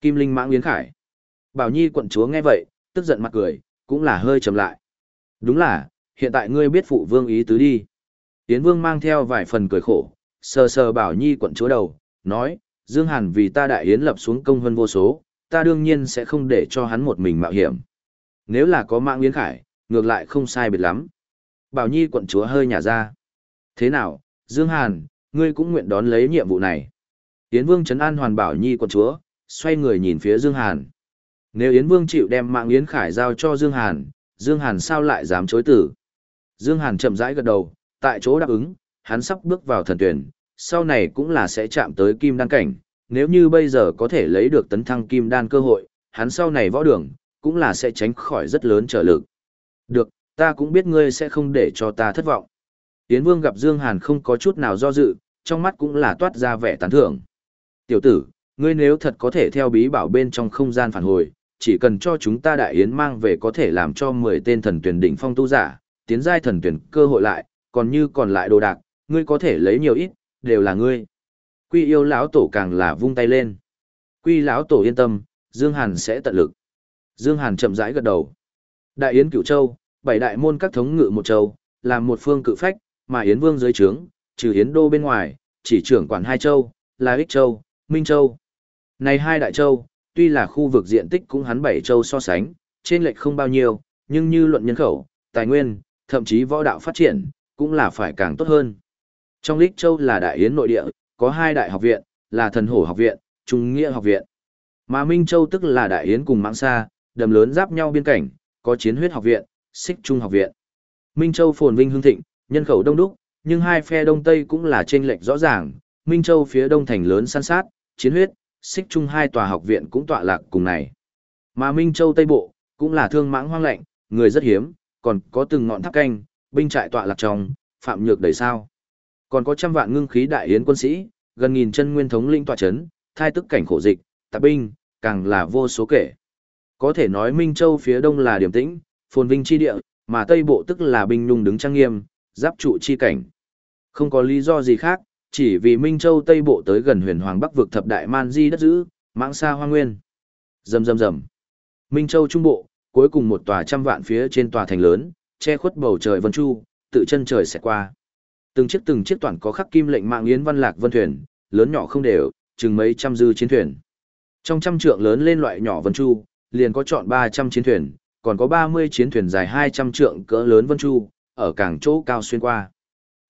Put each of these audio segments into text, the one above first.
Kim Linh Mãng Yến Khải. Bảo Nhi quận chúa nghe vậy, tức giận mặt cười, cũng là hơi trầm lại. Đúng là, hiện tại ngươi biết phụ vương ý tứ đi. Yến Vương mang theo vài phần cười khổ, sờ sờ Bảo Nhi quận chúa đầu, nói, Dương Hàn vì ta đại yến lập xuống công hơn vô số, ta đương nhiên sẽ không để cho hắn một mình mạo hiểm. Nếu là có mạng Yến Khải, ngược lại không sai biệt lắm. Bảo Nhi quận chúa hơi nhả ra. Thế nào, Dương Hàn, ngươi cũng nguyện đón lấy nhiệm vụ này. Yến Vương trấn an hoàn Bảo Nhi quận chúa, xoay người nhìn phía Dương Hàn. Nếu Yến Vương chịu đem mạng Yến Khải giao cho Dương Hàn, Dương Hàn sao lại dám chối tử? Dương Hàn chậm rãi gật đầu, tại chỗ đáp ứng, hắn sắp bước vào thần tuyển, sau này cũng là sẽ chạm tới kim đan cảnh, nếu như bây giờ có thể lấy được tấn thăng kim đan cơ hội, hắn sau này võ đường, cũng là sẽ tránh khỏi rất lớn trở lực. Được, ta cũng biết ngươi sẽ không để cho ta thất vọng. Yến Vương gặp Dương Hàn không có chút nào do dự, trong mắt cũng là toát ra vẻ tán thưởng. Tiểu tử, ngươi nếu thật có thể theo bí bảo bên trong không gian phản hồi, chỉ cần cho chúng ta đại yến mang về có thể làm cho 10 tên thần tuyển đỉnh phong tu giả, tiến giai thần tuyển cơ hội lại, còn như còn lại đồ đạc, ngươi có thể lấy nhiều ít, đều là ngươi. Quy yêu lão tổ càng là vung tay lên. Quy lão tổ yên tâm, Dương Hàn sẽ tận lực. Dương Hàn chậm rãi gật đầu. Đại yến cửu châu, bảy đại môn các thống ngự một châu, làm một phương cự phách, mà yến vương dưới trướng, trừ yến đô bên ngoài, chỉ trưởng quản hai châu, là ích châu, minh châu. Này hai đại châu, tuy là khu vực diện tích cũng hắn bảy châu so sánh, trên lệch không bao nhiêu, nhưng như luận nhân khẩu, tài nguyên, thậm chí võ đạo phát triển, cũng là phải càng tốt hơn. Trong Lích Châu là Đại Yến nội địa, có hai đại học viện, là Thần Hổ học viện, Trung Nghĩa học viện. Mà Minh Châu tức là Đại Yến cùng Mãng Sa, đầm lớn giáp nhau biên cảnh, có Chiến Huyết học viện, Xích Trung học viện. Minh Châu phồn vinh hương thịnh, nhân khẩu đông đúc, nhưng hai phe đông tây cũng là chênh lệch rõ ràng, Minh Châu phía đông thành lớn san sát, Chiến Huyết, Xích chung hai tòa học viện cũng tọa lạc cùng này. Mà Minh Châu Tây Bộ, cũng là thương mãng hoang lạnh, người rất hiếm, còn có từng ngọn tháp canh, binh trại tọa lạc trong, phạm nhược đầy sao. Còn có trăm vạn ngưng khí đại yến quân sĩ, gần nghìn chân nguyên thống linh tọa chấn, thai tức cảnh khổ dịch, tạp binh, càng là vô số kể. Có thể nói Minh Châu phía đông là điểm tĩnh, phồn vinh chi địa, mà Tây Bộ tức là binh nhung đứng trang nghiêm, giáp trụ chi cảnh. Không có lý do gì khác, chỉ vì Minh Châu Tây Bộ tới gần huyền hoàng bắc vực thập đại man di đất giữ, mãng xa hoang nguyên. dầm dầm dầm Minh Châu Trung Bộ, cuối cùng một tòa trăm vạn phía trên tòa thành lớn, che khuất bầu trời vân chu, tự chân trời sẽ qua. Từng chiếc từng chiếc toàn có khắc kim lệnh mạng yến văn lạc vân thuyền, lớn nhỏ không đều, chừng mấy trăm dư chiến thuyền. Trong trăm trượng lớn lên loại nhỏ vân chu, liền có chọn 300 chiến thuyền, còn có 30 chiến thuyền dài 200 trượng cỡ lớn vân chu, ở cảng chỗ cao xuyên qua.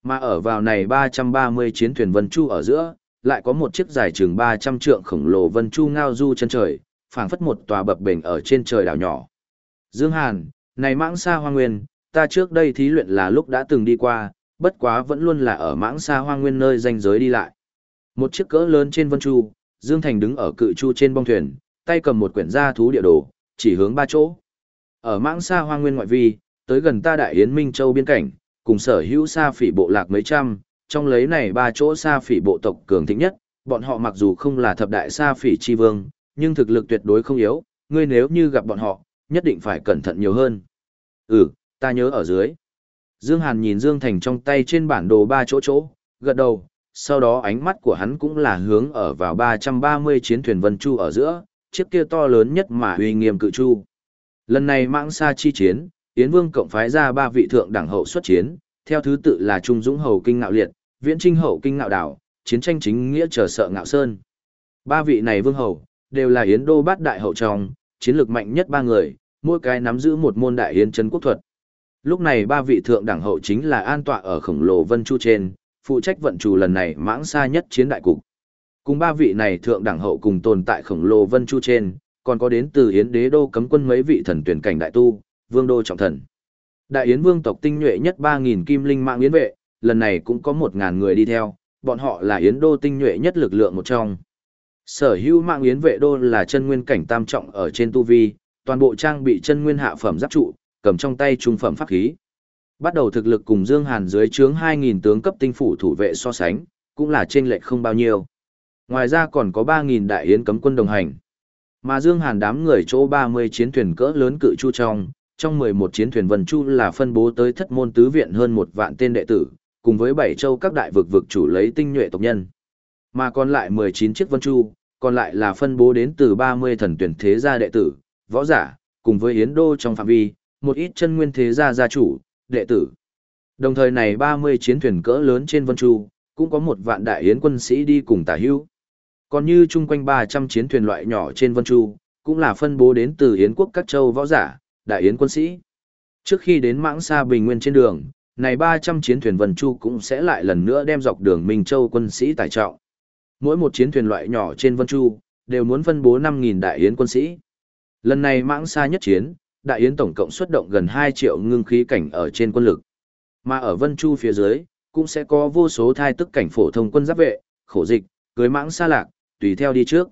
Mà ở vào này 330 chiến thuyền vân chu ở giữa, lại có một chiếc dài chừng 300 trượng khổng lồ vân chu ngao du chân trời, phảng phất một tòa bập bềnh ở trên trời đảo nhỏ. Dương Hàn, này mãng xa hoa nguyên, ta trước đây thí luyện là lúc đã từng đi qua, bất quá vẫn luôn là ở mãng xa hoa nguyên nơi danh giới đi lại. Một chiếc cỡ lớn trên vân chu, Dương Thành đứng ở cự chu trên bong thuyền, tay cầm một quyển gia thú địa đồ, chỉ hướng ba chỗ. Ở mãng xa hoa nguyên ngoại vi, tới gần ta đại yến Minh Châu biên cảnh, cùng sở hữu xa phỉ bộ lạc mấy trăm, trong lấy này ba chỗ xa phỉ bộ tộc cường thịnh nhất, bọn họ mặc dù không là thập đại xa phỉ chi vương, nhưng thực lực tuyệt đối không yếu, ngươi nếu như gặp bọn họ, nhất định phải cẩn thận nhiều hơn. Ừ, ta nhớ ở dưới. Dương Hàn nhìn Dương Thành trong tay trên bản đồ ba chỗ chỗ, gật đầu, sau đó ánh mắt của hắn cũng là hướng ở vào 330 chiến thuyền Vân Chu ở giữa, chiếc kia to lớn nhất mà uy nghiêm cự chu. Lần này mạng xa chi chiến, Yến Vương cộng phái ra ba vị thượng đẳng hậu xuất chiến, theo thứ tự là Trung Dũng Hầu Kinh Ngạo Liệt, Viễn Trinh Hậu Kinh Ngạo Đảo, chiến tranh chính nghĩa chờ sợ Ngạo Sơn. Ba vị này vương hầu, đều là Yến Đô bát đại hậu trong, chiến lược mạnh nhất ba người, mỗi cái nắm giữ một môn đại yến chân quốc thuật. Lúc này ba vị thượng đẳng hậu chính là an tọa ở khổng lồ Vân Chu trên, phụ trách vận chủ lần này mãng xa nhất chiến đại cục. Cùng ba vị này thượng đẳng hậu cùng tồn tại khổng lồ Vân Chu trên, còn có đến từ Yến Đế đô cấm quân mấy vị thần tuyển cảnh đại tu, vương đô trọng thần. Đại Yến vương tộc tinh nhuệ nhất 3000 kim linh mạng yến vệ, lần này cũng có 1000 người đi theo, bọn họ là Yến đô tinh nhuệ nhất lực lượng một trong. Sở hữu mạng yến vệ đô là chân nguyên cảnh tam trọng ở trên tu vi, toàn bộ trang bị chân nguyên hạ phẩm giáp trụ, cầm trong tay trung phẩm pháp khí. Bắt đầu thực lực cùng Dương Hàn dưới trướng 2000 tướng cấp tinh phủ thủ vệ so sánh, cũng là trên lệch không bao nhiêu. Ngoài ra còn có 3000 đại yến cấm quân đồng hành. Mà Dương Hàn đám người chỗ 30 chiến thuyền cỡ lớn cự chu trong, trong 11 chiến thuyền vân chu là phân bố tới thất môn tứ viện hơn một vạn tên đệ tử, cùng với bảy châu các đại vực vực chủ lấy tinh nhuệ tộc nhân. Mà còn lại 19 chiếc vân chu, còn lại là phân bố đến từ 30 thần tuyển thế gia đệ tử, võ giả, cùng với Yến Đô trong phạm vi, một ít chân nguyên thế gia gia chủ, đệ tử. Đồng thời này 30 chiến thuyền cỡ lớn trên Vân Chu, cũng có một vạn đại yến quân sĩ đi cùng tả hữu. Còn như chung quanh 300 chiến thuyền loại nhỏ trên Vân Chu, cũng là phân bố đến từ Yến quốc các châu võ giả, đại yến quân sĩ. Trước khi đến mãng xa bình nguyên trên đường, này 300 chiến thuyền Vân Chu cũng sẽ lại lần nữa đem dọc đường Minh Châu quân sĩ tài trọng. Mỗi một chiến thuyền loại nhỏ trên Vân Chu, đều muốn phân bố 5.000 đại yến quân sĩ. Lần này mãng xa nhất chiến, đại yến tổng cộng xuất động gần 2 triệu ngưng khí cảnh ở trên quân lực. Mà ở Vân Chu phía dưới, cũng sẽ có vô số thai tức cảnh phổ thông quân giáp vệ, khổ dịch, cưới mãng xa lạc, tùy theo đi trước.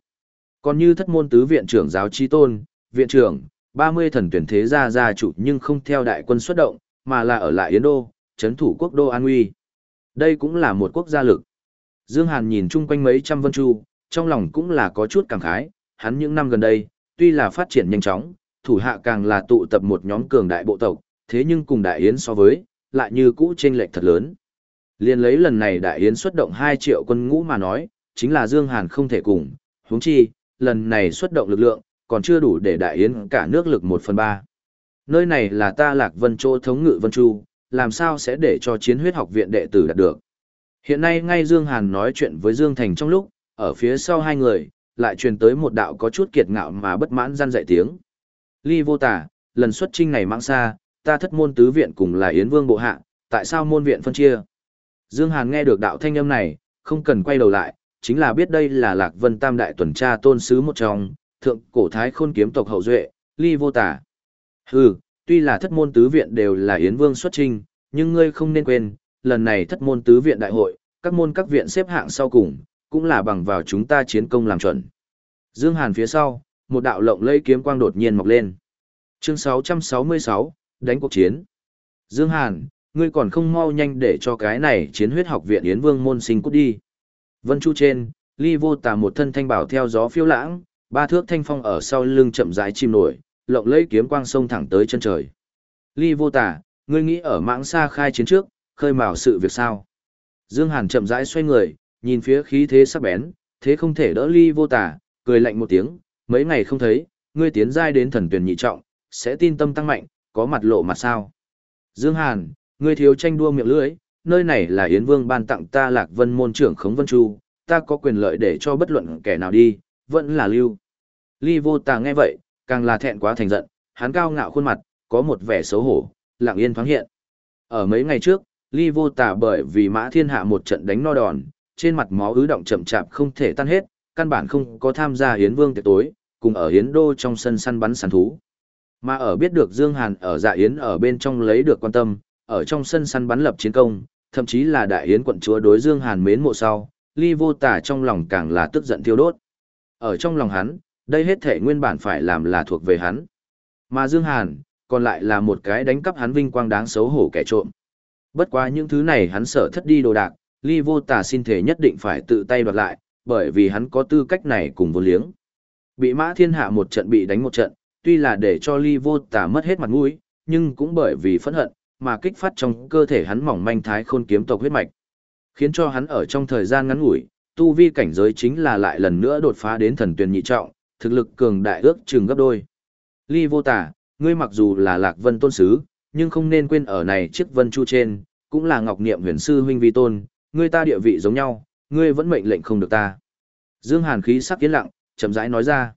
Còn như thất môn tứ viện trưởng giáo chi tôn, viện trưởng, 30 thần tuyển thế gia gia chủ nhưng không theo đại quân xuất động, mà là ở lại Yến Đô, chấn thủ quốc đô An Uy. Đây cũng là một quốc gia lực. Dương Hàn nhìn chung quanh mấy trăm vân chu, trong lòng cũng là có chút cảm khái, hắn những năm gần đây, tuy là phát triển nhanh chóng, thủ hạ càng là tụ tập một nhóm cường đại bộ tộc, thế nhưng cùng đại yến so với, lại như cũ chênh lệch thật lớn. Liên lấy lần này đại yến xuất động 2 triệu quân ngũ mà nói, chính là Dương Hàn không thể cùng, huống chi, lần này xuất động lực lượng, còn chưa đủ để đại yến cả nước lực một phần ba Nơi này là ta lạc vân chỗ thống ngự vân chu, làm sao sẽ để cho chiến huyết học viện đệ tử đạt được. Hiện nay ngay Dương Hàn nói chuyện với Dương Thành trong lúc, ở phía sau hai người, lại truyền tới một đạo có chút kiệt ngạo mà bất mãn gian dạy tiếng. Ly vô tả, lần xuất trinh này mang xa, ta thất môn tứ viện cùng là Yến Vương bộ hạ, tại sao môn viện phân chia? Dương Hàn nghe được đạo thanh âm này, không cần quay đầu lại, chính là biết đây là Lạc Vân Tam Đại tuần tra tôn sứ một trong, thượng cổ thái khôn kiếm tộc hậu duệ, ly vô tả. Hừ, tuy là thất môn tứ viện đều là Yến Vương xuất trinh, nhưng ngươi không nên quên, lần này thất môn tứ viện đại hội, các môn các viện xếp hạng sau cùng, cũng là bằng vào chúng ta chiến công làm chuẩn. Dương Hàn phía sau, một đạo lộng lây kiếm quang đột nhiên mọc lên. Chương 666, đánh cuộc chiến. Dương Hàn, ngươi còn không mau nhanh để cho cái này chiến huyết học viện Yến Vương môn sinh cút đi. Vân Chu trên, Ly Vô Tà một thân thanh bảo theo gió phiêu lãng, ba thước thanh phong ở sau lưng chậm rãi chìm nổi, lộng lẫy kiếm quang sông thẳng tới chân trời. Ly Vô tả, ngươi nghĩ ở mãng xa khai chiến trước, khơi mào sự việc sao? Dương Hàn chậm rãi xoay người, nhìn phía khí thế sắc bén, thế không thể đỡ Ly Vô tả, cười lạnh một tiếng, mấy ngày không thấy, ngươi tiến giai đến thần tuyển nhị trọng, sẽ tin tâm tăng mạnh, có mặt lộ mặt sao? Dương Hàn, ngươi thiếu tranh đua miệng lưỡi, nơi này là Yến Vương ban tặng ta Lạc Vân môn trưởng Khống Vân Chu, ta có quyền lợi để cho bất luận kẻ nào đi, vẫn là lưu. Ly vô tà nghe vậy, càng là thẹn quá thành giận, hắn cao ngạo khuôn mặt, có một vẻ xấu hổ, lặng yên thoáng hiện. Ở mấy ngày trước, Ly vô tà bởi vì mã thiên hạ một trận đánh no đòn, trên mặt máu ứ động chậm chạp không thể tan hết, căn bản không có tham gia hiến Vương tiệc tối, cùng ở hiến Đô trong sân săn bắn săn thú. Mà ở biết được Dương Hàn ở dạ Yến ở bên trong lấy được quan tâm, ở trong sân săn bắn lập chiến công, thậm chí là đại yến quận chúa đối Dương Hàn mến mộ sau, ly vô tà trong lòng càng là tức giận thiêu đốt. Ở trong lòng hắn, đây hết thể nguyên bản phải làm là thuộc về hắn. Mà Dương Hàn, còn lại là một cái đánh cắp hắn vinh quang đáng xấu hổ kẻ trộm. Bất quá những thứ này hắn sợ thất đi đồ đạc, ly vô tà xin thể nhất định phải tự tay đoạt lại, bởi vì hắn có tư cách này cùng vô liếng. Bị mã thiên hạ một trận bị đánh một trận, tuy là để cho ly vô tà mất hết mặt mũi, nhưng cũng bởi vì phẫn hận, mà kích phát trong cơ thể hắn mỏng manh thái khôn kiếm tộc huyết mạch. Khiến cho hắn ở trong thời gian ngắn ngủi, tu vi cảnh giới chính là lại lần nữa đột phá đến thần tuyển nhị trọng, thực lực cường đại ước chừng gấp đôi. Ly vô tả, ngươi mặc dù là lạc vân tôn sứ, nhưng không nên quên ở này chiếc vân chu trên, cũng là ngọc niệm huyền sư huynh vi tôn, ngươi ta địa vị giống nhau, ngươi vẫn mệnh lệnh không được ta. Dương Hàn khí sắc yên lặng, chậm rãi nói ra.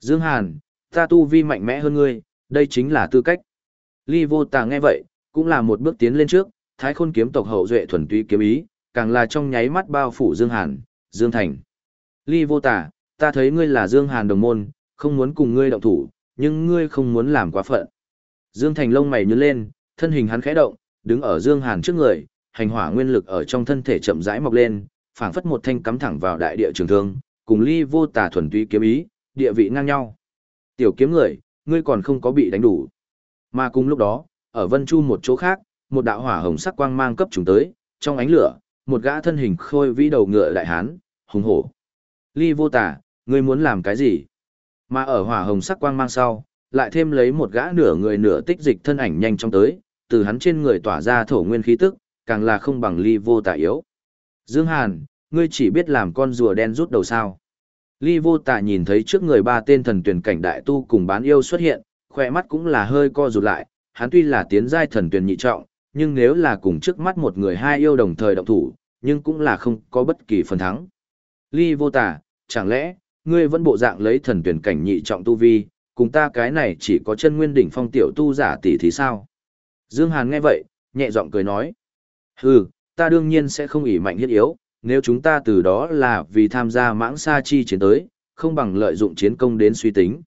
Dương Hàn, ta tu vi mạnh mẽ hơn ngươi, đây chính là tư cách. Ly vô tà nghe vậy, cũng là một bước tiến lên trước, thái khôn kiếm tộc hậu duệ thuần túy kiếm ý, càng là trong nháy mắt bao phủ Dương Hàn, Dương Thành. Ly vô tả, ta thấy ngươi là Dương Hàn đồng môn, không muốn cùng ngươi động thủ, nhưng ngươi không muốn làm quá phận. Dương Thành lông mày nhướng lên, thân hình hắn khẽ động, đứng ở Dương Hàn trước người, hành hỏa nguyên lực ở trong thân thể chậm rãi mọc lên, phảng phất một thanh cắm thẳng vào đại địa trường thương, cùng Ly vô tả thuần túy kiếm ý, địa vị ngang nhau. Tiểu kiếm người, ngươi còn không có bị đánh đủ. Mà cùng lúc đó, ở Vân Chu một chỗ khác, một đạo hỏa hồng sắc quang mang cấp chúng tới, trong ánh lửa, một gã thân hình khôi vĩ đầu ngựa đại hán, hùng hổ. Ly vô tả, ngươi muốn làm cái gì? Mà ở hỏa hồng sắc quang mang sau, lại thêm lấy một gã nửa người nửa tích dịch thân ảnh nhanh chóng tới, từ hắn trên người tỏa ra thổ nguyên khí tức, càng là không bằng ly vô tả yếu. Dương Hàn, ngươi chỉ biết làm con rùa đen rút đầu sao. Ly vô tả nhìn thấy trước người ba tên thần tuyển cảnh đại tu cùng bán yêu xuất hiện, khỏe mắt cũng là hơi co rụt lại, hắn tuy là tiến giai thần tuyển nhị trọng, nhưng nếu là cùng trước mắt một người hai yêu đồng thời động thủ, nhưng cũng là không có bất kỳ phần thắng. Ly vô tả, chẳng lẽ, ngươi vẫn bộ dạng lấy thần tuyển cảnh nhị trọng tu vi, cùng ta cái này chỉ có chân nguyên đỉnh phong tiểu tu giả tỷ thì sao? Dương Hàn nghe vậy, nhẹ giọng cười nói. Hừ, ta đương nhiên sẽ không ỉ mạnh hiết yếu, nếu chúng ta từ đó là vì tham gia mãng sa chi chiến tới, không bằng lợi dụng chiến công đến suy tính.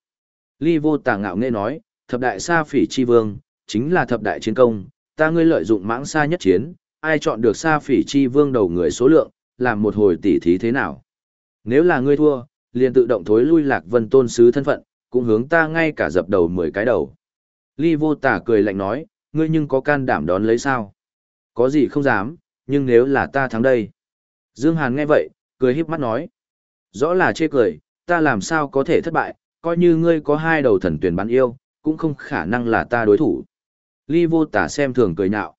Ly vô tà ngạo nghe nói, thập đại sa phỉ chi vương, chính là thập đại chiến công, ta ngươi lợi dụng mãng xa nhất chiến, ai chọn được xa phỉ chi vương đầu người số lượng, làm một hồi tỉ thí thế nào. Nếu là ngươi thua, liền tự động thối lui lạc vân tôn sứ thân phận, cũng hướng ta ngay cả dập đầu 10 cái đầu. Ly vô tả cười lạnh nói, ngươi nhưng có can đảm đón lấy sao? Có gì không dám, nhưng nếu là ta thắng đây. Dương Hàn nghe vậy, cười híp mắt nói. Rõ là chê cười, ta làm sao có thể thất bại, coi như ngươi có hai đầu thần tuyển bán yêu, cũng không khả năng là ta đối thủ. Ly vô tả xem thường cười nhạo.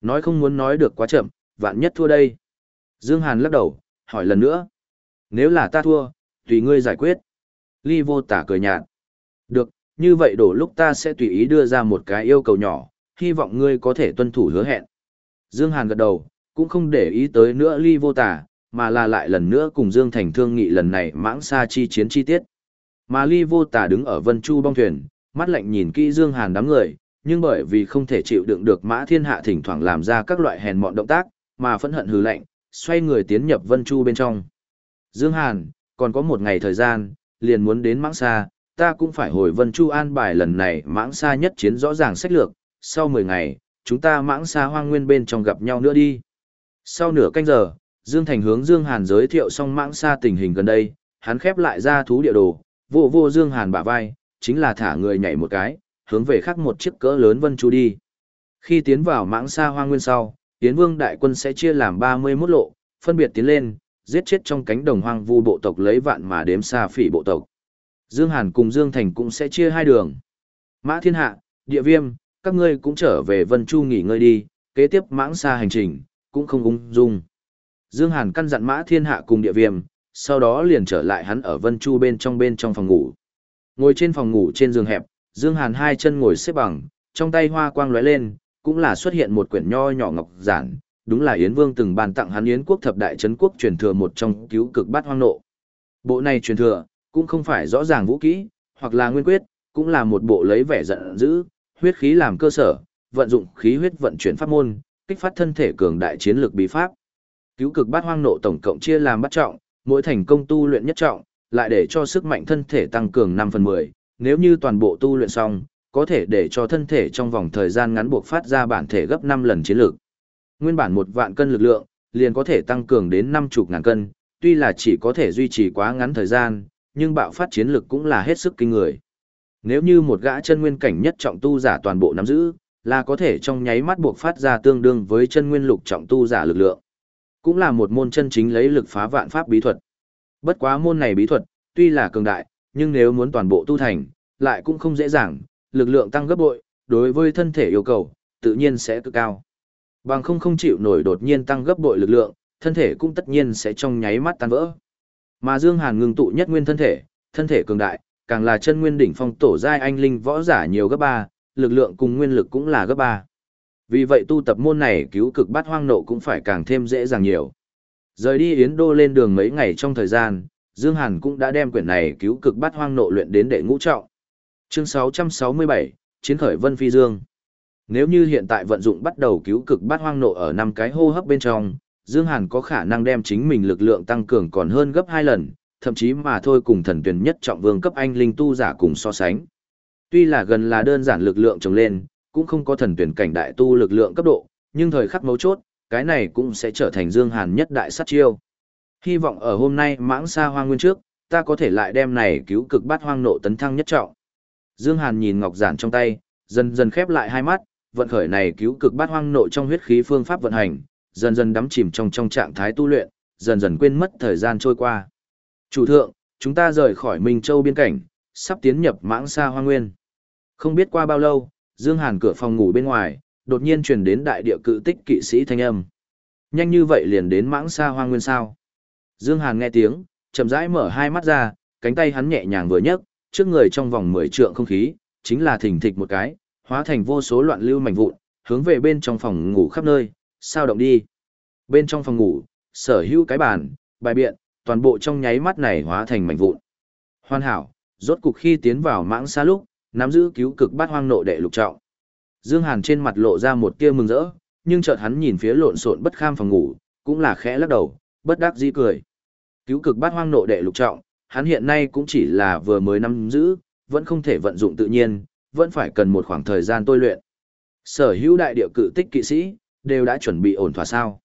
Nói không muốn nói được quá chậm, vạn nhất thua đây. Dương Hàn lắc đầu, hỏi lần nữa. Nếu là ta thua, tùy ngươi giải quyết. Ly vô tả cười nhạt. Được, như vậy đổ lúc ta sẽ tùy ý đưa ra một cái yêu cầu nhỏ, hy vọng ngươi có thể tuân thủ hứa hẹn. Dương Hàn gật đầu, cũng không để ý tới nữa ly vô tả, mà là lại lần nữa cùng Dương Thành thương nghị lần này mãng xa chi chiến chi tiết. Mà ly vô tả đứng ở vân chu bong thuyền, mắt lạnh nhìn kỹ Dương Hàn đám người, nhưng bởi vì không thể chịu đựng được mã thiên hạ thỉnh thoảng làm ra các loại hèn mọn động tác, mà phẫn hận hừ lạnh, xoay người tiến nhập vân chu bên trong. Dương Hàn, còn có một ngày thời gian, liền muốn đến mãng xa, ta cũng phải hồi vân chu an bài lần này mãng xa nhất chiến rõ ràng sách lược, sau 10 ngày, chúng ta mãng xa hoang nguyên bên trong gặp nhau nữa đi. Sau nửa canh giờ, Dương Thành hướng Dương Hàn giới thiệu xong mãng xa tình hình gần đây, hắn khép lại ra thú địa đồ, vô vô Dương Hàn bả vai, chính là thả người nhảy một cái, hướng về khắc một chiếc cỡ lớn vân chu đi. Khi tiến vào mãng xa hoang nguyên sau, Tiến Vương đại quân sẽ chia làm 31 lộ, phân biệt tiến lên, giết chết trong cánh đồng hoang vu bộ tộc lấy vạn mà đếm xa phỉ bộ tộc. Dương Hàn cùng Dương Thành cũng sẽ chia hai đường. Mã Thiên Hạ, Địa Viêm, các ngươi cũng trở về Vân Chu nghỉ ngơi đi, kế tiếp mãng xa hành trình, cũng không ung dung. Dương Hàn căn dặn Mã Thiên Hạ cùng Địa Viêm, sau đó liền trở lại hắn ở Vân Chu bên trong bên trong phòng ngủ. Ngồi trên phòng ngủ trên giường hẹp, Dương Hàn hai chân ngồi xếp bằng, trong tay hoa quang lóe lên, cũng là xuất hiện một quyển nho nhỏ ngọc giản, đúng là Yến Vương từng ban tặng hắn Yến quốc thập đại chấn quốc truyền thừa một trong cứu cực bát hoang nộ. Bộ này truyền thừa, cũng không phải rõ ràng vũ kỹ, hoặc là nguyên quyết, cũng là một bộ lấy vẻ giận dữ, huyết khí làm cơ sở, vận dụng khí huyết vận chuyển pháp môn, kích phát thân thể cường đại chiến lược bí pháp. Cứu cực bát hoang nộ tổng cộng chia làm bắt trọng, mỗi thành công tu luyện nhất trọng, lại để cho sức mạnh thân thể tăng cường 5 phần 10, nếu như toàn bộ tu luyện xong, có thể để cho thân thể trong vòng thời gian ngắn buộc phát ra bản thể gấp 5 lần chiến lược. Nguyên bản một vạn cân lực lượng, liền có thể tăng cường đến 50 ngàn cân, tuy là chỉ có thể duy trì quá ngắn thời gian, nhưng bạo phát chiến lực cũng là hết sức kinh người. Nếu như một gã chân nguyên cảnh nhất trọng tu giả toàn bộ nắm giữ, là có thể trong nháy mắt buộc phát ra tương đương với chân nguyên lục trọng tu giả lực lượng. Cũng là một môn chân chính lấy lực phá vạn pháp bí thuật. Bất quá môn này bí thuật, tuy là cường đại, nhưng nếu muốn toàn bộ tu thành, lại cũng không dễ dàng, lực lượng tăng gấp bội, đối với thân thể yêu cầu, tự nhiên sẽ cực cao. Bằng không không chịu nổi đột nhiên tăng gấp bội lực lượng, thân thể cũng tất nhiên sẽ trong nháy mắt tan vỡ. Mà Dương Hàn ngưng tụ nhất nguyên thân thể, thân thể cường đại, càng là chân nguyên đỉnh phong tổ giai anh linh võ giả nhiều gấp ba, lực lượng cùng nguyên lực cũng là gấp ba. Vì vậy tu tập môn này cứu cực bát hoang nộ cũng phải càng thêm dễ dàng nhiều. Rời đi Yến Đô lên đường mấy ngày trong thời gian, Dương Hàn cũng đã đem quyển này cứu cực bát hoang nộ luyện đến đệ ngũ trọng. Chương 667, Chiến khởi Vân Phi Dương. Nếu như hiện tại vận dụng bắt đầu cứu cực bát hoang nộ ở năm cái hô hấp bên trong, Dương Hàn có khả năng đem chính mình lực lượng tăng cường còn hơn gấp 2 lần, thậm chí mà thôi cùng thần tuyển nhất trọng vương cấp anh linh tu giả cùng so sánh. Tuy là gần là đơn giản lực lượng trồng lên, cũng không có thần tuyển cảnh đại tu lực lượng cấp độ, nhưng thời khắc mấu chốt, cái này cũng sẽ trở thành Dương Hàn nhất đại sát chiêu. Hy vọng ở hôm nay mãng xa hoang nguyên trước, ta có thể lại đem này cứu cực bát hoang nộ tấn thăng nhất trọng. Dương Hàn nhìn ngọc giản trong tay, dần dần khép lại hai mắt, vận khởi này cứu cực bát hoang nộ trong huyết khí phương pháp vận hành, dần dần đắm chìm trong trong trạng thái tu luyện, dần dần quên mất thời gian trôi qua. Chủ thượng, chúng ta rời khỏi Minh Châu biên cảnh, sắp tiến nhập mãng xa hoang nguyên. Không biết qua bao lâu, Dương Hàn cửa phòng ngủ bên ngoài, đột nhiên truyền đến đại địa cự tích kỵ sĩ thanh âm. Nhanh như vậy liền đến mãng xa hoang nguyên sao. Dương Hàn nghe tiếng, chậm rãi mở hai mắt ra, cánh tay hắn nhẹ nhàng vừa nhấc, trước người trong vòng 10 trượng không khí, chính là thỉnh thịch một cái, hóa thành vô số loạn lưu mảnh vụn, hướng về bên trong phòng ngủ khắp nơi, sao động đi. Bên trong phòng ngủ, sở hữu cái bàn, bài biện, toàn bộ trong nháy mắt này hóa thành mảnh vụn. Hoàn hảo, rốt cục khi tiến vào mãng xa lúc, nắm giữ cứu cực bát hoang nộ đệ lục trọng. Dương Hàn trên mặt lộ ra một tia mừng rỡ, nhưng chợt hắn nhìn phía lộn xộn bất kham phòng ngủ, cũng là khẽ lắc đầu, bất đắc dĩ cười. Cứu cực bát hoang nộ đệ lục trọng, hắn hiện nay cũng chỉ là vừa mới nắm giữ, vẫn không thể vận dụng tự nhiên, vẫn phải cần một khoảng thời gian tôi luyện. Sở hữu đại địa cự tích kỵ sĩ, đều đã chuẩn bị ổn thỏa sao.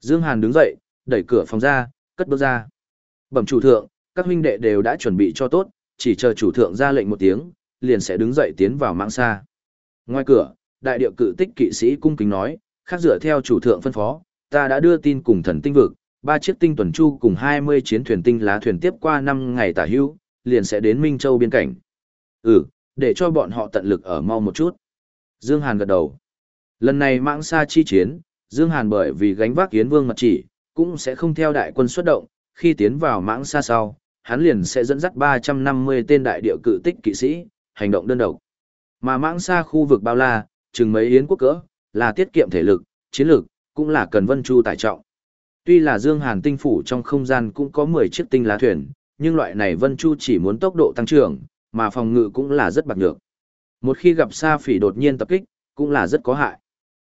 Dương Hàn đứng dậy, đẩy cửa phòng ra, cất bước ra. Bẩm chủ thượng, các huynh đệ đều đã chuẩn bị cho tốt, chỉ chờ chủ thượng ra lệnh một tiếng, liền sẽ đứng dậy tiến vào mạng xa. Ngoài cửa, đại địa cự tích kỵ sĩ cung kính nói, khác dựa theo chủ thượng phân phó, ta đã đưa tin cùng thần tinh vực, ba chiếc tinh tuần chu cùng 20 chiến thuyền tinh lá thuyền tiếp qua 5 ngày tả hữu, liền sẽ đến Minh Châu biên cảnh. Ừ, để cho bọn họ tận lực ở mau một chút. Dương Hàn gật đầu. Lần này mạng xa chi chiến, Dương Hàn bởi vì gánh vác Yến Vương mặt chỉ, cũng sẽ không theo đại quân xuất động, khi tiến vào mãng xa sau, hắn liền sẽ dẫn dắt 350 tên đại địa cự tích kỵ sĩ, hành động đơn độc. Mà mãng xa khu vực bao la, chừng mấy yến quốc cỡ, là tiết kiệm thể lực, chiến lược, cũng là cần vân chu tải trọng. Tuy là Dương Hàn tinh phủ trong không gian cũng có 10 chiếc tinh lá thuyền, nhưng loại này vân chu chỉ muốn tốc độ tăng trưởng, mà phòng ngự cũng là rất bạc nhược. Một khi gặp sa phỉ đột nhiên tập kích, cũng là rất có hại.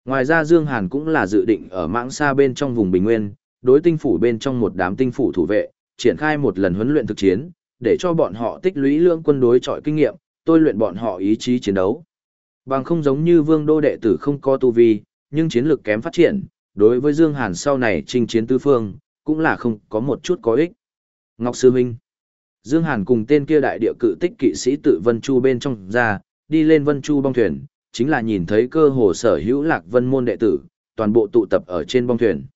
Ngoài ra Dương Hàn cũng là dự định ở mãng xa bên trong vùng Bình Nguyên, đối tinh phủ bên trong một đám tinh phủ thủ vệ, triển khai một lần huấn luyện thực chiến, để cho bọn họ tích lũy lượng quân đối chọi kinh nghiệm, tôi luyện bọn họ ý chí chiến đấu. Bằng không giống như vương đô đệ tử không có tu vi, nhưng chiến lược kém phát triển, đối với Dương Hàn sau này chinh chiến tư phương, cũng là không có một chút có ích. Ngọc Sư Minh Dương Hàn cùng tên kia đại địa cự tích kỵ sĩ tự Vân Chu bên trong ra, đi lên Vân Chu bong thuyền, chính là nhìn thấy cơ hồ sở hữu lạc vân môn đệ tử, toàn bộ tụ tập ở trên bong thuyền.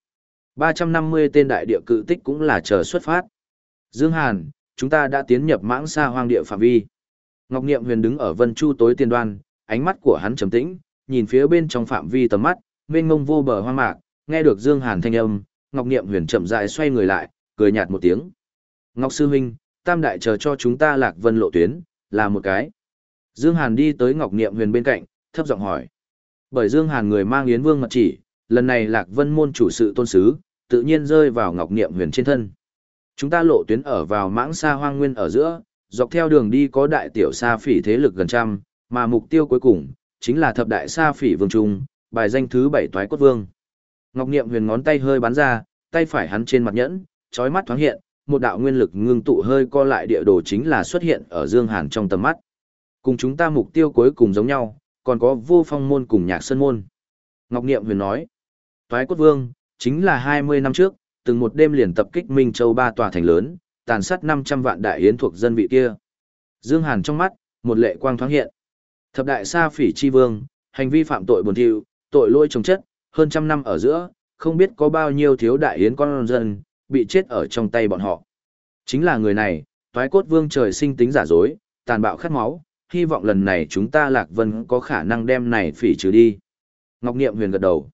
350 tên đại địa cự tích cũng là chờ xuất phát. Dương Hàn, chúng ta đã tiến nhập mãng xa hoang địa phạm vi. Ngọc Niệm Huyền đứng ở Vân Chu tối tiên đoan, ánh mắt của hắn trầm tĩnh, nhìn phía bên trong phạm vi tầm mắt, mênh mông vô bờ hoang mạc, nghe được Dương Hàn thanh âm, Ngọc Niệm Huyền chậm rãi xoay người lại, cười nhạt một tiếng. Ngọc Sư Huynh, tam đại chờ cho chúng ta lạc vân lộ tuyến, là một cái. Dương Hàn đi tới Ngọc Niệm Huyền bên cạnh, thấp giọng hỏi. Bởi Dương Hàn người mang Yến Vương mật chỉ, lần này lạc vân môn chủ sự tôn sứ, tự nhiên rơi vào Ngọc Niệm Huyền trên thân. Chúng ta lộ tuyến ở vào mãng xa hoang nguyên ở giữa, dọc theo đường đi có đại tiểu sa phỉ thế lực gần trăm, mà mục tiêu cuối cùng, chính là thập đại sa phỉ vương trung, bài danh thứ bảy toái cốt vương. Ngọc Niệm huyền ngón tay hơi bắn ra, tay phải hắn trên mặt nhẫn, chói mắt thoáng hiện, một đạo nguyên lực ngưng tụ hơi co lại địa đồ chính là xuất hiện ở Dương Hàn trong tầm mắt. Cùng chúng ta mục tiêu cuối cùng giống nhau, còn có vô phong môn cùng nhạc sơn môn. Ngọc Niệm huyền nói, toái cốt vương, chính là 20 năm trước, từng một đêm liền tập kích Minh Châu ba tòa thành lớn, tàn sát 500 vạn đại yến thuộc dân vị kia. Dương Hàn trong mắt, một lệ quang thoáng hiện. Thập đại sa phỉ chi vương, hành vi phạm tội buồn thiu, tội lỗi trồng chất, hơn trăm năm ở giữa, không biết có bao nhiêu thiếu đại yến con dân, bị chết ở trong tay bọn họ. Chính là người này, toái cốt vương trời sinh tính giả dối, tàn bạo khát máu, hy vọng lần này chúng ta lạc vân có khả năng đem này phỉ trừ đi. Ngọc Niệm huyền gật đầu.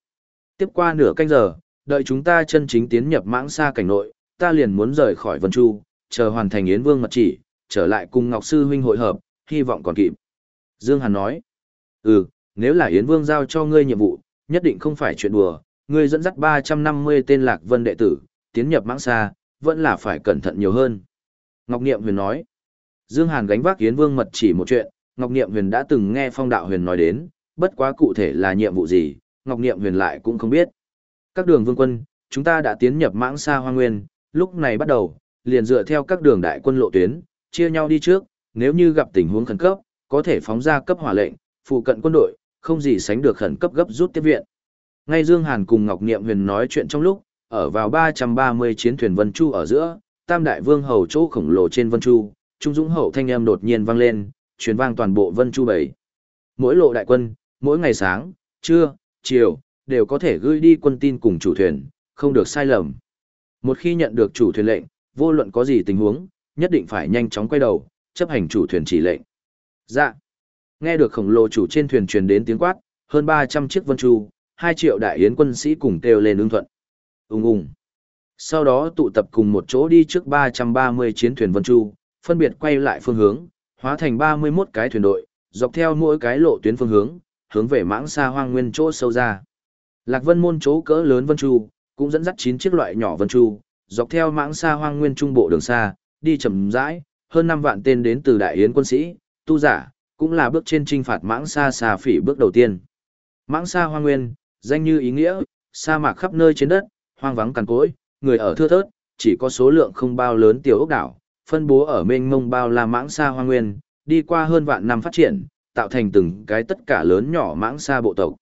Tiếp qua nửa canh giờ, đợi chúng ta chân chính tiến nhập mãng xa cảnh nội, ta liền muốn rời khỏi Vân Chu, chờ hoàn thành Yến Vương mật chỉ, trở lại cùng Ngọc Sư huynh hội hợp, hy vọng còn kịp. Dương Hàn nói, ừ, nếu là Yến Vương giao cho ngươi nhiệm vụ, nhất định không phải chuyện đùa, ngươi dẫn dắt 350 tên lạc vân đệ tử, tiến nhập mãng xa, vẫn là phải cẩn thận nhiều hơn. Ngọc Niệm Huyền nói, Dương Hàn gánh vác Yến Vương mật chỉ một chuyện, Ngọc Niệm Huyền đã từng nghe Phong Đạo Huyền nói đến, bất quá cụ thể là nhiệm vụ gì, Ngọc Niệm Huyền lại cũng không biết. Các đường vương quân, chúng ta đã tiến nhập mãng xa hoang nguyên, lúc này bắt đầu, liền dựa theo các đường đại quân lộ tuyến, chia nhau đi trước, nếu như gặp tình huống khẩn cấp, có thể phóng ra cấp hỏa lệnh, phụ cận quân đội, không gì sánh được khẩn cấp gấp rút tiếp viện. Ngay Dương Hàn cùng Ngọc Niệm Huyền nói chuyện trong lúc, ở vào 330 chiến thuyền Vân Chu ở giữa, Tam Đại Vương hầu chỗ khổng lồ trên Vân Chu, Trung Dũng hậu thanh âm đột nhiên vang lên, truyền vang toàn bộ Vân Chu bảy. Mỗi lộ đại quân, mỗi ngày sáng, trưa, chiều, đều có thể gửi đi quân tin cùng chủ thuyền, không được sai lầm. Một khi nhận được chủ thuyền lệnh, vô luận có gì tình huống, nhất định phải nhanh chóng quay đầu, chấp hành chủ thuyền chỉ lệnh. Dạ. Nghe được khổng lồ chủ trên thuyền truyền đến tiếng quát, hơn 300 chiếc vân chu, 2 triệu đại yến quân sĩ cùng kêu lên ứng thuận. Ùng ùng. Sau đó tụ tập cùng một chỗ đi trước 330 chiến thuyền Vân Chu, phân biệt quay lại phương hướng, hóa thành 31 cái thuyền đội, dọc theo mỗi cái lộ tuyến phương hướng, hướng về mãng xa hoang nguyên chỗ sâu ra. Lạc Vân môn chỗ cỡ lớn Vân Chu, cũng dẫn dắt 9 chiếc loại nhỏ Vân Chu, dọc theo mãng xa hoang nguyên trung bộ đường xa, đi chậm rãi, hơn 5 vạn tên đến từ đại yến quân sĩ, tu giả, cũng là bước trên trinh phạt mãng xa xà phỉ bước đầu tiên. Mãng xa hoang nguyên, danh như ý nghĩa, sa mạc khắp nơi trên đất, hoang vắng cằn cỗi, người ở thưa thớt, chỉ có số lượng không bao lớn tiểu ốc đảo, phân bố ở mênh mông bao la mãng xa hoang nguyên, đi qua hơn vạn năm phát triển, tạo thành từng cái tất cả lớn nhỏ mãng xa bộ tộc.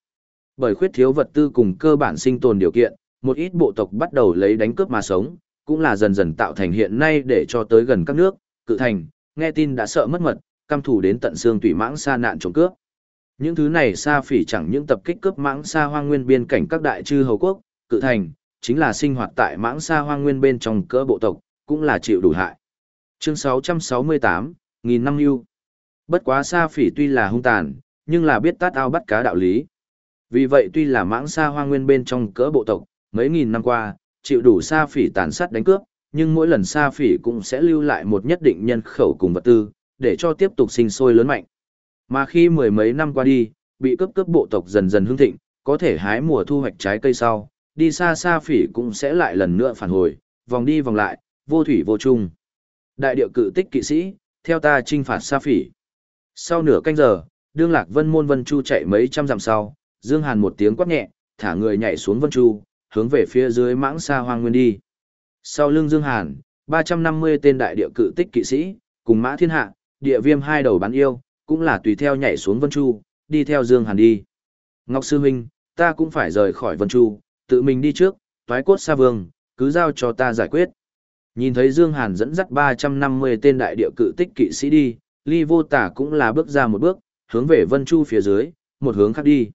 Bởi khuyết thiếu vật tư cùng cơ bản sinh tồn điều kiện, một ít bộ tộc bắt đầu lấy đánh cướp mà sống, cũng là dần dần tạo thành hiện nay để cho tới gần các nước, cự thành, nghe tin đã sợ mất mật, căm thủ đến tận xương tủy mãng xa nạn trộm cướp. Những thứ này xa phỉ chẳng những tập kích cướp mãng xa hoang nguyên biên cảnh các đại chư hầu quốc, cự thành, chính là sinh hoạt tại mãng xa hoang nguyên bên trong cỡ bộ tộc, cũng là chịu đủ hại. Chương 668, nghìn năm yêu. Bất quá xa phỉ tuy là hung tàn, nhưng là biết tát ao bắt cá đạo lý. Vì vậy tuy là mãng xa hoang nguyên bên trong cỡ bộ tộc, mấy nghìn năm qua, chịu đủ xa phỉ tàn sát đánh cướp, nhưng mỗi lần xa phỉ cũng sẽ lưu lại một nhất định nhân khẩu cùng vật tư, để cho tiếp tục sinh sôi lớn mạnh. Mà khi mười mấy năm qua đi, bị cướp cướp bộ tộc dần dần hưng thịnh, có thể hái mùa thu hoạch trái cây sau, đi xa xa phỉ cũng sẽ lại lần nữa phản hồi, vòng đi vòng lại, vô thủy vô chung. Đại địa cự tích kỵ sĩ, theo ta trinh phạt xa phỉ. Sau nửa canh giờ, đương lạc vân môn vân chu chạy mấy trăm dặm sau, Dương Hàn một tiếng quát nhẹ, thả người nhảy xuống vân chu, hướng về phía dưới mãng xa hoang nguyên đi. Sau lưng Dương Hàn, 350 tên đại địa cự tích kỵ sĩ, cùng mã thiên hạ, địa viêm hai đầu bán yêu, cũng là tùy theo nhảy xuống Vân Chu, đi theo Dương Hàn đi. Ngọc Sư Minh, ta cũng phải rời khỏi Vân Chu, tự mình đi trước, toái cốt xa vương, cứ giao cho ta giải quyết. Nhìn thấy Dương Hàn dẫn dắt 350 tên đại địa cự tích kỵ sĩ đi, Ly Vô Tả cũng là bước ra một bước, hướng về Vân Chu phía dưới, một hướng khác đi.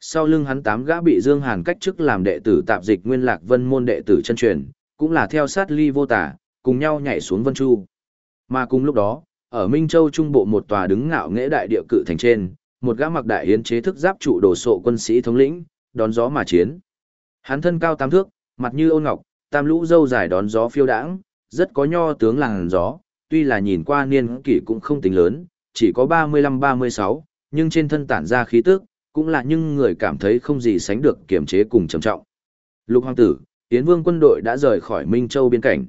Sau lưng hắn tám gã bị Dương Hàn cách chức làm đệ tử tạp dịch nguyên lạc vân môn đệ tử chân truyền, cũng là theo sát Ly Vô Tả, cùng nhau nhảy xuống Vân Chu. Mà cùng lúc đó, ở Minh Châu trung bộ một tòa đứng ngạo nghễ đại địa cự thành trên, một gã mặc đại yến chế thức giáp trụ đồ sộ quân sĩ thống lĩnh, đón gió mà chiến. Hắn thân cao tám thước, mặt như ôn ngọc, tam lũ râu dài đón gió phiêu đãng, rất có nho tướng làng gió, tuy là nhìn qua niên kỷ cũng không tính lớn, chỉ có 35-36, nhưng trên thân tản ra khí tức, cũng là những người cảm thấy không gì sánh được kiềm chế cùng trầm trọng. Lục hoàng tử, Yến Vương quân đội đã rời khỏi Minh Châu biên cảnh.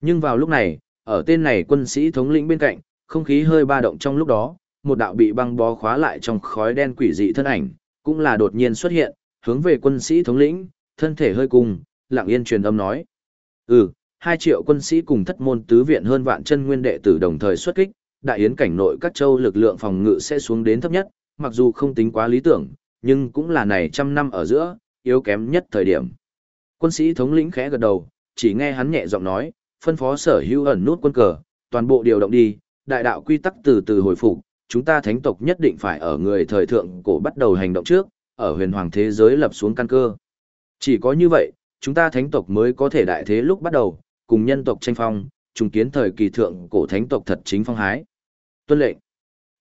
Nhưng vào lúc này, ở tên này quân sĩ thống lĩnh bên cạnh, không khí hơi ba động trong lúc đó, một đạo bị băng bó khóa lại trong khói đen quỷ dị thân ảnh, cũng là đột nhiên xuất hiện, hướng về quân sĩ thống lĩnh, thân thể hơi cùng, lặng yên truyền âm nói. Ừ, hai triệu quân sĩ cùng thất môn tứ viện hơn vạn chân nguyên đệ tử đồng thời xuất kích, đại yến cảnh nội các châu lực lượng phòng ngự sẽ xuống đến thấp nhất, mặc dù không tính quá lý tưởng, nhưng cũng là này trăm năm ở giữa, yếu kém nhất thời điểm. Quân sĩ thống lĩnh khẽ gật đầu, chỉ nghe hắn nhẹ giọng nói, phân phó sở hữu ẩn nút quân cờ, toàn bộ điều động đi, đại đạo quy tắc từ từ hồi phục, chúng ta thánh tộc nhất định phải ở người thời thượng cổ bắt đầu hành động trước, ở huyền hoàng thế giới lập xuống căn cơ. Chỉ có như vậy, chúng ta thánh tộc mới có thể đại thế lúc bắt đầu, cùng nhân tộc tranh phong, trùng kiến thời kỳ thượng cổ thánh tộc thật chính phong hái. Tuân lệnh.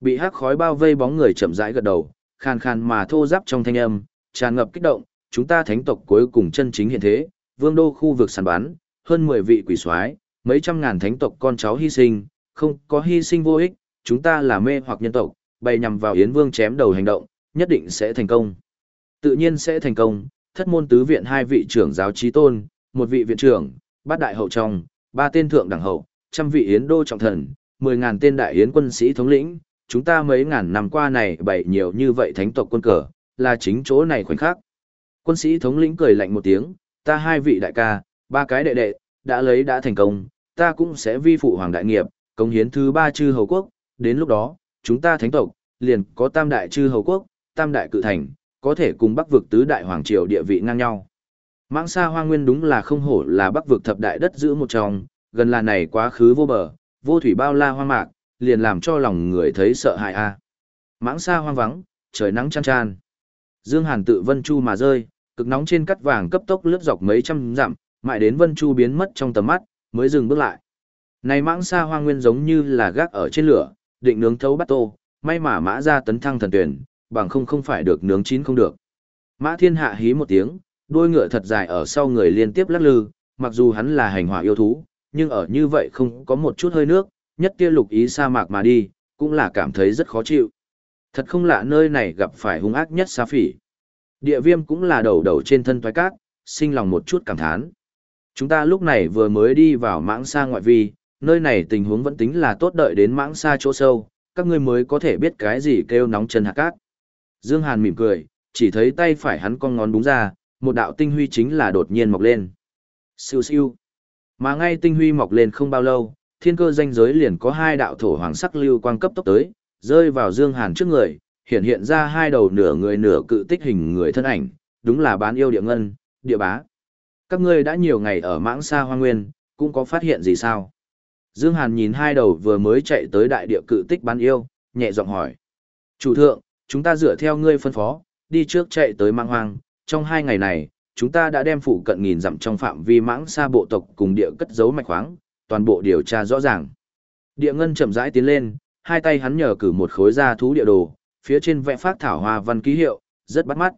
Bị hắc khói bao vây bóng người chậm rãi gật đầu, khan khan mà thô giáp trong thanh âm, tràn ngập kích động, chúng ta thánh tộc cuối cùng chân chính hiện thế, vương đô khu vực sàn bán, hơn 10 vị quỷ soái, mấy trăm ngàn thánh tộc con cháu hy sinh, không có hy sinh vô ích, chúng ta là mê hoặc nhân tộc, bày nhằm vào Yến Vương chém đầu hành động, nhất định sẽ thành công. Tự nhiên sẽ thành công, thất môn tứ viện hai vị trưởng giáo trí tôn, một vị viện trưởng, bát đại hậu trong, ba tên thượng đẳng hậu, trăm vị Yến đô trọng thần, mười ngàn tên đại Yến quân sĩ thống lĩnh, chúng ta mấy ngàn năm qua này bày nhiều như vậy thánh tộc quân cờ, là chính chỗ này khoảnh khắc. Quân sĩ thống lĩnh cười lạnh một tiếng, ta hai vị đại ca, ba cái đệ đệ, đã lấy đã thành công, ta cũng sẽ vi phụ hoàng đại nghiệp, công hiến thứ ba chư hầu quốc, đến lúc đó, chúng ta thánh tộc, liền có tam đại chư hầu quốc, tam đại cự thành, có thể cùng bắc vực tứ đại hoàng triều địa vị ngang nhau. Mãng xa hoa nguyên đúng là không hổ là bắc vực thập đại đất giữ một trong, gần là này quá khứ vô bờ, vô thủy bao la hoang mạc, liền làm cho lòng người thấy sợ hãi a. Mãng xa hoang vắng, trời nắng chan chan. Dương Hàn tự vân chu mà rơi, cực nóng trên cắt vàng cấp tốc lướt dọc mấy trăm dặm, mãi đến vân chu biến mất trong tầm mắt, mới dừng bước lại. Này mãng xa hoang nguyên giống như là gác ở trên lửa, định nướng thấu bắt tô, may mà mã ra tấn thăng thần tuyển, bằng không không phải được nướng chín không được. Mã thiên hạ hí một tiếng, đuôi ngựa thật dài ở sau người liên tiếp lắc lư, mặc dù hắn là hành hỏa yêu thú, nhưng ở như vậy không có một chút hơi nước, nhất kia lục ý sa mạc mà đi, cũng là cảm thấy rất khó chịu. Thật không lạ nơi này gặp phải hung ác nhất xa phỉ. Địa viêm cũng là đầu đầu trên thân toái cát, sinh lòng một chút cảm thán. Chúng ta lúc này vừa mới đi vào mãng xa ngoại vi, nơi này tình huống vẫn tính là tốt đợi đến mãng xa chỗ sâu, các ngươi mới có thể biết cái gì kêu nóng chân hạt cát. Dương Hàn mỉm cười, chỉ thấy tay phải hắn con ngón đúng ra, một đạo tinh huy chính là đột nhiên mọc lên. Siêu siêu. Mà ngay tinh huy mọc lên không bao lâu, thiên cơ danh giới liền có hai đạo thổ hoàng sắc lưu quang cấp tốc tới, rơi vào Dương Hàn trước người, hiện hiện ra hai đầu nửa người nửa cự tích hình người thân ảnh, đúng là bán yêu địa ngân, địa bá. Các ngươi đã nhiều ngày ở mãng xa hoa nguyên, cũng có phát hiện gì sao? Dương Hàn nhìn hai đầu vừa mới chạy tới đại địa cự tích bán yêu, nhẹ giọng hỏi. Chủ thượng, chúng ta dựa theo ngươi phân phó, đi trước chạy tới mãng hoang, trong hai ngày này, chúng ta đã đem phụ cận nghìn dặm trong phạm vi mãng xa bộ tộc cùng địa cất giấu mạch khoáng, toàn bộ điều tra rõ ràng. Địa ngân chậm rãi tiến lên, hai tay hắn nhờ cử một khối da thú địa đồ, phía trên vẽ phát thảo hoa văn ký hiệu, rất bắt mắt.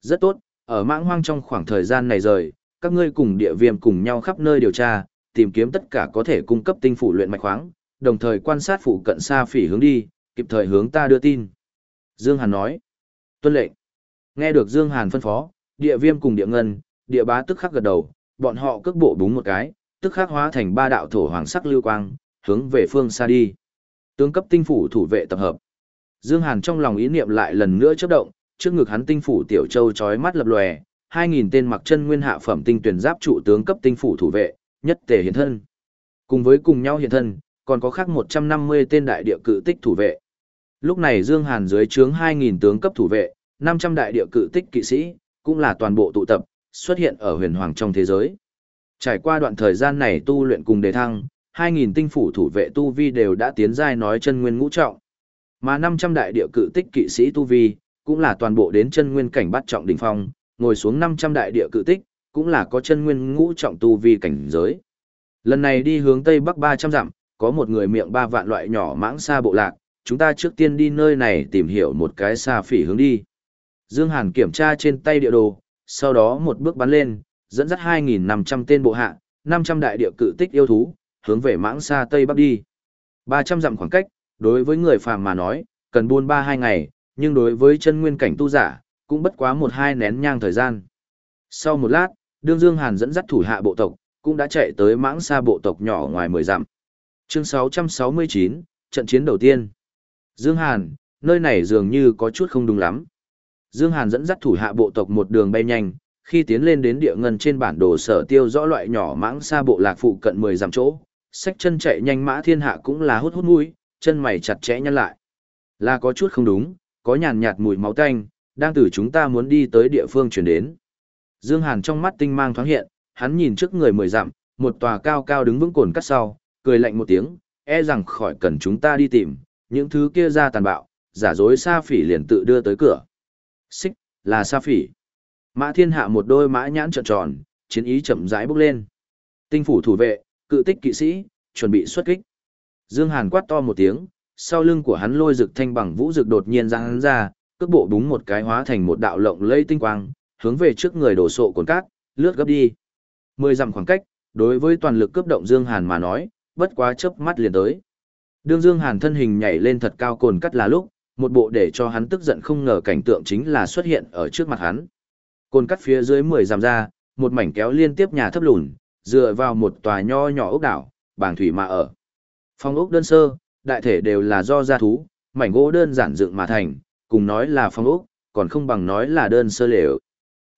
Rất tốt, ở mãng hoang trong khoảng thời gian này rời, các ngươi cùng địa viêm cùng nhau khắp nơi điều tra, tìm kiếm tất cả có thể cung cấp tinh phủ luyện mạch khoáng, đồng thời quan sát phụ cận xa phỉ hướng đi, kịp thời hướng ta đưa tin. Dương Hàn nói, tuân lệnh. Nghe được Dương Hàn phân phó, địa viêm cùng địa ngân, địa bá tức khắc gật đầu, bọn họ cước bộ búng một cái, tức khắc hóa thành ba đạo thổ hoàng sắc lưu quang, hướng về phương xa đi. Tướng cấp tinh phủ thủ vệ tập hợp. Dương Hàn trong lòng ý niệm lại lần nữa chớp động, trước ngực hắn tinh phủ tiểu châu chói mắt lập lòe, 2000 tên mặc chân nguyên hạ phẩm tinh tuyển giáp trụ tướng cấp tinh phủ thủ vệ, nhất tề hiện thân. Cùng với cùng nhau hiện thân, còn có khác 150 tên đại địa cự tích thủ vệ. Lúc này Dương Hàn dưới trướng 2000 tướng cấp thủ vệ, 500 đại địa cự tích kỵ sĩ, cũng là toàn bộ tụ tập, xuất hiện ở huyền hoàng trong thế giới. Trải qua đoạn thời gian này tu luyện cùng đề thăng, 2.000 tinh phủ thủ vệ tu vi đều đã tiến giai nói chân nguyên ngũ trọng. Mà 500 đại địa cự tích kỵ sĩ tu vi, cũng là toàn bộ đến chân nguyên cảnh bắt trọng đỉnh phong, ngồi xuống 500 đại địa cự tích, cũng là có chân nguyên ngũ trọng tu vi cảnh giới. Lần này đi hướng tây bắc 300 dặm, có một người miệng ba vạn loại nhỏ mãng xa bộ lạc, chúng ta trước tiên đi nơi này tìm hiểu một cái xa phỉ hướng đi. Dương Hàn kiểm tra trên tay địa đồ, sau đó một bước bắn lên, dẫn dắt 2.500 tên bộ hạ, 500 đại địa cự tích yêu thú, hướng về mãng xa Tây Bắc đi. 300 dặm khoảng cách, đối với người phàm mà nói, cần buôn 3-2 ngày, nhưng đối với chân nguyên cảnh tu giả, cũng bất quá một hai nén nhang thời gian. Sau một lát, Đương Dương Hàn dẫn dắt thủ hạ bộ tộc, cũng đã chạy tới mãng xa bộ tộc nhỏ ngoài 10 dặm. Chương 669, trận chiến đầu tiên. Dương Hàn, nơi này dường như có chút không đúng lắm. Dương Hàn dẫn dắt thủ hạ bộ tộc một đường bay nhanh, khi tiến lên đến địa ngân trên bản đồ sở tiêu rõ loại nhỏ mãng xa bộ lạc phụ cận 10 dặm chỗ, sách chân chạy nhanh mã thiên hạ cũng là hút hút mũi, chân mày chặt chẽ nhăn lại. Là có chút không đúng, có nhàn nhạt mùi máu tanh, đang từ chúng ta muốn đi tới địa phương chuyển đến. Dương Hàn trong mắt tinh mang thoáng hiện, hắn nhìn trước người mười dặm, một tòa cao cao đứng vững cồn cắt sau, cười lạnh một tiếng, e rằng khỏi cần chúng ta đi tìm, những thứ kia ra tàn bạo, giả dối sa phỉ liền tự đưa tới cửa. Xích, là sa phỉ. Mã thiên hạ một đôi mã nhãn trợn tròn, chiến ý chậm rãi bốc lên. Tinh phủ thủ vệ, cự tích kỵ sĩ, chuẩn bị xuất kích. Dương Hàn quát to một tiếng, sau lưng của hắn lôi rực thanh bằng vũ rực đột nhiên ra hắn ra, cước bộ đúng một cái hóa thành một đạo lộng lây tinh quang, hướng về trước người đổ sộ cồn cát, lướt gấp đi. Mười dặm khoảng cách, đối với toàn lực cướp động Dương Hàn mà nói, bất quá chớp mắt liền tới. Đương Dương Hàn thân hình nhảy lên thật cao cồn cắt là lúc, một bộ để cho hắn tức giận không ngờ cảnh tượng chính là xuất hiện ở trước mặt hắn. Cồn cắt phía dưới mười dặm ra, một mảnh kéo liên tiếp nhà thấp lùn, dựa vào một tòa nho nhỏ ốc đảo, bảng thủy mà ở. Phong ốc đơn sơ, đại thể đều là do gia thú, mảnh gỗ đơn giản dựng mà thành, cùng nói là phong ốc, còn không bằng nói là đơn sơ lều.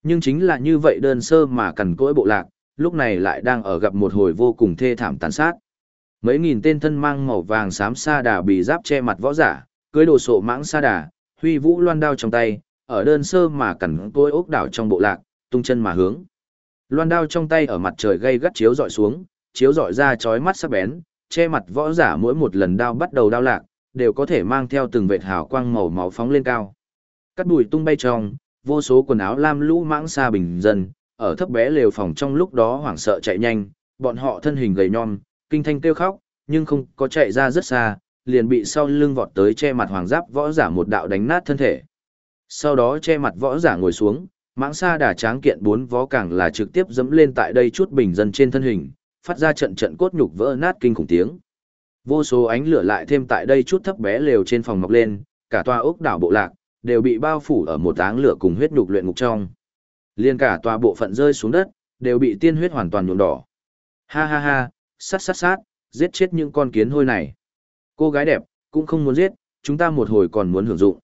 Nhưng chính là như vậy đơn sơ mà cần cỗi bộ lạc, lúc này lại đang ở gặp một hồi vô cùng thê thảm tàn sát. Mấy nghìn tên thân mang màu vàng xám sa đà bị giáp che mặt võ giả, cưới đồ sộ mãng sa đà, huy vũ loan đao trong tay, ở đơn sơ mà cẩn cỗi ốc đảo trong bộ lạc, tung chân mà hướng. Loan đao trong tay ở mặt trời gây gắt chiếu dọi xuống, chiếu dọi ra chói mắt sắc bén, che mặt võ giả mỗi một lần đao bắt đầu đao lạc, đều có thể mang theo từng vệt hào quang màu máu phóng lên cao. Cắt bụi tung bay trong, vô số quần áo lam lũ mãng xa bình dân, ở thấp bé lều phòng trong lúc đó hoảng sợ chạy nhanh, bọn họ thân hình gầy nhom, kinh thanh kêu khóc, nhưng không có chạy ra rất xa, liền bị sau lưng vọt tới che mặt hoàng giáp võ giả một đạo đánh nát thân thể. Sau đó che mặt võ giả ngồi xuống, Mãng sa đà tráng kiện bốn vó càng là trực tiếp dẫm lên tại đây chút bình dân trên thân hình, phát ra trận trận cốt nhục vỡ nát kinh khủng tiếng. Vô số ánh lửa lại thêm tại đây chút thấp bé lều trên phòng mọc lên, cả tòa ốc đảo bộ lạc đều bị bao phủ ở một áng lửa cùng huyết nhục luyện ngục trong. Liên cả tòa bộ phận rơi xuống đất, đều bị tiên huyết hoàn toàn nhuộm đỏ. Ha ha ha, sát sát sát, giết chết những con kiến hôi này. Cô gái đẹp, cũng không muốn giết, chúng ta một hồi còn muốn hưởng dụng.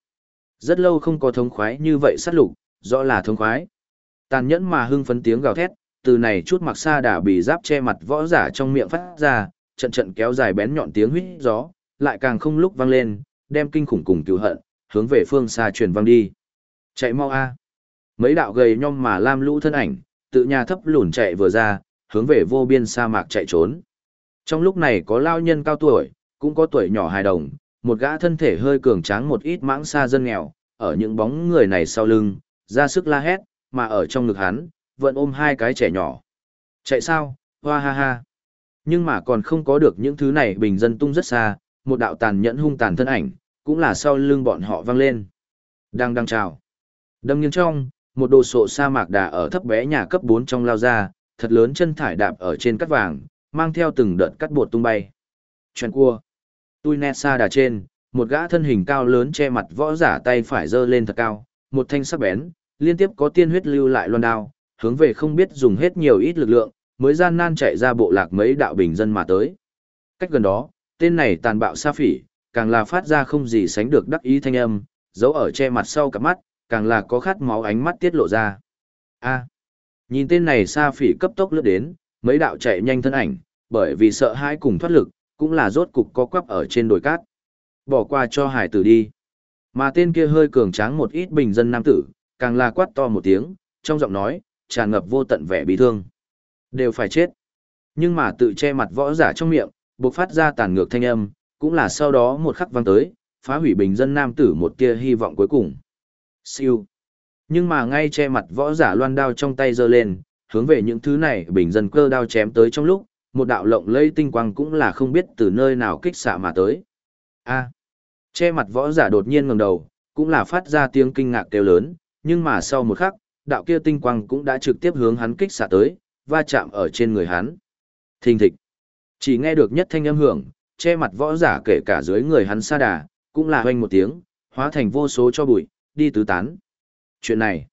Rất lâu không có thống khoái như vậy sát lục, rõ là thống khoái. Tàn nhẫn mà hưng phấn tiếng gào thét, từ này chút mặc xa đà bị giáp che mặt võ giả trong miệng phát ra, trận trận kéo dài bén nhọn tiếng huýt gió, lại càng không lúc vang lên, đem kinh khủng cùng cứu hận, hướng về phương xa truyền vang đi. Chạy mau a. Mấy đạo gầy nhom mà lam lũ thân ảnh, tự nhà thấp lùn chạy vừa ra, hướng về vô biên sa mạc chạy trốn. Trong lúc này có lao nhân cao tuổi, cũng có tuổi nhỏ hài đồng, một gã thân thể hơi cường tráng một ít mãng xa dân nghèo, ở những bóng người này sau lưng, ra sức la hét, mà ở trong ngực hắn, vẫn ôm hai cái trẻ nhỏ. Chạy sao, hoa ha ha. Nhưng mà còn không có được những thứ này bình dân tung rất xa, một đạo tàn nhẫn hung tàn thân ảnh, cũng là sau lưng bọn họ vang lên. Đang đang chào. Đâm nghiêng trong, một đồ sộ sa mạc đà ở thấp bé nhà cấp 4 trong lao ra, thật lớn chân thải đạp ở trên cắt vàng, mang theo từng đợt cắt bột tung bay. Chuyện cua. Tui nét xa đà trên, một gã thân hình cao lớn che mặt võ giả tay phải giơ lên thật cao, một thanh sắc bén, liên tiếp có tiên huyết lưu lại loan đao, hướng về không biết dùng hết nhiều ít lực lượng, mới gian nan chạy ra bộ lạc mấy đạo bình dân mà tới. Cách gần đó, tên này tàn bạo sa phỉ, càng là phát ra không gì sánh được đắc ý thanh âm, giấu ở che mặt sau cả mắt, càng là có khát máu ánh mắt tiết lộ ra. A. nhìn tên này sa phỉ cấp tốc lướt đến, mấy đạo chạy nhanh thân ảnh, bởi vì sợ hãi cùng thoát lực, cũng là rốt cục co quắp ở trên đồi cát. Bỏ qua cho hải tử đi. Mà tên kia hơi cường tráng một ít bình dân nam tử, càng là quát to một tiếng, trong giọng nói, tràn ngập vô tận vẻ bị thương. Đều phải chết. Nhưng mà tự che mặt võ giả trong miệng, bộc phát ra tàn ngược thanh âm, cũng là sau đó một khắc vang tới, phá hủy bình dân nam tử một tia hy vọng cuối cùng. Siêu. Nhưng mà ngay che mặt võ giả loan đao trong tay giơ lên, hướng về những thứ này bình dân cơ đao chém tới trong lúc, một đạo lộng lây tinh quang cũng là không biết từ nơi nào kích xạ mà tới. A. Che mặt võ giả đột nhiên ngẩng đầu, cũng là phát ra tiếng kinh ngạc kêu lớn, nhưng mà sau một khắc, đạo kia tinh quang cũng đã trực tiếp hướng hắn kích xạ tới, va chạm ở trên người hắn. Thình thịch. Chỉ nghe được nhất thanh âm hưởng, che mặt võ giả kể cả dưới người hắn sa đà, cũng là hoanh một tiếng, hóa thành vô số cho bụi, đi tứ tán. Chuyện này,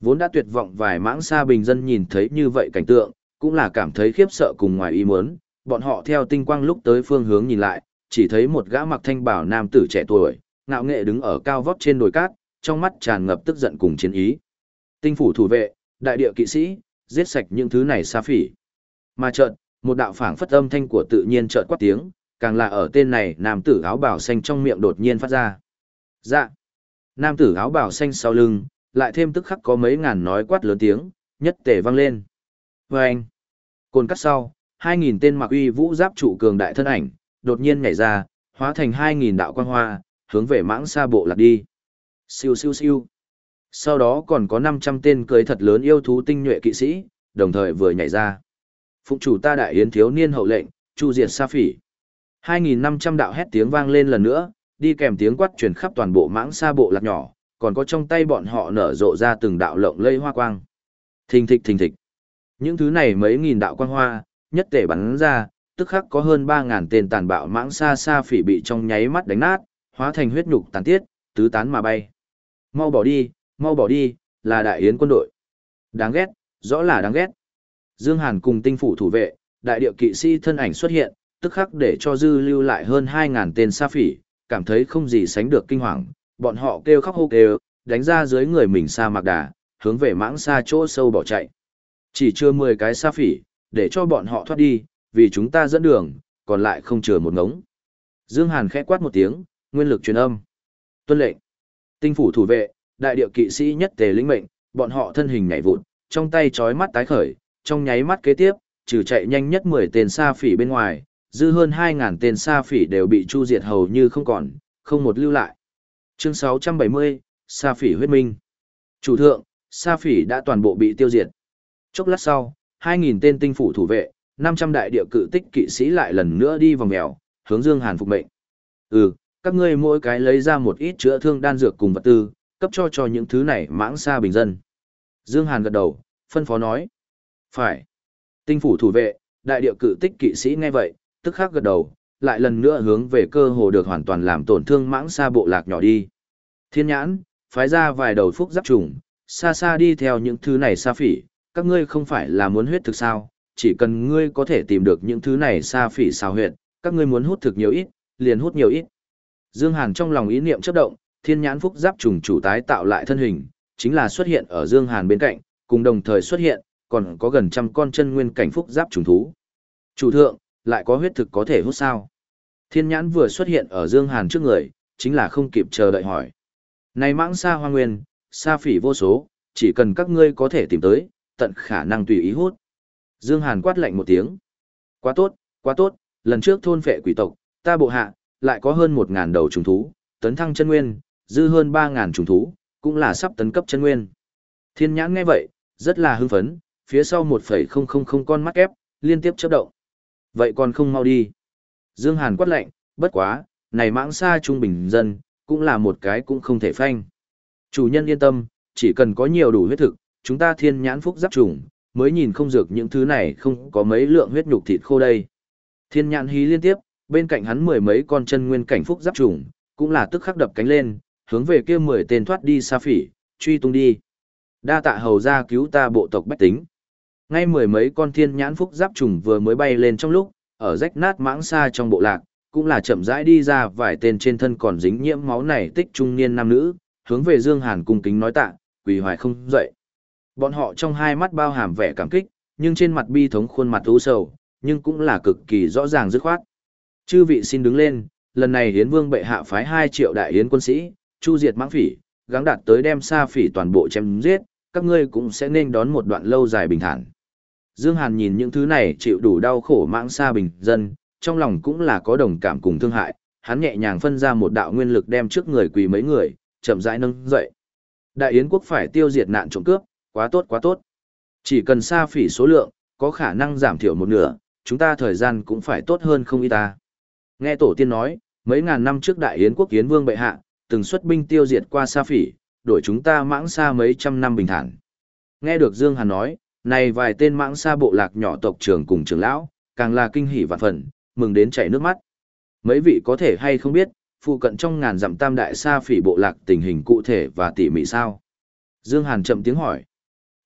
vốn đã tuyệt vọng vài mãng xa bình dân nhìn thấy như vậy cảnh tượng, cũng là cảm thấy khiếp sợ cùng ngoài ý muốn, bọn họ theo tinh quang lúc tới phương hướng nhìn lại, chỉ thấy một gã mặc thanh bảo nam tử trẻ tuổi, ngạo nghệ đứng ở cao vóc trên đồi cát, trong mắt tràn ngập tức giận cùng chiến ý. Tinh phủ thủ vệ, đại địa kỵ sĩ, giết sạch những thứ này xa phỉ. Mà chợt, một đạo phảng phất âm thanh của tự nhiên chợt quát tiếng, càng là ở tên này nam tử áo bào xanh trong miệng đột nhiên phát ra. Dạ. Nam tử áo bào xanh sau lưng, lại thêm tức khắc có mấy ngàn nói quát lớn tiếng, nhất tề vang lên. Và anh. Cồn cắt sau, 2.000 tên mặc uy vũ giáp trụ cường đại thân ảnh, đột nhiên nhảy ra, hóa thành 2.000 đạo quang hoa, hướng về mãng xa bộ lạc đi. Siêu siêu siêu. Sau đó còn có 500 tên cưới thật lớn yêu thú tinh nhuệ kỵ sĩ, đồng thời vừa nhảy ra. Phụng chủ ta đại yến thiếu niên hậu lệnh, chu diệt sa phỉ. 2.500 đạo hét tiếng vang lên lần nữa, đi kèm tiếng quát truyền khắp toàn bộ mãng xa bộ lạc nhỏ, còn có trong tay bọn họ nở rộ ra từng đạo lộng lây hoa quang. Thình thịch thình thịch. Những thứ này mấy nghìn đạo quang hoa, nhất tể bắn ra, tức khắc có hơn 3.000 tên tàn bạo mãng xa xa phỉ bị trong nháy mắt đánh nát, hóa thành huyết nhục tàn tiết, tứ tán mà bay. Mau bỏ đi, mau bỏ đi, là đại yến quân đội. Đáng ghét, rõ là đáng ghét. Dương Hàn cùng tinh phủ thủ vệ, đại địa kỵ sĩ thân ảnh xuất hiện, tức khắc để cho dư lưu lại hơn 2.000 tên sa phỉ, cảm thấy không gì sánh được kinh hoàng, bọn họ kêu khóc hô kêu, đánh ra dưới người mình sa mạc đà, hướng về mãng xa chỗ sâu bỏ chạy. Chỉ chưa 10 cái sa phỉ, để cho bọn họ thoát đi, vì chúng ta dẫn đường, còn lại không chừa một ngống. Dương Hàn khẽ quát một tiếng, nguyên lực truyền âm. Tuân lệnh. Tinh phủ thủ vệ, đại địa kỵ sĩ nhất tề lĩnh mệnh, bọn họ thân hình nhảy vụt, trong tay chói mắt tái khởi, trong nháy mắt kế tiếp, trừ chạy nhanh nhất 10 tên sa phỉ bên ngoài, dư hơn 2000 tên sa phỉ đều bị chu diệt hầu như không còn, không một lưu lại. Chương 670, sa phỉ huyết minh. Chủ thượng, sa phỉ đã toàn bộ bị tiêu diệt. Chốc lát sau, 2.000 tên tinh phủ thủ vệ, 500 đại địa cự tích kỵ sĩ lại lần nữa đi vòng mèo, hướng Dương Hàn phục mệnh. Ừ, các ngươi mỗi cái lấy ra một ít chữa thương đan dược cùng vật tư, cấp cho cho những thứ này mãng xa bình dân. Dương Hàn gật đầu, phân phó nói. Phải. Tinh phủ thủ vệ, đại địa cự tích kỵ sĩ nghe vậy, tức khắc gật đầu, lại lần nữa hướng về cơ hồ được hoàn toàn làm tổn thương mãng xa bộ lạc nhỏ đi. Thiên nhãn, phái ra vài đầu phúc giáp trùng, xa xa đi theo những thứ này xa phỉ, các ngươi không phải là muốn huyết thực sao, chỉ cần ngươi có thể tìm được những thứ này xa phỉ xào huyệt, các ngươi muốn hút thực nhiều ít, liền hút nhiều ít. Dương Hàn trong lòng ý niệm chấp động, thiên nhãn phúc giáp trùng chủ tái tạo lại thân hình, chính là xuất hiện ở Dương Hàn bên cạnh, cùng đồng thời xuất hiện, còn có gần trăm con chân nguyên cảnh phúc giáp trùng thú. Chủ thượng, lại có huyết thực có thể hút sao? Thiên nhãn vừa xuất hiện ở Dương Hàn trước người, chính là không kịp chờ đợi hỏi. Này mãng xa hoa nguyên, xa phỉ vô số, chỉ cần các ngươi có thể tìm tới, tận khả năng tùy ý hút. Dương Hàn quát lạnh một tiếng. Quá tốt, quá tốt, lần trước thôn phệ quỷ tộc, ta bộ hạ, lại có hơn một ngàn đầu trùng thú, tấn thăng chân nguyên, dư hơn ba ngàn trùng thú, cũng là sắp tấn cấp chân nguyên. Thiên nhãn nghe vậy, rất là hưng phấn, phía sau một phẩy không không không con mắt ép, liên tiếp chớp động. Vậy còn không mau đi. Dương Hàn quát lạnh, bất quá, này mãng xa trung bình dân, cũng là một cái cũng không thể phanh. Chủ nhân yên tâm, chỉ cần có nhiều đủ huyết thực, chúng ta thiên nhãn phúc giáp trùng, mới nhìn không dược những thứ này không có mấy lượng huyết nhục thịt khô đây. Thiên nhãn hí liên tiếp, bên cạnh hắn mười mấy con chân nguyên cảnh phúc giáp trùng, cũng là tức khắc đập cánh lên, hướng về kia mười tên thoát đi xa phỉ, truy tung đi. Đa tạ hầu ra cứu ta bộ tộc bách tính. Ngay mười mấy con thiên nhãn phúc giáp trùng vừa mới bay lên trong lúc, ở rách nát mãng xa trong bộ lạc, cũng là chậm rãi đi ra vài tên trên thân còn dính nhiễm máu này tích trung niên nam nữ, hướng về Dương Hàn cung kính nói tạ, quỳ hoài không dậy. Bọn họ trong hai mắt bao hàm vẻ cảm kích, nhưng trên mặt bi thống khuôn mặt u sầu, nhưng cũng là cực kỳ rõ ràng dứt khoát. Chư vị xin đứng lên, lần này Hiến Vương bệ hạ phái 2 triệu đại yến quân sĩ, chu diệt mãng phỉ, gắng đạt tới đem xa phỉ toàn bộ chém giết, các ngươi cũng sẽ nên đón một đoạn lâu dài bình thản. Dương Hàn nhìn những thứ này chịu đủ đau khổ mãng xa bình dân, trong lòng cũng là có đồng cảm cùng thương hại, hắn nhẹ nhàng phân ra một đạo nguyên lực đem trước người quỳ mấy người, chậm rãi nâng dậy. Đại Yến quốc phải tiêu diệt nạn trộm cướp, quá tốt quá tốt. Chỉ cần xa phỉ số lượng, có khả năng giảm thiểu một nửa, chúng ta thời gian cũng phải tốt hơn không y ta. Nghe tổ tiên nói, mấy ngàn năm trước Đại Yến quốc Yến vương bệ hạ, từng xuất binh tiêu diệt qua xa phỉ, đổi chúng ta mãng xa mấy trăm năm bình thản. Nghe được Dương Hàn nói, này vài tên mãng xa bộ lạc nhỏ tộc trưởng cùng trưởng lão, càng là kinh hỉ vạn phần, mừng đến chảy nước mắt. Mấy vị có thể hay không biết, phụ cận trong ngàn dặm tam đại sa phỉ bộ lạc tình hình cụ thể và tỉ mỉ sao? Dương Hàn chậm tiếng hỏi.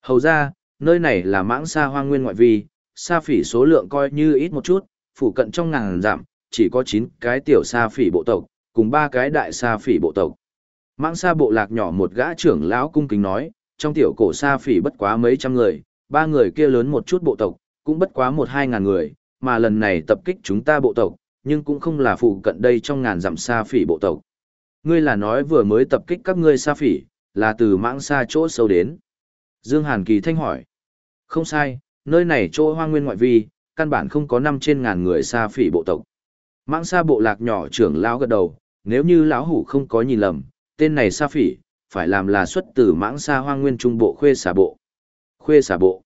Hầu ra, nơi này là mãng xa hoang nguyên ngoại vi, sa phỉ số lượng coi như ít một chút, phụ cận trong ngàn dặm, chỉ có 9 cái tiểu sa phỉ bộ tộc, cùng ba cái đại sa phỉ bộ tộc. Mãng sa bộ lạc nhỏ một gã trưởng lão cung kính nói, trong tiểu cổ sa phỉ bất quá mấy trăm người, ba người kia lớn một chút bộ tộc, cũng bất quá một hai ngàn người, mà lần này tập kích chúng ta bộ tộc, nhưng cũng không là phụ cận đây trong ngàn dặm xa phỉ bộ tộc. Ngươi là nói vừa mới tập kích các ngươi xa phỉ, là từ mãng xa chỗ sâu đến. Dương Hàn Kỳ thanh hỏi. Không sai, nơi này chỗ hoang nguyên ngoại vi, căn bản không có năm trên ngàn người xa phỉ bộ tộc. Mãng xa bộ lạc nhỏ trưởng lão gật đầu, nếu như lão hủ không có nhìn lầm, tên này xa phỉ, phải làm là xuất từ mãng xa hoang nguyên trung bộ khuê xả bộ. Khuê xả bộ.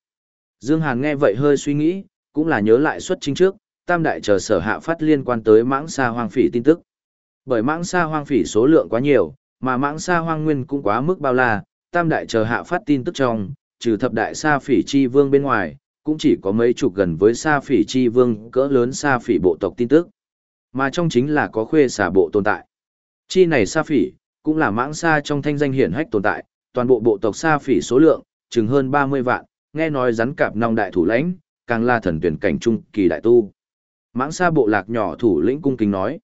Dương Hàn nghe vậy hơi suy nghĩ, cũng là nhớ lại xuất chính trước, tam đại chờ sở hạ phát liên quan tới mãng xa hoang phỉ tin tức. Bởi mãng xa hoang phỉ số lượng quá nhiều, mà mãng xa hoang nguyên cũng quá mức bao la, tam đại chờ hạ phát tin tức trong, trừ thập đại xa phỉ chi vương bên ngoài, cũng chỉ có mấy chục gần với xa phỉ chi vương cỡ lớn xa phỉ bộ tộc tin tức. Mà trong chính là có khuê xả bộ tồn tại. Chi này Sa phỉ, cũng là mãng Sa trong thanh danh hiển hách tồn tại, toàn bộ bộ tộc Sa phỉ số lượng, chừng hơn 30 vạn, nghe nói rắn cạp nong đại thủ lãnh, càng là thần tuyển cảnh trung kỳ đại tu. Mãng Sa bộ lạc nhỏ thủ lĩnh cung kính nói.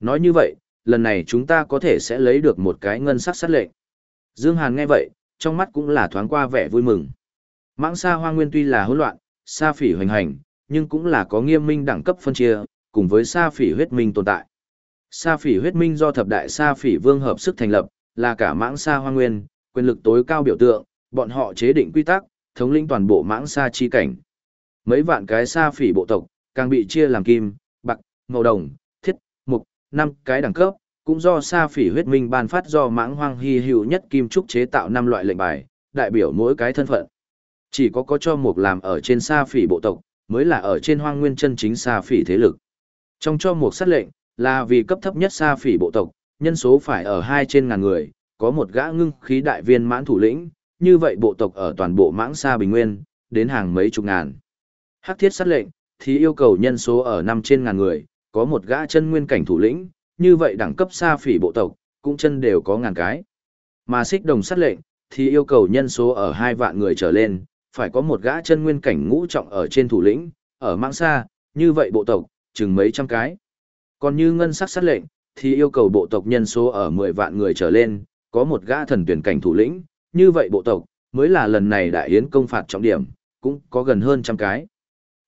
Nói như vậy, lần này chúng ta có thể sẽ lấy được một cái ngân sắc sát lệnh. Dương Hàn nghe vậy, trong mắt cũng là thoáng qua vẻ vui mừng. Mãng Sa hoa nguyên tuy là hỗn loạn, Sa phỉ hoành hành, nhưng cũng là có nghiêm minh đẳng cấp phân chia, cùng với Sa phỉ huyết minh tồn tại. Sa phỉ huyết minh do thập đại sa phỉ vương hợp sức thành lập, là cả mãng sa hoa nguyên, quyền lực tối cao biểu tượng, bọn họ chế định quy tắc, thống lĩnh toàn bộ mãng sa chi cảnh. Mấy vạn cái sa phỉ bộ tộc, càng bị chia làm kim, bạc, màu đồng, thiết, mục, năm cái đẳng cấp, cũng do sa phỉ huyết minh ban phát do mãng hoang hy hữu nhất kim trúc chế tạo năm loại lệnh bài, đại biểu mỗi cái thân phận. Chỉ có có cho mục làm ở trên sa phỉ bộ tộc, mới là ở trên hoang nguyên chân chính sa phỉ thế lực. Trong cho mục sát lệnh, là vì cấp thấp nhất xa phỉ bộ tộc, nhân số phải ở hai trên ngàn người, có một gã ngưng khí đại viên mãn thủ lĩnh, như vậy bộ tộc ở toàn bộ mãng xa bình nguyên, đến hàng mấy chục ngàn. Hắc thiết sát lệnh, thì yêu cầu nhân số ở năm trên ngàn người, có một gã chân nguyên cảnh thủ lĩnh, như vậy đẳng cấp xa phỉ bộ tộc, cũng chân đều có ngàn cái. Mà xích đồng sát lệnh, thì yêu cầu nhân số ở hai vạn người trở lên, phải có một gã chân nguyên cảnh ngũ trọng ở trên thủ lĩnh, ở mãng xa, như vậy bộ tộc, chừng mấy trăm cái. Còn như ngân sắc sát lệnh, thì yêu cầu bộ tộc nhân số ở 10 vạn người trở lên, có một gã thần tuyển cảnh thủ lĩnh, như vậy bộ tộc, mới là lần này đại yến công phạt trọng điểm, cũng có gần hơn trăm cái.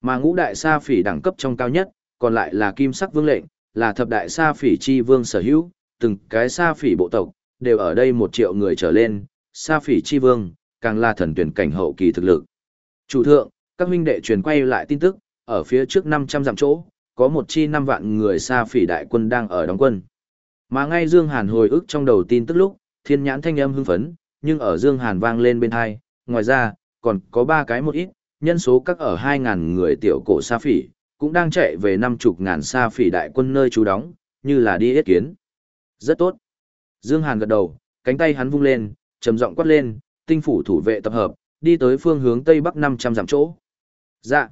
Mà ngũ đại sa phỉ đẳng cấp trong cao nhất, còn lại là kim sắc vương lệnh, là thập đại sa phỉ chi vương sở hữu, từng cái sa phỉ bộ tộc, đều ở đây một triệu người trở lên, sa phỉ chi vương, càng là thần tuyển cảnh hậu kỳ thực lực. Chủ thượng, các huynh đệ truyền quay lại tin tức, ở phía trước 500 dặm chỗ, có một chi 5 vạn người xa phỉ đại quân đang ở đóng quân. Mà ngay Dương Hàn hồi ức trong đầu tin tức lúc, thiên nhãn thanh âm hưng phấn, nhưng ở Dương Hàn vang lên bên hai, ngoài ra, còn có ba cái một ít, nhân số các ở 2.000 người tiểu cổ xa phỉ, cũng đang chạy về năm chục ngàn xa phỉ đại quân nơi trú đóng, như là đi yết kiến. Rất tốt. Dương Hàn gật đầu, cánh tay hắn vung lên, trầm giọng quát lên, tinh phủ thủ vệ tập hợp, đi tới phương hướng tây bắc 500 dặm chỗ. Dạ.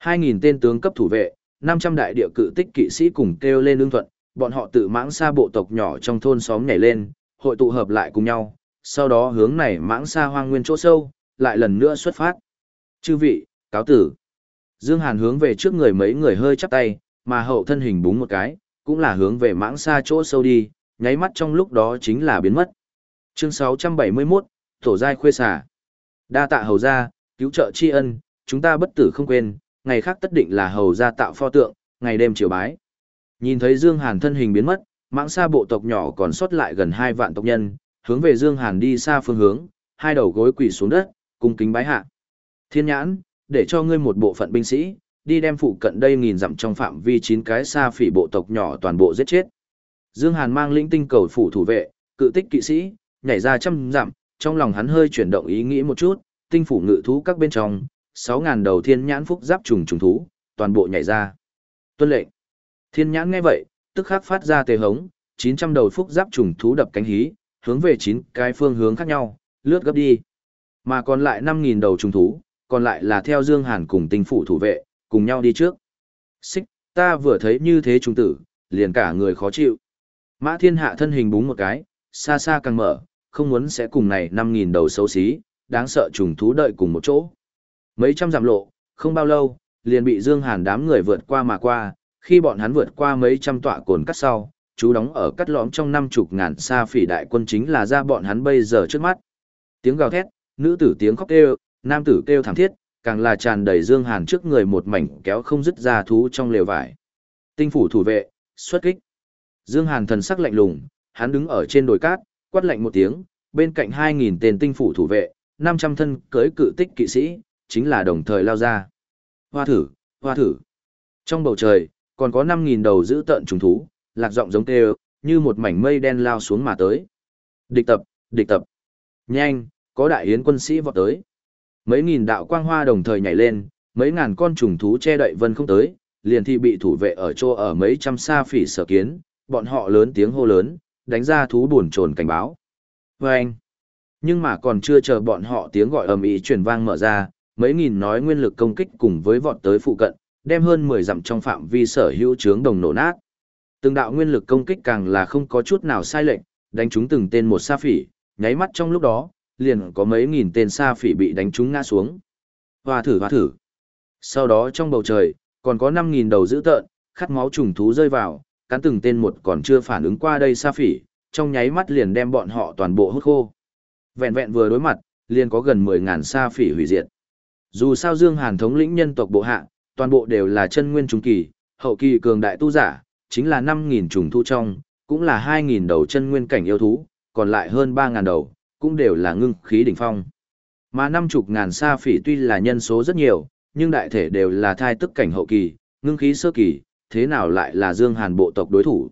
2.000 tên tướng cấp thủ vệ, 500 đại địa cự tích kỵ sĩ cùng kêu lên lương thuận, bọn họ tự mãng xa bộ tộc nhỏ trong thôn xóm nhảy lên, hội tụ hợp lại cùng nhau, sau đó hướng này mãng xa hoang nguyên chỗ sâu, lại lần nữa xuất phát. Chư vị, cáo tử. Dương Hàn hướng về trước người mấy người hơi chắp tay, mà hậu thân hình búng một cái, cũng là hướng về mãng xa chỗ sâu đi, nháy mắt trong lúc đó chính là biến mất. Chương 671, Tổ giai khuê xà. Đa tạ hầu gia, cứu trợ tri ân, chúng ta bất tử không quên, ngày khác tất định là hầu gia tạo pho tượng, ngày đêm triều bái. Nhìn thấy Dương Hàn thân hình biến mất, mãng xa bộ tộc nhỏ còn sót lại gần hai vạn tộc nhân, hướng về Dương Hàn đi xa phương hướng, hai đầu gối quỳ xuống đất, cung kính bái hạ. Thiên nhãn, để cho ngươi một bộ phận binh sĩ, đi đem phụ cận đây nghìn dặm trong phạm vi chín cái xa phỉ bộ tộc nhỏ toàn bộ giết chết. Dương Hàn mang lĩnh tinh cầu phủ thủ vệ, cự tích kỵ sĩ, nhảy ra trăm dặm, trong lòng hắn hơi chuyển động ý nghĩ một chút, tinh phủ ngự thú các bên trong, Sáu ngàn đầu thiên nhãn phúc giáp trùng trùng thú, toàn bộ nhảy ra. Tuân lệnh. Thiên nhãn nghe vậy, tức khắc phát ra tề hống, 900 đầu phúc giáp trùng thú đập cánh hí, hướng về chín cái phương hướng khác nhau, lướt gấp đi. Mà còn lại 5.000 đầu trùng thú, còn lại là theo Dương Hàn cùng tinh phủ thủ vệ, cùng nhau đi trước. Xích, ta vừa thấy như thế trùng tử, liền cả người khó chịu. Mã thiên hạ thân hình búng một cái, xa xa càng mở, không muốn sẽ cùng này 5.000 đầu xấu xí, đáng sợ trùng thú đợi cùng một chỗ. Mấy trăm dặm lộ, không bao lâu, liền bị Dương Hàn đám người vượt qua mà qua, khi bọn hắn vượt qua mấy trăm tọa cồn cắt sau, chú đóng ở cắt lõm trong năm chục ngàn xa phỉ đại quân chính là ra bọn hắn bây giờ trước mắt. Tiếng gào thét, nữ tử tiếng khóc kêu, nam tử kêu thảm thiết, càng là tràn đầy Dương Hàn trước người một mảnh kéo không dứt ra thú trong lều vải. Tinh phủ thủ vệ, xuất kích. Dương Hàn thần sắc lạnh lùng, hắn đứng ở trên đồi cát, quát lạnh một tiếng, bên cạnh 2000 tên tinh phủ thủ vệ, 500 thân cưới cự tích kỵ sĩ, chính là đồng thời lao ra. Hoa thử, hoa thử. Trong bầu trời, còn có 5.000 đầu giữ tận trùng thú, lạc giọng giống tê như một mảnh mây đen lao xuống mà tới. Địch tập, địch tập. Nhanh, có đại yến quân sĩ vọt tới. Mấy nghìn đạo quang hoa đồng thời nhảy lên, mấy ngàn con trùng thú che đậy vân không tới, liền thì bị thủ vệ ở chỗ ở mấy trăm xa phỉ sở kiến, bọn họ lớn tiếng hô lớn, đánh ra thú buồn trồn cảnh báo. Vâng! anh, nhưng mà còn chưa chờ bọn họ tiếng gọi ầm ĩ truyền vang mở ra, mấy nghìn nói nguyên lực công kích cùng với vọt tới phụ cận, đem hơn 10 dặm trong phạm vi sở hữu chướng đồng nổ nát. Từng đạo nguyên lực công kích càng là không có chút nào sai lệch, đánh chúng từng tên một sa phỉ, nháy mắt trong lúc đó, liền có mấy nghìn tên sa phỉ bị đánh trúng ngã xuống. Hoa thử hoa thử. Sau đó trong bầu trời, còn có 5.000 đầu dữ tợn, khát máu trùng thú rơi vào, cắn từng tên một còn chưa phản ứng qua đây sa phỉ, trong nháy mắt liền đem bọn họ toàn bộ hút khô. Vẹn vẹn vừa đối mặt, liền có gần 10.000 sa phỉ hủy diệt. Dù sao Dương Hàn thống lĩnh nhân tộc bộ hạ, toàn bộ đều là chân nguyên trung kỳ, hậu kỳ cường đại tu giả, chính là 5.000 trùng thu trong, cũng là 2.000 đầu chân nguyên cảnh yêu thú, còn lại hơn 3.000 đầu, cũng đều là ngưng khí đỉnh phong. Mà năm chục ngàn sa phỉ tuy là nhân số rất nhiều, nhưng đại thể đều là thai tức cảnh hậu kỳ, ngưng khí sơ kỳ, thế nào lại là Dương Hàn bộ tộc đối thủ?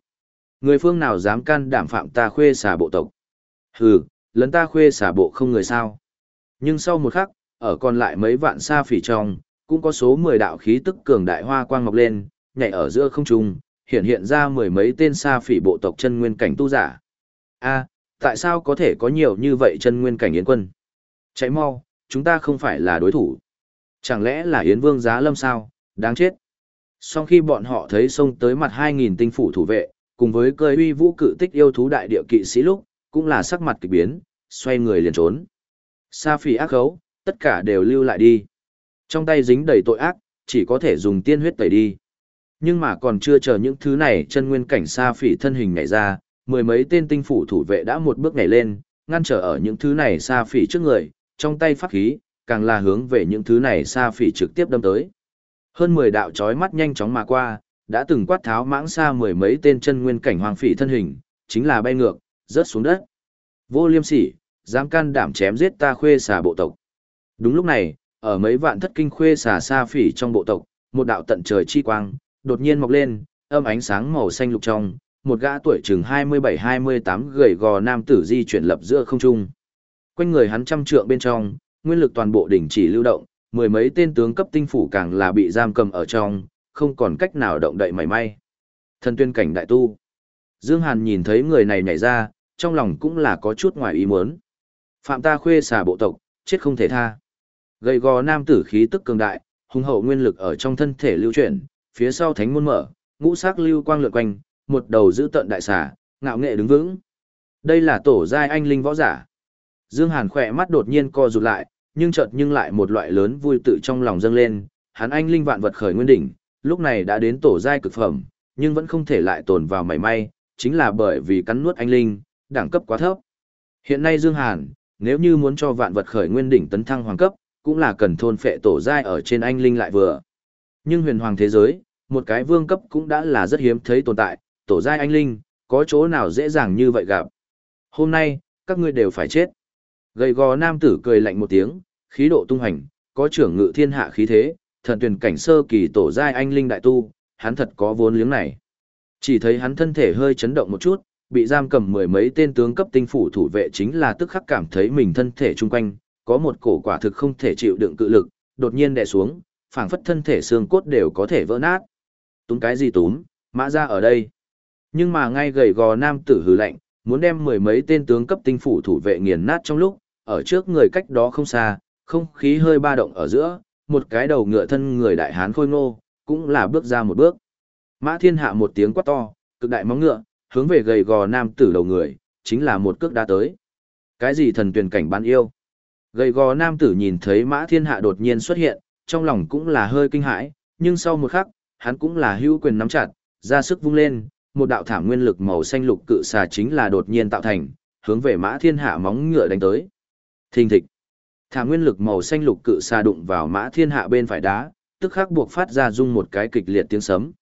Người phương nào dám can đảm phạm ta khuê xà bộ tộc? Hừ, lấn ta khuê xà bộ không người sao? Nhưng sau một khắc, ở còn lại mấy vạn xa phỉ trong, cũng có số 10 đạo khí tức cường đại hoa quang ngọc lên, nhảy ở giữa không trung, hiện hiện ra mười mấy tên xa phỉ bộ tộc chân nguyên cảnh tu giả. A, tại sao có thể có nhiều như vậy chân nguyên cảnh yến quân? Chạy mau, chúng ta không phải là đối thủ. Chẳng lẽ là Yến Vương giá lâm sao, đáng chết. Sau khi bọn họ thấy xông tới mặt 2.000 tinh phủ thủ vệ, cùng với cơi uy vũ cự tích yêu thú đại địa kỵ sĩ lúc, cũng là sắc mặt kỳ biến, xoay người liền trốn. Sa phỉ ác khấu, tất cả đều lưu lại đi. Trong tay dính đầy tội ác, chỉ có thể dùng tiên huyết tẩy đi. Nhưng mà còn chưa chờ những thứ này chân nguyên cảnh xa phỉ thân hình nhảy ra, mười mấy tên tinh phủ thủ vệ đã một bước nhảy lên, ngăn trở ở những thứ này xa phỉ trước người, trong tay pháp khí, càng là hướng về những thứ này xa phỉ trực tiếp đâm tới. Hơn 10 đạo chói mắt nhanh chóng mà qua, đã từng quát tháo mãng xa mười mấy tên chân nguyên cảnh hoàng phỉ thân hình, chính là bay ngược, rớt xuống đất. Vô liêm sỉ, dám can đảm chém giết ta khuê xà bộ tộc. Đúng lúc này, ở mấy vạn thất kinh khuê xà xa phỉ trong bộ tộc, một đạo tận trời chi quang, đột nhiên mọc lên, âm ánh sáng màu xanh lục trong, một gã tuổi chừng 27-28 gầy gò nam tử di chuyển lập giữa không trung. Quanh người hắn trăm trượng bên trong, nguyên lực toàn bộ đỉnh chỉ lưu động, mười mấy tên tướng cấp tinh phủ càng là bị giam cầm ở trong, không còn cách nào động đậy mảy may. Thần tuyên cảnh đại tu. Dương Hàn nhìn thấy người này nhảy ra, trong lòng cũng là có chút ngoài ý muốn. Phạm ta khuê xà bộ tộc, chết không thể tha. Gầy gò nam tử khí tức cường đại, hùng hậu nguyên lực ở trong thân thể lưu chuyển, phía sau thánh môn mở, ngũ sắc lưu quang lượn quanh, một đầu giữ tận đại xà, ngạo nghệ đứng vững. Đây là tổ giai anh linh võ giả. Dương Hàn khỏe mắt đột nhiên co rụt lại, nhưng chợt nhưng lại một loại lớn vui tự trong lòng dâng lên, hắn anh linh vạn vật khởi nguyên đỉnh, lúc này đã đến tổ giai cực phẩm, nhưng vẫn không thể lại tồn vào mảy may, chính là bởi vì cắn nuốt anh linh, đẳng cấp quá thấp. Hiện nay Dương Hàn, nếu như muốn cho vạn vật khởi nguyên đỉnh tấn thăng hoàng cấp, cũng là cần thôn phệ tổ giai ở trên anh linh lại vừa. Nhưng huyền hoàng thế giới, một cái vương cấp cũng đã là rất hiếm thấy tồn tại, tổ giai anh linh, có chỗ nào dễ dàng như vậy gặp. Hôm nay, các ngươi đều phải chết. Gầy gò nam tử cười lạnh một tiếng, khí độ tung hành, có trưởng ngự thiên hạ khí thế, thần tuyển cảnh sơ kỳ tổ giai anh linh đại tu, hắn thật có vốn liếng này. Chỉ thấy hắn thân thể hơi chấn động một chút, bị giam cầm mười mấy tên tướng cấp tinh phủ thủ vệ chính là tức khắc cảm thấy mình thân thể chung quanh, có một cổ quả thực không thể chịu đựng cự lực, đột nhiên đè xuống, phảng phất thân thể xương cốt đều có thể vỡ nát. Túm cái gì túm, mã ra ở đây. Nhưng mà ngay gầy gò nam tử hừ lạnh, muốn đem mười mấy tên tướng cấp tinh phủ thủ vệ nghiền nát trong lúc, ở trước người cách đó không xa, không khí hơi ba động ở giữa, một cái đầu ngựa thân người đại hán khôi ngô, cũng là bước ra một bước. Mã thiên hạ một tiếng quát to, cực đại móng ngựa, hướng về gầy gò nam tử đầu người, chính là một cước đá tới. Cái gì thần tuyển cảnh ban yêu? Gầy gò nam tử nhìn thấy mã thiên hạ đột nhiên xuất hiện, trong lòng cũng là hơi kinh hãi, nhưng sau một khắc, hắn cũng là hữu quyền nắm chặt, ra sức vung lên, một đạo thảm nguyên lực màu xanh lục cự xà chính là đột nhiên tạo thành, hướng về mã thiên hạ móng ngựa đánh tới. Thình thịch. Thảm nguyên lực màu xanh lục cự xà đụng vào mã thiên hạ bên phải đá, tức khắc buộc phát ra rung một cái kịch liệt tiếng sấm.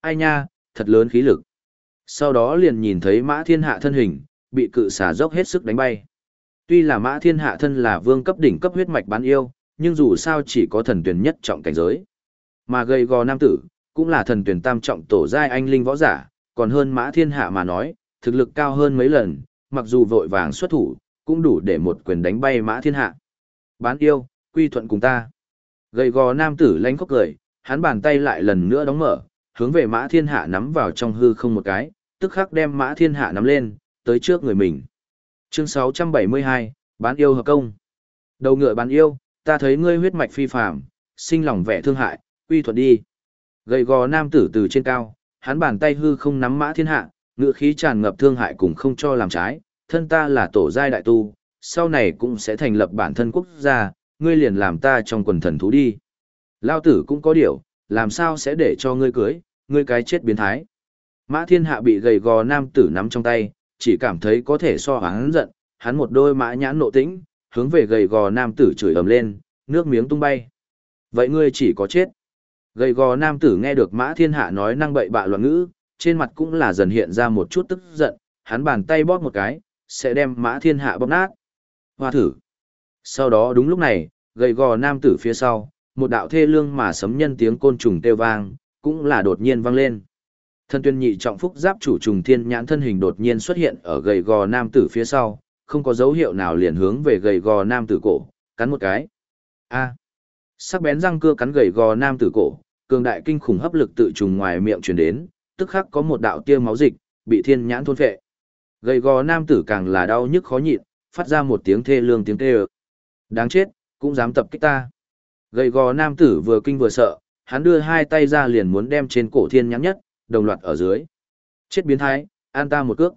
Ai nha, thật lớn khí lực. Sau đó liền nhìn thấy mã thiên hạ thân hình, bị cự xà dốc hết sức đánh bay. Tuy là mã thiên hạ thân là vương cấp đỉnh cấp huyết mạch bán yêu, nhưng dù sao chỉ có thần tuyển nhất trọng cảnh giới. Mà gầy gò nam tử, cũng là thần tuyển tam trọng tổ giai anh linh võ giả, còn hơn mã thiên hạ mà nói, thực lực cao hơn mấy lần, mặc dù vội vàng xuất thủ, cũng đủ để một quyền đánh bay mã thiên hạ. Bán yêu, quy thuận cùng ta. Gầy gò nam tử lánh khóc cười, hắn bàn tay lại lần nữa đóng mở, hướng về mã thiên hạ nắm vào trong hư không một cái, tức khắc đem mã thiên hạ nắm lên, tới trước người mình. Chương 672, bán yêu hợp công. Đầu ngựa bán yêu, ta thấy ngươi huyết mạch phi phàm, sinh lòng vẻ thương hại, uy thuận đi. Gầy gò nam tử từ trên cao, hắn bàn tay hư không nắm mã thiên hạ, ngựa khí tràn ngập thương hại cùng không cho làm trái, thân ta là tổ giai đại tu, sau này cũng sẽ thành lập bản thân quốc gia, ngươi liền làm ta trong quần thần thú đi. Lao tử cũng có điều, làm sao sẽ để cho ngươi cưới, ngươi cái chết biến thái. Mã thiên hạ bị gầy gò nam tử nắm trong tay, chỉ cảm thấy có thể so hắn giận, hắn một đôi mã nhãn nộ tĩnh, hướng về gầy gò nam tử chửi ầm lên, nước miếng tung bay. Vậy ngươi chỉ có chết. Gầy gò nam tử nghe được mã thiên hạ nói năng bậy bạ loạn ngữ, trên mặt cũng là dần hiện ra một chút tức giận, hắn bàn tay bóp một cái, sẽ đem mã thiên hạ bóp nát. Hoa thử. Sau đó đúng lúc này, gầy gò nam tử phía sau, một đạo thê lương mà sấm nhân tiếng côn trùng kêu vang, cũng là đột nhiên vang lên. Thân tuyên nhị trọng phúc giáp chủ trùng thiên nhãn thân hình đột nhiên xuất hiện ở gầy gò nam tử phía sau, không có dấu hiệu nào liền hướng về gầy gò nam tử cổ, cắn một cái. A. Sắc bén răng cưa cắn gầy gò nam tử cổ, cường đại kinh khủng hấp lực tự trùng ngoài miệng truyền đến, tức khắc có một đạo tia máu dịch, bị thiên nhãn thôn phệ. Gầy gò nam tử càng là đau nhức khó nhịn, phát ra một tiếng thê lương tiếng kêu. Đáng chết, cũng dám tập kích ta. Gầy gò nam tử vừa kinh vừa sợ, hắn đưa hai tay ra liền muốn đem trên cổ thiên nhãn nhất, đồng loạt ở dưới. Chết biến thái, an ta một cước.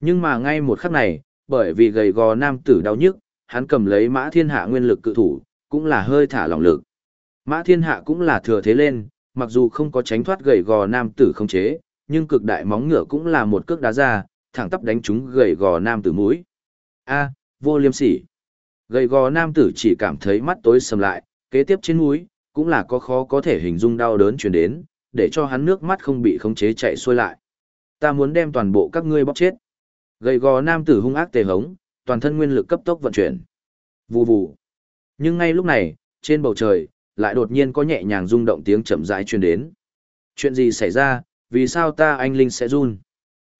Nhưng mà ngay một khắc này, bởi vì gầy gò nam tử đau nhức, hắn cầm lấy mã thiên hạ nguyên lực cự thủ, cũng là hơi thả lỏng lực. Mã thiên hạ cũng là thừa thế lên, mặc dù không có tránh thoát gầy gò nam tử không chế, nhưng cực đại móng ngựa cũng là một cước đá ra, thẳng tắp đánh trúng gầy gò nam tử mũi. A, vô liêm sỉ. Gầy gò nam tử chỉ cảm thấy mắt tối sầm lại, kế tiếp trên mũi, cũng là có khó có thể hình dung đau đớn truyền đến, để cho hắn nước mắt không bị khống chế chạy xuôi lại. Ta muốn đem toàn bộ các ngươi bóc chết. Gầy gò nam tử hung ác tề hống, toàn thân nguyên lực cấp tốc vận chuyển. Vù vù. Nhưng ngay lúc này, trên bầu trời, lại đột nhiên có nhẹ nhàng rung động tiếng chậm rãi truyền đến. Chuyện gì xảy ra, vì sao ta anh linh sẽ run?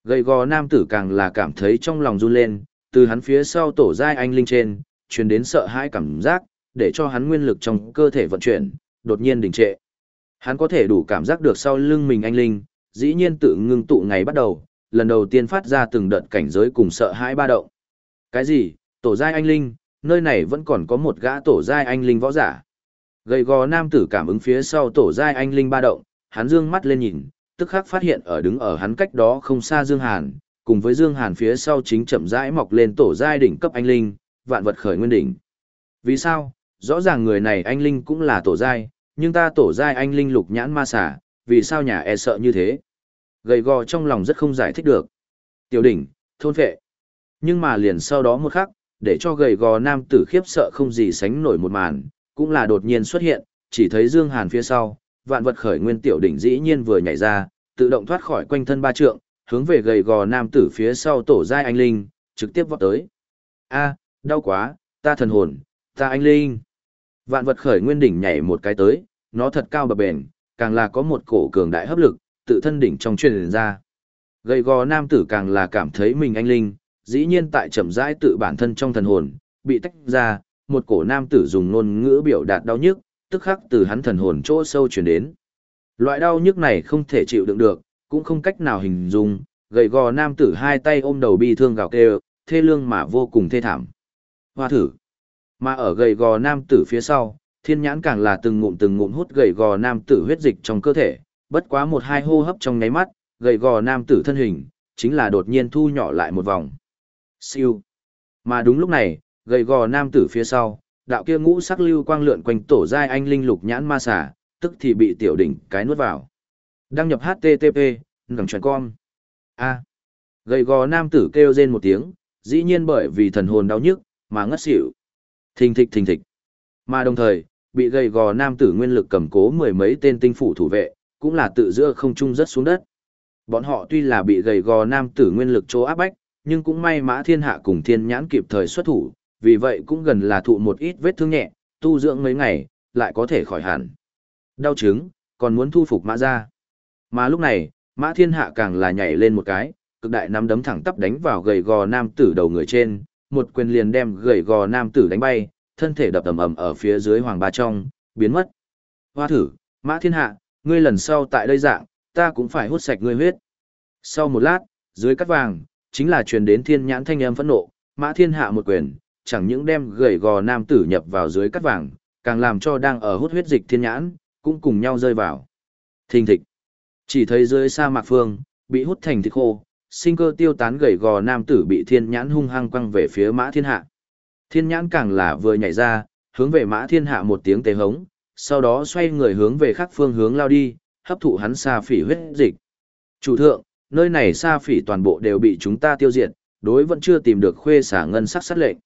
Gầy gò nam tử càng là cảm thấy trong lòng run lên, từ hắn phía sau tổ giai anh linh trên, truyền đến sợ hãi cảm giác, để cho hắn nguyên lực trong cơ thể vận chuyển, đột nhiên đình trệ. Hắn có thể đủ cảm giác được sau lưng mình anh linh, dĩ nhiên tự ngưng tụ ngày bắt đầu, lần đầu tiên phát ra từng đợt cảnh giới cùng sợ hãi ba động. Cái gì? Tổ giai anh linh, nơi này vẫn còn có một gã tổ giai anh linh võ giả. Gầy gò nam tử cảm ứng phía sau tổ giai anh linh ba động, hắn dương mắt lên nhìn, tức khắc phát hiện ở đứng ở hắn cách đó không xa Dương Hàn, cùng với Dương Hàn phía sau chính chậm rãi mọc lên tổ giai đỉnh cấp anh linh, vạn vật khởi nguyên đỉnh. Vì sao? Rõ ràng người này anh linh cũng là tổ giai, nhưng ta tổ giai anh linh lục nhãn ma xà, vì sao nhà e sợ như thế? Gầy gò trong lòng rất không giải thích được. Tiểu đỉnh, thôn vệ Nhưng mà liền sau đó một khắc, để cho gầy gò nam tử khiếp sợ không gì sánh nổi một màn, cũng là đột nhiên xuất hiện, chỉ thấy Dương Hàn phía sau, vạn vật khởi nguyên tiểu đỉnh dĩ nhiên vừa nhảy ra, tự động thoát khỏi quanh thân ba trượng, hướng về gầy gò nam tử phía sau tổ giai anh linh, trực tiếp vọt tới. A, đau quá, ta thần hồn, ta anh linh. Vạn vật khởi nguyên đỉnh nhảy một cái tới, nó thật cao bập bền, càng là có một cổ cường đại hấp lực, tự thân đỉnh trong truyền ra. Gầy gò nam tử càng là cảm thấy mình anh linh, dĩ nhiên tại chậm rãi tự bản thân trong thần hồn, bị tách ra, một cổ nam tử dùng ngôn ngữ biểu đạt đau nhức, tức khắc từ hắn thần hồn chỗ sâu truyền đến. Loại đau nhức này không thể chịu đựng được, cũng không cách nào hình dung, gầy gò nam tử hai tay ôm đầu bi thương gào kêu, thê lương mà vô cùng thê thảm. Hoa thử. Mà ở gầy gò nam tử phía sau, thiên nhãn càng là từng ngụm từng ngụm hút gầy gò nam tử huyết dịch trong cơ thể, bất quá một hai hô hấp trong nháy mắt, gầy gò nam tử thân hình, chính là đột nhiên thu nhỏ lại một vòng. Siêu. Mà đúng lúc này, gầy gò nam tử phía sau, đạo kia ngũ sắc lưu quang lượn quanh tổ giai anh linh lục nhãn ma xà, tức thì bị tiểu đỉnh cái nuốt vào. Đăng nhập HTTP, ngẩng chuẩn con. A. Gầy gò nam tử kêu rên một tiếng, dĩ nhiên bởi vì thần hồn đau nhức, mà ngất xỉu. Thình thịch thình thịch. Mà đồng thời, bị gầy gò nam tử nguyên lực cầm cố mười mấy tên tinh phủ thủ vệ, cũng là tự giữa không trung rất xuống đất. Bọn họ tuy là bị gầy gò nam tử nguyên lực chỗ áp bách, nhưng cũng may mã thiên hạ cùng thiên nhãn kịp thời xuất thủ, vì vậy cũng gần là thụ một ít vết thương nhẹ, tu dưỡng mấy ngày, lại có thể khỏi hẳn. Đau chứng, còn muốn thu phục mã ra. Mà lúc này, mã thiên hạ càng là nhảy lên một cái, cực đại nắm đấm thẳng tắp đánh vào gầy gò nam tử đầu người trên, một quyền liền đem gầy gò nam tử đánh bay, thân thể đập ầm ầm ở phía dưới hoàng ba trong, biến mất. Hoa thử, mã thiên hạ, ngươi lần sau tại đây dạng, ta cũng phải hút sạch ngươi huyết. Sau một lát, dưới cắt vàng, chính là truyền đến thiên nhãn thanh âm phẫn nộ, mã thiên hạ một quyền, chẳng những đem gầy gò nam tử nhập vào dưới cắt vàng, càng làm cho đang ở hút huyết dịch thiên nhãn, cũng cùng nhau rơi vào. Thình thịch. Chỉ thấy dưới sa mạc phương, bị hút thành thịt khô, sinh cơ tiêu tán gầy gò nam tử bị thiên nhãn hung hăng quăng về phía mã thiên hạ. Thiên nhãn càng là vừa nhảy ra, hướng về mã thiên hạ một tiếng tề hống, sau đó xoay người hướng về khác phương hướng lao đi, hấp thụ hắn sa phỉ huyết dịch. Chủ thượng, nơi này sa phỉ toàn bộ đều bị chúng ta tiêu diệt, đối vẫn chưa tìm được khuê xả ngân sắc sát lệnh.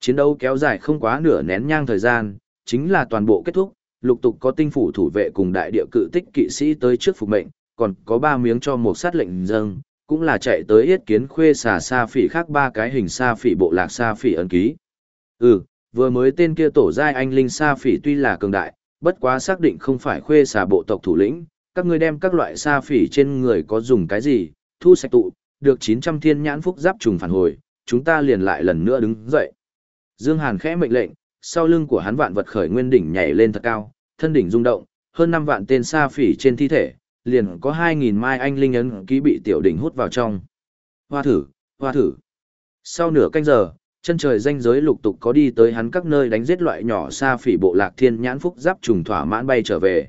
Chiến đấu kéo dài không quá nửa nén nhang thời gian, chính là toàn bộ kết thúc, lục tục có tinh phủ thủ vệ cùng đại địa cự tích kỵ sĩ tới trước phục mệnh, còn có ba miếng cho một sát lệnh dâng, cũng là chạy tới yết kiến khuê xà sa phỉ khác ba cái hình sa phỉ bộ lạc sa phỉ ấn ký. Ừ, vừa mới tên kia tổ giai anh linh sa phỉ tuy là cường đại, bất quá xác định không phải khuê xà bộ tộc thủ lĩnh, các ngươi đem các loại sa phỉ trên người có dùng cái gì, thu sạch tụ, được 900 thiên nhãn phúc giáp trùng phản hồi, chúng ta liền lại lần nữa đứng dậy. Dương Hàn khẽ mệnh lệnh, sau lưng của hắn vạn vật khởi nguyên đỉnh nhảy lên thật cao, thân đỉnh rung động, hơn 5 vạn tên sa phỉ trên thi thể, liền có 2.000 mai anh linh ấn ký bị tiểu đỉnh hút vào trong. Hoa thử, hoa thử. Sau nửa canh giờ, chân trời danh giới lục tục có đi tới hắn các nơi đánh giết loại nhỏ xa phỉ bộ lạc thiên nhãn phúc giáp trùng thỏa mãn bay trở về.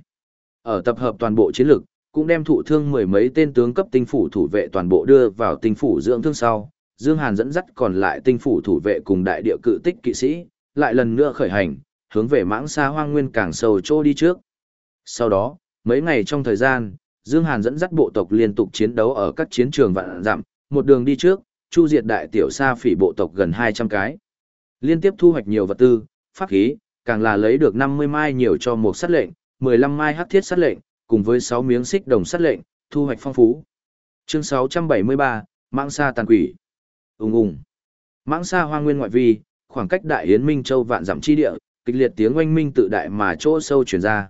Ở tập hợp toàn bộ chiến lực, cũng đem thụ thương mười mấy tên tướng cấp tinh phủ thủ vệ toàn bộ đưa vào tinh phủ dưỡng thương sau. Dương Hàn dẫn dắt còn lại tinh phủ thủ vệ cùng đại địa cự tích kỵ sĩ, lại lần nữa khởi hành, hướng về mãng xa hoang nguyên càng sâu trô đi trước. Sau đó, mấy ngày trong thời gian, Dương Hàn dẫn dắt bộ tộc liên tục chiến đấu ở các chiến trường vạn dặm, một đường đi trước, chu diệt đại tiểu sa phỉ bộ tộc gần 200 cái. Liên tiếp thu hoạch nhiều vật tư, pháp khí, càng là lấy được 50 mai nhiều cho một sát lệnh, 15 mai hắc thiết sát lệnh, cùng với 6 miếng xích đồng sát lệnh, thu hoạch phong phú. Chương 673, Mãng Sa tàn quỷ. Ùng ùng. Mãng Sa hoang nguyên ngoại vi, khoảng cách Đại Yến Minh Châu vạn dặm chi địa, kịch liệt tiếng oanh minh tự đại mà chỗ sâu truyền ra.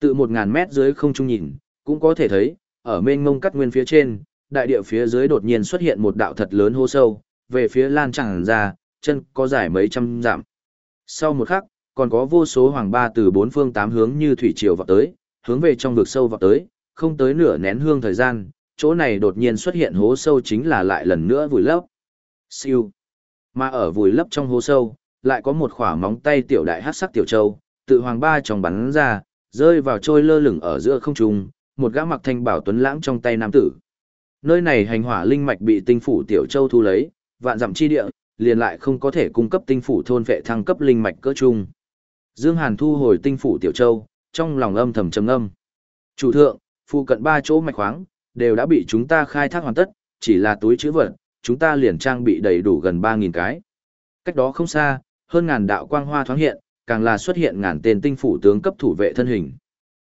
Tự 1000 mét dưới không trung nhìn, cũng có thể thấy, ở mênh mông cắt nguyên phía trên, đại địa phía dưới đột nhiên xuất hiện một đạo thật lớn hô sâu, về phía lan tràn ra, chân có dài mấy trăm dặm. Sau một khắc, còn có vô số hoàng ba từ bốn phương tám hướng như thủy triều vào tới, hướng về trong vực sâu vào tới, không tới nửa nén hương thời gian, chỗ này đột nhiên xuất hiện hố sâu chính là lại lần nữa vùi lấp. Siêu. Mà ở vùi lấp trong hố sâu, lại có một khỏa móng tay tiểu đại hát sắc tiểu châu, tự hoàng ba trong bắn ra, rơi vào trôi lơ lửng ở giữa không trung, một gã mặc thanh bảo tuấn lãng trong tay nam tử. Nơi này hành hỏa linh mạch bị tinh phủ tiểu châu thu lấy, vạn dặm chi địa, liền lại không có thể cung cấp tinh phủ thôn vệ thăng cấp linh mạch cỡ trung. Dương Hàn thu hồi tinh phủ tiểu châu, trong lòng âm thầm trầm âm. Chủ thượng, phụ cận ba chỗ mạch khoáng, đều đã bị chúng ta khai thác hoàn tất, chỉ là túi chứa vật, chúng ta liền trang bị đầy đủ gần 3000 cái. Cách đó không xa, hơn ngàn đạo quang hoa thoáng hiện, càng là xuất hiện ngàn tên tinh phủ tướng cấp thủ vệ thân hình.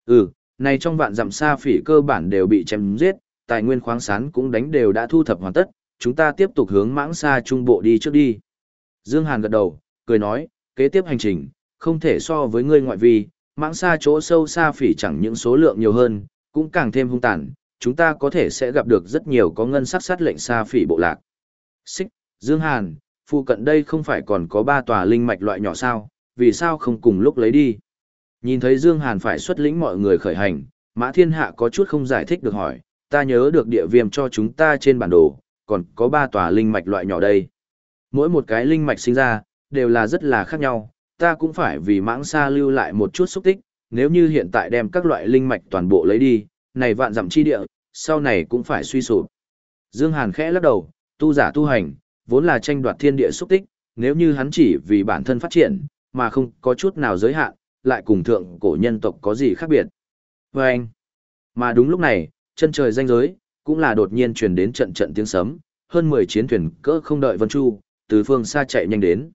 Ừ, này trong vạn dặm xa phỉ cơ bản đều bị chém giết, tài nguyên khoáng sản cũng đánh đều đã thu thập hoàn tất, chúng ta tiếp tục hướng mãng xa trung bộ đi trước đi. Dương Hàn gật đầu, cười nói, kế tiếp hành trình, không thể so với ngươi ngoại vi, mãng xa chỗ sâu xa phỉ chẳng những số lượng nhiều hơn, cũng càng thêm hung tàn, chúng ta có thể sẽ gặp được rất nhiều có ngân sắc sát lệnh xa phỉ bộ lạc. Xích, Dương Hàn, phụ cận đây không phải còn có ba tòa linh mạch loại nhỏ sao, vì sao không cùng lúc lấy đi. Nhìn thấy Dương Hàn phải xuất lĩnh mọi người khởi hành, Mã Thiên Hạ có chút không giải thích được hỏi, ta nhớ được địa viêm cho chúng ta trên bản đồ, còn có ba tòa linh mạch loại nhỏ đây. Mỗi một cái linh mạch sinh ra, đều là rất là khác nhau, ta cũng phải vì mãng xa lưu lại một chút xúc tích, nếu như hiện tại đem các loại linh mạch toàn bộ lấy đi, này vạn dặm chi địa, sau này cũng phải suy sụp. Dương Hàn khẽ lắc đầu, tu giả tu hành, vốn là tranh đoạt thiên địa xúc tích, nếu như hắn chỉ vì bản thân phát triển, mà không có chút nào giới hạn, lại cùng thượng cổ nhân tộc có gì khác biệt. Và anh, mà đúng lúc này, chân trời danh giới, cũng là đột nhiên truyền đến trận trận tiếng sấm, hơn 10 chiến thuyền cỡ không đợi Vân Chu, từ phương xa chạy nhanh đến.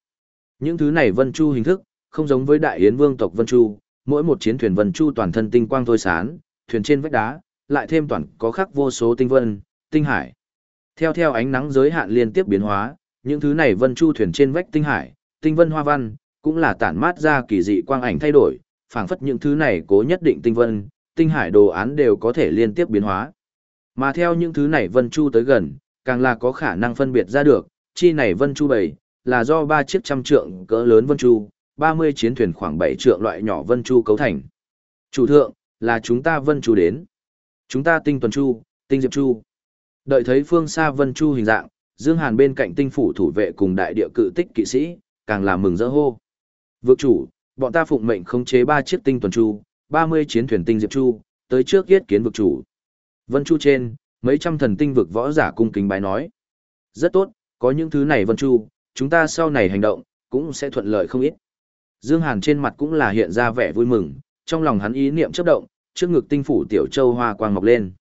Những thứ này Vân Chu hình thức, không giống với đại yến vương tộc Vân Chu, mỗi một chiến thuyền Vân Chu toàn thân tinh quang thôi sán, thuyền trên vách đá, lại thêm toàn có khắc vô số tinh vân, tinh hải. Theo theo ánh nắng giới hạn liên tiếp biến hóa, những thứ này Vân Chu thuyền trên vách tinh hải, tinh vân hoa văn, cũng là tản mát ra kỳ dị quang ảnh thay đổi, phảng phất những thứ này cố nhất định tinh vân, tinh hải đồ án đều có thể liên tiếp biến hóa. Mà theo những thứ này Vân Chu tới gần, càng là có khả năng phân biệt ra được, chi này Vân Chu bảy là do ba chiếc trăm trượng cỡ lớn Vân Chu, 30 chiến thuyền khoảng 7 trượng loại nhỏ Vân Chu cấu thành. Chủ thượng, là chúng ta Vân Chu đến. Chúng ta tinh tuần Chu, tinh diệp Chu. Đợi thấy phương xa Vân Chu hình dạng, Dương Hàn bên cạnh tinh phủ thủ vệ cùng đại địa cự tích kỵ sĩ, càng là mừng rỡ hô. Vượt chủ, bọn ta phụng mệnh khống chế ba chiếc tinh tuần Chu, 30 chiến thuyền tinh diệp Chu, tới trước yết kiến vực chủ. Vân Chu trên, mấy trăm thần tinh vực võ giả cung kính bái nói. Rất tốt, có những thứ này Vân Chu, chúng ta sau này hành động, cũng sẽ thuận lợi không ít. Dương Hàn trên mặt cũng là hiện ra vẻ vui mừng, trong lòng hắn ý niệm chớp động, trước ngực tinh phủ tiểu châu hoa quang ngọc lên.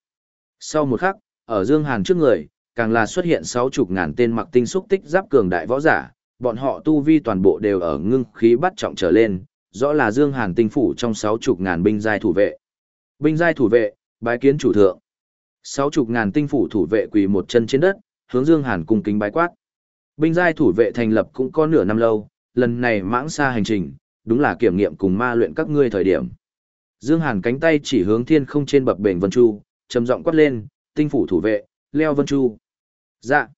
Sau một khắc, ở Dương Hàn trước người, càng là xuất hiện sáu chục ngàn tên mặc tinh xúc tích giáp cường đại võ giả, bọn họ tu vi toàn bộ đều ở ngưng khí bắt trọng trở lên, rõ là Dương Hàn tinh phủ trong sáu chục ngàn binh giai thủ vệ. Binh giai thủ vệ, bái kiến chủ thượng. Sáu chục ngàn tinh phủ thủ vệ quỳ một chân trên đất, hướng Dương Hàn cung kính bái quát. Binh giai thủ vệ thành lập cũng có nửa năm lâu, lần này mãng xa hành trình, đúng là kiểm nghiệm cùng ma luyện các ngươi thời điểm. Dương Hàn cánh tay chỉ hướng thiên không trên bập bềnh Vân Chu, trầm giọng quát lên, tinh phủ thủ vệ, leo Vân Chu. Dạ.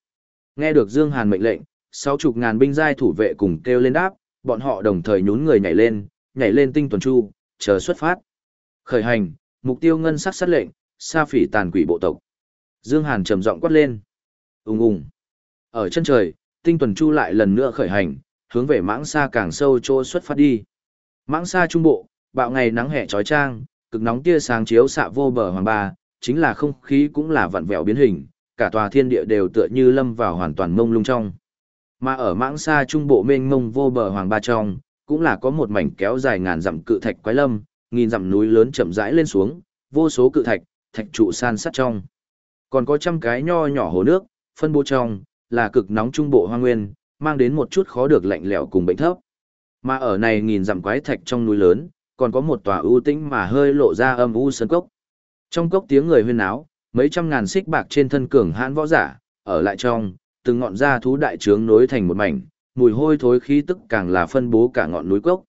Nghe được Dương Hàn mệnh lệnh, sáu chục ngàn binh giai thủ vệ cùng kêu lên đáp, bọn họ đồng thời nhún người nhảy lên, nhảy lên tinh tuần chu, chờ xuất phát. Khởi hành, mục tiêu ngân sắc sát lệnh, sa phỉ tàn quỷ bộ tộc. Dương Hàn trầm giọng quát lên. Ùng ùng. Ở chân trời, tinh tuần chu lại lần nữa khởi hành, hướng về mãng xa càng sâu chỗ xuất phát đi. Mãng xa trung bộ, bạo ngày nắng hè trói trang, cực nóng tia sáng chiếu xạ vô bờ hoàng ba, chính là không khí cũng là vặn vẹo biến hình, cả tòa thiên địa đều tựa như lâm vào hoàn toàn mông lung trong. Mà ở mãng xa trung bộ mênh mông vô bờ hoàng ba trong, cũng là có một mảnh kéo dài ngàn dặm cự thạch quái lâm, nghìn dặm núi lớn chậm rãi lên xuống, vô số cự thạch, thạch trụ san sát trong. Còn có trăm cái nho nhỏ hồ nước, phân bố trong, là cực nóng trung bộ hoang nguyên, mang đến một chút khó được lạnh lẽo cùng bệnh thấp. Mà ở này nghìn dặm quái thạch trong núi lớn, còn có một tòa ưu tĩnh mà hơi lộ ra âm u sơn cốc. Trong cốc tiếng người huyên náo, mấy trăm ngàn xích bạc trên thân cường hãn võ giả, ở lại trong, từng ngọn da thú đại trướng nối thành một mảnh, mùi hôi thối khí tức càng là phân bố cả ngọn núi cốc.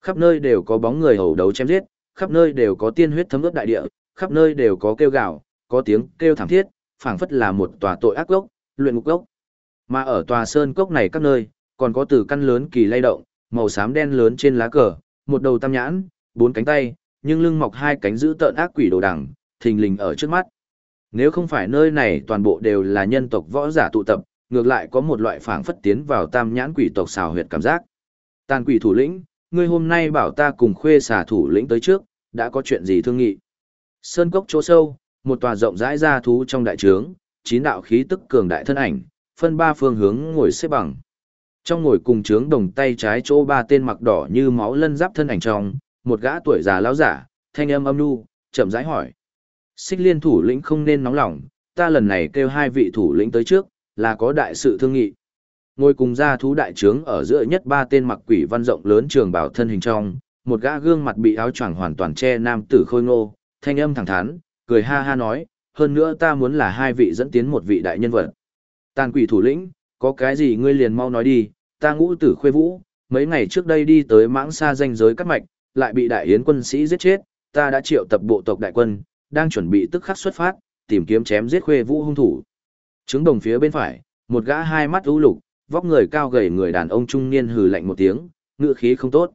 Khắp nơi đều có bóng người hầu đấu chém giết, khắp nơi đều có tiên huyết thấm ướt đại địa, khắp nơi đều có kêu gào, có tiếng kêu thảm thiết, phảng phất là một tòa tội ác cốc, luyện ngục cốc. Mà ở tòa sơn cốc này các nơi, còn có từ căn lớn kỳ lay động, màu xám đen lớn trên lá cờ, một đầu tam nhãn, bốn cánh tay, nhưng lưng mọc hai cánh giữ tợn ác quỷ đồ đằng, thình lình ở trước mắt. Nếu không phải nơi này toàn bộ đều là nhân tộc võ giả tụ tập, ngược lại có một loại phảng phất tiến vào tam nhãn quỷ tộc xào huyệt cảm giác. Tàn quỷ thủ lĩnh, ngươi hôm nay bảo ta cùng khuê xả thủ lĩnh tới trước, đã có chuyện gì thương nghị. Sơn cốc chỗ sâu, một tòa rộng rãi ra thú trong đại trướng, chín đạo khí tức cường đại thân ảnh, phân ba phương hướng ngồi xếp bằng. Trong ngồi cùng trướng đồng tay trái chỗ ba tên mặc đỏ như máu lân giáp thân ảnh trong, một gã tuổi già lão giả, thanh âm âm nu, chậm rãi hỏi. Xích liên thủ lĩnh không nên nóng lòng, ta lần này kêu hai vị thủ lĩnh tới trước, là có đại sự thương nghị. Ngồi cùng ra thú đại trướng ở giữa nhất ba tên mặc quỷ văn rộng lớn trường bảo thân hình trong, một gã gương mặt bị áo choàng hoàn toàn che nam tử khôi ngô, thanh âm thẳng thắn, cười ha ha nói, hơn nữa ta muốn là hai vị dẫn tiến một vị đại nhân vật. Tàn quỷ thủ lĩnh, có cái gì ngươi liền mau nói đi, ta ngũ tử khuê vũ, mấy ngày trước đây đi tới mãng xa danh giới cắt mạch, lại bị đại yến quân sĩ giết chết, ta đã triệu tập bộ tộc đại quân, đang chuẩn bị tức khắc xuất phát, tìm kiếm chém giết khuê vũ hung thủ. Trứng đồng phía bên phải, một gã hai mắt u lục, vóc người cao gầy người đàn ông trung niên hừ lạnh một tiếng, ngựa khí không tốt.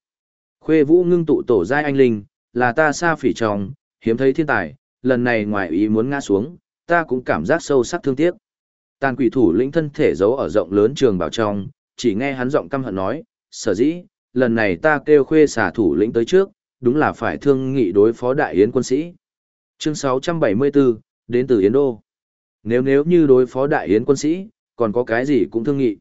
Khuê vũ ngưng tụ tổ giai anh linh, là ta xa phỉ tròng, hiếm thấy thiên tài, lần này ngoài ý muốn ngã xuống, ta cũng cảm giác sâu sắc thương tiếc. Tàn quỷ thủ lĩnh thân thể giấu ở rộng lớn trường bảo trong, chỉ nghe hắn giọng căm hận nói, sở dĩ, lần này ta kêu khuê xả thủ lĩnh tới trước, đúng là phải thương nghị đối phó đại yến quân sĩ. Chương 674, đến từ Yến Đô. Nếu nếu như đối phó đại yến quân sĩ, còn có cái gì cũng thương nghị.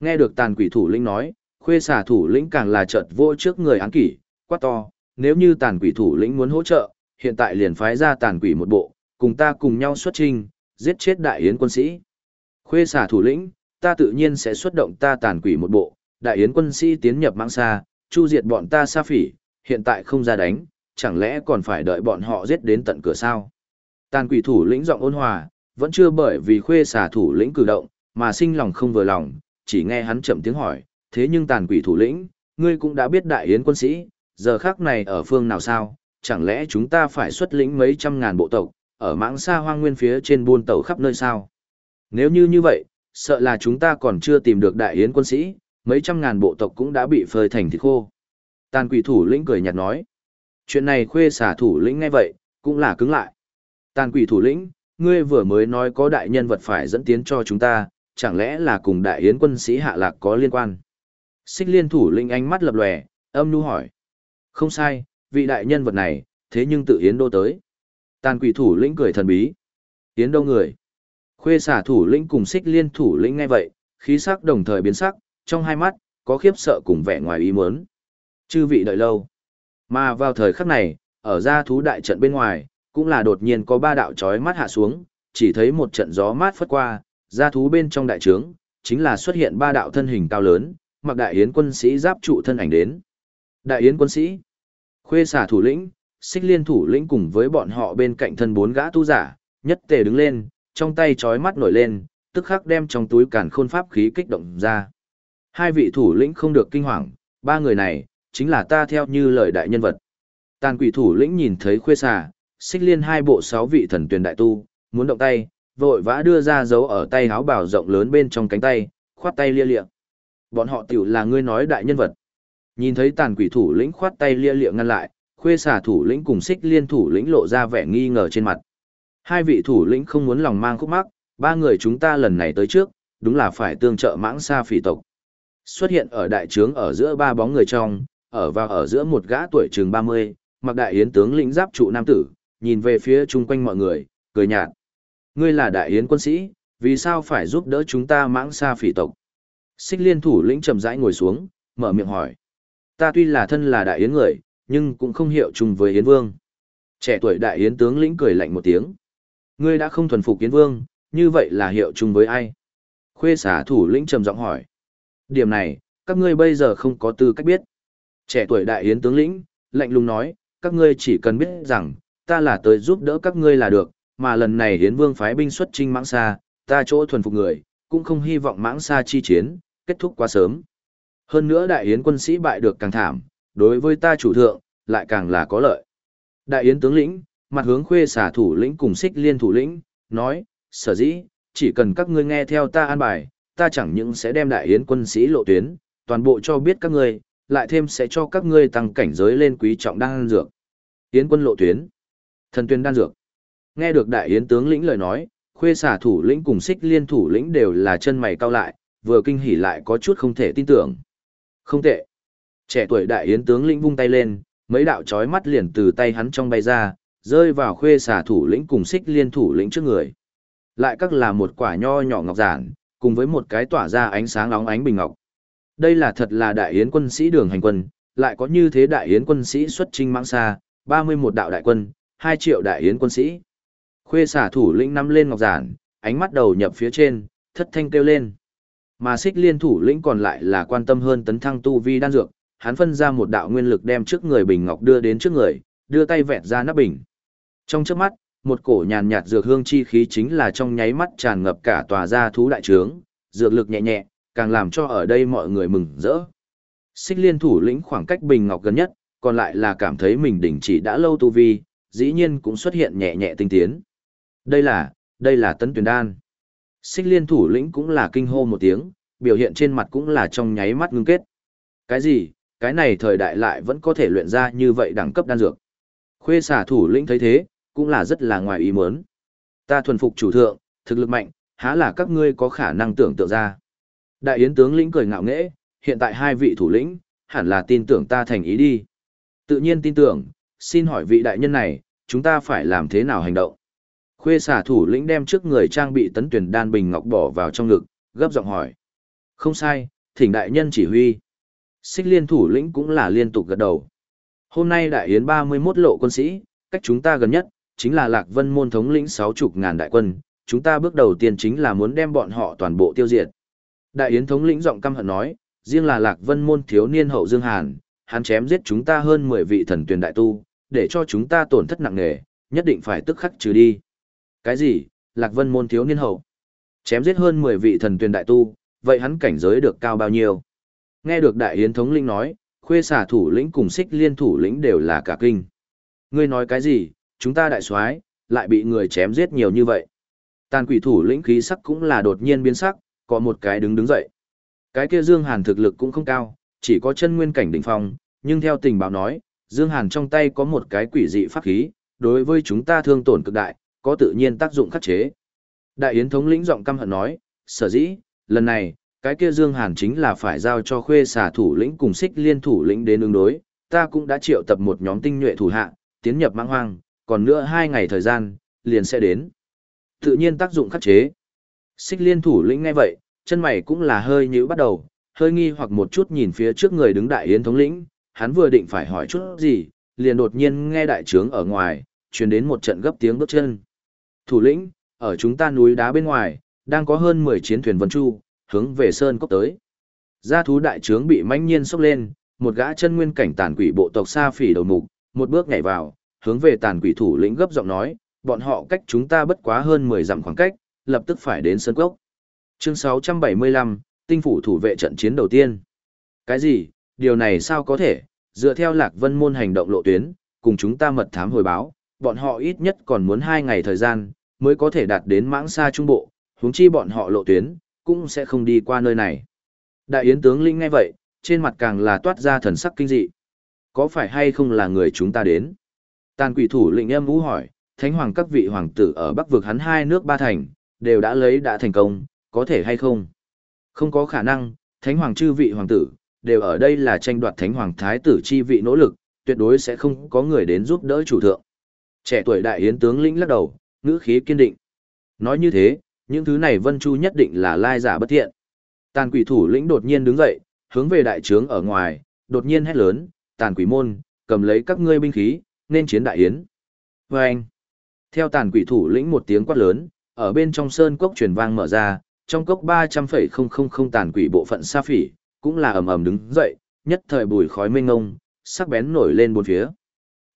Nghe được tàn quỷ thủ lĩnh nói, khuê xả thủ lĩnh càng là chợt vô trước người án kỷ, quát to, nếu như tàn quỷ thủ lĩnh muốn hỗ trợ, hiện tại liền phái ra tàn quỷ một bộ, cùng ta cùng nhau xuất trình, giết chết đại yến quân sĩ. Khuê xả thủ lĩnh, ta tự nhiên sẽ xuất động ta tàn quỷ một bộ, đại yến quân sĩ tiến nhập mạng xa, chu diệt bọn ta xa phỉ, hiện tại không ra đánh, chẳng lẽ còn phải đợi bọn họ giết đến tận cửa sao? Tàn quỷ thủ lĩnh giọng ôn hòa, vẫn chưa bởi vì khuê xả thủ lĩnh cử động, mà sinh lòng không vừa lòng, chỉ nghe hắn chậm tiếng hỏi, thế nhưng tàn quỷ thủ lĩnh, ngươi cũng đã biết đại yến quân sĩ, giờ khác này ở phương nào sao, chẳng lẽ chúng ta phải xuất lĩnh mấy trăm ngàn bộ tộc, ở mãng xa hoang nguyên phía trên buôn tàu khắp nơi sao? Nếu như như vậy, sợ là chúng ta còn chưa tìm được đại yến quân sĩ, mấy trăm ngàn bộ tộc cũng đã bị phơi thành thịt khô. Tàn quỷ thủ lĩnh cười nhạt nói. Chuyện này khuê xả thủ lĩnh ngay vậy, cũng là cứng lại. Tàn quỷ thủ lĩnh, ngươi vừa mới nói có đại nhân vật phải dẫn tiến cho chúng ta, chẳng lẽ là cùng đại yến quân sĩ hạ lạc có liên quan? Xích liên thủ lĩnh ánh mắt lập lòe, âm nu hỏi. Không sai, vị đại nhân vật này, thế nhưng tự yến đô tới. Tàn quỷ thủ lĩnh cười thần bí. Yến đô người. Khuê xả thủ lĩnh cùng xích liên thủ lĩnh ngay vậy, khí sắc đồng thời biến sắc, trong hai mắt, có khiếp sợ cùng vẻ ngoài ý muốn. Chư vị đợi lâu. Mà vào thời khắc này, ở ra thú đại trận bên ngoài, cũng là đột nhiên có ba đạo chói mắt hạ xuống, chỉ thấy một trận gió mát phất qua, ra thú bên trong đại trướng, chính là xuất hiện ba đạo thân hình cao lớn, mặc đại yến quân sĩ giáp trụ thân ảnh đến. Đại yến quân sĩ, khuê xả thủ lĩnh, xích liên thủ lĩnh cùng với bọn họ bên cạnh thân bốn gã tu giả, nhất tề đứng lên, trong tay chói mắt nổi lên, tức khắc đem trong túi càn khôn pháp khí kích động ra. Hai vị thủ lĩnh không được kinh hoàng, ba người này, chính là ta theo như lời đại nhân vật. Tàn quỷ thủ lĩnh nhìn thấy khuê xà, xích liên hai bộ sáu vị thần tuyển đại tu, muốn động tay, vội vã đưa ra dấu ở tay áo bảo rộng lớn bên trong cánh tay, khoát tay lia lịa. Bọn họ tiểu là ngươi nói đại nhân vật. Nhìn thấy tàn quỷ thủ lĩnh khoát tay lia lịa ngăn lại, khuê xà thủ lĩnh cùng xích liên thủ lĩnh lộ ra vẻ nghi ngờ trên mặt. Hai vị thủ lĩnh không muốn lòng mang khúc mắc, ba người chúng ta lần này tới trước, đúng là phải tương trợ mãng xa phỉ tộc. Xuất hiện ở đại trướng ở giữa ba bóng người trong, ở vào ở giữa một gã tuổi chừng 30, mặc đại yến tướng lĩnh giáp trụ nam tử, nhìn về phía chung quanh mọi người, cười nhạt. Ngươi là đại yến quân sĩ, vì sao phải giúp đỡ chúng ta mãng xa phỉ tộc? Xích liên thủ lĩnh chậm rãi ngồi xuống, mở miệng hỏi. Ta tuy là thân là đại yến người, nhưng cũng không hiệu chung với yến vương. Trẻ tuổi đại yến tướng lĩnh cười lạnh một tiếng. Ngươi đã không thuần phục yến vương, như vậy là hiệu chung với ai? Khuê xả thủ lĩnh trầm giọng hỏi. Điểm này, các ngươi bây giờ không có tư cách biết. Trẻ tuổi đại yến tướng lĩnh, lạnh lùng nói, các ngươi chỉ cần biết rằng, ta là tới giúp đỡ các ngươi là được, mà lần này hiến vương phái binh xuất trinh mãng xa, ta chỗ thuần phục người, cũng không hy vọng mãng xa chi chiến, kết thúc quá sớm. Hơn nữa đại yến quân sĩ bại được càng thảm, đối với ta chủ thượng, lại càng là có lợi. Đại yến tướng lĩnh, mặt hướng khuê xả thủ lĩnh cùng xích liên thủ lĩnh, nói, sở dĩ, chỉ cần các ngươi nghe theo ta an bài, ta chẳng những sẽ đem đại yến quân sĩ lộ tuyến, toàn bộ cho biết các ngươi, lại thêm sẽ cho các ngươi tăng cảnh giới lên quý trọng đan dược. Yến quân lộ tuyến, thần tuyên đan dược. Nghe được đại yến tướng lĩnh lời nói, khuê xả thủ lĩnh cùng xích liên thủ lĩnh đều là chân mày cau lại, vừa kinh hỉ lại có chút không thể tin tưởng. Không tệ. Trẻ tuổi đại yến tướng lĩnh vung tay lên, mấy đạo chói mắt liền từ tay hắn trong bay ra, rơi vào khuê xả thủ lĩnh cùng xích liên thủ lĩnh trước người. Lại các là một quả nho nhỏ ngọc giản, cùng với một cái tỏa ra ánh sáng óng ánh bình ngọc. Đây là thật là đại yến quân sĩ đường hành quân, lại có như thế đại yến quân sĩ xuất trinh mãng xa, 31 đạo đại quân, 2 triệu đại yến quân sĩ. Khuê xả thủ lĩnh nắm lên ngọc giản, ánh mắt đầu nhập phía trên, thất thanh kêu lên. Mà xích liên thủ lĩnh còn lại là quan tâm hơn tấn thăng tu vi đan dược, hắn phân ra một đạo nguyên lực đem trước người bình ngọc đưa đến trước người, đưa tay vẹt ra nắp bình. Trong trước mắt, một cổ nhàn nhạt dược hương chi khí chính là trong nháy mắt tràn ngập cả tòa gia thú đại trướng, dược lực nhẹ nhẹ, càng làm cho ở đây mọi người mừng rỡ. Xích liên thủ lĩnh khoảng cách bình ngọc gần nhất, còn lại là cảm thấy mình đỉnh chỉ đã lâu tu vi, dĩ nhiên cũng xuất hiện nhẹ nhẹ tinh tiến. Đây là, đây là tấn tuyển đan. Xích liên thủ lĩnh cũng là kinh hô một tiếng, biểu hiện trên mặt cũng là trong nháy mắt ngưng kết. Cái gì, cái này thời đại lại vẫn có thể luyện ra như vậy đẳng cấp đan dược. Khuê xả thủ lĩnh thấy thế, cũng là rất là ngoài ý muốn. Ta thuần phục chủ thượng, thực lực mạnh, há là các ngươi có khả năng tưởng tượng ra. Đại yến tướng lĩnh cười ngạo nghễ, hiện tại hai vị thủ lĩnh, hẳn là tin tưởng ta thành ý đi. Tự nhiên tin tưởng, xin hỏi vị đại nhân này, chúng ta phải làm thế nào hành động? Khuê xả thủ lĩnh đem trước người trang bị tấn tuyển đan bình ngọc bỏ vào trong ngực, gấp giọng hỏi. Không sai, thỉnh đại nhân chỉ huy. Xích liên thủ lĩnh cũng là liên tục gật đầu. Hôm nay đại yến 31 lộ quân sĩ, cách chúng ta gần nhất, chính là lạc vân môn thống lĩnh 60 ngàn đại quân. Chúng ta bước đầu tiên chính là muốn đem bọn họ toàn bộ tiêu diệt. Đại yến thống lĩnh giọng căm hận nói, riêng là lạc vân môn thiếu niên hậu dương hàn, hắn chém giết chúng ta hơn 10 vị thần tuyển đại tu, để cho chúng ta tổn thất nặng nề, nhất định phải tức khắc trừ đi. Cái gì? Lạc Vân môn thiếu niên hậu. Chém giết hơn 10 vị thần tuyển đại tu, vậy hắn cảnh giới được cao bao nhiêu? Nghe được đại yến thống lĩnh nói, khuê xả thủ lĩnh cùng xích liên thủ lĩnh đều là cả kinh. Ngươi nói cái gì? Chúng ta đại soái lại bị người chém giết nhiều như vậy. Tàn quỷ thủ lĩnh khí sắc cũng là đột nhiên biến sắc, có một cái đứng đứng dậy. Cái kia Dương Hàn thực lực cũng không cao, chỉ có chân nguyên cảnh đỉnh phong, nhưng theo tình báo nói, Dương Hàn trong tay có một cái quỷ dị pháp khí, đối với chúng ta thương tổn cực đại, có tự nhiên tác dụng khắc chế. Đại Yến thống lĩnh giọng căm hận nói, sở dĩ, lần này, cái kia Dương Hàn chính là phải giao cho khuê xà thủ lĩnh cùng xích liên thủ lĩnh đến ứng đối, ta cũng đã triệu tập một nhóm tinh nhuệ thủ hạ, tiến nhập mãng hoang, còn nữa hai ngày thời gian, liền sẽ đến. Tự nhiên tác dụng khắc chế. Xích liên thủ lĩnh ngay vậy, chân mày cũng là hơi nhíu bắt đầu, hơi nghi hoặc một chút nhìn phía trước người đứng đại yến thống lĩnh, hắn vừa định phải hỏi chút gì, liền đột nhiên nghe đại trướng ở ngoài, truyền đến một trận gấp tiếng bước chân. Thủ lĩnh, ở chúng ta núi đá bên ngoài, đang có hơn 10 chiến thuyền vân chu, hướng về sơn cốc tới. Gia thú đại trướng bị mãnh nhiên sốc lên, một gã chân nguyên cảnh tàn quỷ bộ tộc xa phỉ đầu mục, một bước nhảy vào, hướng về tàn quỷ thủ lĩnh gấp giọng nói, bọn họ cách chúng ta bất quá hơn 10 dặm khoảng cách, lập tức phải đến sơn cốc. Chương 675, tinh phủ thủ vệ trận chiến đầu tiên. Cái gì, điều này sao có thể, dựa theo lạc vân môn hành động lộ tuyến, cùng chúng ta mật thám hồi báo, bọn họ ít nhất còn muốn 2 ngày thời gian, mới có thể đạt đến mãng xa trung bộ, huống chi bọn họ lộ tuyến, cũng sẽ không đi qua nơi này. Đại yến tướng linh ngay vậy, trên mặt càng là toát ra thần sắc kinh dị. Có phải hay không là người chúng ta đến? Tàn quỷ thủ lĩnh em vũ hỏi, thánh hoàng các vị hoàng tử ở bắc vực hắn hai nước ba thành, đều đã lấy đã thành công, có thể hay không? Không có khả năng, thánh hoàng chư vị hoàng tử, đều ở đây là tranh đoạt thánh hoàng thái tử chi vị nỗ lực, tuyệt đối sẽ không có người đến giúp đỡ chủ thượng. Trẻ tuổi đại yến tướng lĩnh lắc đầu, ngữ khí kiên định. Nói như thế, những thứ này Vân Chu nhất định là lai giả bất thiện. Tàn quỷ thủ lĩnh đột nhiên đứng dậy, hướng về đại trướng ở ngoài, đột nhiên hét lớn, tàn quỷ môn, cầm lấy các ngươi binh khí, nên chiến đại yến. Vâng! anh, theo tàn quỷ thủ lĩnh một tiếng quát lớn, ở bên trong sơn cốc truyền vang mở ra, trong cốc 300,000 tàn quỷ bộ phận sa phỉ, cũng là ầm ầm đứng dậy, nhất thời bùi khói mênh ngông, sắc bén nổi lên bốn phía.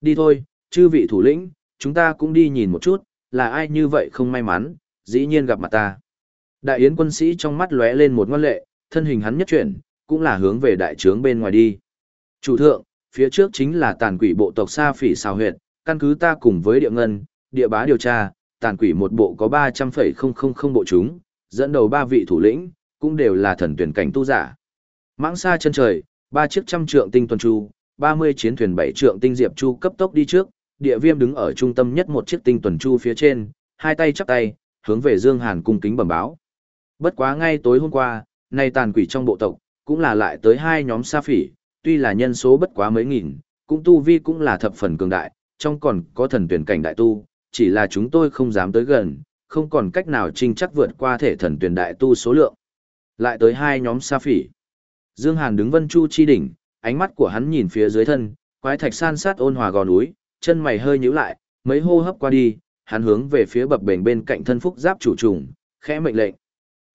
Đi thôi, chư vị thủ lĩnh, chúng ta cũng đi nhìn một chút, là ai như vậy không may mắn, dĩ nhiên gặp mặt ta. Đại yến quân sĩ trong mắt lóe lên một ngoan lệ, thân hình hắn nhất chuyển, cũng là hướng về đại trướng bên ngoài đi. Chủ thượng, phía trước chính là tàn quỷ bộ tộc Sa Phỉ xào Huyệt, căn cứ ta cùng với địa ngân, địa bá điều tra, tàn quỷ một bộ có 300,000 bộ chúng, dẫn đầu ba vị thủ lĩnh, cũng đều là thần tuyển cảnh tu giả. Mãng xa chân trời, ba chiếc trăm trượng tinh tuần chu, 30 chiến thuyền bảy trượng tinh diệp chu cấp tốc đi trước, địa viêm đứng ở trung tâm nhất một chiếc tinh tuần chu phía trên, hai tay chắp tay, hướng về Dương Hàn cung kính bẩm báo. Bất quá ngay tối hôm qua, nay tàn quỷ trong bộ tộc, cũng là lại tới hai nhóm sa phỉ, tuy là nhân số bất quá mấy nghìn, cũng tu vi cũng là thập phần cường đại, trong còn có thần tuyển cảnh đại tu, chỉ là chúng tôi không dám tới gần, không còn cách nào trinh chắc vượt qua thể thần tuyển đại tu số lượng. Lại tới hai nhóm sa phỉ. Dương Hàn đứng vân chu chi đỉnh, ánh mắt của hắn nhìn phía dưới thân, quái thạch san sát ôn hòa gò núi, chân mày hơi nhíu lại, mấy hô hấp qua đi, hắn hướng về phía bập bềnh bên cạnh thân phúc giáp chủ trùng, khẽ mệnh lệnh.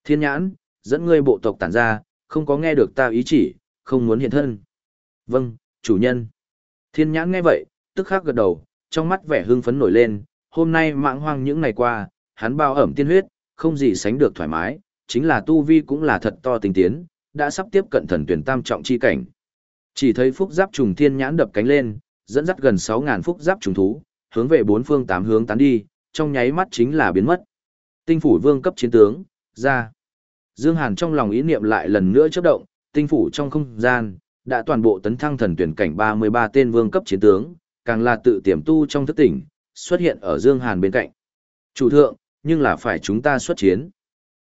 Thiên nhãn, dẫn ngươi bộ tộc tản ra, không có nghe được ta ý chỉ, không muốn hiện thân. Vâng, chủ nhân. Thiên nhãn nghe vậy, tức khắc gật đầu, trong mắt vẻ hưng phấn nổi lên, hôm nay mạng hoang những ngày qua, hắn bao ẩm tiên huyết, không gì sánh được thoải mái, chính là tu vi cũng là thật to tình tiến, đã sắp tiếp cận thần tuyển tam trọng chi cảnh. Chỉ thấy phúc giáp trùng thiên nhãn đập cánh lên, dẫn dắt gần 6000 phúc giáp trùng thú, hướng về bốn phương tám hướng tán đi, trong nháy mắt chính là biến mất. Tinh phủ vương cấp chiến tướng, ra. Dương Hàn trong lòng ý niệm lại lần nữa chớp động, tinh phủ trong không gian, đã toàn bộ tấn thăng thần tuyển cảnh 33 tên vương cấp chiến tướng, càng là tự tiềm tu trong thức tỉnh, xuất hiện ở Dương Hàn bên cạnh. Chủ thượng, nhưng là phải chúng ta xuất chiến.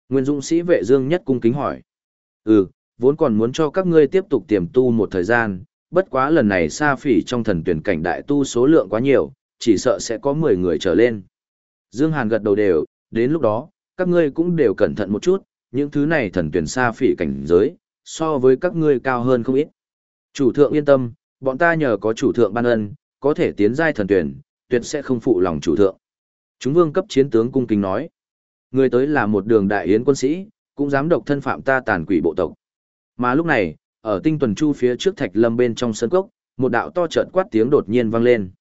Nguyên Dũng sĩ vệ Dương nhất cung kính hỏi. Ừ, vốn còn muốn cho các ngươi tiếp tục tiềm tu một thời gian, bất quá lần này sa phỉ trong thần tuyển cảnh đại tu số lượng quá nhiều, chỉ sợ sẽ có 10 người trở lên. Dương Hàn gật đầu đều, đến lúc đó, các ngươi cũng đều cẩn thận một chút, những thứ này thần tuyển sa phỉ cảnh giới, so với các ngươi cao hơn không ít. Chủ thượng yên tâm, bọn ta nhờ có chủ thượng ban ân, có thể tiến giai thần tuyển, tuyệt sẽ không phụ lòng chủ thượng. Chúng vương cấp chiến tướng cung kính nói. Người tới là một đường đại yến quân sĩ, cũng dám độc thân phạm ta tàn quỷ bộ tộc. Mà lúc này, ở tinh tuần chu phía trước thạch lâm bên trong sân cốc, một đạo to trợn quát tiếng đột nhiên vang lên.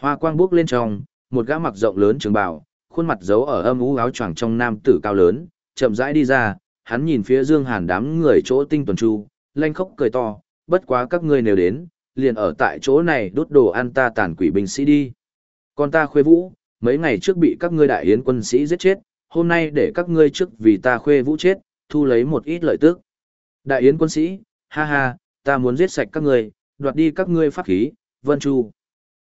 Hoa quang bước lên trong, một gã mặc rộng lớn trường bào, khuôn mặt giấu ở âm ú áo choàng trong nam tử cao lớn, chậm rãi đi ra, hắn nhìn phía Dương Hàn đám người chỗ tinh tuần chu, lanh khóc cười to, bất quá các ngươi nếu đến, liền ở tại chỗ này đốt đồ ăn ta tàn quỷ binh sĩ đi. Con ta khuê vũ, mấy ngày trước bị các ngươi đại yến quân sĩ giết chết, hôm nay để các ngươi trước vì ta khuê vũ chết, thu lấy một ít lợi tức. Đại yến quân sĩ, ha ha, ta muốn giết sạch các ngươi, đoạt đi các ngươi pháp khí, vân chu.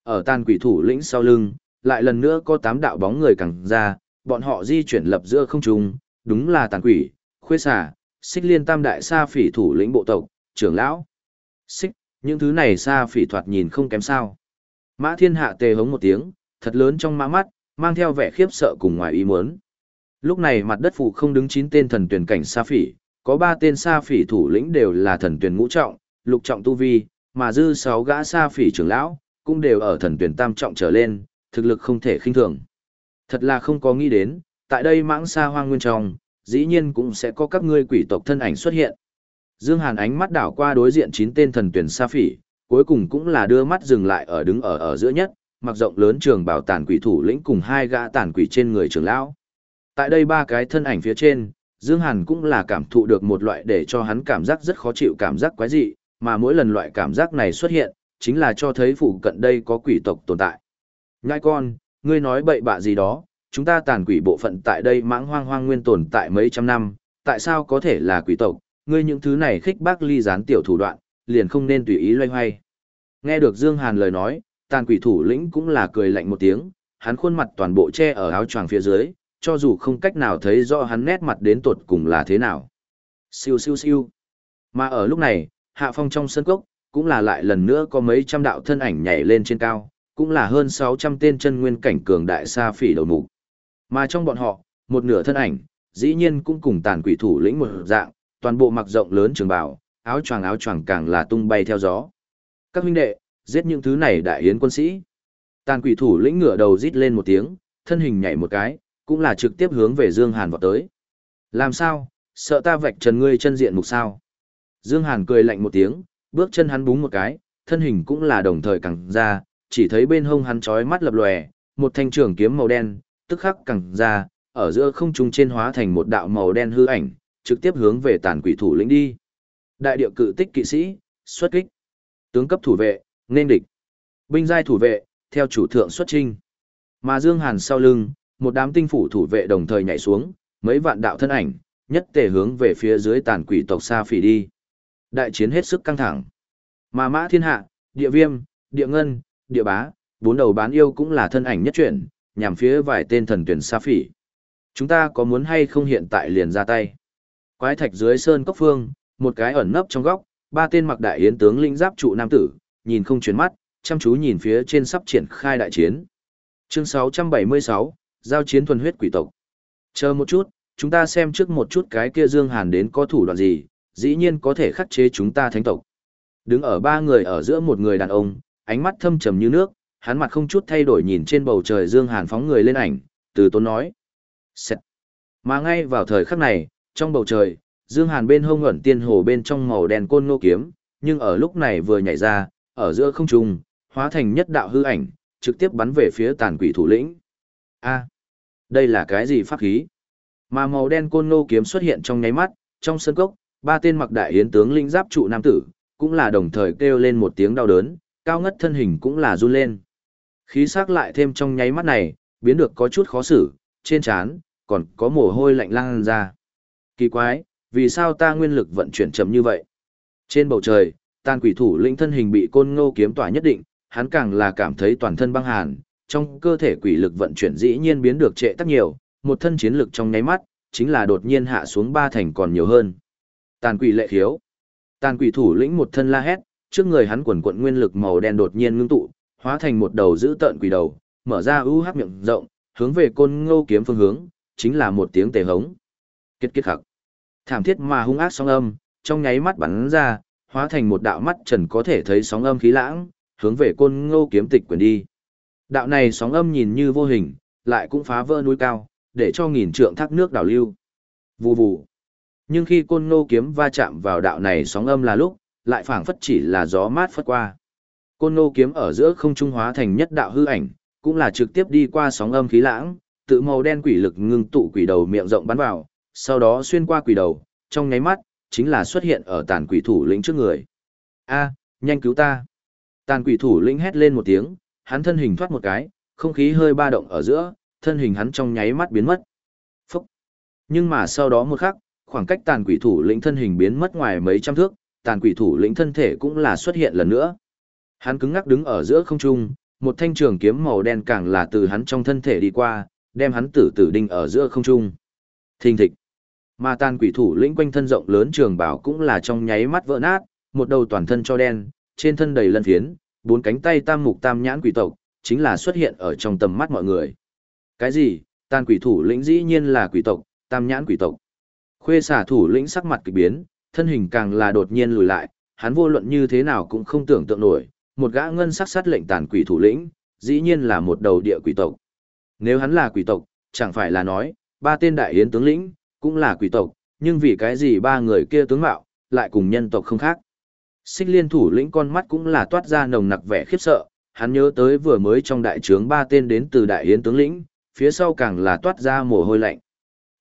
Ở tàn quỷ thủ lĩnh sau lưng, lại lần nữa có tám đạo bóng người càng ra, bọn họ di chuyển lập giữa không trung, đúng là tàn quỷ, khuê xà, xích liên tam đại sa phỉ thủ lĩnh bộ tộc, trưởng lão. Xích, những thứ này sa phỉ thoạt nhìn không kém sao. Mã thiên hạ tề hống một tiếng, thật lớn trong mã mắt, mang theo vẻ khiếp sợ cùng ngoài ý muốn. Lúc này mặt đất phụ không đứng chín tên thần tuyển cảnh sa phỉ, có ba tên sa phỉ thủ lĩnh đều là thần tuyển ngũ trọng, lục trọng tu vi, mà dư sáu gã sa phỉ trưởng lão, cũng đều ở thần tuyển tam trọng trở lên, thực lực không thể khinh thường. Thật là không có nghĩ đến, tại đây mãng sa hoang nguyên trong, dĩ nhiên cũng sẽ có các ngươi quỷ tộc thân ảnh xuất hiện. Dương Hàn ánh mắt đảo qua đối diện chín tên thần tuyển sa phỉ, cuối cùng cũng là đưa mắt dừng lại ở đứng ở ở giữa nhất, mặc rộng lớn trường bảo tàn quỷ thủ lĩnh cùng hai gã tàn quỷ trên người trưởng lão. Tại đây ba cái thân ảnh phía trên, Dương Hàn cũng là cảm thụ được một loại để cho hắn cảm giác rất khó chịu cảm giác quái dị, mà mỗi lần loại cảm giác này xuất hiện, chính là cho thấy phụ cận đây có quỷ tộc tồn tại. Nhai con, ngươi nói bậy bạ gì đó, chúng ta tàn quỷ bộ phận tại đây mãng hoang hoang nguyên tồn tại mấy trăm năm, tại sao có thể là quỷ tộc, ngươi những thứ này khích bác ly gián tiểu thủ đoạn, liền không nên tùy ý loay hoay. Nghe được Dương Hàn lời nói, tàn quỷ thủ lĩnh cũng là cười lạnh một tiếng, hắn khuôn mặt toàn bộ che ở áo choàng phía dưới, cho dù không cách nào thấy rõ hắn nét mặt đến tột cùng là thế nào. Siêu siêu siêu. Mà ở lúc này, hạ phong trong sân cốc, cũng là lại lần nữa có mấy trăm đạo thân ảnh nhảy lên trên cao, cũng là hơn 600 tên chân nguyên cảnh cường đại sa phỉ đầu mục. Mà trong bọn họ, một nửa thân ảnh, dĩ nhiên cũng cùng tàn quỷ thủ lĩnh một dạng, toàn bộ mặc rộng lớn trường bào, áo choàng áo choàng càng là tung bay theo gió. Các huynh đệ, giết những thứ này đại yến quân sĩ. Tàn quỷ thủ lĩnh ngửa đầu rít lên một tiếng, thân hình nhảy một cái, cũng là trực tiếp hướng về Dương Hàn vọt tới. Làm sao, sợ ta vạch trần ngươi chân diện mục sao? Dương Hàn cười lạnh một tiếng, bước chân hắn búng một cái, thân hình cũng là đồng thời cẳng ra, chỉ thấy bên hông hắn chói mắt lập lòe, một thanh trường kiếm màu đen, tức khắc cẳng ra, ở giữa không trung trên hóa thành một đạo màu đen hư ảnh, trực tiếp hướng về tàn quỷ thủ lĩnh đi. Đại địa cự tích kỵ sĩ, xuất kích. Tướng cấp thủ vệ, nên địch. Binh giai thủ vệ, theo chủ thượng xuất trinh. Mà Dương Hàn sau lưng, một đám tinh phủ thủ vệ đồng thời nhảy xuống, mấy vạn đạo thân ảnh, nhất tề hướng về phía dưới tàn quỷ tộc Sa Phỉ đi. Đại chiến hết sức căng thẳng. Mà Mã Thiên Hạ, Địa Viêm, Địa Ngân, Địa Bá, bốn đầu bán yêu cũng là thân ảnh nhất chuyển, nhằm phía vài tên thần tuyển Sa Phỉ. Chúng ta có muốn hay không hiện tại liền ra tay? Quái thạch dưới sơn cốc phương, một cái ẩn nấp trong góc, ba tên mặc đại yến tướng linh giáp trụ nam tử, nhìn không chuyển mắt, chăm chú nhìn phía trên sắp triển khai đại chiến. Chương 676, giao chiến thuần huyết quỷ tộc. Chờ một chút, chúng ta xem trước một chút cái kia Dương Hàn đến có thủ đoạn gì, dĩ nhiên có thể khắc chế chúng ta thánh tộc. Đứng ở ba người ở giữa một người đàn ông, ánh mắt thâm trầm như nước, hắn mặt không chút thay đổi nhìn trên bầu trời Dương Hàn phóng người lên ảnh, từ tốn nói. Xẹt. Mà ngay vào thời khắc này, trong bầu trời, Dương Hàn bên hông ẩn tiên hồ bên trong màu đen côn nô kiếm, nhưng ở lúc này vừa nhảy ra, ở giữa không trung, hóa thành nhất đạo hư ảnh, trực tiếp bắn về phía tàn quỷ thủ lĩnh. A, đây là cái gì pháp khí? Mà màu đen côn nô kiếm xuất hiện trong nháy mắt, trong sân cốc, ba tên mặc đại yến tướng linh giáp trụ nam tử, cũng là đồng thời kêu lên một tiếng đau đớn, cao ngất thân hình cũng là run lên. Khí sắc lại thêm trong nháy mắt này, biến được có chút khó xử, trên trán còn có mồ hôi lạnh lan ra. Kỳ quái, vì sao ta nguyên lực vận chuyển chậm như vậy? Trên bầu trời, tàn quỷ thủ lĩnh thân hình bị côn ngô kiếm tỏa nhất định, hắn càng là cảm thấy toàn thân băng hàn, trong cơ thể quỷ lực vận chuyển dĩ nhiên biến được trệ tắc nhiều, một thân chiến lực trong nháy mắt, chính là đột nhiên hạ xuống ba thành còn nhiều hơn. Tàn quỷ lệ khiếu. Tàn quỷ thủ lĩnh một thân la hét, trước người hắn quần quận nguyên lực màu đen đột nhiên ngưng tụ, hóa thành một đầu dữ tợn quỷ đầu, mở ra u hắc miệng rộng, hướng về côn ngô kiếm phương hướng, chính là một tiếng tề hống. Kết kết khắc. Thảm thiết mà hung ác song âm, trong nháy mắt bắn ra, hóa thành một đạo mắt trần có thể thấy sóng âm khí lãng, hướng về côn ngô kiếm tịch quyền đi. Đạo này sóng âm nhìn như vô hình, lại cũng phá vỡ núi cao, để cho nghìn trượng thác nước đảo lưu. Vù vù. Nhưng khi côn ngô kiếm va chạm vào đạo này sóng âm là lúc, lại phảng phất chỉ là gió mát phất qua. Côn ngô kiếm ở giữa không trung hóa thành nhất đạo hư ảnh, cũng là trực tiếp đi qua sóng âm khí lãng, tự màu đen quỷ lực ngưng tụ quỷ đầu miệng rộng bắn vào, sau đó xuyên qua quỷ đầu, trong nháy mắt, chính là xuất hiện ở tàn quỷ thủ lĩnh trước người. A, nhanh cứu ta. Tàn quỷ thủ lĩnh hét lên một tiếng, hắn thân hình thoát một cái, không khí hơi ba động ở giữa, thân hình hắn trong nháy mắt biến mất. Phúc. Nhưng mà sau đó một khắc, khoảng cách tàn quỷ thủ lĩnh thân hình biến mất ngoài mấy trăm thước, tàn quỷ thủ lĩnh thân thể cũng là xuất hiện lần nữa. Hắn cứng ngắc đứng ở giữa không trung, một thanh trường kiếm màu đen càng là từ hắn trong thân thể đi qua, đem hắn tử tử đinh ở giữa không trung. Thình thịch. Mà tàn quỷ thủ lĩnh quanh thân rộng lớn trường bảo cũng là trong nháy mắt vỡ nát, một đầu toàn thân cho đen, trên thân đầy lân phiến, bốn cánh tay tam mục tam nhãn quỷ tộc, chính là xuất hiện ở trong tầm mắt mọi người. Cái gì? Tàn quỷ thủ lĩnh dĩ nhiên là quỷ tộc, tam nhãn quỷ tộc. Khuê xả thủ lĩnh sắc mặt kỳ biến, thân hình càng là đột nhiên lùi lại, hắn vô luận như thế nào cũng không tưởng tượng nổi, một gã ngân sắc sát lệnh tàn quỷ thủ lĩnh, dĩ nhiên là một đầu địa quỷ tộc. Nếu hắn là quỷ tộc, chẳng phải là nói, ba tên đại yến tướng lĩnh, cũng là quỷ tộc, nhưng vì cái gì ba người kia tướng mạo, lại cùng nhân tộc không khác. Xích liên thủ lĩnh con mắt cũng là toát ra nồng nặc vẻ khiếp sợ, hắn nhớ tới vừa mới trong đại trướng ba tên đến từ đại yến tướng lĩnh, phía sau càng là toát ra mồ hôi lạnh.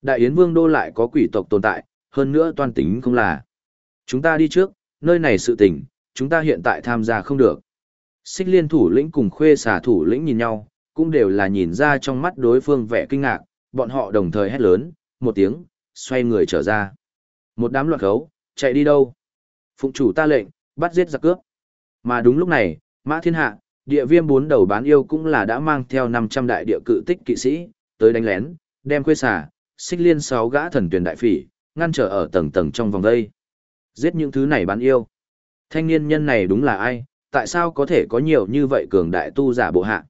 Đại yến vương đô lại có quỷ tộc tồn tại, hơn nữa toàn tính không là. Chúng ta đi trước, nơi này sự tình, chúng ta hiện tại tham gia không được. Xích liên thủ lĩnh cùng khuê xà thủ lĩnh nhìn nhau, cũng đều là nhìn ra trong mắt đối phương vẻ kinh ngạc, bọn họ đồng thời hét lớn, một tiếng, xoay người trở ra. Một đám loạn gấu, chạy đi đâu? Phụng chủ ta lệnh, bắt giết giặc cướp. Mà đúng lúc này, Mã Thiên Hạ, địa viêm bốn đầu bán yêu cũng là đã mang theo 500 đại địa cự tích kỵ sĩ, tới đánh lén, đem khuê xả, xích liên sáu gã thần tuyển đại phỉ, ngăn trở ở tầng tầng trong vòng đây. Giết những thứ này bán yêu. Thanh niên nhân này đúng là ai, tại sao có thể có nhiều như vậy cường đại tu giả bộ hạ?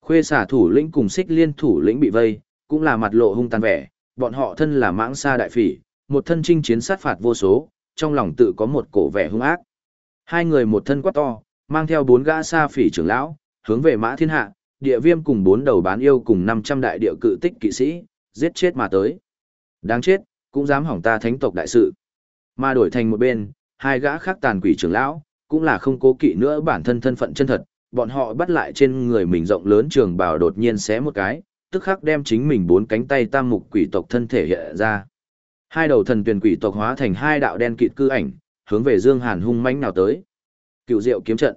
Khuê xả thủ lĩnh cùng xích liên thủ lĩnh bị vây, cũng là mặt lộ hung tàn vẻ, bọn họ thân là mãng sa đại phỉ, một thân chinh chiến sát phạt vô số, trong lòng tự có một cổ vẻ hung ác. Hai người một thân quát to, mang theo bốn gã sa phỉ trưởng lão, hướng về mã thiên hạ, địa viêm cùng bốn đầu bán yêu cùng 500 đại địa cự tích kỵ sĩ, giết chết mà tới. Đáng chết, cũng dám hỏng ta thánh tộc đại sự. Mà đổi thành một bên, hai gã khác tàn quỷ trưởng lão, cũng là không cố kỵ nữa bản thân thân phận chân thật, bọn họ bắt lại trên người mình rộng lớn trường bào đột nhiên xé một cái, tức khắc đem chính mình bốn cánh tay tam mục quỷ tộc thân thể hiện ra. Hai đầu thần tuyển quỷ tộc hóa thành hai đạo đen kịt cư ảnh, hướng về Dương Hàn hung mãnh nào tới. Cựu Diệu kiếm trận.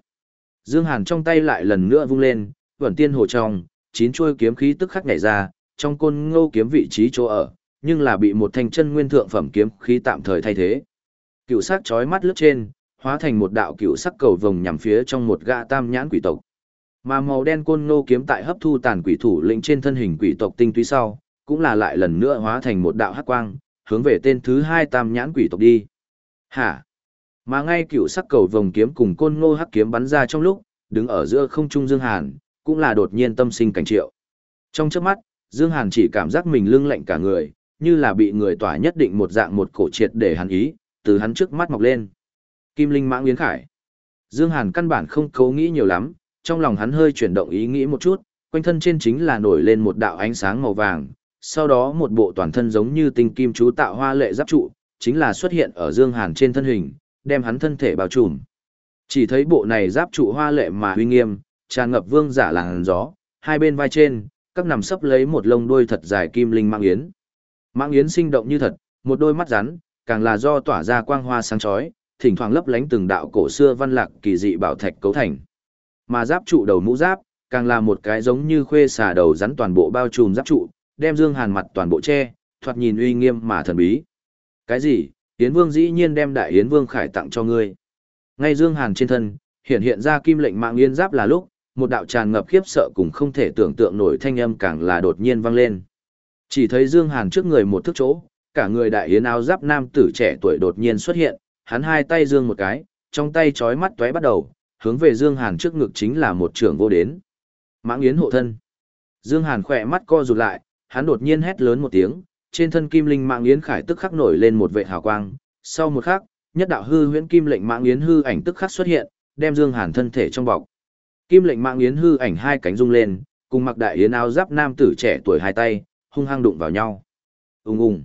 Dương Hàn trong tay lại lần nữa vung lên, vẩn tiên hồ trong, chín chuôi kiếm khí tức khắc nhảy ra, trong côn ngô kiếm vị trí chỗ ở, nhưng là bị một thanh chân nguyên thượng phẩm kiếm khí tạm thời thay thế. Cựu sắc chói mắt lướt trên, hóa thành một đạo cựu sắc cầu vồng nhằm phía trong một gã tam nhãn quỷ tộc. Mà màu đen côn ngô kiếm tại hấp thu tàn quỷ thủ lĩnh trên thân hình quỷ tộc tinh túy sau, cũng là lại lần nữa hóa thành một đạo hắc quang, hướng về tên thứ hai tam nhãn quỷ tộc đi. Hả? Mà ngay cựu sắc cầu vồng kiếm cùng côn ngô hắc kiếm bắn ra trong lúc, đứng ở giữa không trung Dương Hàn, cũng là đột nhiên tâm sinh cảnh triệu. Trong chớp mắt, Dương Hàn chỉ cảm giác mình lưng lạnh cả người, như là bị người tỏa nhất định một dạng một cổ triệt để hắn ý, từ hắn trước mắt mọc lên. Kim Linh Mãng Yến Khải. Dương Hàn căn bản không cố nghĩ nhiều lắm, trong lòng hắn hơi chuyển động ý nghĩ một chút, quanh thân trên chính là nổi lên một đạo ánh sáng màu vàng, sau đó một bộ toàn thân giống như tinh kim chú tạo hoa lệ giáp trụ, chính là xuất hiện ở Dương Hàn trên thân hình, đem hắn thân thể bao trùm. Chỉ thấy bộ này giáp trụ hoa lệ mà uy nghiêm, tràn ngập vương giả làn gió, hai bên vai trên, các nằm sấp lấy một lông đuôi thật dài kim linh mang yến. Mang yến sinh động như thật, một đôi mắt rắn, càng là do tỏa ra quang hoa sáng chói, thỉnh thoảng lấp lánh từng đạo cổ xưa văn lạc kỳ dị bảo thạch cấu thành. Mà giáp trụ đầu mũ giáp, càng là một cái giống như khuê xà đầu rắn toàn bộ bao trùm giáp trụ, đem Dương Hàn mặt toàn bộ che, thoạt nhìn uy nghiêm mà thần bí. Cái gì? Yến Vương dĩ nhiên đem Đại Yến Vương khải tặng cho ngươi. Ngay Dương Hàn trên thân, hiện hiện ra kim lệnh mạng yên giáp là lúc, một đạo tràn ngập khiếp sợ cùng không thể tưởng tượng nổi thanh âm càng là đột nhiên vang lên. Chỉ thấy Dương Hàn trước người một thước chỗ, cả người đại yến áo giáp nam tử trẻ tuổi đột nhiên xuất hiện, hắn hai tay dương một cái, trong tay chói mắt tóe bắt đầu, hướng về Dương Hàn trước ngực chính là một trưởng vô đến. Mãng yến hộ thân. Dương Hàn khỏe mắt co rụt lại, hắn đột nhiên hét lớn một tiếng, trên thân kim linh mạng yến khải tức khắc nổi lên một vệt hào quang, sau một khắc, nhất đạo hư huyễn kim lệnh mạng yến hư ảnh tức khắc xuất hiện, đem Dương Hàn thân thể trong bọc. Kim lệnh mạng yến hư ảnh hai cánh rung lên, cùng mặc đại yến áo giáp nam tử trẻ tuổi hai tay, hung hăng đụng vào nhau. Ung ung.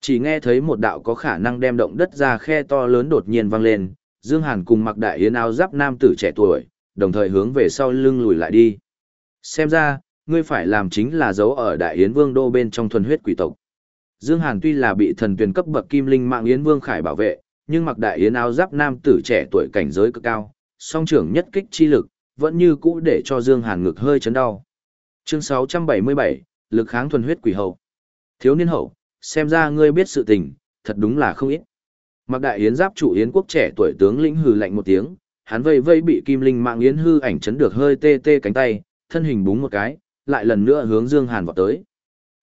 Chỉ nghe thấy một đạo có khả năng đem động đất ra khe to lớn đột nhiên vang lên, Dương Hàn cùng mặc đại yến áo giáp nam tử trẻ tuổi, đồng thời hướng về sau lưng lùi lại đi. Xem ra, ngươi phải làm chính là giấu ở đại yến vương đô bên trong thuần huyết quỷ tộc. Dương Hàn tuy là bị thần tuyển cấp bậc kim linh mạng yến vương khải bảo vệ, nhưng mặc đại yến áo giáp nam tử trẻ tuổi cảnh giới cực cao, song trưởng nhất kích chi lực, vẫn như cũ để cho Dương Hàn ngực hơi chấn đau. Chương 677, lực kháng thuần huyết quỷ hậu. Thiếu niên hậu, xem ra ngươi biết sự tình, thật đúng là không ít. Mặc đại yến giáp chủ yến quốc trẻ tuổi tướng lĩnh hừ lạnh một tiếng, hắn vây vây bị kim linh mạng yến hư ảnh chấn được hơi tê tê cánh tay, thân hình búng một cái, lại lần nữa hướng Dương Hàn vọt tới.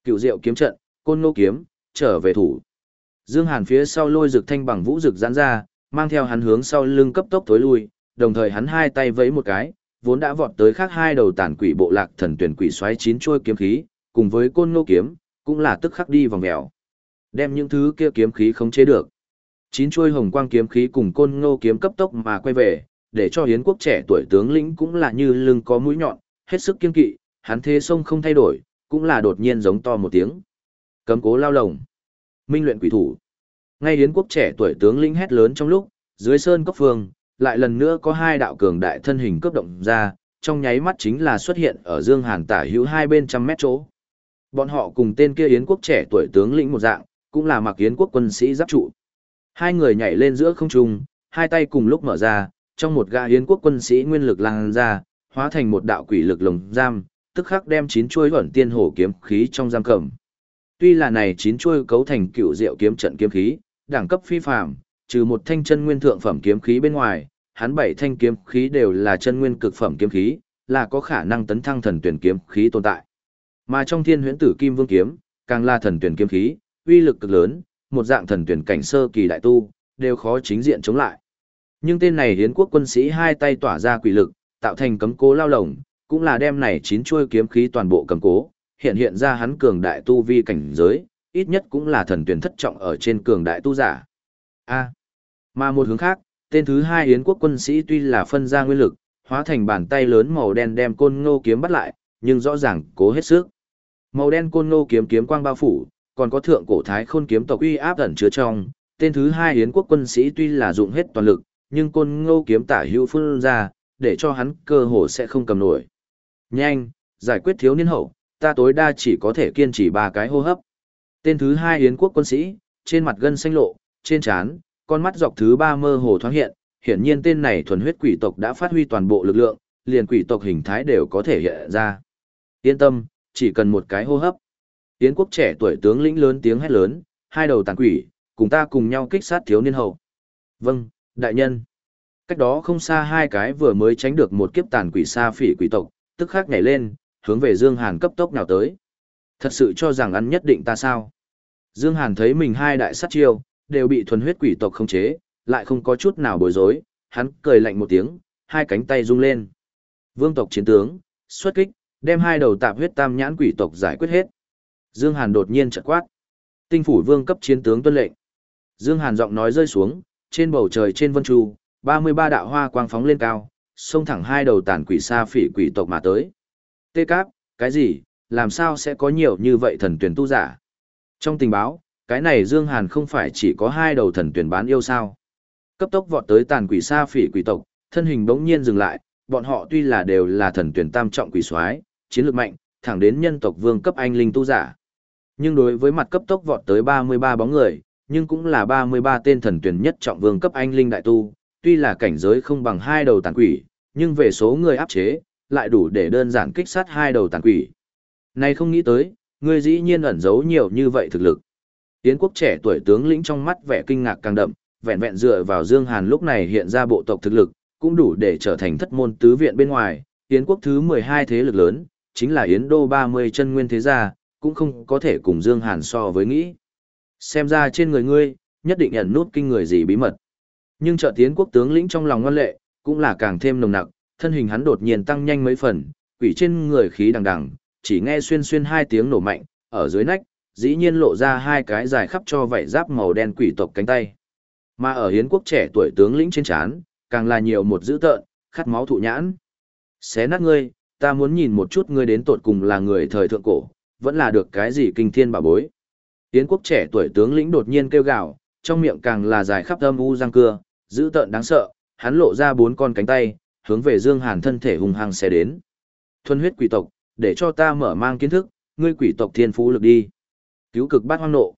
Cựu Diệu kiếm trận, côn nô kiếm, trở về thủ. Dương Hàn phía sau lôi rực thanh bằng vũ rực giãn ra, mang theo hắn hướng sau lưng cấp tốc tối lui, đồng thời hắn hai tay vẫy một cái, vốn đã vọt tới khác hai đầu tản quỷ bộ lạc thần tuyển quỷ xoáy chín chuôi kiếm khí, cùng với côn nô kiếm, cũng là tức khắc đi vòng mèo. Đem những thứ kia kiếm khí khống chế được. Chín trôi hồng quang kiếm khí cùng côn ngô kiếm cấp tốc mà quay về, để cho hiến quốc trẻ tuổi tướng lĩnh cũng là như lưng có mũi nhọn, hết sức kiên kỵ, hắn thế sông không thay đổi, cũng là đột nhiên giống to một tiếng. Cấm cố lao lồng. Minh luyện quỷ thủ. Ngay hiến quốc trẻ tuổi tướng lĩnh hét lớn trong lúc, dưới sơn cốc phương, lại lần nữa có hai đạo cường đại thân hình cướp động ra, trong nháy mắt chính là xuất hiện ở Dương Hàn tả hữu hai bên trăm mét chỗ. Bọn họ cùng tên kia Yến quốc trẻ tuổi tướng lĩnh một dạng, cũng là mặc Yến quốc quân sĩ giáp trụ. Hai người nhảy lên giữa không trung, hai tay cùng lúc mở ra, trong một gã Yến quốc quân sĩ nguyên lực lan ra, hóa thành một đạo quỷ lực lồng giam, tức khắc đem chín chuôi ẩn tiên hổ kiếm khí trong giam cầm. Tuy là này chín chuôi cấu thành cựu diệu kiếm trận kiếm khí, đẳng cấp phi phàm, trừ một thanh chân nguyên thượng phẩm kiếm khí bên ngoài, hắn bảy thanh kiếm khí đều là chân nguyên cực phẩm kiếm khí, là có khả năng tấn thăng thần tuyển kiếm khí tồn tại. Mà trong thiên huyễn tử kim vương kiếm, càng là thần tuyển kiếm khí, uy lực cực lớn, một dạng thần tuyển cảnh sơ kỳ đại tu, đều khó chính diện chống lại. Nhưng tên này hiến quốc quân sĩ hai tay tỏa ra quỷ lực, tạo thành cấm cố lao lồng, cũng là đem này chín chuôi kiếm khí toàn bộ cầm cố, hiện hiện ra hắn cường đại tu vi cảnh giới, ít nhất cũng là thần tuyển thất trọng ở trên cường đại tu giả. A. mà một hướng khác, tên thứ hai hiến quốc quân sĩ tuy là phân ra nguyên lực, hóa thành bàn tay lớn màu đen đem côn ngô kiếm bắt lại, nhưng rõ ràng cố hết sức. Màu đen côn ngô kiếm kiếm quang bao phủ, còn có thượng cổ thái khôn kiếm tộc uy áp ẩn chứa trong, tên thứ hai hiến quốc quân sĩ tuy là dụng hết toàn lực, nhưng côn ngô kiếm tả hữu phun ra, để cho hắn cơ hồ sẽ không cầm nổi. Nhanh, giải quyết thiếu niên hậu, ta tối đa chỉ có thể kiên trì ba cái hô hấp. Tên thứ hai hiến quốc quân sĩ, trên mặt gân xanh lộ, trên trán, con mắt dọc thứ ba mơ hồ thoáng hiện, hiển nhiên tên này thuần huyết quỷ tộc đã phát huy toàn bộ lực lượng, liền quỷ tộc hình thái đều có thể hiện ra. Yên tâm, chỉ cần một cái hô hấp. Yến quốc trẻ tuổi tướng lĩnh lớn tiếng hét lớn, hai đầu tàn quỷ, cùng ta cùng nhau kích sát thiếu niên hậu. Vâng, đại nhân. Cách đó không xa hai cái vừa mới tránh được một kiếp tàn quỷ xa phỉ quỷ tộc, tức khắc nhảy lên, hướng về Dương Hàn cấp tốc nào tới. Thật sự cho rằng ăn nhất định ta sao? Dương Hàn thấy mình hai đại sát chiêu, đều bị thuần huyết quỷ tộc khống chế, lại không có chút nào bối rối, hắn cười lạnh một tiếng, hai cánh tay rung lên. Vương tộc chiến tướng, xuất kích, đem hai đầu tạp huyết tam nhãn quỷ tộc giải quyết hết. Dương Hàn đột nhiên chợt quát. Tinh phủ vương cấp chiến tướng tuân lệnh. Dương Hàn giọng nói rơi xuống, trên bầu trời trên vân tru, 33 đạo hoa quang phóng lên cao, xông thẳng hai đầu tàn quỷ xa phỉ quỷ tộc mà tới. Tê cáp, cái gì, làm sao sẽ có nhiều như vậy thần tuyển tu giả? Trong tình báo, cái này Dương Hàn không phải chỉ có hai đầu thần tuyển bán yêu sao? Cấp tốc vọt tới tàn quỷ xa phỉ quỷ tộc, thân hình bỗng nhiên dừng lại, bọn họ tuy là đều là thần tuyển tam trọng quỷ soái, chiến lược mạnh, thẳng đến nhân tộc vương cấp anh linh tu giả. Nhưng đối với mặt cấp tốc vọt tới 33 bóng người, nhưng cũng là 33 tên thần tuyển nhất trọng vương cấp anh linh đại tu, tuy là cảnh giới không bằng hai đầu tàn quỷ, nhưng về số người áp chế, lại đủ để đơn giản kích sát hai đầu tàn quỷ. Này không nghĩ tới, người dĩ nhiên ẩn giấu nhiều như vậy thực lực. Yến quốc trẻ tuổi tướng lĩnh trong mắt vẻ kinh ngạc càng đậm, vẹn vẹn dựa vào Dương Hàn lúc này hiện ra bộ tộc thực lực, cũng đủ để trở thành thất môn tứ viện bên ngoài, Yến quốc thứ 12 thế lực lớn, chính là Yến đô 30 chân nguyên thế gia, cũng không có thể cùng Dương Hàn so với nghĩ. Xem ra trên người ngươi, nhất định ẩn nút kinh người gì bí mật. Nhưng trợ tiến quốc tướng lĩnh trong lòng ngoan lệ, cũng là càng thêm nồng nặc, thân hình hắn đột nhiên tăng nhanh mấy phần, quỷ trên người khí đằng đằng, chỉ nghe xuyên xuyên hai tiếng nổ mạnh, ở dưới nách, dĩ nhiên lộ ra hai cái dài khắp cho vảy giáp màu đen quỷ tộc cánh tay. Mà ở hiến quốc trẻ tuổi tướng lĩnh trên trán, càng là nhiều một dữ tợn, khát máu thụ nhãn. Xé nát ngươi, ta muốn nhìn một chút ngươi đến tột cùng là người thời thượng cổ, vẫn là được cái gì kinh thiên bảo bối. Yến quốc trẻ tuổi tướng lĩnh đột nhiên kêu gào, trong miệng càng là dài khắp âm u răng cưa, dữ tợn đáng sợ, hắn lộ ra bốn con cánh tay, hướng về Dương Hàn thân thể hùng hăng sẽ đến. Thuần huyết quỷ tộc, để cho ta mở mang kiến thức, ngươi quỷ tộc thiên phú lực đi. Cứu cực bát hoang nộ.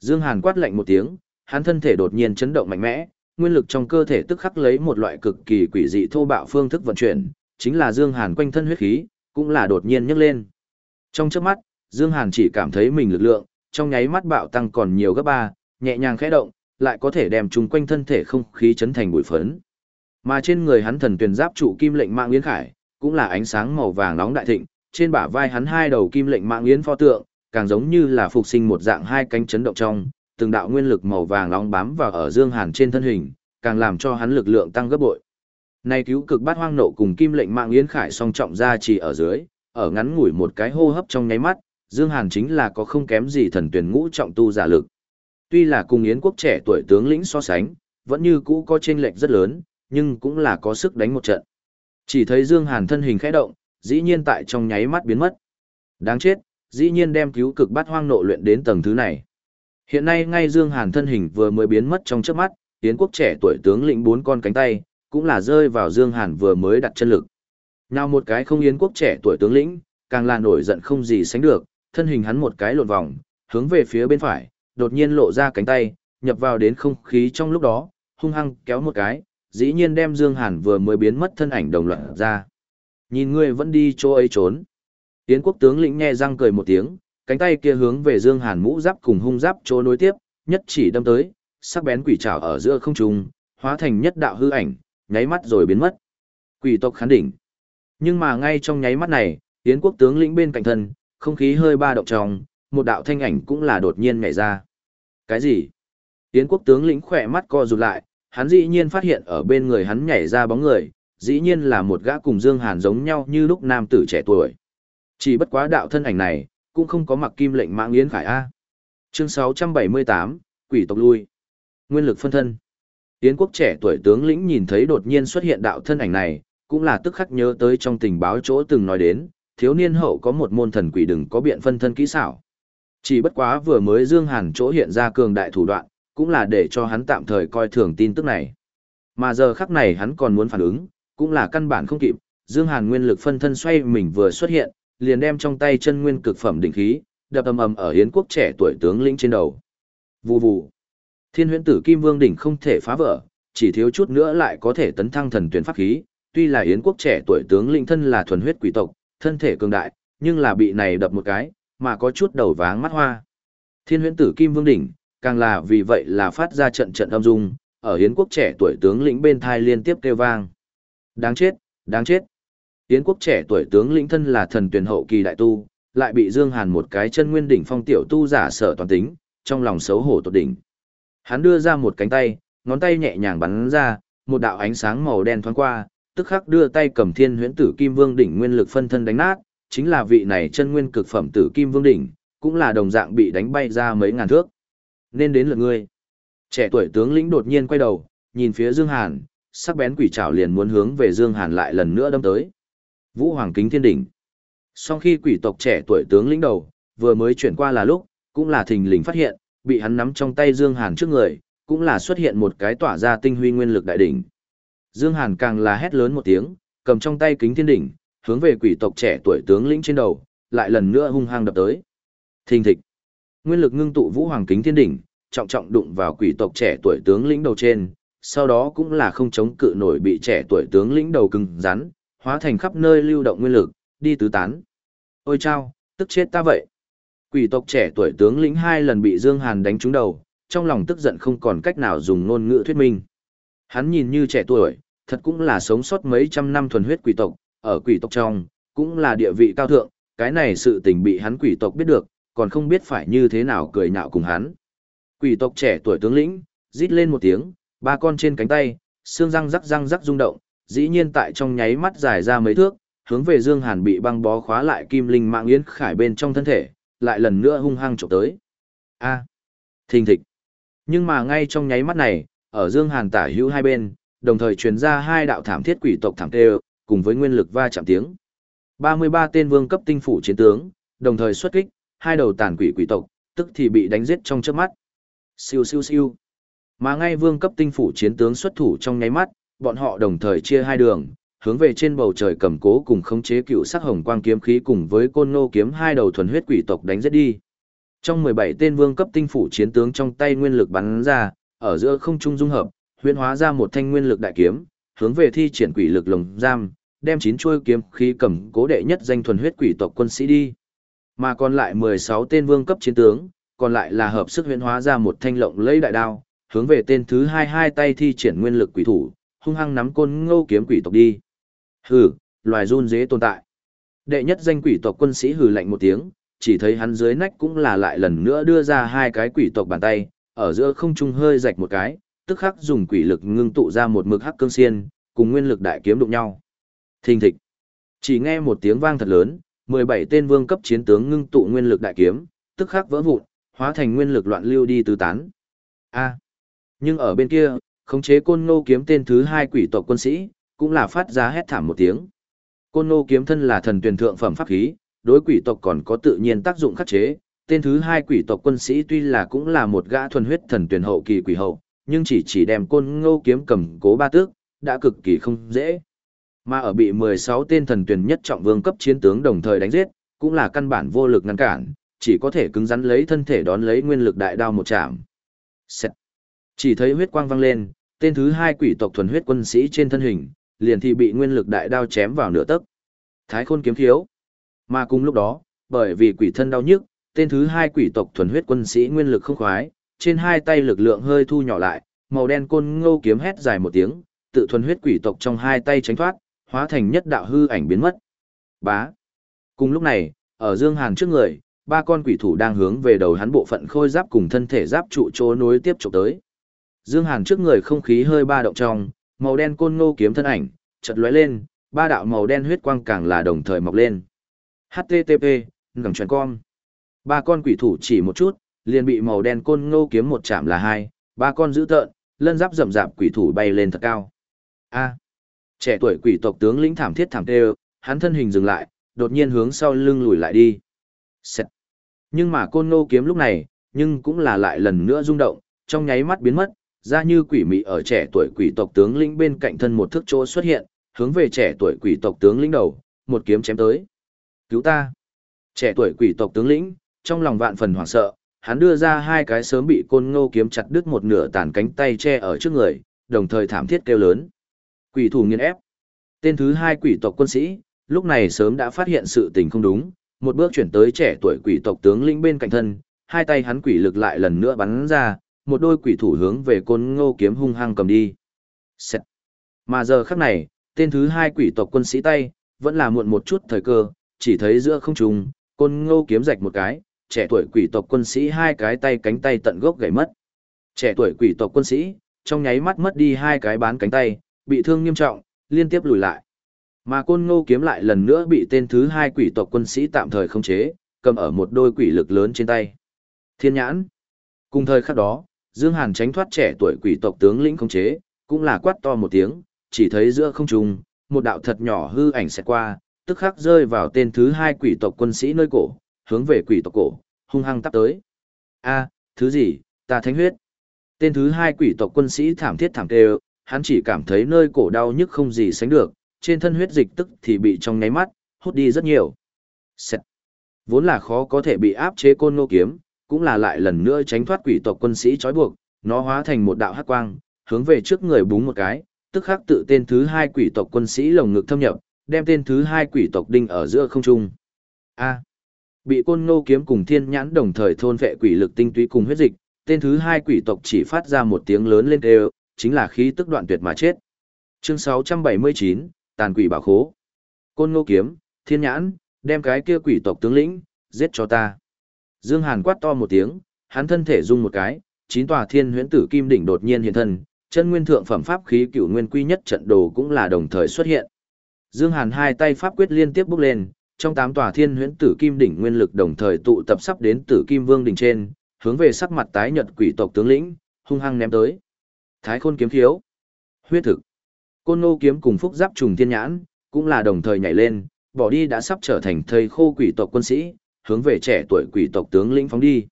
Dương Hàn quát lạnh một tiếng, hắn thân thể đột nhiên chấn động mạnh mẽ, nguyên lực trong cơ thể tức khắc lấy một loại cực kỳ quỷ dị thô bạo phương thức vận chuyển, chính là Dương Hàn quanh thân huyết khí, cũng là đột nhiên nhấc lên. Trong chớp mắt, Dương Hàn chỉ cảm thấy mình lực lượng, trong nháy mắt bạo tăng còn nhiều gấp ba, nhẹ nhàng khẽ động, lại có thể đem chúng quanh thân thể không khí chấn thành bụi phấn. Mà trên người hắn thần tuyển giáp trụ kim lệnh mạng yến khải, cũng là ánh sáng màu vàng nóng đại thịnh, trên bả vai hắn hai đầu kim lệnh mạng yến pho tượng, càng giống như là phục sinh một dạng hai cánh chấn động trong, từng đạo nguyên lực màu vàng nóng bám vào ở Dương Hàn trên thân hình, càng làm cho hắn lực lượng tăng gấp bội. Này cứu cực bát hoang nộ cùng kim lệnh mạng yến khải song trọng ra chỉ ở dưới, ở ngắn ngủi một cái hô hấp trong nháy mắt, Dương Hàn chính là có không kém gì thần tuyển ngũ trọng tu giả lực. Tuy là cùng Yến quốc trẻ tuổi tướng lĩnh so sánh, vẫn như cũ có chênh lệch rất lớn, nhưng cũng là có sức đánh một trận. Chỉ thấy Dương Hàn thân hình khẽ động, dĩ nhiên tại trong nháy mắt biến mất. Đáng chết, dĩ nhiên đem cứu cực bát hoang nộ luyện đến tầng thứ này. Hiện nay ngay Dương Hàn thân hình vừa mới biến mất trong chớp mắt, Yến quốc trẻ tuổi tướng lĩnh bốn con cánh tay, cũng là rơi vào Dương Hàn vừa mới đặt chân lực. Nào một cái không Yến quốc trẻ tuổi tướng lĩnh, càng là nổi giận không gì sánh được, thân hình hắn một cái lộn vòng, hướng về phía bên phải, đột nhiên lộ ra cánh tay, nhập vào đến không khí trong lúc đó, hung hăng kéo một cái, dĩ nhiên đem Dương Hàn vừa mới biến mất thân ảnh đồng loạt ra. Nhìn ngươi vẫn đi chỗ ấy trốn. Yến quốc tướng lĩnh nghe răng cười một tiếng, cánh tay kia hướng về Dương Hàn mũ giáp cùng hung giáp chỗ nối tiếp, nhất chỉ đâm tới, sắc bén quỷ trảo ở giữa không trung, hóa thành nhất đạo hư ảnh, nháy mắt rồi biến mất. Quỷ tộc khán đỉnh. Nhưng mà ngay trong nháy mắt này, Yến quốc tướng lĩnh bên cạnh thân, không khí hơi ba động trong, một đạo thanh ảnh cũng là đột nhiên nhảy ra. Cái gì? Yến quốc tướng lĩnh khỏe mắt co rụt lại, hắn dĩ nhiên phát hiện ở bên người hắn nhảy ra bóng người, dĩ nhiên là một gã cùng Dương Hàn giống nhau như lúc nam tử trẻ tuổi. Chỉ bất quá đạo thân ảnh này, cũng không có mặc kim lệnh mạng Yến Khải A. Chương 678, Quỷ tộc lui. Nguyên lực phân thân. Yến quốc trẻ tuổi tướng lĩnh nhìn thấy đột nhiên xuất hiện đạo thân ảnh này, cũng là tức khắc nhớ tới trong tình báo chỗ từng nói đến, thiếu niên hậu có một môn thần quỷ đừng có biện phân thân kỹ xảo. Chỉ bất quá vừa mới Dương Hàn chỗ hiện ra cường đại thủ đoạn, cũng là để cho hắn tạm thời coi thường tin tức này. Mà giờ khắc này hắn còn muốn phản ứng, cũng là căn bản không kịp, Dương Hàn nguyên lực phân thân xoay mình vừa xuất hiện, liền đem trong tay chân nguyên cực phẩm đỉnh khí, đập ầm ầm ở Yến quốc trẻ tuổi tướng lĩnh trên đầu. Vù vù. Thiên huyễn tử Kim Vương đỉnh không thể phá vỡ, chỉ thiếu chút nữa lại có thể tấn thăng thần tuyển pháp khí, tuy là Yến quốc trẻ tuổi tướng lĩnh thân là thuần huyết quỷ tộc, thân thể cường đại, nhưng là bị này đập một cái, mà có chút đầu váng mắt hoa. Thiên huyễn tử Kim Vương đỉnh, càng là vì vậy là phát ra trận trận âm dung, ở Yến quốc trẻ tuổi tướng lĩnh bên thai liên tiếp kêu vang. Đáng chết, đáng chết. Yến quốc trẻ tuổi tướng lĩnh thân là thần tuyển hậu kỳ đại tu, lại bị Dương Hàn một cái chân nguyên đỉnh phong tiểu tu giả sở toàn tính, trong lòng xấu hổ tột đỉnh. Hắn đưa ra một cánh tay, ngón tay nhẹ nhàng bắn ra, một đạo ánh sáng màu đen thoáng qua, tức khắc đưa tay cầm thiên huyễn tử kim vương đỉnh nguyên lực phân thân đánh nát, chính là vị này chân nguyên cực phẩm tử kim vương đỉnh, cũng là đồng dạng bị đánh bay ra mấy ngàn thước. Nên đến lượt ngươi. Trẻ tuổi tướng lĩnh đột nhiên quay đầu, nhìn phía Dương Hàn, sắc bén quỷ trảo liền muốn hướng về Dương Hàn lại lần nữa đâm tới. Vũ Hoàng Kính Thiên Đỉnh. Sau khi quỷ tộc trẻ tuổi tướng lĩnh đầu, vừa mới chuyển qua là lúc, cũng là thình lình phát hiện, bị hắn nắm trong tay Dương Hàn trước người, cũng là xuất hiện một cái tỏa ra tinh huy nguyên lực đại đỉnh. Dương Hàn càng là hét lớn một tiếng, cầm trong tay kính thiên đỉnh, hướng về quỷ tộc trẻ tuổi tướng lĩnh trên đầu, lại lần nữa hung hăng đập tới. Thình thịch. Nguyên lực ngưng tụ vũ hoàng kính thiên đỉnh, trọng trọng đụng vào quỷ tộc trẻ tuổi tướng lĩnh đầu trên, sau đó cũng là không chống cự nổi bị trẻ tuổi tướng lĩnh đầu cứng rắn, hóa thành khắp nơi lưu động nguyên lực, đi tứ tán. Ôi chao, tức chết ta vậy. Quỷ tộc trẻ tuổi tướng lĩnh hai lần bị Dương Hàn đánh trúng đầu, trong lòng tức giận không còn cách nào dùng ngôn ngữ thuyết minh. Hắn nhìn như trẻ tuổi, thật cũng là sống sót mấy trăm năm thuần huyết quỷ tộc, ở quỷ tộc trong, cũng là địa vị cao thượng, cái này sự tình bị hắn quỷ tộc biết được, còn không biết phải như thế nào cười nhạo cùng hắn. Quỷ tộc trẻ tuổi tướng lĩnh, rít lên một tiếng, ba con trên cánh tay, xương răng rắc răng rắc rung động, dĩ nhiên tại trong nháy mắt dài ra mấy thước, hướng về Dương Hàn bị băng bó khóa lại kim linh mạng yến khải bên trong thân thể, lại lần nữa hung hăng chụp tới. A, thình thịch. Nhưng mà ngay trong nháy mắt này, ở Dương Hàn tả hữu hai bên, đồng thời truyền ra hai đạo thảm thiết quỷ tộc thảm tê, cùng với nguyên lực va chạm tiếng. 33 tên vương cấp tinh phủ chiến tướng, đồng thời xuất kích, hai đầu tàn quỷ quỷ tộc, tức thì bị đánh giết trong chớp mắt. Siêu siêu siêu. Mà ngay vương cấp tinh phủ chiến tướng xuất thủ trong nháy mắt, bọn họ đồng thời chia hai đường, hướng về trên bầu trời cầm cố cùng khống chế cựu sắc hồng quang kiếm khí cùng với côn nô kiếm hai đầu thuần huyết quỷ tộc đánh giết đi. Trong 17 tên vương cấp tinh phủ chiến tướng trong tay nguyên lực bắn ra, ở giữa không trung dung hợp, huyễn hóa ra một thanh nguyên lực đại kiếm, hướng về thi triển quỷ lực lồng giam, đem chín chuôi kiếm khí cầm cố đệ nhất danh thuần huyết quỷ tộc quân sĩ đi. Mà còn lại 16 tên vương cấp chiến tướng, còn lại là hợp sức huyễn hóa ra một thanh lộng lẫy đại đao, hướng về tên thứ hai hai tay thi triển nguyên lực quỷ thủ, hung hăng nắm côn ngô kiếm quỷ tộc đi. Hừ, loài run dế tồn tại. Đệ nhất danh quỷ tộc quân sĩ hừ lạnh một tiếng, chỉ thấy hắn dưới nách cũng là lại lần nữa đưa ra hai cái quỷ tộc bàn tay, ở giữa không trung hơi rạch một cái, tức khắc dùng quỷ lực ngưng tụ ra một mực hắc cương xiên, cùng nguyên lực đại kiếm đụng nhau. Thình thịch. Chỉ nghe một tiếng vang thật lớn, 17 tên vương cấp chiến tướng ngưng tụ nguyên lực đại kiếm, tức khắc vỡ vụn, hóa thành nguyên lực loạn lưu đi tứ tán. A. Nhưng ở bên kia, khống chế côn ngô kiếm tên thứ hai quỷ tộc quân sĩ, cũng là phát ra hét thảm một tiếng. Côn ngô kiếm thân là thần tuyển thượng phẩm pháp khí, đối quỷ tộc còn có tự nhiên tác dụng khắc chế. Tên thứ hai quỷ tộc quân sĩ tuy là cũng là một gã thuần huyết thần tuyển hậu kỳ quỷ hậu, nhưng chỉ chỉ đem côn ngô kiếm cầm cố ba tước, đã cực kỳ không dễ. Mà ở bị 16 tên thần tuyển nhất trọng vương cấp chiến tướng đồng thời đánh giết, cũng là căn bản vô lực ngăn cản, chỉ có thể cứng rắn lấy thân thể đón lấy nguyên lực đại đao một chạm. Xẹt. Chỉ thấy huyết quang văng lên, tên thứ hai quỷ tộc thuần huyết quân sĩ trên thân hình, liền thì bị nguyên lực đại đao chém vào nửa tấc. Thái khôn kiếm thiếu. Mà cùng lúc đó, bởi vì quỷ thân đau nhức, tên thứ hai quỷ tộc thuần huyết quân sĩ nguyên lực không khoái, trên hai tay lực lượng hơi thu nhỏ lại, màu đen côn ngô kiếm hét dài một tiếng, tự thuần huyết quỷ tộc trong hai tay tránh thoát, hóa thành nhất đạo hư ảnh biến mất. Bá. Cùng lúc này, ở Dương Hàn trước người, ba con quỷ thủ đang hướng về đầu hắn bộ phận khôi giáp cùng thân thể giáp trụ chỗ nối tiếp chụp tới. Dương Hàn trước người không khí hơi ba động trong, màu đen côn ngô kiếm thân ảnh, chợt lóe lên, ba đạo màu đen huyết quang càng là đồng thời mọc lên. HTTP, ngẩng truyền con. Ba con quỷ thủ chỉ một chút, liền bị màu đen côn ngô kiếm một chạm là hai, ba con giữ tợn, lân giáp rậm rạp quỷ thủ bay lên thật cao. A. Trẻ tuổi quỷ tộc tướng lĩnh thảm thiết thảm tê, hắn thân hình dừng lại, đột nhiên hướng sau lưng lùi lại đi. Xẹt. Nhưng mà côn ngô kiếm lúc này, nhưng cũng là lại lần nữa rung động, trong nháy mắt biến mất, ra như quỷ mị ở trẻ tuổi quỷ tộc tướng lĩnh bên cạnh thân một thước chỗ xuất hiện, hướng về trẻ tuổi quỷ tộc tướng lĩnh đầu, một kiếm chém tới. Cứu ta! Trẻ tuổi quỷ tộc tướng lĩnh, trong lòng vạn phần hoảng sợ, hắn đưa ra hai cái sớm bị côn ngô kiếm chặt đứt một nửa tàn cánh tay che ở trước người, đồng thời thảm thiết kêu lớn. Quỷ thủ nghiền ép. Tên thứ hai quỷ tộc quân sĩ, lúc này sớm đã phát hiện sự tình không đúng, một bước chuyển tới trẻ tuổi quỷ tộc tướng lĩnh bên cạnh thân, hai tay hắn quỷ lực lại lần nữa bắn ra, một đôi quỷ thủ hướng về côn ngô kiếm hung hăng cầm đi. Xẹt. Mà giờ khắc này, tên thứ hai quỷ tộc quân sĩ tay, vẫn là muộn một chút thời cơ, chỉ thấy giữa không trung, côn ngô kiếm rạch một cái, trẻ tuổi quỷ tộc quân sĩ hai cái tay cánh tay tận gốc gãy mất. Trẻ tuổi quỷ tộc quân sĩ, trong nháy mắt mất đi hai cái bán cánh tay, bị thương nghiêm trọng, liên tiếp lùi lại. Mà côn ngô kiếm lại lần nữa bị tên thứ hai quỷ tộc quân sĩ tạm thời không chế, cầm ở một đôi quỷ lực lớn trên tay. Thiên nhãn. Cùng thời khắc đó, Dương Hàn tránh thoát trẻ tuổi quỷ tộc tướng lĩnh không chế, cũng là quát to một tiếng, chỉ thấy giữa không trung, một đạo thật nhỏ hư ảnh sẽ qua, tức khắc rơi vào tên thứ hai quỷ tộc quân sĩ nơi cổ, hướng về quỷ tộc cổ, hung hăng tắp tới. A, thứ gì, ta thánh huyết. Tên thứ hai quỷ tộc quân sĩ thảm thiết thảm tê hắn chỉ cảm thấy nơi cổ đau nhức không gì sánh được, trên thân huyết dịch tức thì bị trong nháy mắt, hút đi rất nhiều. Xét. Vốn là khó có thể bị áp chế côn ngô kiếm, cũng là lại lần nữa tránh thoát quỷ tộc quân sĩ trói buộc, nó hóa thành một đạo hắc quang, hướng về trước người búng một cái, tức khắc tự tên thứ hai quỷ tộc quân sĩ lồng ngực thâm nhập, đem tên thứ hai quỷ tộc đinh ở giữa không trung. A. Bị côn ngô kiếm cùng thiên nhãn đồng thời thôn vệ quỷ lực tinh túy cùng huyết dịch, tên thứ hai quỷ tộc chỉ phát ra một tiếng lớn lên đều, chính là khí tức đoạn tuyệt mà chết. Chương 679, Tàn quỷ bảo khố. Côn ngô kiếm, thiên nhãn, đem cái kia quỷ tộc tướng lĩnh, giết cho ta. Dương Hàn quát to một tiếng, hắn thân thể rung một cái, chín tòa thiên huyễn tử kim đỉnh đột nhiên hiện thân, chân nguyên thượng phẩm pháp khí cửu nguyên quy nhất trận đồ cũng là đồng thời xuất hiện. Dương Hàn hai tay pháp quyết liên tiếp bốc lên, trong tám tòa thiên huyễn tử kim đỉnh nguyên lực đồng thời tụ tập sắp đến tử kim vương đỉnh trên, hướng về sắc mặt tái nhợt quỷ tộc tướng lĩnh, hung hăng ném tới. Thái khôn kiếm khiếu, huyết thực, côn nô kiếm cùng phúc giáp trùng thiên nhãn, cũng là đồng thời nhảy lên, bỏ đi đã sắp trở thành thầy khô quỷ tộc quân sĩ, hướng về trẻ tuổi quỷ tộc tướng lĩnh phóng đi.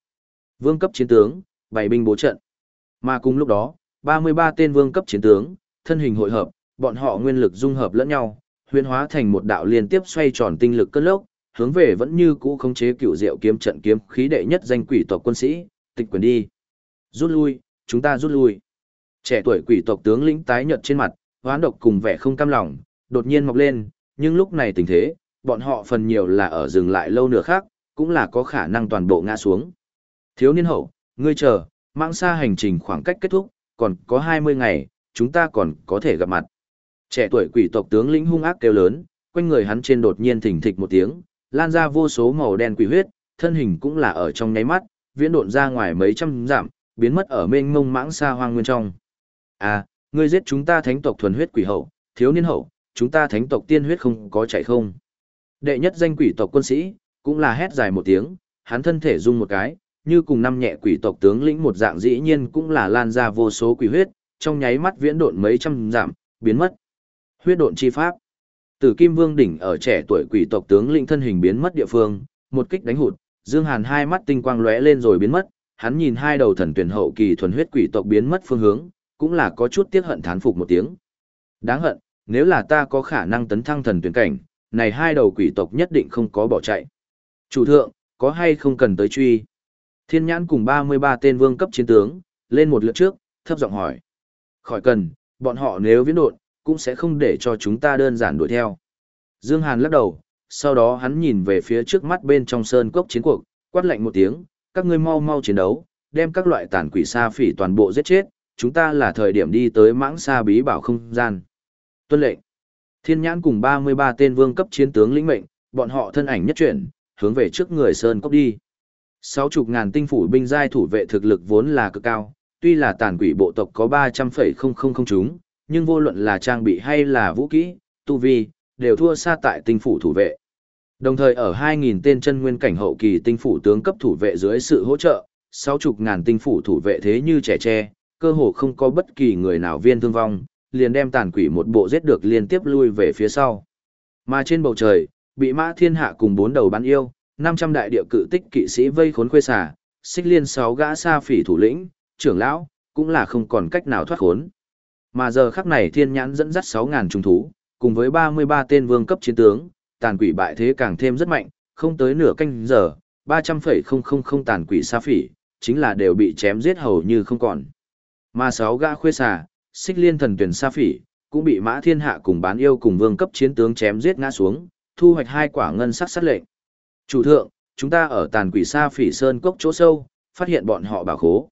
Vương cấp chiến tướng, bày binh bố trận. Mà cùng lúc đó, 33 tên vương cấp chiến tướng, thân hình hội hợp, bọn họ nguyên lực dung hợp lẫn nhau, huyễn hóa thành một đạo liên tiếp xoay tròn tinh lực cơn lốc, hướng về vẫn như cũ khống chế cựu diệu kiếm trận kiếm khí đệ nhất danh quỷ tộc quân sĩ, tịch quyền đi. Rút lui, chúng ta rút lui. Trẻ tuổi quỷ tộc tướng lĩnh tái nhợt trên mặt, hoán độc cùng vẻ không cam lòng, đột nhiên mọc lên, nhưng lúc này tình thế, bọn họ phần nhiều là ở dừng lại lâu nửa khác, cũng là có khả năng toàn bộ ngã xuống. Thiếu niên hậu, ngươi chờ, mạng xa hành trình khoảng cách kết thúc, còn có 20 ngày, chúng ta còn có thể gặp mặt. Trẻ tuổi quỷ tộc tướng lĩnh hung ác kêu lớn, quanh người hắn trên đột nhiên thình thịch một tiếng, lan ra vô số màu đen quỷ huyết, thân hình cũng là ở trong nháy mắt, viễn độn ra ngoài mấy trăm dặm, biến mất ở mênh mông mãng xa hoang nguyên trong. À, ngươi giết chúng ta thánh tộc thuần huyết quỷ hậu, thiếu niên hậu, chúng ta thánh tộc tiên huyết không có chạy không. Đệ nhất danh quỷ tộc quân sĩ, cũng là hét dài một tiếng, hắn thân thể rung một cái, như cùng năm nhẹ quỷ tộc tướng lĩnh một dạng dĩ nhiên cũng là lan ra vô số quỷ huyết, trong nháy mắt viễn độn mấy trăm giảm, biến mất. Huyết độn chi pháp. Tử Kim Vương đỉnh ở trẻ tuổi quỷ tộc tướng lĩnh thân hình biến mất địa phương, một kích đánh hụt, Dương Hàn hai mắt tinh quang lóe lên rồi biến mất, hắn nhìn hai đầu thần tuyển hậu kỳ thuần huyết quỷ tộc biến mất phương hướng, cũng là có chút tiếc hận thán phục một tiếng. Đáng hận, nếu là ta có khả năng tấn thăng thần tuyển cảnh, này hai đầu quỷ tộc nhất định không có bỏ chạy. Chủ thượng, có hay không cần tới truy? Thiên nhãn cùng 33 tên vương cấp chiến tướng, lên một lượt trước, thấp giọng hỏi. Khỏi cần, bọn họ nếu viễn đột, cũng sẽ không để cho chúng ta đơn giản đuổi theo. Dương Hàn lắc đầu, sau đó hắn nhìn về phía trước mắt bên trong sơn cốc chiến cuộc, quát lạnh một tiếng, các ngươi mau mau chiến đấu, đem các loại tàn quỷ sa phỉ toàn bộ giết chết, chúng ta là thời điểm đi tới mãng sa bí bảo không gian. Tuân lệnh. Thiên nhãn cùng 33 tên vương cấp chiến tướng lĩnh mệnh, bọn họ thân ảnh nhất chuyển, hướng về trước người sơn cốc đi. Sáu chục ngàn tinh phủ binh giai thủ vệ thực lực vốn là cực cao, tuy là tàn quỷ bộ tộc có ba trăm phẩy không không không chúng, nhưng vô luận là trang bị hay là vũ kỹ, tu vi, đều thua xa tại tinh phủ thủ vệ. Đồng thời ở 2.000 tên chân nguyên cảnh hậu kỳ tinh phủ tướng cấp thủ vệ dưới sự hỗ trợ, 60 ngàn tinh phủ thủ vệ thế như trẻ tre, cơ hồ không có bất kỳ người nào viên thương vong, liền đem tàn quỷ một bộ giết được liên tiếp lui về phía sau. Mà trên bầu trời, bị mã thiên hạ cùng bốn đầu bắn yêu, 500 đại địa cự tích kỵ sĩ vây khốn khuê xả, xích liên sáu gã xa phỉ thủ lĩnh, trưởng lão, cũng là không còn cách nào thoát khốn. Mà giờ khắc này thiên nhãn dẫn dắt 6.000 trùng thú, cùng với 33 tên vương cấp chiến tướng, tàn quỷ bại thế càng thêm rất mạnh, không tới nửa canh giờ, 300,000 tàn quỷ xa phỉ, chính là đều bị chém giết hầu như không còn. Mà sáu gã khuê xà, xích liên thần tuyển xa phỉ, cũng bị mã thiên hạ cùng bán yêu cùng vương cấp chiến tướng chém giết ngã xuống, thu hoạch hai quả ngân sắc sát lệnh. Chủ thượng, chúng ta ở tàn quỷ xa phỉ sơn cốc chỗ sâu, phát hiện bọn họ bảo khố.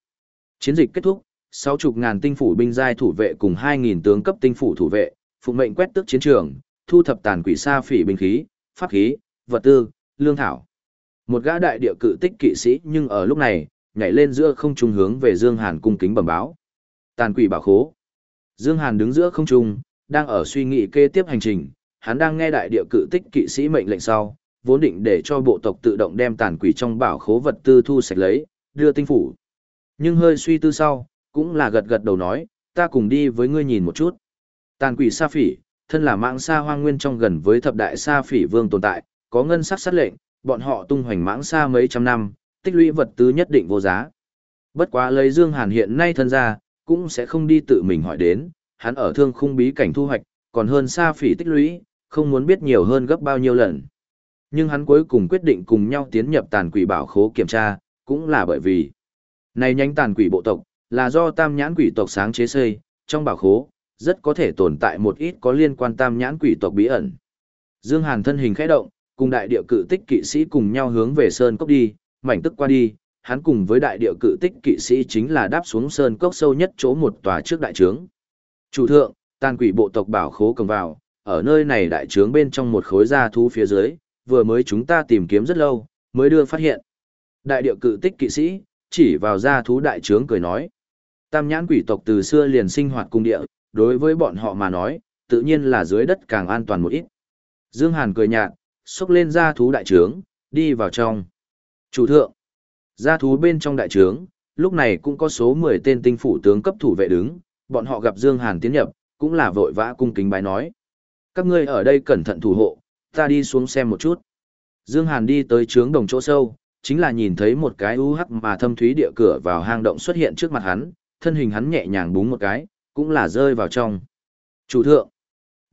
Chiến dịch kết thúc, sáu chục ngàn tinh phủ binh giai thủ vệ cùng hai nghìn tướng cấp tinh phủ thủ vệ, phụ mệnh quét tước chiến trường, thu thập tàn quỷ sa phỉ binh khí, pháp khí, vật tư, lương thảo. Một gã đại địa cự tích kỵ sĩ nhưng ở lúc này, nhảy lên giữa không trung hướng về Dương Hàn cung kính bẩm báo. Tàn quỷ bảo khố. Dương Hàn đứng giữa không trung, đang ở suy nghĩ kế tiếp hành trình, hắn đang nghe đại địa cự tích kỵ sĩ mệnh lệnh sau, vốn định để cho bộ tộc tự động đem tàn quỷ trong bảo khố vật tư thu sạch lấy, đưa tinh phủ. Nhưng hơi suy tư sau, cũng là gật gật đầu nói, ta cùng đi với ngươi nhìn một chút. Tàn quỷ sa phỉ, thân là mạng sa hoang nguyên trong gần với thập đại sa phỉ vương tồn tại, có ngân sắc sát lệnh, bọn họ tung hoành mãng sa mấy trăm năm, tích lũy vật tư nhất định vô giá. Bất quá lấy Dương Hàn hiện nay thân ra, cũng sẽ không đi tự mình hỏi đến, hắn ở thương khung bí cảnh thu hoạch, còn hơn sa phỉ tích lũy, không muốn biết nhiều hơn gấp bao nhiêu lần. Nhưng hắn cuối cùng quyết định cùng nhau tiến nhập tàn quỷ bảo khố kiểm tra, cũng là bởi vì này nhánh tàn quỷ bộ tộc, là do tam nhãn quỷ tộc sáng chế xây, trong bảo khố, rất có thể tồn tại một ít có liên quan tam nhãn quỷ tộc bí ẩn. Dương Hàn thân hình khẽ động, cùng đại địa cự tích kỵ sĩ cùng nhau hướng về sơn cốc đi, mảnh tức qua đi, hắn cùng với đại địa cự tích kỵ sĩ chính là đáp xuống sơn cốc sâu nhất chỗ một tòa trước đại trướng. Chủ thượng, tàn quỷ bộ tộc bảo khố cầm vào, ở nơi này đại trướng bên trong một khối gia thú phía dưới, vừa mới chúng ta tìm kiếm rất lâu, mới đưa phát hiện. Đại địa cự tích kỵ sĩ, chỉ vào gia thú đại trướng cười nói. Tam nhãn quỷ tộc từ xưa liền sinh hoạt cung địa, đối với bọn họ mà nói, tự nhiên là dưới đất càng an toàn một ít. Dương Hàn cười nhạt, xúc lên gia thú đại trướng, đi vào trong. Chủ thượng, gia thú bên trong đại trướng, lúc này cũng có số 10 tên tinh phủ tướng cấp thủ vệ đứng, bọn họ gặp Dương Hàn tiến nhập, cũng là vội vã cung kính bái nói. Các ngươi ở đây cẩn thận thủ hộ, ta đi xuống xem một chút. Dương Hàn đi tới trướng đồng chỗ sâu, chính là nhìn thấy một cái u hắc mà thâm thúy địa cửa vào hang động xuất hiện trước mặt hắn, thân hình hắn nhẹ nhàng búng một cái, cũng là rơi vào trong. Chủ thượng,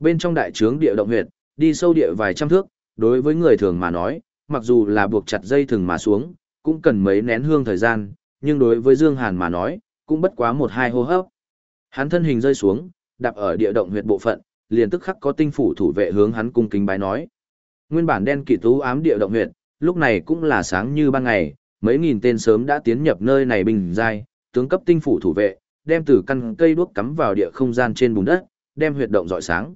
bên trong đại trướng địa động huyệt, đi sâu địa vài trăm thước, đối với người thường mà nói, mặc dù là buộc chặt dây thừng mà xuống, cũng cần mấy nén hương thời gian, nhưng đối với Dương Hàn mà nói, cũng bất quá một hai hô hấp. Hắn thân hình rơi xuống, đạp ở địa động huyệt bộ phận, liền tức khắc có tinh phủ thủ vệ hướng hắn cung kính bái nói. Nguyên bản đen kỳ tú ám địa động huyệt, lúc này cũng là sáng như ban ngày, mấy nghìn tên sớm đã tiến nhập nơi này bình giai, tướng cấp tinh phủ thủ vệ, đem từ căn cây đuốc cắm vào địa không gian trên bùn đất, đem huyệt động rọi sáng.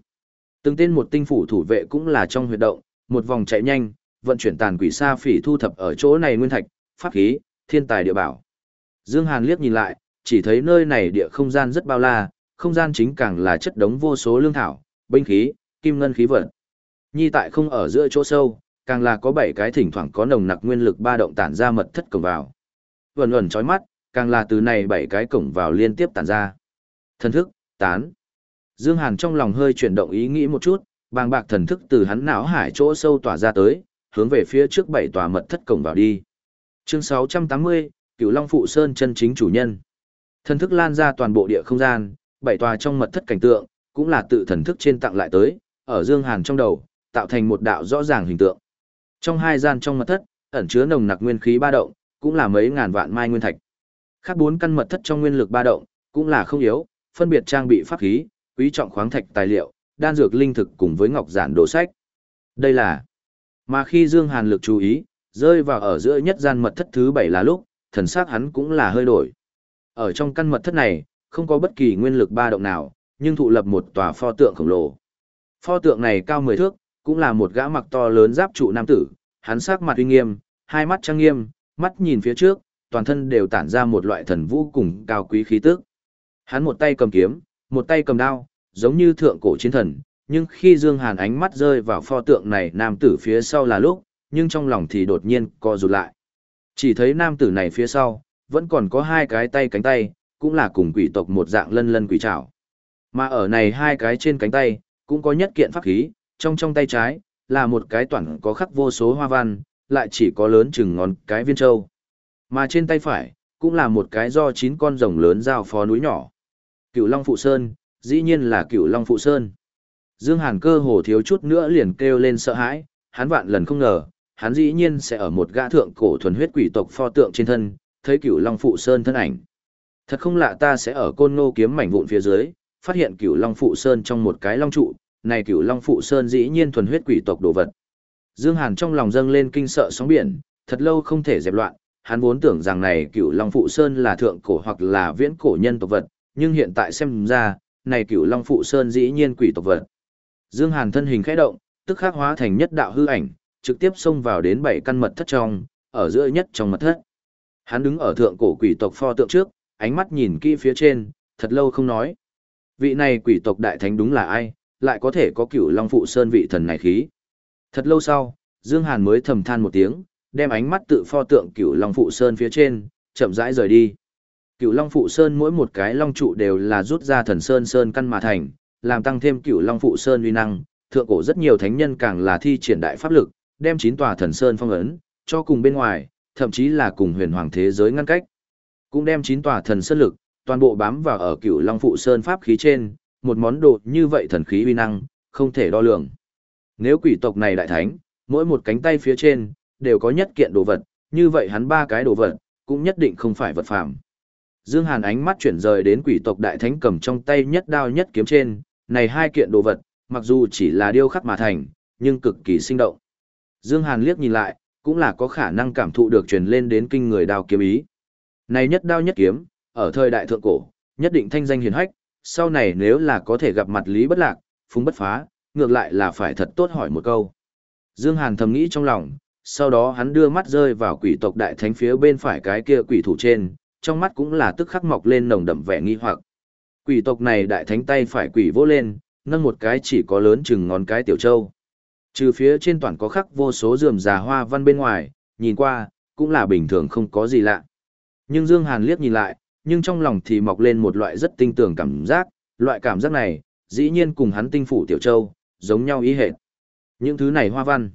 Từng tên một tinh phủ thủ vệ cũng là trong huyệt động, một vòng chạy nhanh, vận chuyển tàn quỷ sa phỉ thu thập ở chỗ này nguyên thạch, pháp khí, thiên tài địa bảo. Dương Hàn liếc nhìn lại, chỉ thấy nơi này địa không gian rất bao la, không gian chính càng là chất đống vô số lương thảo, binh khí, kim ngân khí vật. Nhi tại không ở giữa chỗ sâu, càng là có bảy cái thỉnh thoảng có nồng nặc nguyên lực ba động tản ra mật thất cổng vào. Vẩn ẩn chói mắt, càng là từ này bảy cái cổng vào liên tiếp tản ra. Thần thức, tán. Dương Hàn trong lòng hơi chuyển động ý nghĩ một chút, bàng bạc thần thức từ hắn não hải chỗ sâu tỏa ra tới, hướng về phía trước bảy tòa mật thất cổng vào đi. Chương 680, Cửu Long Phụ Sơn chân chính chủ nhân. Thần thức lan ra toàn bộ địa không gian, bảy tòa trong mật thất cảnh tượng, cũng là tự thần thức trên tặng lại tới, ở Dương Hàn trong đầu, tạo thành một đạo rõ ràng hình tượng. Trong hai gian trong mật thất, ẩn chứa nồng nặc nguyên khí ba động, cũng là mấy ngàn vạn mai nguyên thạch. Khác bốn căn mật thất trong nguyên lực ba động, cũng là không yếu, phân biệt trang bị pháp khí, quý trọng khoáng thạch tài liệu, đan dược linh thực cùng với ngọc giản đồ sách. Đây là Mà khi Dương Hàn lực chú ý, rơi vào ở giữa nhất gian mật thất thứ bảy là lúc, thần sắc hắn cũng là hơi đổi. Ở trong căn mật thất này, không có bất kỳ nguyên lực ba động nào, nhưng thụ lập một tòa pho tượng khổng lồ. Pho tượng này cao 10 thước, cũng là một gã mặc to lớn giáp trụ nam tử, hắn sắc mặt uy nghiêm, hai mắt trang nghiêm, mắt nhìn phía trước, toàn thân đều tản ra một loại thần vũ cùng cao quý khí tức. Hắn một tay cầm kiếm, một tay cầm đao, giống như thượng cổ chiến thần, nhưng khi Dương Hàn ánh mắt rơi vào pho tượng này nam tử phía sau là lúc, nhưng trong lòng thì đột nhiên co rụt lại. Chỉ thấy nam tử này phía sau, vẫn còn có hai cái tay cánh tay, cũng là cùng quỷ tộc một dạng lân lân quỷ trảo. Mà ở này hai cái trên cánh tay, cũng có nhất kiện pháp khí, trong trong tay trái, là một cái toàn có khắc vô số hoa văn, lại chỉ có lớn chừng ngón cái viên châu. Mà trên tay phải, cũng là một cái do chín con rồng lớn giao phó núi nhỏ. Cựu Long Phụ Sơn, dĩ nhiên là Cựu Long Phụ Sơn. Dương Hàn cơ hồ thiếu chút nữa liền kêu lên sợ hãi, hắn vạn lần không ngờ, hắn dĩ nhiên sẽ ở một gã thượng cổ thuần huyết quỷ tộc pho tượng trên thân, thấy Cựu Long Phụ Sơn thân ảnh. Thật không lạ ta sẽ ở côn ngô kiếm mảnh vụn phía dưới, phát hiện Cựu Long Phụ Sơn trong một cái long trụ, này Cựu Long Phụ Sơn dĩ nhiên thuần huyết quỷ tộc đồ vật. Dương Hàn trong lòng dâng lên kinh sợ sóng biển, thật lâu không thể dẹp loạn, hắn vốn tưởng rằng này Cựu Long Phụ Sơn là thượng cổ hoặc là viễn cổ nhân tộc vật, nhưng hiện tại xem ra, này Cựu Long Phụ Sơn dĩ nhiên quỷ tộc vật. Dương Hàn thân hình khẽ động, tức khắc hóa thành nhất đạo hư ảnh, trực tiếp xông vào đến bảy căn mật thất trong, ở giữa nhất trong mật thất. Hắn đứng ở thượng cổ quỷ tộc pho tượng trước, ánh mắt nhìn kỹ phía trên, thật lâu không nói. Vị này quỷ tộc đại thánh đúng là ai, lại có thể có cửu long phụ sơn vị thần này khí. Thật lâu sau, Dương Hàn mới thầm than một tiếng, đem ánh mắt tự pho tượng cửu long phụ sơn phía trên, chậm rãi rời đi. Cửu long phụ sơn mỗi một cái long trụ đều là rút ra thần sơn sơn căn mà thành, làm tăng thêm cửu long phụ sơn uy năng, thượng cổ rất nhiều thánh nhân càng là thi triển đại pháp lực, đem chín tòa thần sơn phong ấn, cho cùng bên ngoài, thậm chí là cùng huyền hoàng thế giới ngăn cách. Cũng đem chín tòa thần sơn lực, toàn bộ bám vào ở cửu long phụ sơn pháp khí trên, một món đồ như vậy thần khí uy năng, không thể đo lường. Nếu quỷ tộc này đại thánh, mỗi một cánh tay phía trên, đều có nhất kiện đồ vật, như vậy hắn ba cái đồ vật, cũng nhất định không phải vật phàm. Dương Hàn ánh mắt chuyển rời đến quỷ tộc đại thánh cầm trong tay nhất đao nhất kiếm trên, này hai kiện đồ vật, mặc dù chỉ là điêu khắc mà thành, nhưng cực kỳ sinh động. Dương Hàn liếc nhìn lại, cũng là có khả năng cảm thụ được truyền lên đến kinh người đao kiếm ý. Này nhất đao nhất kiếm, ở thời đại thượng cổ, nhất định thanh danh hiển hách, sau này nếu là có thể gặp mặt Lý Bất Lạc, Phúng Bất Phá, ngược lại là phải thật tốt hỏi một câu. Dương Hàn thầm nghĩ trong lòng, sau đó hắn đưa mắt rơi vào quỷ tộc đại thánh phía bên phải cái kia quỷ thủ trên, trong mắt cũng là tức khắc mọc lên nồng đậm vẻ nghi hoặc. Quỷ tộc này đại thánh tay phải quỷ vỗ lên, nâng một cái chỉ có lớn chừng ngón cái tiểu châu. Trừ phía trên toàn có khắc vô số rườm rà hoa văn bên ngoài, nhìn qua, cũng là bình thường không có gì lạ. Nhưng Dương Hàn liếc nhìn lại, nhưng trong lòng thì mọc lên một loại rất tinh tường cảm giác, loại cảm giác này, dĩ nhiên cùng hắn tinh phủ tiểu châu, giống nhau ý hệt. Những thứ này hoa văn.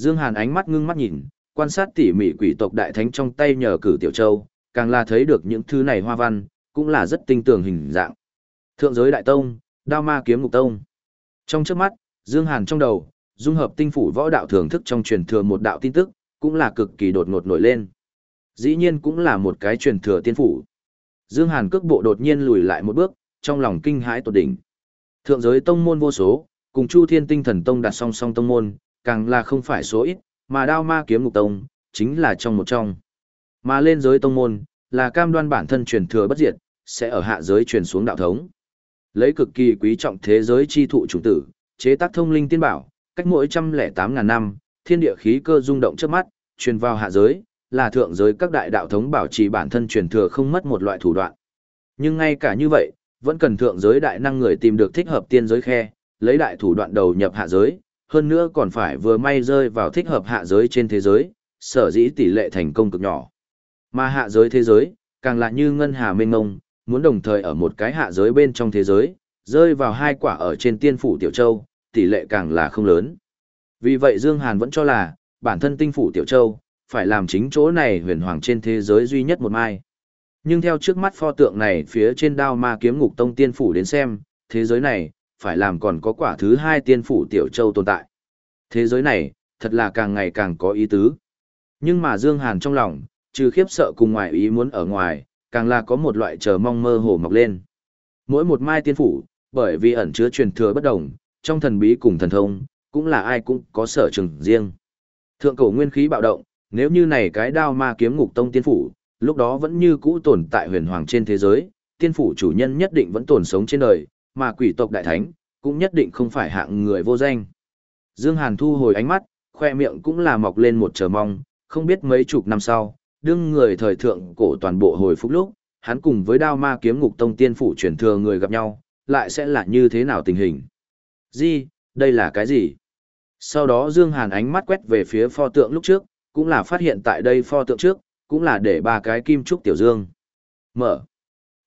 Dương Hàn ánh mắt ngưng mắt nhìn, quan sát tỉ mỉ quỷ tộc đại thánh trong tay nhờ cử tiểu châu, càng là thấy được những thứ này hoa văn, cũng là rất tinh tường hình dạng. Thượng giới đại tông, đao ma kiếm ngục tông. Trong trước mắt, Dương Hàn trong đầu, dung hợp tinh phủ võ đạo thưởng thức trong truyền thừa một đạo tin tức, cũng là cực kỳ đột ngột nổi lên. Dĩ nhiên cũng là một cái truyền thừa tiên phủ. Dương Hàn cước bộ đột nhiên lùi lại một bước, trong lòng kinh hãi tột đỉnh. Thượng giới tông môn vô số, cùng Chu Thiên Tinh Thần Tông đặt song song tông môn, càng là không phải số ít, mà Đao Ma Kiếm Ngục Tông chính là trong một trong. Mà lên giới tông môn, là cam đoan bản thân truyền thừa bất diệt, sẽ ở hạ giới truyền xuống đạo thống. Lấy cực kỳ quý trọng thế giới chi thụ chủ tử, chế tác thông linh tiên bảo, cách mỗi trăm lẻ tám ngàn năm, thiên địa khí cơ rung động trước mắt, truyền vào hạ giới, là thượng giới các đại đạo thống bảo trì bản thân truyền thừa không mất một loại thủ đoạn. Nhưng ngay cả như vậy, vẫn cần thượng giới đại năng người tìm được thích hợp tiên giới khe, lấy đại thủ đoạn đầu nhập hạ giới, hơn nữa còn phải vừa may rơi vào thích hợp hạ giới trên thế giới, sở dĩ tỷ lệ thành công cực nhỏ. Mà hạ giới thế giới, càng là như ngân hà mênh ngông, muốn đồng thời ở một cái hạ giới bên trong thế giới, rơi vào hai quả ở trên tiên phủ Tiểu Châu, tỷ lệ càng là không lớn. Vì vậy Dương Hàn vẫn cho là, bản thân tinh phủ Tiểu Châu, phải làm chính chỗ này huyền hoàng trên thế giới duy nhất một mai. Nhưng theo trước mắt pho tượng này phía trên đao ma kiếm ngục tông tiên phủ đến xem, thế giới này, phải làm còn có quả thứ hai tiên phủ Tiểu Châu tồn tại. Thế giới này, thật là càng ngày càng có ý tứ. Nhưng mà Dương Hàn trong lòng, trừ khiếp sợ cùng ngoài ý muốn ở ngoài, càng là có một loại chờ mong mơ hồ mọc lên. Mỗi một mai tiên phủ, bởi vì ẩn chứa truyền thừa bất đồng, trong thần bí cùng thần thông, cũng là ai cũng có sở trường riêng. Thượng cổ nguyên khí bạo động, nếu như này cái đao ma kiếm ngục tông tiên phủ, lúc đó vẫn như cũ tồn tại huyền hoàng trên thế giới, tiên phủ chủ nhân nhất định vẫn tồn sống trên đời, mà quỷ tộc đại thánh, cũng nhất định không phải hạng người vô danh. Dương Hàn thu hồi ánh mắt, khoe miệng cũng là mọc lên một chờ mong, không biết mấy chục năm sau, đương người thời thượng cổ toàn bộ hồi phục lúc, hắn cùng với đao ma kiếm ngục tông tiên phủ truyền thừa người gặp nhau, lại sẽ là như thế nào tình hình. Gì, đây là cái gì? Sau đó Dương Hàn ánh mắt quét về phía pho tượng lúc trước, cũng là phát hiện tại đây pho tượng trước, cũng là để ba cái kim trúc tiểu dương. Mở.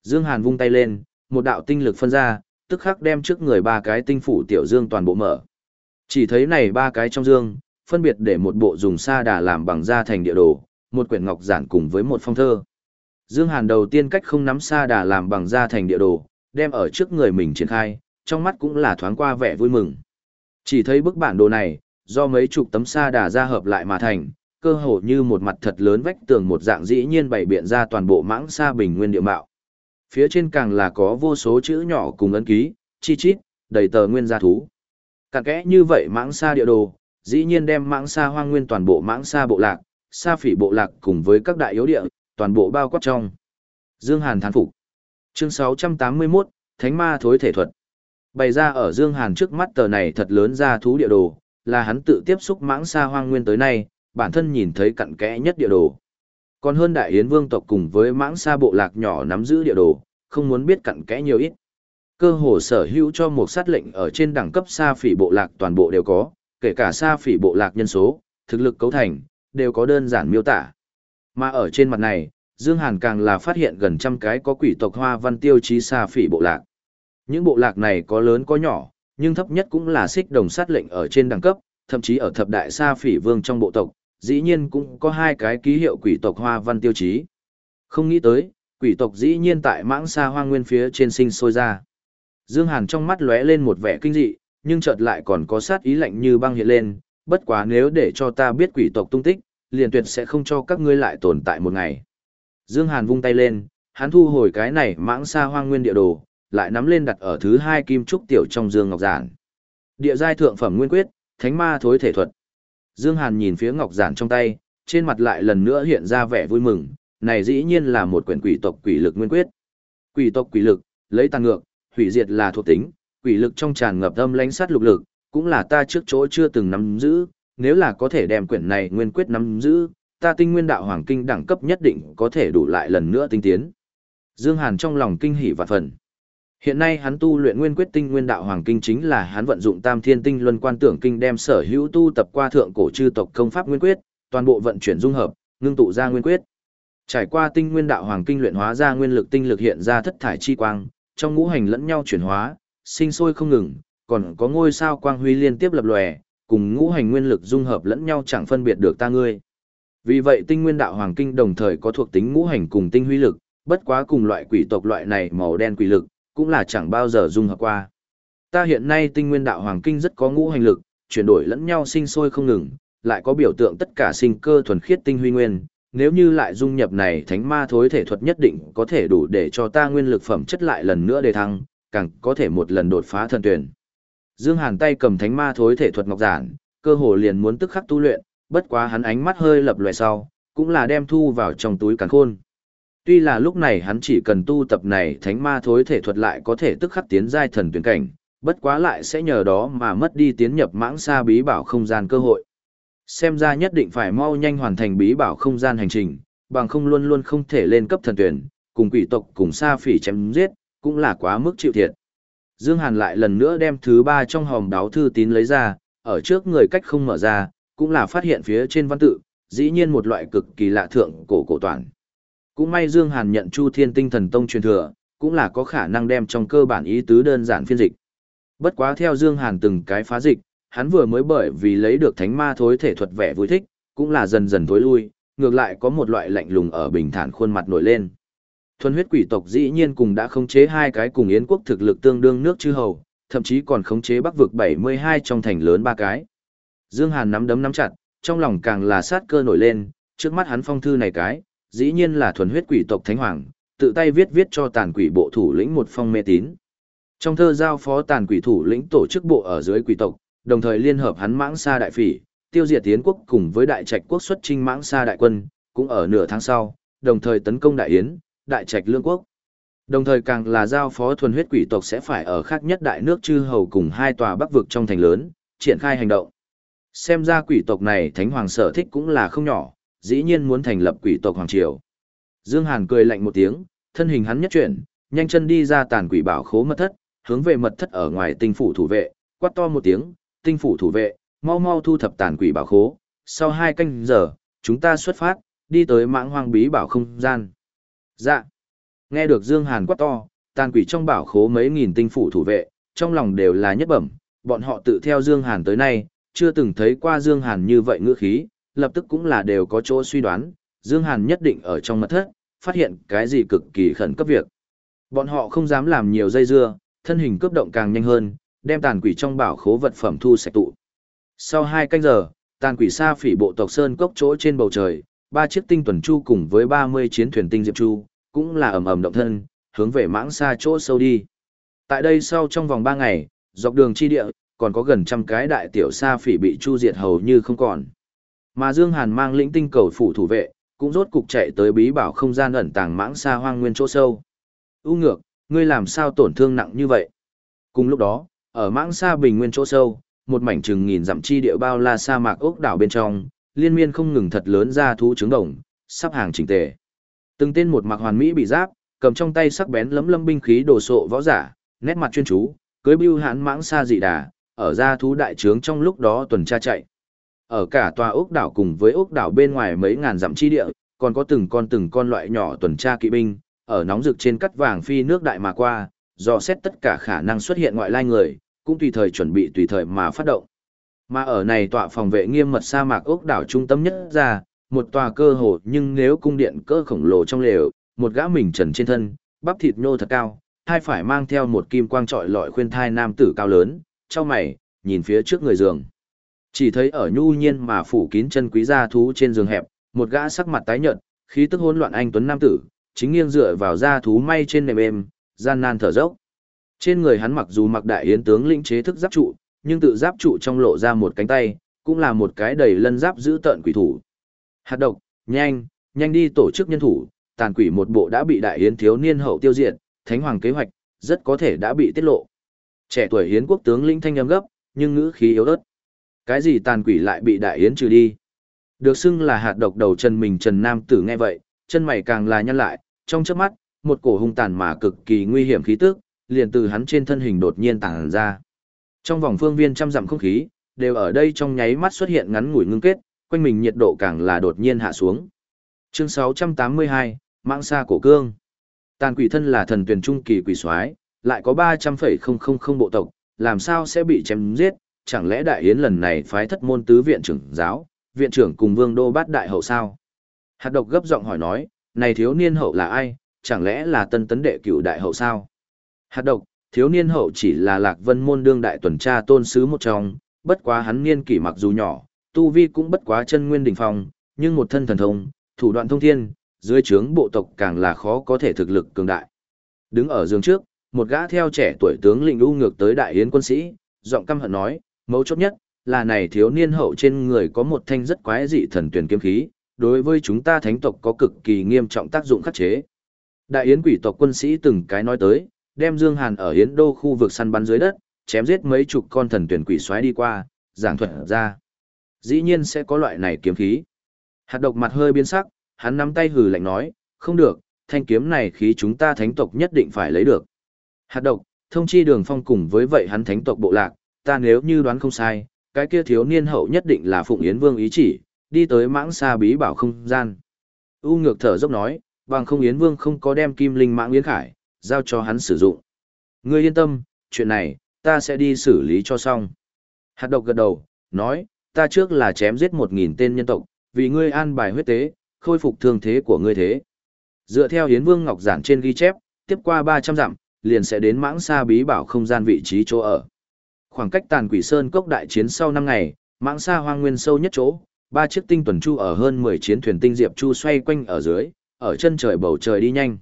Dương Hàn vung tay lên, một đạo tinh lực phân ra, tức khắc đem trước người ba cái tinh phủ tiểu dương toàn bộ mở. Chỉ thấy này ba cái trong dương, phân biệt để một bộ dùng sa đà làm bằng da thành địa đồ, một quyển ngọc giản cùng với một phong thơ. Dương Hàn đầu tiên cách không nắm sa đà làm bằng da thành địa đồ, đem ở trước người mình triển khai, trong mắt cũng là thoáng qua vẻ vui mừng. Chỉ thấy bức bản đồ này, do mấy chục tấm sa đà ra hợp lại mà thành, cơ hồ như một mặt thật lớn vách tường một dạng dĩ nhiên bày biện ra toàn bộ mãng sa bình nguyên địa mạo. Phía trên càng là có vô số chữ nhỏ cùng ấn ký, chi chít, đầy tờ nguyên gia thú. Cặn kẽ như vậy mãng sa địa đồ, dĩ nhiên đem mãng sa hoang nguyên toàn bộ mãng sa bộ lạc, sa phỉ bộ lạc cùng với các đại yếu địa, toàn bộ bao quát trong. Dương Hàn thán phục. Chương 681, Thánh ma thối thể thuật. Bày ra ở Dương Hàn trước mắt tờ này thật lớn ra thú địa đồ, là hắn tự tiếp xúc mãng sa hoang nguyên tới nay, bản thân nhìn thấy cặn kẽ nhất địa đồ. Còn hơn đại yến vương tộc cùng với mãng sa bộ lạc nhỏ nắm giữ địa đồ, không muốn biết cặn kẽ nhiều ít. Cơ hồ sở hữu cho một sát lệnh ở trên đẳng cấp sa phỉ bộ lạc toàn bộ đều có, kể cả sa phỉ bộ lạc nhân số, thực lực cấu thành, đều có đơn giản miêu tả. Mà ở trên mặt này, Dương Hàn càng là phát hiện gần trăm cái có quỷ tộc hoa văn tiêu chí sa phỉ bộ lạc. Những bộ lạc này có lớn có nhỏ, nhưng thấp nhất cũng là xích đồng sát lệnh ở trên đẳng cấp, thậm chí ở thập đại sa phỉ vương trong bộ tộc, dĩ nhiên cũng có hai cái ký hiệu quỷ tộc hoa văn tiêu chí. Không nghĩ tới, quỷ tộc dĩ nhiên tại mãng xa hoang nguyên phía trên sinh sôi ra. Dương Hàn trong mắt lóe lên một vẻ kinh dị, nhưng chợt lại còn có sát ý lạnh như băng hiện lên, bất quá nếu để cho ta biết quỷ tộc tung tích, liền tuyệt sẽ không cho các ngươi lại tồn tại một ngày. Dương Hàn vung tay lên, hắn thu hồi cái này mãng xa hoang nguyên địa đồ, lại nắm lên đặt ở thứ hai kim trúc tiểu trong dương ngọc giản. Địa giai thượng phẩm nguyên quyết, thánh ma thối thể thuật. Dương Hàn nhìn phía ngọc giản trong tay, trên mặt lại lần nữa hiện ra vẻ vui mừng, này dĩ nhiên là một quyển quỷ tộc quỷ lực nguyên quyết. Quỷ tộc quỷ lực, lấy tàn ngược, hủy diệt là thuộc tính, quỷ lực trong tràn ngập âm lãnh sát lục lực, cũng là ta trước chỗ chưa từng nắm giữ, nếu là có thể đem quyển này nguyên quyết nắm giữ, ta tinh nguyên đạo hoàng kinh đẳng cấp nhất định có thể đủ lại lần nữa tinh tiến. Dương Hàn trong lòng kinh hỉ và phần. Hiện nay hắn tu luyện nguyên quyết tinh nguyên đạo hoàng kinh chính là hắn vận dụng tam thiên tinh luân quan tưởng kinh đem sở hữu tu tập qua thượng cổ chư tộc công pháp nguyên quyết, toàn bộ vận chuyển dung hợp, ngưng tụ ra nguyên quyết. Trải qua tinh nguyên đạo hoàng kinh luyện hóa ra nguyên lực tinh lực hiện ra thất thải chi quang, trong ngũ hành lẫn nhau chuyển hóa, sinh sôi không ngừng, còn có ngôi sao quang huy liên tiếp lập lòe, cùng ngũ hành nguyên lực dung hợp lẫn nhau chẳng phân biệt được ta ngươi. Vì vậy tinh nguyên đạo hoàng kinh đồng thời có thuộc tính ngũ hành cùng tinh huy lực, bất quá cùng loại quỷ tộc loại này màu đen quỷ lực, cũng là chẳng bao giờ dung hợp qua. Ta hiện nay tinh nguyên đạo hoàng kinh rất có ngũ hành lực, chuyển đổi lẫn nhau sinh sôi không ngừng, lại có biểu tượng tất cả sinh cơ thuần khiết tinh huy nguyên, nếu như lại dung nhập này thánh ma thối thể thuật nhất định có thể đủ để cho ta nguyên lực phẩm chất lại lần nữa đề thăng, càng có thể một lần đột phá thần tuyển. Dương Hàn tay cầm thánh ma thối thể thuật ngọc giản, cơ hồ liền muốn tức khắc tu luyện, bất quá hắn ánh mắt hơi lập lòe sau, cũng là đem thu vào trong túi càn khôn. Tuy là lúc này hắn chỉ cần tu tập này thánh ma thối thể thuật lại có thể tức khắc tiến giai thần tuyển cảnh, bất quá lại sẽ nhờ đó mà mất đi tiến nhập mãng xa bí bảo không gian cơ hội. Xem ra nhất định phải mau nhanh hoàn thành bí bảo không gian hành trình, bằng không luôn luôn không thể lên cấp thần tuyển, cùng quỷ tộc cùng xa phỉ chém giết, cũng là quá mức chịu thiệt. Dương Hàn lại lần nữa đem thứ ba trong hòm đáo thư tín lấy ra, ở trước người cách không mở ra, cũng là phát hiện phía trên văn tự, dĩ nhiên một loại cực kỳ lạ thượng cổ cổ toàn. Cũng may Dương Hàn nhận Chu Thiên Tinh Thần Tông truyền thừa, cũng là có khả năng đem trong cơ bản ý tứ đơn giản phiên dịch. Bất quá theo Dương Hàn từng cái phá dịch, hắn vừa mới bởi vì lấy được thánh ma thối thể thuật vẻ vui thích, cũng là dần dần thối lui, ngược lại có một loại lạnh lùng ở bình thản khuôn mặt nổi lên. Thuần huyết quỷ tộc dĩ nhiên cùng đã khống chế hai cái cùng yến quốc thực lực tương đương nước chư hầu, thậm chí còn khống chế bắc vực 72 trong thành lớn ba cái. Dương Hàn nắm đấm nắm chặt, trong lòng càng là sát cơ nổi lên, trước mắt hắn phong thư này cái, dĩ nhiên là thuần huyết quỷ tộc thánh hoàng, tự tay viết viết cho tàn quỷ bộ thủ lĩnh một phong mê tín. Trong thơ giao phó tàn quỷ thủ lĩnh tổ chức bộ ở dưới quỷ tộc, đồng thời liên hợp hắn mãng sa đại phỉ, tiêu diệt tiến quốc cùng với đại trạch quốc xuất trinh mãng sa đại quân, cũng ở nửa tháng sau, đồng thời tấn công đại yến, đại trạch lương quốc. Đồng thời càng là giao phó thuần huyết quỷ tộc sẽ phải ở khác nhất đại nước chư hầu cùng hai tòa bắc vực trong thành lớn, triển khai hành động. Xem ra quỷ tộc này thánh hoàng sở thích cũng là không nhỏ, dĩ nhiên muốn thành lập quỷ tộc hoàng triều. Dương Hàn cười lạnh một tiếng, thân hình hắn nhất chuyển, nhanh chân đi ra tàn quỷ bảo khố mật thất, hướng về mật thất ở ngoài tinh phủ thủ vệ, quát to một tiếng, tinh phủ thủ vệ, mau mau thu thập tàn quỷ bảo khố, sau hai canh giờ, chúng ta xuất phát, đi tới mãng hoang bí bảo không gian. Dạ. Nghe được Dương Hàn quát to, tàn quỷ trong bảo khố mấy nghìn tinh phủ thủ vệ, trong lòng đều là nhất bẩm, bọn họ tự theo Dương Hàn tới nay, chưa từng thấy qua Dương Hàn như vậy ngữ khí, lập tức cũng là đều có chỗ suy đoán, Dương Hàn nhất định ở trong mật thất, phát hiện cái gì cực kỳ khẩn cấp việc. Bọn họ không dám làm nhiều dây dưa, thân hình cướp động càng nhanh hơn, đem tàn quỷ trong bảo khố vật phẩm thu sạch tụ. Sau hai canh giờ, tàn quỷ sa phỉ bộ tộc sơn cốc chỗ trên bầu trời, ba chiếc tinh tuần chu cùng với 30 chiến thuyền tinh diệp chu, cũng là ầm ầm động thân, hướng về mãng xa chỗ sâu đi. Tại đây sau trong vòng 3 ngày, dọc đường chi địa, còn có gần trăm cái đại tiểu sa phỉ bị chu diệt hầu như không còn. Mà Dương Hàn mang lĩnh tinh cầu phủ thủ vệ, cũng rốt cục chạy tới bí bảo không gian ẩn tàng mãng xa hoang nguyên chỗ sâu. U ngược, ngươi làm sao tổn thương nặng như vậy? Cùng lúc đó, ở mãng xa bình nguyên chỗ sâu, một mảnh chừng nghìn dặm chi địa bao la sa mạc ốc đảo bên trong, liên miên không ngừng thật lớn ra thú trứng đồng, sắp hàng chỉnh tề. Từng tên một mặc hoàn mỹ bị giáp, cầm trong tay sắc bén lấm lâm binh khí đồ sộ võ giả, nét mặt chuyên chú, cưới bưu hãn mãng xa dị đà, ở ra thú đại trướng trong lúc đó tuần tra chạy. Ở cả tòa ốc đảo cùng với ốc đảo bên ngoài mấy ngàn dặm chi địa, còn có từng con từng con loại nhỏ tuần tra kỵ binh, ở nóng rực trên cắt vàng phi nước đại mà qua, dò xét tất cả khả năng xuất hiện ngoại lai người, cũng tùy thời chuẩn bị tùy thời mà phát động. Mà ở này tọa phòng vệ nghiêm mật sa mạc ốc đảo trung tâm nhất ra, một tòa cơ hồ nhưng nếu cung điện cơ khổng lồ trong lều, một gã mình trần trên thân, bắp thịt nhô thật cao, hai phải mang theo một kim quang trọi lọi khuyên thai nam tử cao lớn, trong mày, nhìn phía trước người giường. Chỉ thấy ở nhu nhiên mà phủ kín chân quý gia thú trên giường hẹp, một gã sắc mặt tái nhợt, khí tức hỗn loạn anh tuấn nam tử, chính nghiêng dựa vào gia thú may trên nệm êm, gian nan thở dốc. Trên người hắn mặc dù mặc đại yến tướng lĩnh chế thức giáp trụ, nhưng tự giáp trụ trong lộ ra một cánh tay, cũng là một cái đầy lân giáp giữ tận quỷ thủ. Hạt độc, nhanh, nhanh đi tổ chức nhân thủ, tàn quỷ một bộ đã bị đại yến thiếu niên hậu tiêu diệt, thánh hoàng kế hoạch, rất có thể đã bị tiết lộ. Trẻ tuổi hiến quốc tướng lĩnh thanh âm gấp, nhưng ngữ khí yếu ớt. Cái gì tàn quỷ lại bị đại yến trừ đi? Được xưng là hạt độc đầu chân mình Trần Nam tử nghe vậy, chân mày càng là nhăn lại, trong chớp mắt, một cổ hung tàn mà cực kỳ nguy hiểm khí tức, liền từ hắn trên thân hình đột nhiên tàng ra. Trong vòng phương viên trăm dặm không khí, đều ở đây trong nháy mắt xuất hiện ngắn ngủi ngưng kết, quanh mình nhiệt độ càng là đột nhiên hạ xuống. Chương 682, Mạng xa cổ cương. Tàn quỷ thân là thần tuyển trung kỳ quỷ soái, lại có 300,000 bộ tộc, làm sao sẽ bị chém giết, chẳng lẽ đại yến lần này phái thất môn tứ viện trưởng giáo, viện trưởng cùng vương đô bát đại hậu sao? Hạt độc gấp giọng hỏi nói, này thiếu niên hậu là ai, chẳng lẽ là tân tấn đệ cửu đại hậu sao? Hạt độc, thiếu niên hậu chỉ là lạc vân môn đương đại tuần tra tôn sứ một trong, bất quá hắn niên kỷ mặc dù nhỏ, tu vi cũng bất quá chân nguyên đỉnh phong, nhưng một thân thần thông, thủ đoạn thông thiên, dưới trướng bộ tộc càng là khó có thể thực lực cường đại. Đứng ở giường trước, một gã theo trẻ tuổi tướng lĩnh u ngược tới đại yến quân sĩ, giọng căm hận nói, mấu chốt nhất, là này thiếu niên hậu trên người có một thanh rất quái dị thần tuyển kiếm khí, đối với chúng ta thánh tộc có cực kỳ nghiêm trọng tác dụng khắc chế. Đại yến quỷ tộc quân sĩ từng cái nói tới, đem Dương Hàn ở Yến Đô khu vực săn bắn dưới đất, chém giết mấy chục con thần tuyển quỷ xoáy đi qua, giảng thuật ra. Dĩ nhiên sẽ có loại này kiếm khí. Hạt độc mặt hơi biến sắc, hắn nắm tay hừ lạnh nói, không được, thanh kiếm này khí chúng ta thánh tộc nhất định phải lấy được. Hạt độc, thông chi đường phong cùng với vậy hắn thánh tộc bộ lạc, ta nếu như đoán không sai, cái kia thiếu niên hậu nhất định là Phụng Yến Vương ý chỉ, đi tới mãng xa bí bảo không gian. U ngược thở dốc nói, bằng không Yến Vương không có đem kim linh mãng yến khải, giao cho hắn sử dụng. Ngươi yên tâm, chuyện này, ta sẽ đi xử lý cho xong. Hạt độc gật đầu, nói, ta trước là chém giết một nghìn tên nhân tộc, vì ngươi an bài huyết tế, khôi phục thương thế của ngươi thế. Dựa theo Yến Vương Ngọc Giản trên ghi chép, tiếp qua 300 dặm, liền sẽ đến mãng xa bí bảo không gian vị trí chỗ ở. Khoảng cách tàn quỷ sơn cốc đại chiến sau 5 ngày, mãng xa hoang nguyên sâu nhất chỗ, ba chiếc tinh tuần chu ở hơn 10 chiến thuyền tinh diệp chu xoay quanh ở dưới, ở chân trời bầu trời đi nhanh.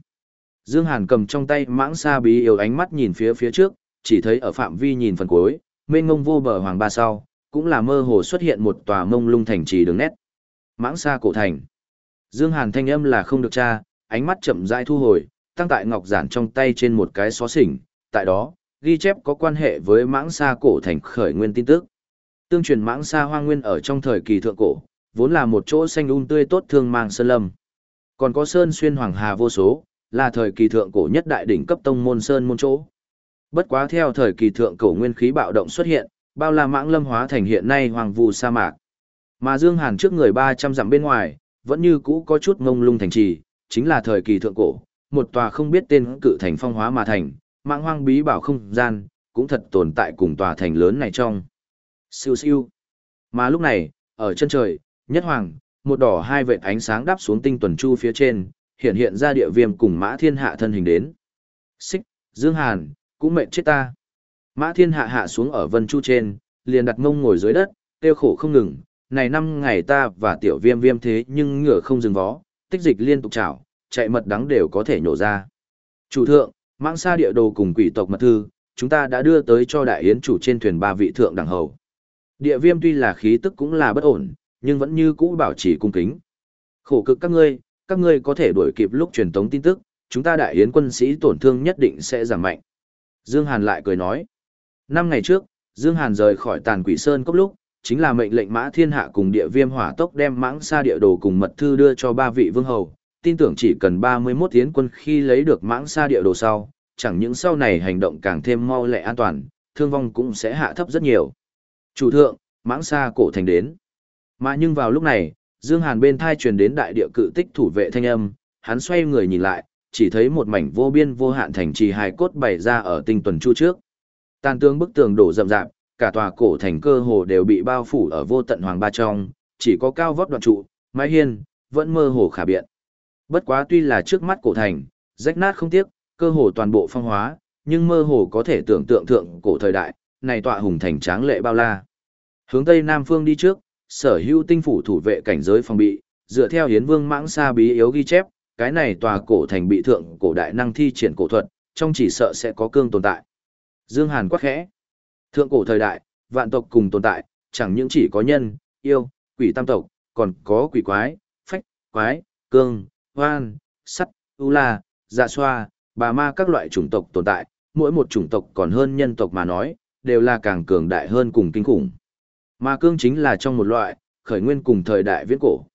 Dương Hàn cầm trong tay mãng sa bí yêu ánh mắt nhìn phía phía trước, chỉ thấy ở phạm vi nhìn phần cuối, mênh ngông vô bờ hoàng ba sau, cũng là mơ hồ xuất hiện một tòa mông lung thành trì đường nét. Mãng sa cổ thành. Dương Hàn thanh âm là không được tra, ánh mắt chậm rãi thu hồi, tăng tại ngọc giản trong tay trên một cái xó xỉnh, tại đó, ghi chép có quan hệ với mãng sa cổ thành khởi nguyên tin tức. Tương truyền mãng xa hoang nguyên ở trong thời kỳ thượng cổ, vốn là một chỗ xanh um tươi tốt thương mang sơn lâm. Còn có sơn xuyên hoàng hà vô số, là thời kỳ thượng cổ nhất đại đỉnh cấp tông môn sơn môn chỗ. Bất quá theo thời kỳ thượng cổ nguyên khí bạo động xuất hiện, bao la mãng lâm hóa thành hiện nay hoàng vù sa mạc. Mà Dương Hàn trước người 300 dặm bên ngoài, vẫn như cũ có chút ngông lung thành trì, chính là thời kỳ thượng cổ, một tòa không biết tên cự thành phong hóa mà thành, mạng hoang bí bảo không gian, cũng thật tồn tại cùng tòa thành lớn này trong. Siêu siêu. Mà lúc này, ở chân trời, nhất hoàng, một đỏ hai vệt ánh sáng đáp xuống tinh tuần chu phía trên, hiện hiện ra địa viêm cùng mã thiên hạ thân hình đến. Xích, Dương Hàn, cũng mệnh chết ta. Mã thiên hạ hạ xuống ở vân chu trên, liền đặt mông ngồi dưới đất, tiêu khổ không ngừng. Này năm ngày ta và tiểu viêm viêm thế nhưng ngựa không dừng vó, tích dịch liên tục trào, chạy mật đắng đều có thể nhổ ra. Chủ thượng, mạng xa địa đồ cùng quỷ tộc mật thư, chúng ta đã đưa tới cho đại yến chủ trên thuyền ba vị thượng đẳng hầu. Địa viêm tuy là khí tức cũng là bất ổn, nhưng vẫn như cũ bảo trì cung kính. Khổ cực các ngươi, các ngươi có thể đuổi kịp lúc truyền tống tin tức, chúng ta đại yến quân sĩ tổn thương nhất định sẽ giảm mạnh. Dương Hàn lại cười nói. Năm ngày trước, Dương Hàn rời khỏi tàn quỷ sơn cốc lúc, chính là mệnh lệnh mã thiên hạ cùng địa viêm hỏa tốc đem mãng xa địa đồ cùng mật thư đưa cho ba vị vương hầu. Tin tưởng chỉ cần 31 tiến quân khi lấy được mãng xa địa đồ sau, chẳng những sau này hành động càng thêm mau lẹ an toàn, thương vong cũng sẽ hạ thấp rất nhiều. Chủ thượng, mãng xa cổ thành đến. Mà nhưng vào lúc này, Dương Hàn bên thai truyền đến đại địa cự tích thủ vệ thanh âm, hắn xoay người nhìn lại, chỉ thấy một mảnh vô biên vô hạn thành trì hài cốt bày ra ở tinh tuần chu trước. Tàn tương bức tường đổ rậm rạp, cả tòa cổ thành cơ hồ đều bị bao phủ ở vô tận hoàng ba trong, chỉ có cao vót đoạn trụ, mái hiên, vẫn mơ hồ khả biện. Bất quá tuy là trước mắt cổ thành, rách nát không tiếc, cơ hồ toàn bộ phong hóa, nhưng mơ hồ có thể tưởng tượng thượng cổ thời đại, này tọa hùng thành tráng lệ bao la. Hướng tây nam phương đi trước, sở hữu tinh phủ thủ vệ cảnh giới phòng bị, dựa theo hiến vương mãng xa bí yếu ghi chép, cái này tòa cổ thành bị thượng cổ đại năng thi triển cổ thuật, trong chỉ sợ sẽ có cương tồn tại. Dương Hàn quát khẽ. Thượng cổ thời đại, vạn tộc cùng tồn tại, chẳng những chỉ có nhân, yêu, quỷ tam tộc, còn có quỷ quái, phách, quái, cương, hoan, sắt, u la, dạ xoa, bà ma các loại chủng tộc tồn tại, mỗi một chủng tộc còn hơn nhân tộc mà nói, đều là càng cường đại hơn cùng kinh khủng. Mà cương chính là trong một loại, khởi nguyên cùng thời đại viễn cổ.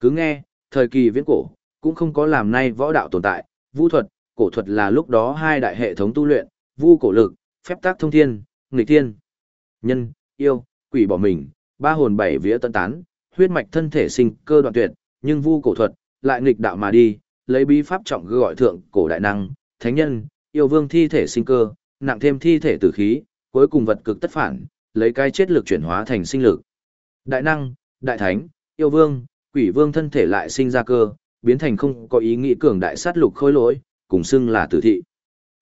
Cứ nghe, thời kỳ viễn cổ, cũng không có làm nay võ đạo tồn tại, vũ thuật, cổ thuật là lúc đó hai đại hệ thống tu luyện, vu cổ lực, phép tác thông thiên, nghịch thiên. Nhân, yêu, quỷ bỏ mình, ba hồn bảy vía tân tán, huyết mạch thân thể sinh cơ đoạn tuyệt, nhưng vu cổ thuật, lại nghịch đạo mà đi, lấy bí pháp trọng gọi thượng cổ đại năng, thánh nhân, yêu vương thi thể sinh cơ, nặng thêm thi thể tử khí, cuối cùng vật cực tất phản, lấy cái chết lực chuyển hóa thành sinh lực. Đại năng, đại thánh, yêu vương, quỷ vương thân thể lại sinh ra cơ, biến thành không có ý nghĩ cường đại sát lục khôi lỗi, cùng xưng là tử thị.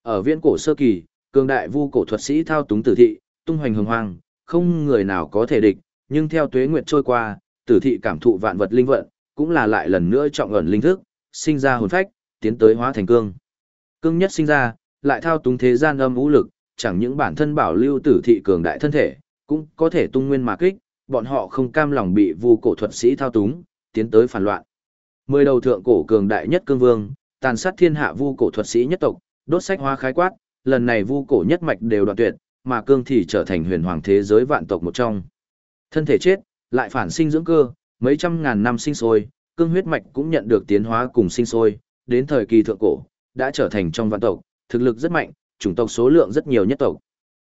Ở viễn cổ sơ kỳ, cường đại vu cổ thuật sĩ thao túng tử thị, tung hoành hồng hoang, không người nào có thể địch, nhưng theo tuế nguyệt trôi qua, tử thị cảm thụ vạn vật linh vận, cũng là lại lần nữa trọng ẩn linh thức, sinh ra hồn phách, tiến tới hóa thành cương. Cương nhất sinh ra, lại thao túng thế gian âm vũ lực, chẳng những bản thân bảo lưu tử thị cường đại thân thể, cũng có thể tung nguyên mà kích, bọn họ không cam lòng bị vu cổ thuật sĩ thao túng, tiến tới phản loạn. Mười đầu thượng cổ cường đại nhất cương vương, tàn sát thiên hạ vu cổ thuật sĩ nhất tộc, đốt sách hoa khái quát, lần này vu cổ nhất mạch đều đoạn tuyệt, mà cương thì trở thành huyền hoàng thế giới vạn tộc một trong. Thân thể chết, lại phản sinh dưỡng cơ, mấy trăm ngàn năm sinh sôi, cương huyết mạch cũng nhận được tiến hóa cùng sinh sôi, đến thời kỳ thượng cổ, đã trở thành trong vạn tộc, thực lực rất mạnh, chủng tộc số lượng rất nhiều nhất tộc.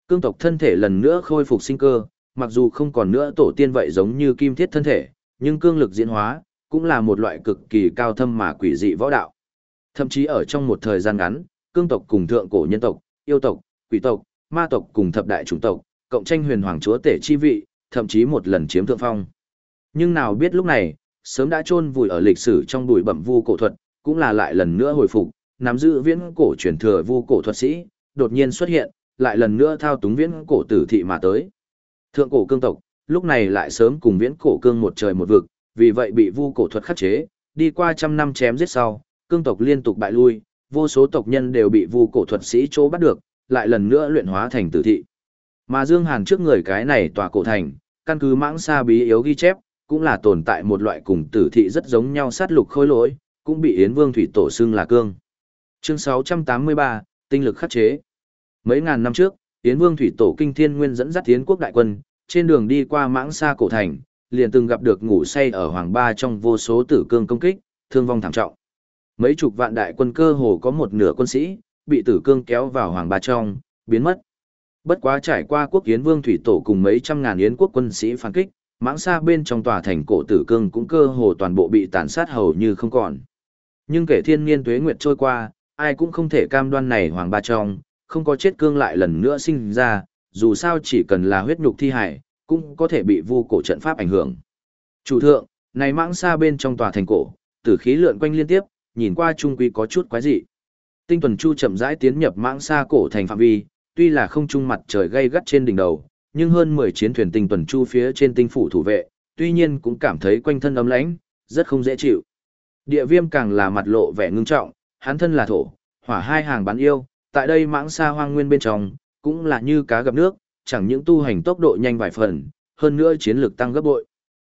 Cương tộc thân thể lần nữa khôi phục sinh cơ, mặc dù không còn nữa tổ tiên vậy giống như kim thiết thân thể, nhưng cương lực diễn hóa, cũng là một loại cực kỳ cao thâm mà quỷ dị võ đạo. Thậm chí ở trong một thời gian ngắn, cương tộc cùng thượng cổ nhân tộc, yêu tộc, quỷ tộc, ma tộc cùng thập đại chủng tộc, cộng tranh huyền hoàng chúa tể chi vị, thậm chí một lần chiếm thượng phong. Nhưng nào biết lúc này, sớm đã chôn vùi ở lịch sử trong bụi bẩm vu cổ thuật, cũng là lại lần nữa hồi phục, nắm giữ viễn cổ truyền thừa vu cổ thuật sĩ, đột nhiên xuất hiện, lại lần nữa thao túng viễn cổ tử thị mà tới. Thượng cổ cương tộc, lúc này lại sớm cùng viễn cổ cương một trời một vực, vì vậy bị vu cổ thuật khắc chế, đi qua trăm năm chém giết sau, cương tộc liên tục bại lui, vô số tộc nhân đều bị vu cổ thuật sĩ chỗ bắt được, lại lần nữa luyện hóa thành tử thị. Mà Dương Hàn trước người cái này tòa cổ thành, căn cứ mãng xa bí yếu ghi chép, cũng là tồn tại một loại cùng tử thị rất giống nhau sát lục khôi lỗi, cũng bị Yến Vương Thủy Tổ xưng là cương. Chương 683, tinh lực khắc chế. Mấy ngàn năm trước, Yến Vương Thủy Tổ Kinh Thiên Nguyên dẫn dắt Yến quốc đại quân, trên đường đi qua mãng xa cổ thành, liền từng gặp được ngủ say ở Hoàng Ba trong vô số tử cương công kích, thương vong thảm trọng. Mấy chục vạn đại quân cơ hồ có một nửa quân sĩ, bị tử cương kéo vào Hoàng Ba trong, biến mất. Bất quá trải qua quốc yến vương thủy tổ cùng mấy trăm ngàn yến quốc quân sĩ phản kích, mãng xa bên trong tòa thành cổ tử cương cũng cơ hồ toàn bộ bị tàn sát hầu như không còn. Nhưng kể thiên niên tuế nguyệt trôi qua, ai cũng không thể cam đoan này hoàng ba trong, không có chết cương lại lần nữa sinh ra, dù sao chỉ cần là huyết nhục thi hải, cũng có thể bị vu cổ trận pháp ảnh hưởng. Chủ thượng, này mãng xa bên trong tòa thành cổ, tử khí lượn quanh liên tiếp, nhìn qua trung quy có chút quái dị. Tinh tuần chu chậm rãi tiến nhập mãng xa cổ thành phạm vi, tuy là không trung mặt trời gay gắt trên đỉnh đầu, nhưng hơn 10 chiến thuyền tinh tuần chu phía trên tinh phủ thủ vệ, tuy nhiên cũng cảm thấy quanh thân ấm lãnh, rất không dễ chịu. Địa viêm càng là mặt lộ vẻ ngưng trọng, hắn thân là thổ, hỏa hai hàng bán yêu, tại đây mãng xa hoang nguyên bên trong, cũng là như cá gặp nước, chẳng những tu hành tốc độ nhanh vài phần, hơn nữa chiến lược tăng gấp bội.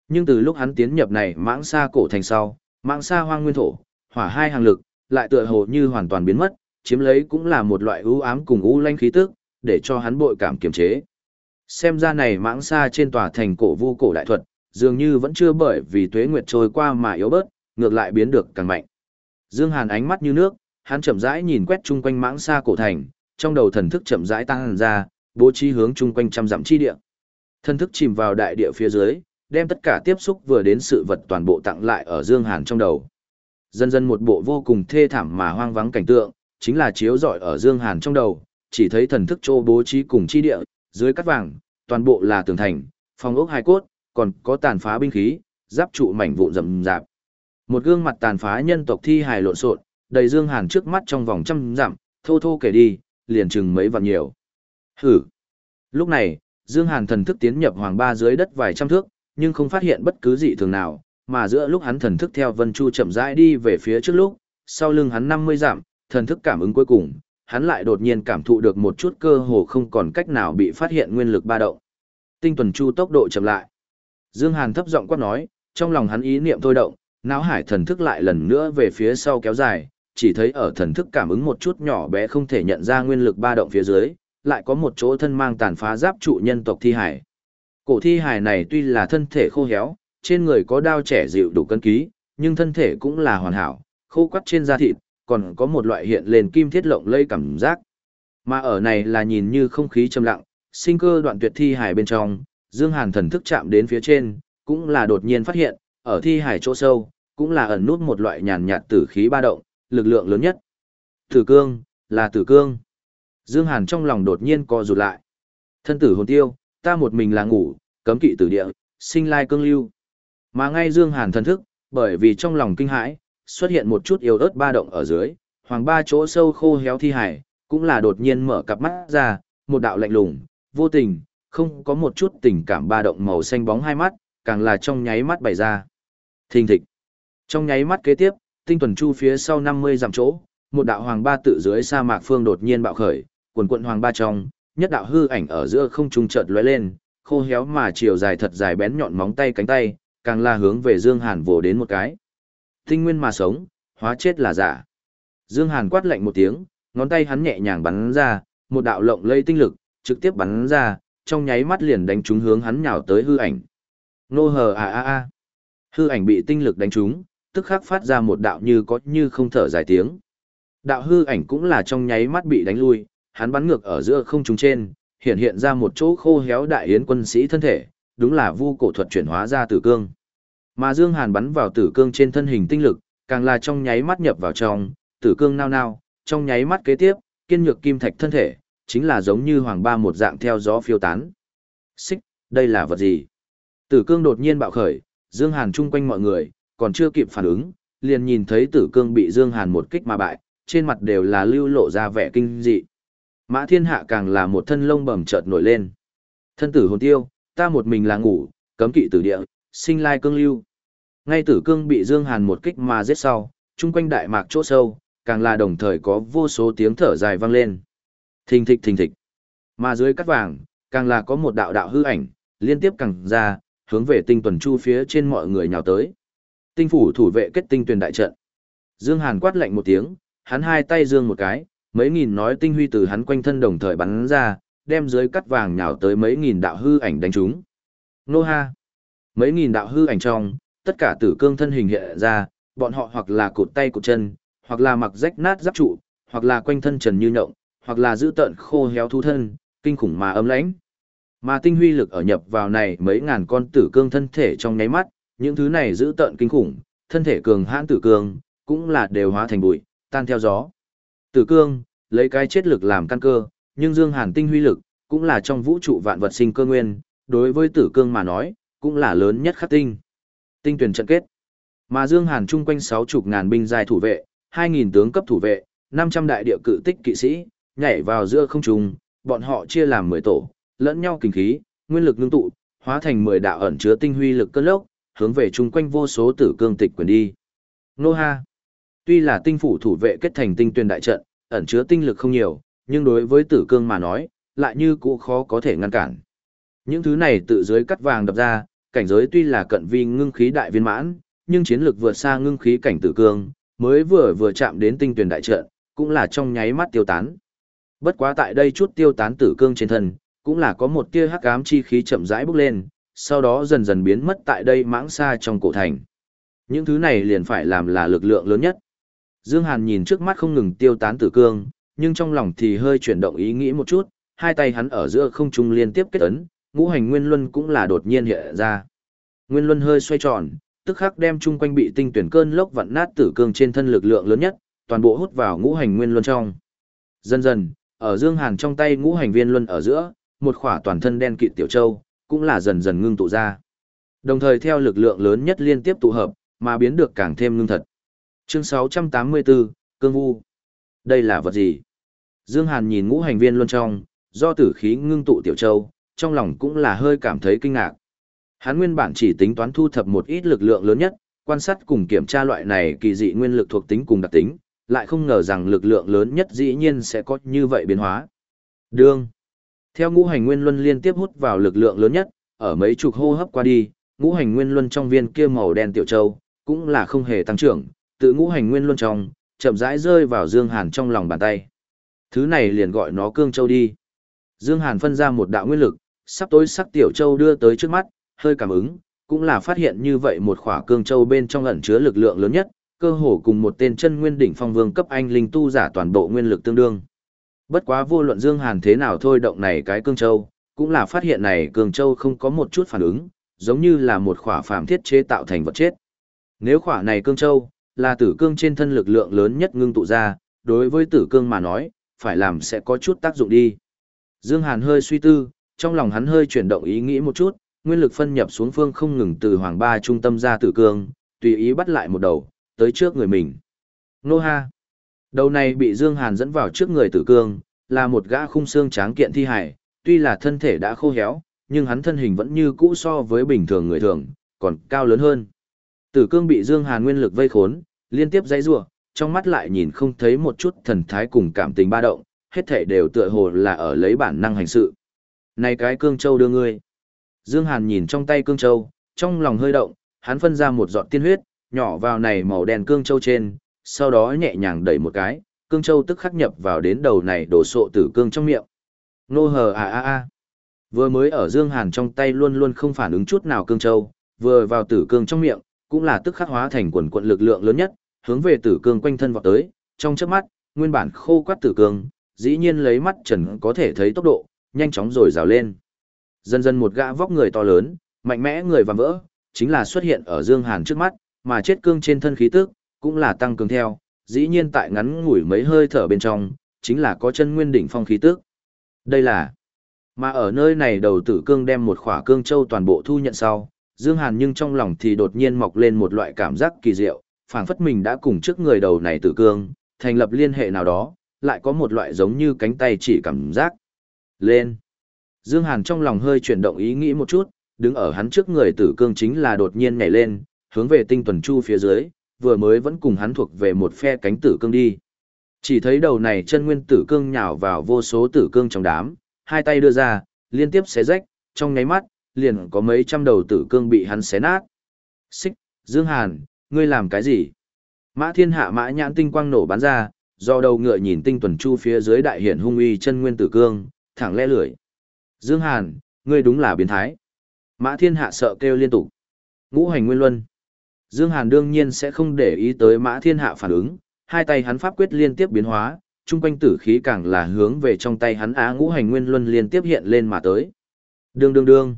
Nhưng từ lúc hắn tiến nhập này mãng xa cổ thành sau, mãng xa hoang nguyên thổ, hỏa hai hàng lực, lại tựa hồ như hoàn toàn biến mất, chiếm lấy cũng là một loại ưu ám cùng u lanh khí tức, để cho hắn bội cảm kiềm chế. Xem ra này mãng xa trên tòa thành cổ vu cổ đại thuật, dường như vẫn chưa bởi vì tuế nguyệt trôi qua mà yếu bớt, ngược lại biến được càng mạnh. Dương Hàn ánh mắt như nước, hắn chậm rãi nhìn quét chung quanh mãng xa cổ thành, trong đầu thần thức chậm rãi tăng ra, bố trí hướng chung quanh trăm dặm chi địa. Thần thức chìm vào đại địa phía dưới, đem tất cả tiếp xúc vừa đến sự vật toàn bộ tặng lại ở Dương Hàn trong đầu. Dần dần một bộ vô cùng thê thảm mà hoang vắng cảnh tượng, chính là chiếu rọi ở Dương Hàn trong đầu, chỉ thấy thần thức trô bố trí cùng chi địa, dưới cắt vàng, toàn bộ là tường thành, phòng ốc hai cốt, còn có tàn phá binh khí, giáp trụ mảnh vụn rậm rạp. Một gương mặt tàn phá nhân tộc thi hài lộn xộn, đầy Dương Hàn trước mắt trong vòng trăm dặm, thô thô kể đi, liền chừng mấy vạn nhiều. Hử. Lúc này, Dương Hàn thần thức tiến nhập hoàng ba dưới đất vài trăm thước, nhưng không phát hiện bất cứ gì thường nào, mà giữa lúc hắn thần thức theo Vân Chu chậm rãi đi về phía trước lúc, sau lưng hắn 50 dặm, thần thức cảm ứng cuối cùng, hắn lại đột nhiên cảm thụ được một chút cơ hồ không còn cách nào bị phát hiện nguyên lực ba động. Tinh tuần chu tốc độ chậm lại. Dương Hàn thấp giọng quát nói, trong lòng hắn ý niệm thôi động, não hải thần thức lại lần nữa về phía sau kéo dài, chỉ thấy ở thần thức cảm ứng một chút nhỏ bé không thể nhận ra nguyên lực ba động phía dưới, lại có một chỗ thân mang tàn phá giáp trụ nhân tộc thi hải. Cổ thi hải này tuy là thân thể khô héo, trên người có đao trẻ dịu đủ cân ký, nhưng thân thể cũng là hoàn hảo, khô quắt trên da thịt, còn có một loại hiện lên kim thiết lộng lây cảm giác. Mà ở này là nhìn như không khí trầm lặng, sinh cơ đoạn tuyệt thi hải bên trong, Dương Hàn thần thức chạm đến phía trên, cũng là đột nhiên phát hiện, ở thi hải chỗ sâu, cũng là ẩn nút một loại nhàn nhạt tử khí ba động, lực lượng lớn nhất. Tử cương, là tử cương. Dương Hàn trong lòng đột nhiên co rụt lại. Thân tử hồn tiêu, ta một mình là ngủ, cấm kỵ tử địa, sinh lai cương lưu. Mà ngay Dương Hàn thần thức, bởi vì trong lòng kinh hãi, xuất hiện một chút yếu ớt ba động ở dưới, hoàng ba chỗ sâu khô héo thi hải, cũng là đột nhiên mở cặp mắt ra, một đạo lạnh lùng, vô tình, không có một chút tình cảm ba động màu xanh bóng hai mắt, càng là trong nháy mắt bày ra. Thình thịch. Trong nháy mắt kế tiếp, tinh tuần chu phía sau 50 dặm chỗ, một đạo hoàng ba tự dưới sa mạc phương đột nhiên bạo khởi, quần quận hoàng ba trong, nhất đạo hư ảnh ở giữa không trung chợt lóe lên, khô héo mà chiều dài thật dài bén nhọn móng tay cánh tay, càng là hướng về Dương Hàn vồ đến một cái. Tinh nguyên mà sống, hóa chết là giả. Dương Hàn quát lạnh một tiếng, ngón tay hắn nhẹ nhàng bắn ra, một đạo lộng lây tinh lực, trực tiếp bắn ra, trong nháy mắt liền đánh trúng hướng hắn nhào tới hư ảnh. Nô hờ a a a. Hư ảnh bị tinh lực đánh trúng, tức khắc phát ra một đạo như có như không thở dài tiếng. Đạo hư ảnh cũng là trong nháy mắt bị đánh lui, hắn bắn ngược ở giữa không trung trên, hiện hiện ra một chỗ khô héo đại yến quân sĩ thân thể, đúng là vu cổ thuật chuyển hóa ra tử cương. Mà Dương Hàn bắn vào tử cương trên thân hình tinh lực, càng là trong nháy mắt nhập vào trong, tử cương nao nao, trong nháy mắt kế tiếp, kiên nhược kim thạch thân thể, chính là giống như hoàng ba một dạng theo gió phiêu tán. Xích, đây là vật gì? Tử cương đột nhiên bạo khởi, Dương Hàn chung quanh mọi người, còn chưa kịp phản ứng, liền nhìn thấy tử cương bị Dương Hàn một kích mà bại, trên mặt đều là lưu lộ ra vẻ kinh dị. Mã thiên hạ càng là một thân lông bầm chợt nổi lên. Thân tử hồn tiêu, ta một mình là ngủ, cấm kỵ tử địa, sinh lai cương lưu. Ngay tử cương bị Dương Hàn một kích mà giết sau, chung quanh đại mạc chỗ sâu, càng là đồng thời có vô số tiếng thở dài vang lên. Thình thịch thình thịch. Mà dưới cắt vàng, càng là có một đạo đạo hư ảnh, liên tiếp càng ra, hướng về tinh tuần chu phía trên mọi người nhào tới. Tinh phủ thủ vệ kết tinh tuyển đại trận. Dương Hàn quát lạnh một tiếng, hắn hai tay dương một cái, mấy nghìn nói tinh huy từ hắn quanh thân đồng thời bắn ra, đem dưới cắt vàng nhào tới mấy nghìn đạo hư ảnh đánh chúng. Nô ha! Mấy nghìn đạo hư ảnh trong, tất cả tử cương thân hình hiện ra, bọn họ hoặc là cụt tay cụt chân, hoặc là mặc rách nát giáp trụ, hoặc là quanh thân trần như nhộng, hoặc là giữ tợn khô héo thu thân, kinh khủng mà ấm lãnh. Mà tinh huy lực ở nhập vào này mấy ngàn con tử cương thân thể trong nháy mắt, những thứ này giữ tợn kinh khủng, thân thể cường hãn tử cương, cũng là đều hóa thành bụi, tan theo gió. Tử cương, lấy cái chết lực làm căn cơ, nhưng Dương Hàn tinh huy lực, cũng là trong vũ trụ vạn vật sinh cơ nguyên, đối với tử cương mà nói, cũng là lớn nhất khắc tinh. Tinh tuyển trận kết. Mà Dương Hàn chung quanh sáu chục ngàn binh giai thủ vệ, hai nghìn tướng cấp thủ vệ, năm trăm đại địa cự tích kỵ sĩ, nhảy vào giữa không trung, bọn họ chia làm mười tổ, lẫn nhau kinh khí, nguyên lực ngưng tụ, hóa thành mười đạo ẩn chứa tinh huy lực cơn lốc, hướng về chung quanh vô số tử cương tịch quyền đi. Nô ha. Tuy là tinh phủ thủ vệ kết thành tinh tuyển đại trận, ẩn chứa tinh lực không nhiều, nhưng đối với tử cương mà nói, lại như cũ khó có thể ngăn cản. Những thứ này tự dưới cắt vàng đập ra, cảnh giới tuy là cận vi ngưng khí đại viên mãn, nhưng chiến lược vượt xa ngưng khí cảnh tử cương, mới vừa vừa chạm đến tinh tuyển đại trận, cũng là trong nháy mắt tiêu tán. Bất quá tại đây chút tiêu tán tử cương trên thân, cũng là có một tia hắc ám chi khí chậm rãi bốc lên, sau đó dần dần biến mất tại đây mãng xa trong cổ thành. Những thứ này liền phải làm là lực lượng lớn nhất. Dương Hàn nhìn trước mắt không ngừng tiêu tán tử cương, nhưng trong lòng thì hơi chuyển động ý nghĩ một chút, hai tay hắn ở giữa không trung liên tiếp kết ấn, ngũ hành nguyên luân cũng là đột nhiên hiện ra. Nguyên luân hơi xoay tròn, tức khắc đem chung quanh bị tinh tuyển cơn lốc vặn nát tử cương trên thân lực lượng lớn nhất, toàn bộ hút vào ngũ hành nguyên luân trong. Dần dần, ở Dương Hàn trong tay ngũ hành viên luân ở giữa, một khỏa toàn thân đen kịt tiểu châu, cũng là dần dần ngưng tụ ra. Đồng thời theo lực lượng lớn nhất liên tiếp tụ hợp, mà biến được càng thêm ngưng thật. Chương 684, Cương Vu. Đây là vật gì? Dương Hàn nhìn ngũ hành viên luân trong, do tử khí ngưng tụ tiểu châu, trong lòng cũng là hơi cảm thấy kinh ngạc. Hắn nguyên bản chỉ tính toán thu thập một ít lực lượng lớn nhất, quan sát cùng kiểm tra loại này kỳ dị nguyên lực thuộc tính cùng đặc tính, lại không ngờ rằng lực lượng lớn nhất dĩ nhiên sẽ có như vậy biến hóa. Đương. Theo ngũ hành nguyên luân liên tiếp hút vào lực lượng lớn nhất, ở mấy chục hô hấp qua đi, ngũ hành nguyên luân trong viên kia màu đen tiểu châu, cũng là không hề tăng trưởng, tự ngũ hành nguyên luân trong, chậm rãi rơi vào Dương Hàn trong lòng bàn tay. Thứ này liền gọi nó cương châu đi. Dương Hàn phân ra một đạo nguyên lực, sắp tối sắc tiểu châu đưa tới trước mắt, hơi cảm ứng, cũng là phát hiện như vậy một khỏa cương châu bên trong ẩn chứa lực lượng lớn nhất, cơ hồ cùng một tên chân nguyên đỉnh phong vương cấp anh linh tu giả toàn bộ nguyên lực tương đương. Bất quá vô luận Dương Hàn thế nào thôi động này cái cương châu, cũng là phát hiện này cương châu không có một chút phản ứng, giống như là một khỏa phàm thiết chế tạo thành vật chết. Nếu khỏa này cương châu, là tử cương trên thân lực lượng lớn nhất ngưng tụ ra, đối với tử cương mà nói, phải làm sẽ có chút tác dụng đi. Dương Hàn hơi suy tư, trong lòng hắn hơi chuyển động ý nghĩ một chút, nguyên lực phân nhập xuống phương không ngừng từ hoàng ba trung tâm ra tử cương, tùy ý bắt lại một đầu, tới trước người mình. Nô ha! Đầu này bị Dương Hàn dẫn vào trước người tử cương, là một gã khung xương tráng kiện thi hải, tuy là thân thể đã khô héo, nhưng hắn thân hình vẫn như cũ so với bình thường người thường, còn cao lớn hơn. Tử cương bị Dương Hàn nguyên lực vây khốn, liên tiếp dãy rủa, trong mắt lại nhìn không thấy một chút thần thái cùng cảm tình ba động, hết thể đều tựa hồ là ở lấy bản năng hành sự. Này cái cương châu đưa ngươi. Dương Hàn nhìn trong tay cương châu, trong lòng hơi động, hắn phân ra một giọt tiên huyết, nhỏ vào này màu đen cương châu trên, sau đó nhẹ nhàng đẩy một cái, cương châu tức khắc nhập vào đến đầu này đổ sộ tử cương trong miệng. Nô hờ à à à. Vừa mới ở Dương Hàn trong tay luôn luôn không phản ứng chút nào cương châu, vừa vào tử cương trong miệng, cũng là tức khắc hóa thành quần quận lực lượng lớn nhất, hướng về tử cương quanh thân vọt tới, trong chớp mắt, nguyên bản khô quắt tử cương, dĩ nhiên lấy mắt trần có thể thấy tốc độ, nhanh chóng rồi rào lên. Dần dần một gã vóc người to lớn, mạnh mẽ người và vỡ, chính là xuất hiện ở Dương Hàn trước mắt, mà chết cương trên thân khí tức, cũng là tăng cường theo, dĩ nhiên tại ngắn ngủi mấy hơi thở bên trong, chính là có chân nguyên đỉnh phong khí tức. Đây là, mà ở nơi này đầu tử cương đem một khỏa cương châu toàn bộ thu nhận sau, Dương Hàn nhưng trong lòng thì đột nhiên mọc lên một loại cảm giác kỳ diệu, phảng phất mình đã cùng trước người đầu này tử cương, thành lập liên hệ nào đó, lại có một loại giống như cánh tay chỉ cảm giác. Lên! Dương Hàn trong lòng hơi chuyển động ý nghĩ một chút, đứng ở hắn trước người tử cương chính là đột nhiên nhảy lên, hướng về tinh tuần chu phía dưới, vừa mới vẫn cùng hắn thuộc về một phe cánh tử cương đi. Chỉ thấy đầu này chân nguyên tử cương nhào vào vô số tử cương trong đám, hai tay đưa ra, liên tiếp xé rách, trong nháy mắt, liền có mấy trăm đầu tử cương bị hắn xé nát. Xích, Dương Hàn, ngươi làm cái gì? Mã thiên hạ mã nhãn tinh quang nổ bắn ra, do đầu ngựa nhìn tinh tuần chu phía dưới đại hiển hung uy chân nguyên tử cương, thẳng le lưỡi. Dương Hàn, ngươi đúng là biến thái. Mã Thiên Hạ sợ kêu liên tục. Ngũ hành nguyên luân. Dương Hàn đương nhiên sẽ không để ý tới Mã Thiên Hạ phản ứng, hai tay hắn pháp quyết liên tiếp biến hóa, trung quanh tử khí càng là hướng về trong tay hắn á ngũ hành nguyên luân liên tiếp hiện lên mà tới. Đương đương đương.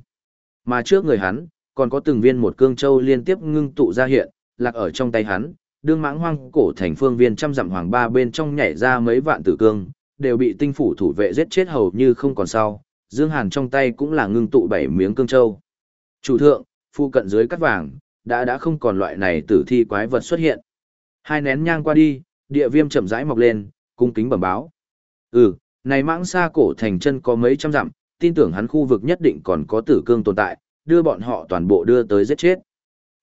Mà trước người hắn, còn có từng viên một cương châu liên tiếp ngưng tụ ra hiện, lạc ở trong tay hắn, đương mãng hoang cổ thành phương viên trăm dặm hoàng ba bên trong nhảy ra mấy vạn tử cương, đều bị tinh phủ thủ vệ giết chết hầu như không còn sau. Dương Hàn trong tay cũng là ngưng tụ bảy miếng cương châu. Chủ thượng, phu cận dưới cắt vàng, đã đã không còn loại này tử thi quái vật xuất hiện. Hai nén nhang qua đi, địa viêm chậm rãi mọc lên, cung kính bẩm báo. Ừ, này mãng xa cổ thành chân có mấy trăm dặm, tin tưởng hắn khu vực nhất định còn có tử cương tồn tại, đưa bọn họ toàn bộ đưa tới giết chết.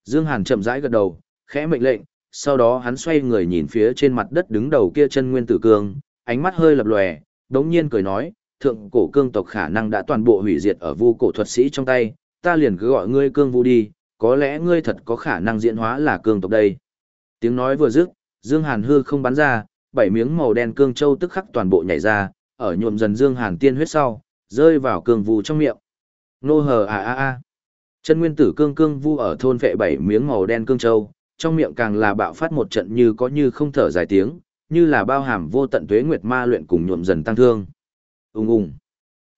Dương Hàn chậm rãi gật đầu, khẽ mệnh lệnh, sau đó hắn xoay người nhìn phía trên mặt đất đứng đầu kia chân nguyên tử cương, ánh mắt hơi lập lòe, đống nhiên cười nói, thượng cổ cương tộc khả năng đã toàn bộ hủy diệt ở vu cổ thuật sĩ trong tay, ta liền cứ gọi ngươi cương vu đi, có lẽ ngươi thật có khả năng diễn hóa là cương tộc đây. Tiếng nói vừa dứt, Dương Hàn hư không bắn ra, bảy miếng màu đen cương châu tức khắc toàn bộ nhảy ra, ở nhuộm dần Dương Hàn tiên huyết sau, rơi vào cương vu trong miệng. Nô hờ a a a. Chân nguyên tử cương cương vu ở thôn vệ bảy miếng màu đen cương châu, trong miệng càng là bạo phát một trận như có như không thở dài tiếng, như là bao hàm vô tận tuế nguyệt ma luyện cùng nhuộm dần tăng thương. Ung ung.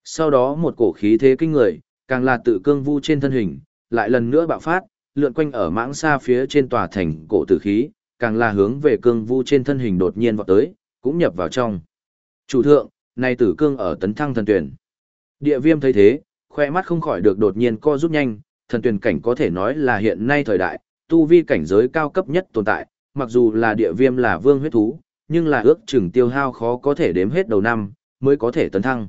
Sau đó một cổ khí thế kinh người, càng là tự cương vu trên thân hình, lại lần nữa bạo phát, lượn quanh ở mãng xa phía trên tòa thành cổ tử khí, càng là hướng về cương vu trên thân hình đột nhiên vọt tới, cũng nhập vào trong. Chủ thượng, nay tử cương ở tấn thăng thần tuyển. Địa viêm thấy thế, khoe mắt không khỏi được đột nhiên co rút nhanh, thần tuyển cảnh có thể nói là hiện nay thời đại, tu vi cảnh giới cao cấp nhất tồn tại, mặc dù là địa viêm là vương huyết thú, nhưng là ước chừng tiêu hao khó có thể đếm hết đầu năm, mới có thể tấn thăng.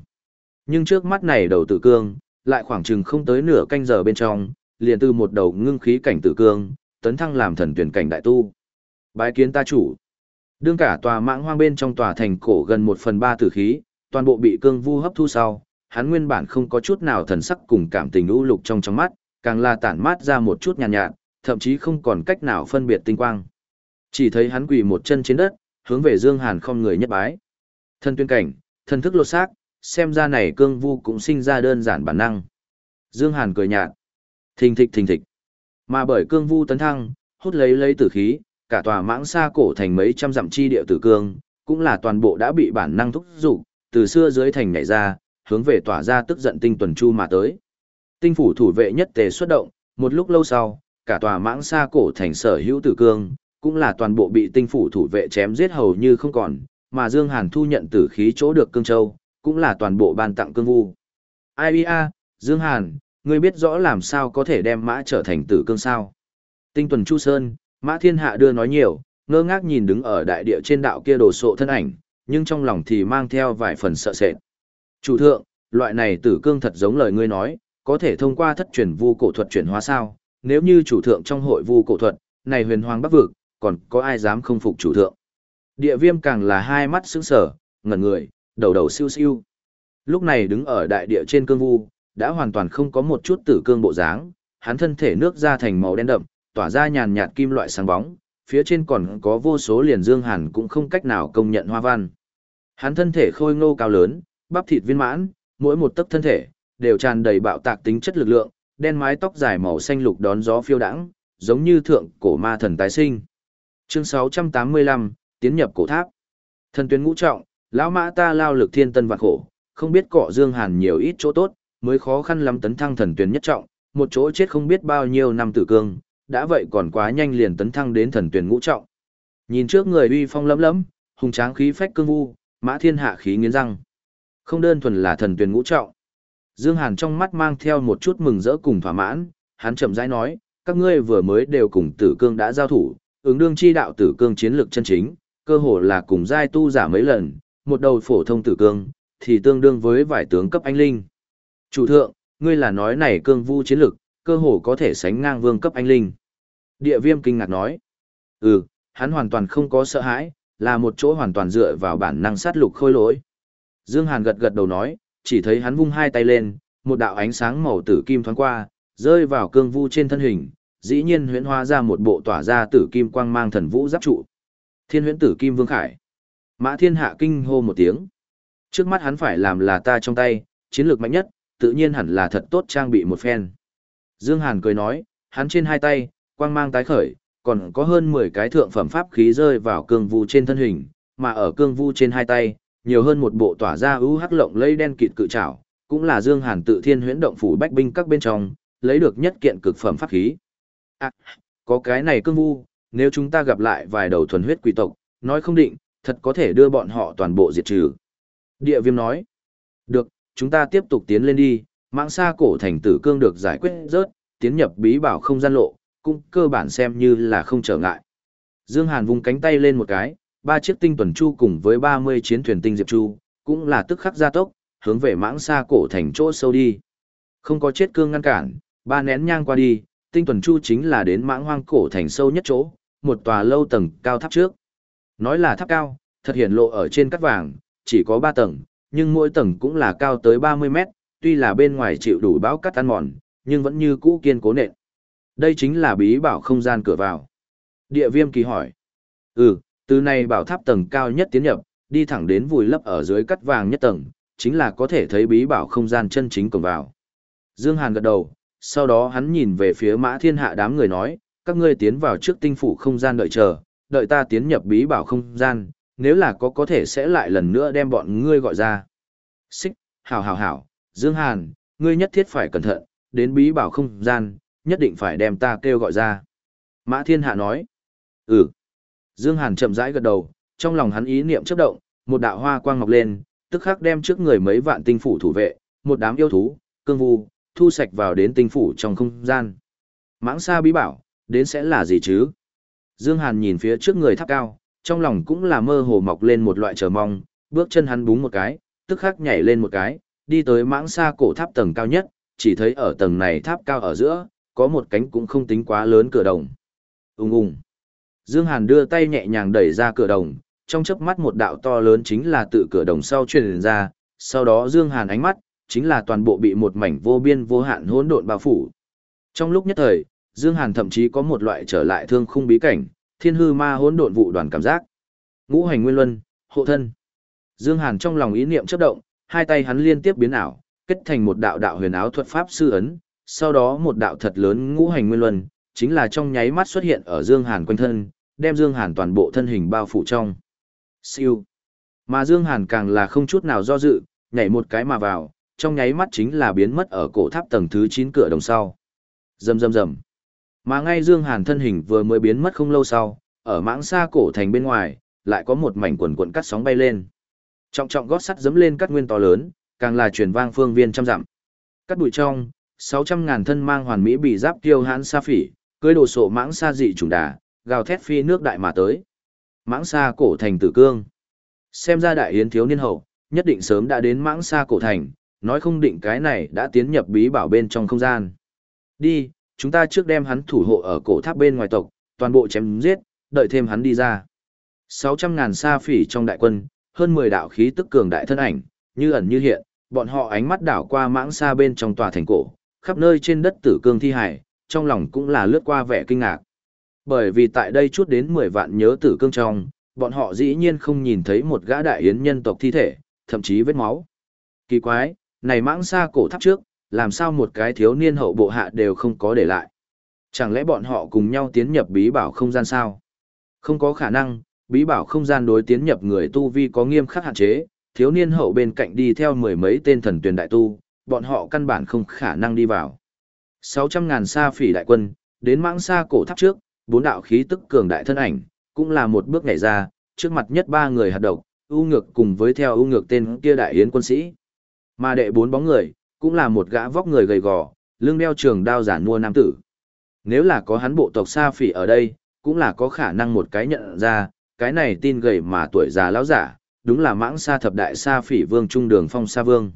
Nhưng trước mắt này đầu tử cương, lại khoảng chừng không tới nửa canh giờ bên trong, liền từ một đầu ngưng khí cảnh tử cương, tấn thăng làm thần tuyển cảnh đại tu. Bái kiến ta chủ. Đương cả tòa mạng hoang bên trong tòa thành cổ gần một phần ba tử khí, toàn bộ bị cương vu hấp thu sau, hắn nguyên bản không có chút nào thần sắc cùng cảm tình u lục trong trong mắt, càng là tản mát ra một chút nhàn nhạt, nhạt, thậm chí không còn cách nào phân biệt tinh quang. Chỉ thấy hắn quỳ một chân trên đất, hướng về Dương Hàn không người nhất bái. Thân tuyên cảnh, thân thức lột xác, xem ra này cương vu cũng sinh ra đơn giản bản năng. Dương Hàn cười nhạt. Thình thịch thình thịch. Mà bởi cương vu tấn thăng, hút lấy lấy tử khí, cả tòa mãng xa cổ thành mấy trăm dặm chi địa tử cương, cũng là toàn bộ đã bị bản năng thúc dục từ xưa dưới thành nhảy ra, hướng về tỏa ra tức giận tinh tuần chu mà tới. Tinh phủ thủ vệ nhất tề xuất động, một lúc lâu sau, cả tòa mãng xa cổ thành sở hữu tử cương, cũng là toàn bộ bị tinh phủ thủ vệ chém giết hầu như không còn, mà Dương Hàn thu nhận tử khí chỗ được cương châu, cũng là toàn bộ ban tặng cương vu. Ai bia, Dương Hàn, ngươi biết rõ làm sao có thể đem mã trở thành tử cương sao? Tinh tuần Chu Sơn, Mã Thiên Hạ đưa nói nhiều, ngơ ngác nhìn đứng ở đại địa trên đạo kia đồ sộ thân ảnh, nhưng trong lòng thì mang theo vài phần sợ sệt. Chủ thượng, loại này tử cương thật giống lời ngươi nói, có thể thông qua thất truyền vu cổ thuật chuyển hóa sao? Nếu như chủ thượng trong hội vu cổ thuật, này huyền hoàng bắc vực, còn có ai dám không phục chủ thượng? Địa viêm càng là hai mắt sững sờ, ngẩn người, đầu đầu siêu siêu. Lúc này đứng ở đại địa trên cương vu, đã hoàn toàn không có một chút tử cương bộ dáng, hắn thân thể nước ra thành màu đen đậm, tỏa ra nhàn nhạt kim loại sáng bóng, phía trên còn có vô số liền dương hàn cũng không cách nào công nhận hoa văn. Hắn thân thể khôi ngô cao lớn, bắp thịt viên mãn, mỗi một tấc thân thể đều tràn đầy bạo tạc tính chất lực lượng, đen mái tóc dài màu xanh lục đón gió phiêu đãng, giống như thượng cổ ma thần tái sinh. Chương 685, tiến nhập cổ tháp. Thần tuyến ngũ trọng, lão mã ta lao lực thiên tân vạn khổ, không biết cọ Dương Hàn nhiều ít chỗ tốt, mới khó khăn lắm tấn thăng thần tuyến nhất trọng, một chỗ chết không biết bao nhiêu năm tử cương, đã vậy còn quá nhanh liền tấn thăng đến thần tuyển ngũ trọng. Nhìn trước người uy phong lấm lấm, hùng tráng khí phách cương vu, mã thiên hạ khí nghiến răng. Không đơn thuần là thần tuyển ngũ trọng. Dương Hàn trong mắt mang theo một chút mừng rỡ cùng thỏa mãn, hắn chậm rãi nói, các ngươi vừa mới đều cùng tử cương đã giao thủ, ứng đương chi đạo tử cương chiến lược chân chính, cơ hồ là cùng giai tu giả mấy lần, một đầu phổ thông tử cương, thì tương đương với vài tướng cấp anh linh. Chủ thượng, ngươi là nói này cương vu chiến lược, cơ hồ có thể sánh ngang vương cấp anh linh. Địa viêm kinh ngạc nói. Ừ, hắn hoàn toàn không có sợ hãi, là một chỗ hoàn toàn dựa vào bản năng sát lục khôi lỗi. Dương Hàn gật gật đầu nói, chỉ thấy hắn vung hai tay lên, một đạo ánh sáng màu tử kim thoáng qua, rơi vào cương vu trên thân hình, dĩ nhiên huyễn hóa ra một bộ tỏa ra tử kim quang mang thần vũ giáp trụ. Thiên huyễn tử kim vương khải. Mã thiên hạ kinh hô một tiếng. Trước mắt hắn phải làm là ta trong tay, chiến lược mạnh nhất, tự nhiên hẳn là thật tốt trang bị một phen. Dương Hàn cười nói, hắn trên hai tay, quang mang tái khởi, còn có hơn 10 cái thượng phẩm pháp khí rơi vào cương vu trên thân hình, mà ở cương vu trên hai tay, nhiều hơn một bộ tỏa ra ưu hắc lộng lây đen kịt cự trảo, cũng là Dương Hàn tự thiên huyễn động phủ bách binh các bên trong, lấy được nhất kiện cực phẩm pháp khí. À, có cái này cương vu, nếu chúng ta gặp lại vài đầu thuần huyết quỷ tộc, nói không định, thật có thể đưa bọn họ toàn bộ diệt trừ. Địa viêm nói, được, chúng ta tiếp tục tiến lên đi, mạng xa cổ thành tử cương được giải quyết rớt, tiến nhập bí bảo không gian lộ, cũng cơ bản xem như là không trở ngại. Dương Hàn vung cánh tay lên một cái, ba chiếc tinh tuần chu cùng với 30 chiến thuyền tinh diệp chu, cũng là tức khắc gia tốc, hướng về mãng xa cổ thành chỗ sâu đi. Không có chết cương ngăn cản, ba nén nhang qua đi, tinh tuần chu chính là đến mãng hoang cổ thành sâu nhất chỗ, một tòa lâu tầng cao tháp trước. Nói là tháp cao, thật hiện lộ ở trên cắt vàng, chỉ có 3 tầng, nhưng mỗi tầng cũng là cao tới 30 mét, tuy là bên ngoài chịu đủ bão cắt ăn mòn, nhưng vẫn như cũ kiên cố nện. Đây chính là bí bảo không gian cửa vào. Địa viêm kỳ hỏi. Ừ, từ này bảo tháp tầng cao nhất tiến nhập, đi thẳng đến vùi lấp ở dưới cắt vàng nhất tầng, chính là có thể thấy bí bảo không gian chân chính cổng vào. Dương Hàn gật đầu, sau đó hắn nhìn về phía mã thiên hạ đám người nói, các ngươi tiến vào trước tinh phủ không gian đợi chờ, đợi ta tiến nhập bí bảo không gian, nếu là có có thể sẽ lại lần nữa đem bọn ngươi gọi ra. Xích, hảo hảo hảo, Dương Hàn, ngươi nhất thiết phải cẩn thận, đến bí bảo không gian, nhất định phải đem ta kêu gọi ra. Mã Thiên Hạ nói, ừ. Dương Hàn chậm rãi gật đầu, trong lòng hắn ý niệm chớp động, một đạo hoa quang ngọc lên, tức khắc đem trước người mấy vạn tinh phủ thủ vệ, một đám yêu thú, cương vu, thu sạch vào đến tinh phủ trong không gian. Mãng xa bí bảo, đến sẽ là gì chứ? Dương Hàn nhìn phía trước người tháp cao, trong lòng cũng là mơ hồ mọc lên một loại chờ mong, bước chân hắn búng một cái, tức khắc nhảy lên một cái, đi tới mãng xa cổ tháp tầng cao nhất, chỉ thấy ở tầng này tháp cao ở giữa, có một cánh cũng không tính quá lớn cửa đồng. Ung ung. Dương Hàn đưa tay nhẹ nhàng đẩy ra cửa đồng, trong chớp mắt một đạo to lớn chính là tự cửa đồng sau truyền ra, sau đó Dương Hàn ánh mắt, chính là toàn bộ bị một mảnh vô biên vô hạn hỗn độn bao phủ. Trong lúc nhất thời, Dương Hàn thậm chí có một loại trở lại thương khung bí cảnh, thiên hư ma hỗn độn vụ đoàn cảm giác. Ngũ hành nguyên luân, hộ thân. Dương Hàn trong lòng ý niệm chớp động, hai tay hắn liên tiếp biến ảo, kết thành một đạo đạo huyền áo thuật pháp sư ấn, sau đó một đạo thật lớn ngũ hành nguyên luân, chính là trong nháy mắt xuất hiện ở Dương Hàn quanh thân, đem Dương Hàn toàn bộ thân hình bao phủ trong. Siêu. Mà Dương Hàn càng là không chút nào do dự, nhảy một cái mà vào, trong nháy mắt chính là biến mất ở cổ tháp tầng thứ 9 cửa đồng sau. Rầm rầm rầm. Mà ngay Dương Hàn thân hình vừa mới biến mất không lâu sau, ở mãng xa cổ thành bên ngoài, lại có một mảnh quần quần cắt sóng bay lên. Trọng trọng gót sắt giẫm lên cắt nguyên to lớn, càng là truyền vang phương viên trăm dặm. Cắt bụi trong, 600 ngàn thân mang hoàn mỹ bị giáp tiêu hãn sa phỉ, cưới đồ sộ mãng xa dị trùng đà, gào thét phi nước đại mà tới. Mãng xa cổ thành tử cương. Xem ra đại yến thiếu niên hậu, nhất định sớm đã đến mãng xa cổ thành, nói không định cái này đã tiến nhập bí bảo bên trong không gian. Đi, chúng ta trước đem hắn thủ hộ ở cổ tháp bên ngoài tộc, toàn bộ chém giết, đợi thêm hắn đi ra. 600 ngàn sa phỉ trong đại quân, hơn 10 đạo khí tức cường đại thân ảnh, như ẩn như hiện, bọn họ ánh mắt đảo qua mãng xa bên trong tòa thành cổ, khắp nơi trên đất tử cương thi hải, trong lòng cũng là lướt qua vẻ kinh ngạc. Bởi vì tại đây chút đến 10 vạn nhớ tử cương trong, bọn họ dĩ nhiên không nhìn thấy một gã đại yến nhân tộc thi thể, thậm chí vết máu. Kỳ quái, này mãng xa cổ tháp trước, làm sao một cái thiếu niên hậu bộ hạ đều không có để lại. Chẳng lẽ bọn họ cùng nhau tiến nhập bí bảo không gian sao? Không có khả năng, bí bảo không gian đối tiến nhập người tu vi có nghiêm khắc hạn chế, thiếu niên hậu bên cạnh đi theo mười mấy tên thần tuyển đại tu, bọn họ căn bản không khả năng đi vào. 600 ngàn sa phỉ đại quân, đến mãng xa cổ tháp trước, bốn đạo khí tức cường đại thân ảnh, cũng là một bước nhảy ra, trước mặt nhất ba người hạt độc, ưu ngược cùng với theo ưu ngược tên kia đại yến quân sĩ. Mà đệ bốn bóng người, cũng là một gã vóc người gầy gò, lưng đeo trường đao giản mua nam tử. Nếu là có hắn bộ tộc sa phỉ ở đây, cũng là có khả năng một cái nhận ra, cái này tin gầy mà tuổi già lão giả, đúng là mãng sa thập đại sa phỉ vương trung đường phong sa vương.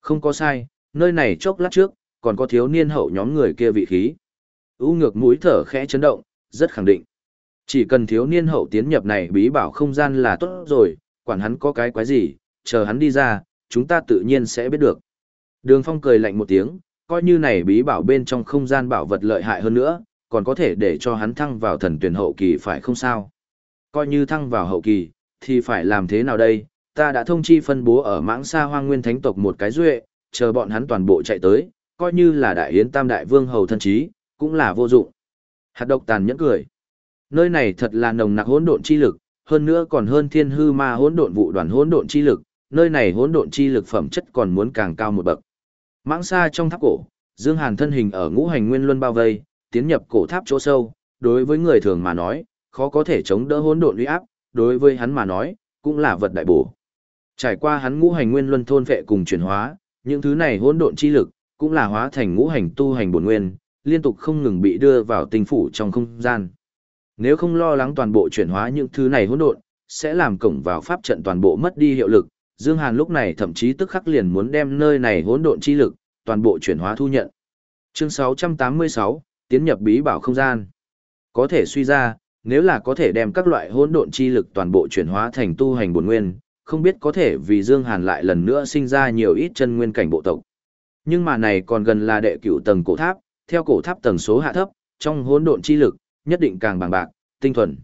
Không có sai, nơi này chốc lát trước, còn có thiếu niên hậu nhóm người kia vị khí. U ngược mũi thở khẽ chấn động, rất khẳng định. Chỉ cần thiếu niên hậu tiến nhập này bí bảo không gian là tốt rồi, quản hắn có cái quái gì, chờ hắn đi ra, chúng ta tự nhiên sẽ biết được. Đường phong cười lạnh một tiếng, coi như này bí bảo bên trong không gian bảo vật lợi hại hơn nữa, còn có thể để cho hắn thăng vào thần tuyển hậu kỳ phải không sao. Coi như thăng vào hậu kỳ, thì phải làm thế nào đây, ta đã thông chi phân bố ở mãng xa hoang nguyên thánh tộc một cái duệ, chờ bọn hắn toàn bộ chạy tới, coi như là đại yến tam đại vương hầu thân trí, cũng là vô dụng. Hạt độc tàn nhẫn cười. Nơi này thật là nồng nặc hỗn độn chi lực, hơn nữa còn hơn thiên hư ma hỗn độn vụ đoàn hỗn độn chi lực, nơi này hỗn độn chi lực phẩm chất còn muốn càng cao một bậc. Mãng xa trong tháp cổ, Dương Hàn thân hình ở ngũ hành nguyên luân bao vây, tiến nhập cổ tháp chỗ sâu, đối với người thường mà nói, khó có thể chống đỡ hỗn độn uy áp, đối với hắn mà nói, cũng là vật đại bổ. Trải qua hắn ngũ hành nguyên luân thôn vệ cùng chuyển hóa, những thứ này hỗn độn chi lực, cũng là hóa thành ngũ hành tu hành bổn nguyên, liên tục không ngừng bị đưa vào tinh phủ trong không gian. Nếu không lo lắng toàn bộ chuyển hóa những thứ này hỗn độn, sẽ làm cổng vào pháp trận toàn bộ mất đi hiệu lực. Dương Hàn lúc này thậm chí tức khắc liền muốn đem nơi này hỗn độn chi lực, toàn bộ chuyển hóa thu nhận. Chương 686, tiến nhập bí bảo không gian. Có thể suy ra, nếu là có thể đem các loại hỗn độn chi lực toàn bộ chuyển hóa thành tu hành bổn nguyên, không biết có thể vì Dương Hàn lại lần nữa sinh ra nhiều ít chân nguyên cảnh bộ tộc. Nhưng mà này còn gần là đệ cửu tầng cổ tháp, theo cổ tháp tầng số hạ thấp, trong hỗn độn chi lực, nhất định càng bằng bạc, tinh thuần.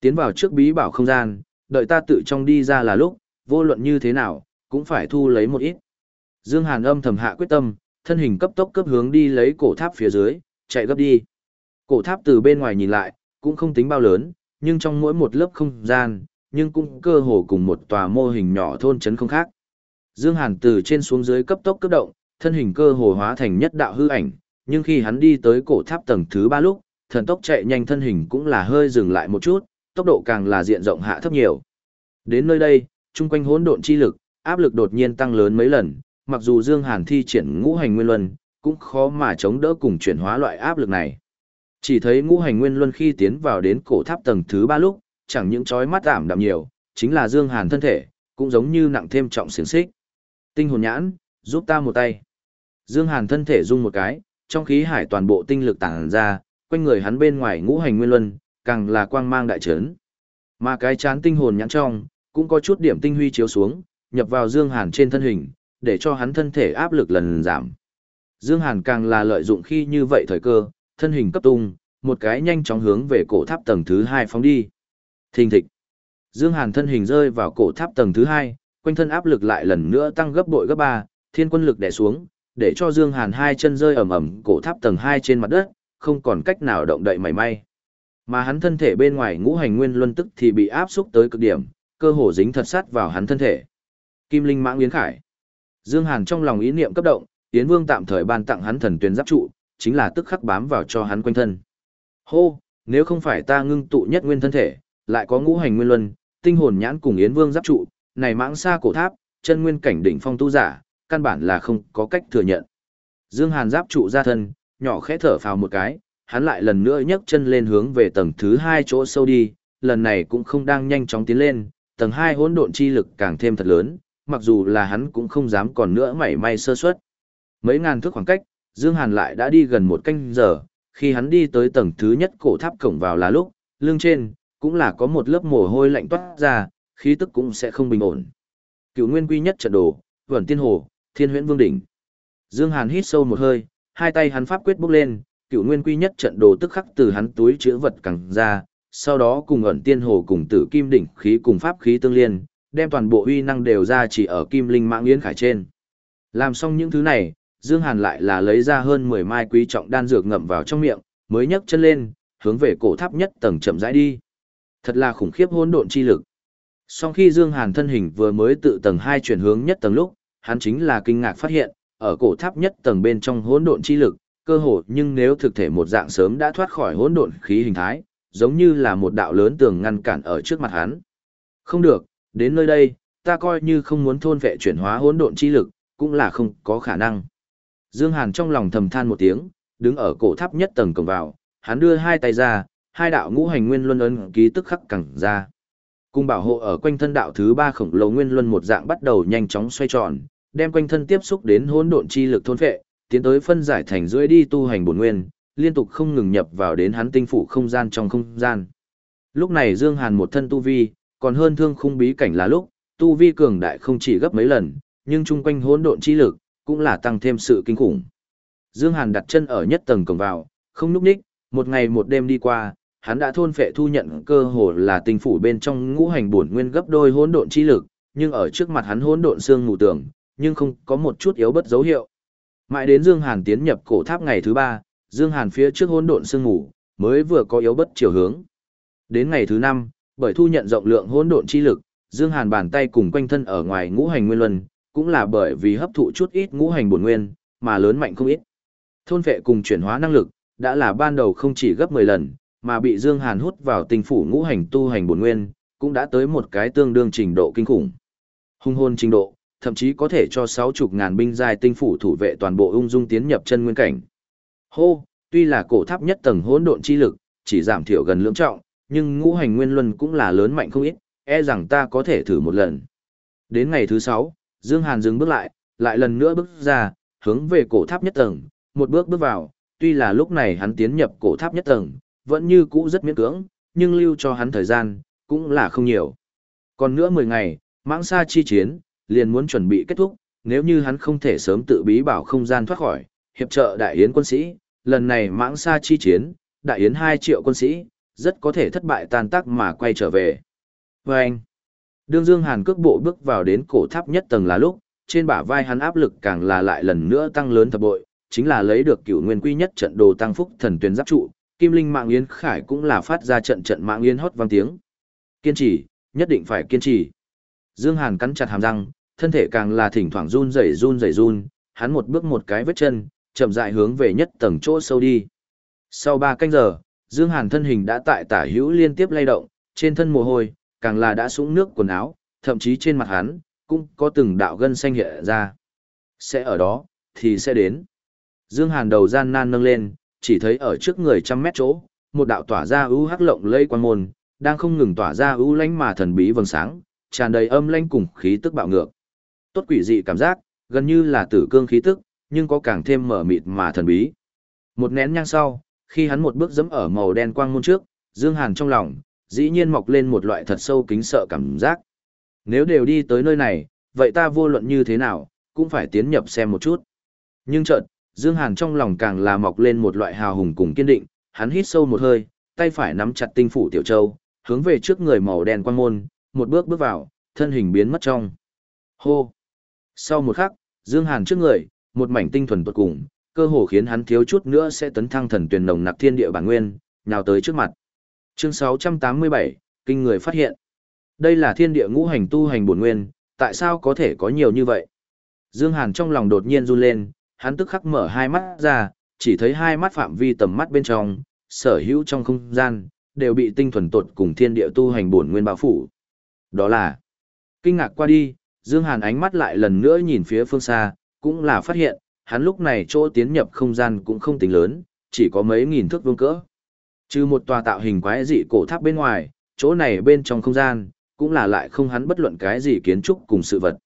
Tiến vào trước bí bảo không gian, đợi ta tự trong đi ra là lúc, vô luận như thế nào, cũng phải thu lấy một ít. Dương Hàn âm thầm hạ quyết tâm, thân hình cấp tốc cấp hướng đi lấy cổ tháp phía dưới, chạy gấp đi. Cổ tháp từ bên ngoài nhìn lại, cũng không tính bao lớn, nhưng trong mỗi một lớp không gian, nhưng cũng cơ hồ cùng một tòa mô hình nhỏ thôn trấn không khác. Dương Hàn từ trên xuống dưới cấp tốc cấp động, thân hình cơ hồ hóa thành nhất đạo hư ảnh, nhưng khi hắn đi tới cổ tháp tầng thứ ba lúc, thần tốc chạy nhanh thân hình cũng là hơi dừng lại một chút, tốc độ càng là diện rộng hạ thấp nhiều. Đến nơi đây, chung quanh hỗn độn chi lực, áp lực đột nhiên tăng lớn mấy lần, mặc dù Dương Hàn thi triển ngũ hành nguyên luân, cũng khó mà chống đỡ cùng chuyển hóa loại áp lực này. Chỉ thấy ngũ hành nguyên luân khi tiến vào đến cổ tháp tầng thứ ba lúc, chẳng những chói mắt ảm đạm nhiều, chính là Dương Hàn thân thể, cũng giống như nặng thêm trọng xiềng xích. Tinh hồn nhãn, giúp ta một tay. Dương Hàn thân thể rung một cái, trong khí hải toàn bộ tinh lực tản ra, quanh người hắn bên ngoài ngũ hành nguyên luân, càng là quang mang đại trấn. Mà cái chán tinh hồn nhãn trong, cũng có chút điểm tinh huy chiếu xuống, nhập vào Dương Hàn trên thân hình, để cho hắn thân thể áp lực lần giảm. Dương Hàn càng là lợi dụng khi như vậy thời cơ, thân hình cấp tung, một cái nhanh chóng hướng về cổ tháp tầng thứ hai phóng đi. Thình thịch. Dương Hàn thân hình rơi vào cổ tháp tầng thứ hai, quanh thân áp lực lại lần nữa tăng gấp bội gấp ba, thiên quân lực đè xuống, để cho Dương Hàn hai chân rơi ầm ầm cổ tháp tầng hai trên mặt đất, không còn cách nào động đậy mảy may. Mà hắn thân thể bên ngoài ngũ hành nguyên luân tức thì bị áp xúc tới cực điểm, cơ hồ dính thật sát vào hắn thân thể. Kim Linh Mãng Yến Khải. Dương Hàn trong lòng ý niệm cấp động, Yến Vương tạm thời ban tặng hắn thần tuyến giáp trụ, chính là tức khắc bám vào cho hắn quanh thân. Hô, nếu không phải ta ngưng tụ nhất nguyên thân thể, lại có ngũ hành nguyên luân, tinh hồn nhãn cùng Yến Vương giáp trụ, này mãng xa cổ tháp, chân nguyên cảnh đỉnh phong tu giả, căn bản là không có cách thừa nhận. Dương Hàn giáp trụ ra thân, nhỏ khẽ thở phào một cái, hắn lại lần nữa nhấc chân lên hướng về tầng thứ hai chỗ sâu đi, lần này cũng không đang nhanh chóng tiến lên, tầng hai hỗn độn chi lực càng thêm thật lớn, mặc dù là hắn cũng không dám còn nữa mảy may sơ suất. Mấy ngàn thước khoảng cách, Dương Hàn lại đã đi gần một canh giờ, khi hắn đi tới tầng thứ nhất cổ tháp cổng vào là lúc, lưng trên, cũng là có một lớp mồ hôi lạnh toát ra, khí tức cũng sẽ không bình ổn. Cựu nguyên quy nhất trận đồ, vẩn tiên hồ, thiên huyễn vương đỉnh. Dương Hàn hít sâu một hơi, hai tay hắn pháp quyết bốc lên, cựu nguyên quy nhất trận đồ tức khắc từ hắn túi chứa vật cẳng ra, sau đó cùng ẩn tiên hồ cùng tử kim đỉnh khí cùng pháp khí tương liên, đem toàn bộ uy năng đều ra chỉ ở kim linh mạng yến khải trên. Làm xong những thứ này, Dương Hàn lại là lấy ra hơn 10 mai quý trọng đan dược ngậm vào trong miệng, mới nhấc chân lên, hướng về cổ tháp nhất tầng chậm rãi đi. Thật là khủng khiếp hỗn độn chi lực. Sau khi Dương Hàn thân hình vừa mới tự tầng 2 chuyển hướng nhất tầng lúc, hắn chính là kinh ngạc phát hiện, ở cổ tháp nhất tầng bên trong hỗn độn chi lực, cơ hồ nhưng nếu thực thể một dạng sớm đã thoát khỏi hỗn độn khí hình thái, giống như là một đạo lớn tường ngăn cản ở trước mặt hắn. Không được, đến nơi đây, ta coi như không muốn thôn vệ chuyển hóa hỗn độn chi lực, cũng là không có khả năng. Dương Hàn trong lòng thầm than một tiếng, đứng ở cổ tháp nhất tầng cổng vào, hắn đưa hai tay ra, hai đạo ngũ hành nguyên luân ấn ký tức khắc cẳng ra. Cung bảo hộ ở quanh thân đạo thứ ba khổng lồ nguyên luân một dạng bắt đầu nhanh chóng xoay tròn, đem quanh thân tiếp xúc đến hỗn độn chi lực thôn phệ, tiến tới phân giải thành dưới đi tu hành bổn nguyên, liên tục không ngừng nhập vào đến hắn tinh phủ không gian trong không gian. Lúc này Dương Hàn một thân tu vi, còn hơn thương khung bí cảnh là lúc, tu vi cường đại không chỉ gấp mấy lần, nhưng chung quanh hỗn độn chi lực cũng là tăng thêm sự kinh khủng. Dương Hàn đặt chân ở nhất tầng cổng vào, không núp ních, một ngày một đêm đi qua, hắn đã thôn phệ thu nhận cơ hồ là tinh phủ bên trong ngũ hành bổn nguyên gấp đôi hỗn độn chi lực, nhưng ở trước mặt hắn hỗn độn xương mù tường, nhưng không có một chút yếu bất dấu hiệu. Mãi đến Dương Hàn tiến nhập cổ tháp ngày thứ ba, Dương Hàn phía trước hỗn độn xương ngủ mới vừa có yếu bất chiều hướng. Đến ngày thứ năm, bởi thu nhận rộng lượng hỗn độn chi lực, Dương Hàn bàn tay cùng quanh thân ở ngoài ngũ hành nguyên luân, cũng là bởi vì hấp thụ chút ít ngũ hành bổn nguyên, mà lớn mạnh không ít. Thôn vệ cùng chuyển hóa năng lực, đã là ban đầu không chỉ gấp 10 lần, mà bị Dương Hàn hút vào tinh phủ ngũ hành tu hành bổn nguyên, cũng đã tới một cái tương đương trình độ kinh khủng. Hung hồn trình độ, thậm chí có thể cho 60 ngàn binh giai tinh phủ thủ vệ toàn bộ ung dung tiến nhập chân nguyên cảnh. Hô, tuy là cổ tháp nhất tầng hỗn độn chi lực, chỉ giảm thiểu gần lưỡng trọng, nhưng ngũ hành nguyên luân cũng là lớn mạnh không ít, e rằng ta có thể thử một lần. Đến ngày thứ sáu Dương Hàn dừng bước lại, lại lần nữa bước ra, hướng về cổ tháp nhất tầng, một bước bước vào, tuy là lúc này hắn tiến nhập cổ tháp nhất tầng, vẫn như cũ rất miễn cưỡng, nhưng lưu cho hắn thời gian, cũng là không nhiều. Còn nữa 10 ngày, mãng xa chi chiến, liền muốn chuẩn bị kết thúc, nếu như hắn không thể sớm tự bí bảo không gian thoát khỏi, hiệp trợ đại yến quân sĩ, lần này mãng sa chi chiến, đại yến 2 triệu quân sĩ, rất có thể thất bại tan tác mà quay trở về. Và anh, đương Dương Hàn cước bộ bước vào đến cổ tháp nhất tầng là lúc, trên bả vai hắn áp lực càng là lại lần nữa tăng lớn thập bội, chính là lấy được cửu nguyên quy nhất trận đồ tăng phúc thần tuyến giáp trụ, Kim Linh Mạng Yến Khải cũng là phát ra trận trận Mạng Yến hót vang tiếng. Kiên trì, nhất định phải kiên trì. Dương Hàn cắn chặt hàm răng, thân thể càng là thỉnh thoảng run rẩy run rẩy run, hắn một bước một cái vết chân, chậm rãi hướng về nhất tầng chỗ sâu đi. Sau 3 canh giờ, Dương Hàn thân hình đã tại tả hữu liên tiếp lay động, trên thân mồ hôi, càng là đã sũng nước quần áo, thậm chí trên mặt hắn, cũng có từng đạo gân xanh hiện ra. Sẽ ở đó, thì sẽ đến. Dương Hàn đầu gian nan nâng lên, chỉ thấy ở trước người trăm mét chỗ, một đạo tỏa ra ưu hắc lộng lây quan môn, đang không ngừng tỏa ra ưu lánh mà thần bí vầng sáng, tràn đầy âm lanh cùng khí tức bạo ngược. Tốt quỷ dị cảm giác, gần như là tử cương khí tức, nhưng có càng thêm mở mịt mà thần bí. Một nén nhang sau, khi hắn một bước dẫm ở màu đen quang môn trước, Dương Hàn trong lòng, dĩ nhiên mọc lên một loại thật sâu kính sợ cảm giác. Nếu đều đi tới nơi này, vậy ta vô luận như thế nào, cũng phải tiến nhập xem một chút. Nhưng chợt, Dương Hàn trong lòng càng là mọc lên một loại hào hùng cùng kiên định, hắn hít sâu một hơi, tay phải nắm chặt tinh phủ tiểu châu, hướng về trước người màu đen quang môn, một bước bước vào, thân hình biến mất trong. Hô! Sau một khắc, Dương Hàn trước người, một mảnh tinh thuần tuột cùng, cơ hồ khiến hắn thiếu chút nữa sẽ tấn thăng thần tuyển nồng nặc thiên địa bản nguyên, nhào tới trước mặt. Chương 687, kinh người phát hiện. Đây là thiên địa ngũ hành tu hành bổn nguyên, tại sao có thể có nhiều như vậy? Dương Hàn trong lòng đột nhiên run lên, hắn tức khắc mở hai mắt ra, chỉ thấy hai mắt phạm vi tầm mắt bên trong, sở hữu trong không gian, đều bị tinh thuần tột cùng thiên địa tu hành bổn nguyên bao phủ. Đó là, kinh ngạc qua đi, Dương Hàn ánh mắt lại lần nữa nhìn phía phương xa, cũng là phát hiện, hắn lúc này chỗ tiến nhập không gian cũng không tính lớn, chỉ có mấy nghìn thước vuông cỡ. Trừ một tòa tạo hình quái dị cổ tháp bên ngoài, chỗ này bên trong không gian, cũng là lại không hắn bất luận cái gì kiến trúc cùng sự vật.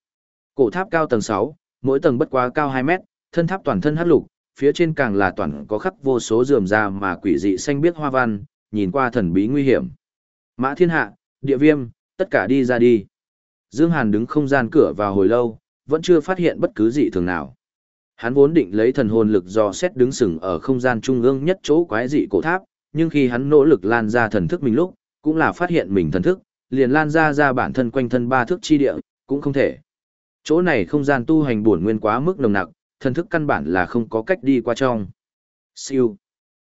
Cổ tháp cao tầng 6, mỗi tầng bất quá cao 2 mét, thân tháp toàn thân hắc lục, phía trên càng là toàn có khắc vô số rườm ra mà quỷ dị xanh biếc hoa văn, nhìn qua thần bí nguy hiểm. Mã thiên hạ, địa viêm, tất cả đi ra đi. Dương Hàn đứng không gian cửa vào hồi lâu, vẫn chưa phát hiện bất cứ gì thường nào. Hắn vốn định lấy thần hồn lực dò xét đứng sừng ở không gian trung ương nhất chỗ quái dị cổ tháp, nhưng khi hắn nỗ lực lan ra thần thức mình lúc, cũng là phát hiện mình thần thức, liền lan ra ra bản thân quanh thân ba thước chi địa, cũng không thể. Chỗ này không gian tu hành buồn nguyên quá mức nồng nặc, thần thức căn bản là không có cách đi qua trong. Siêu.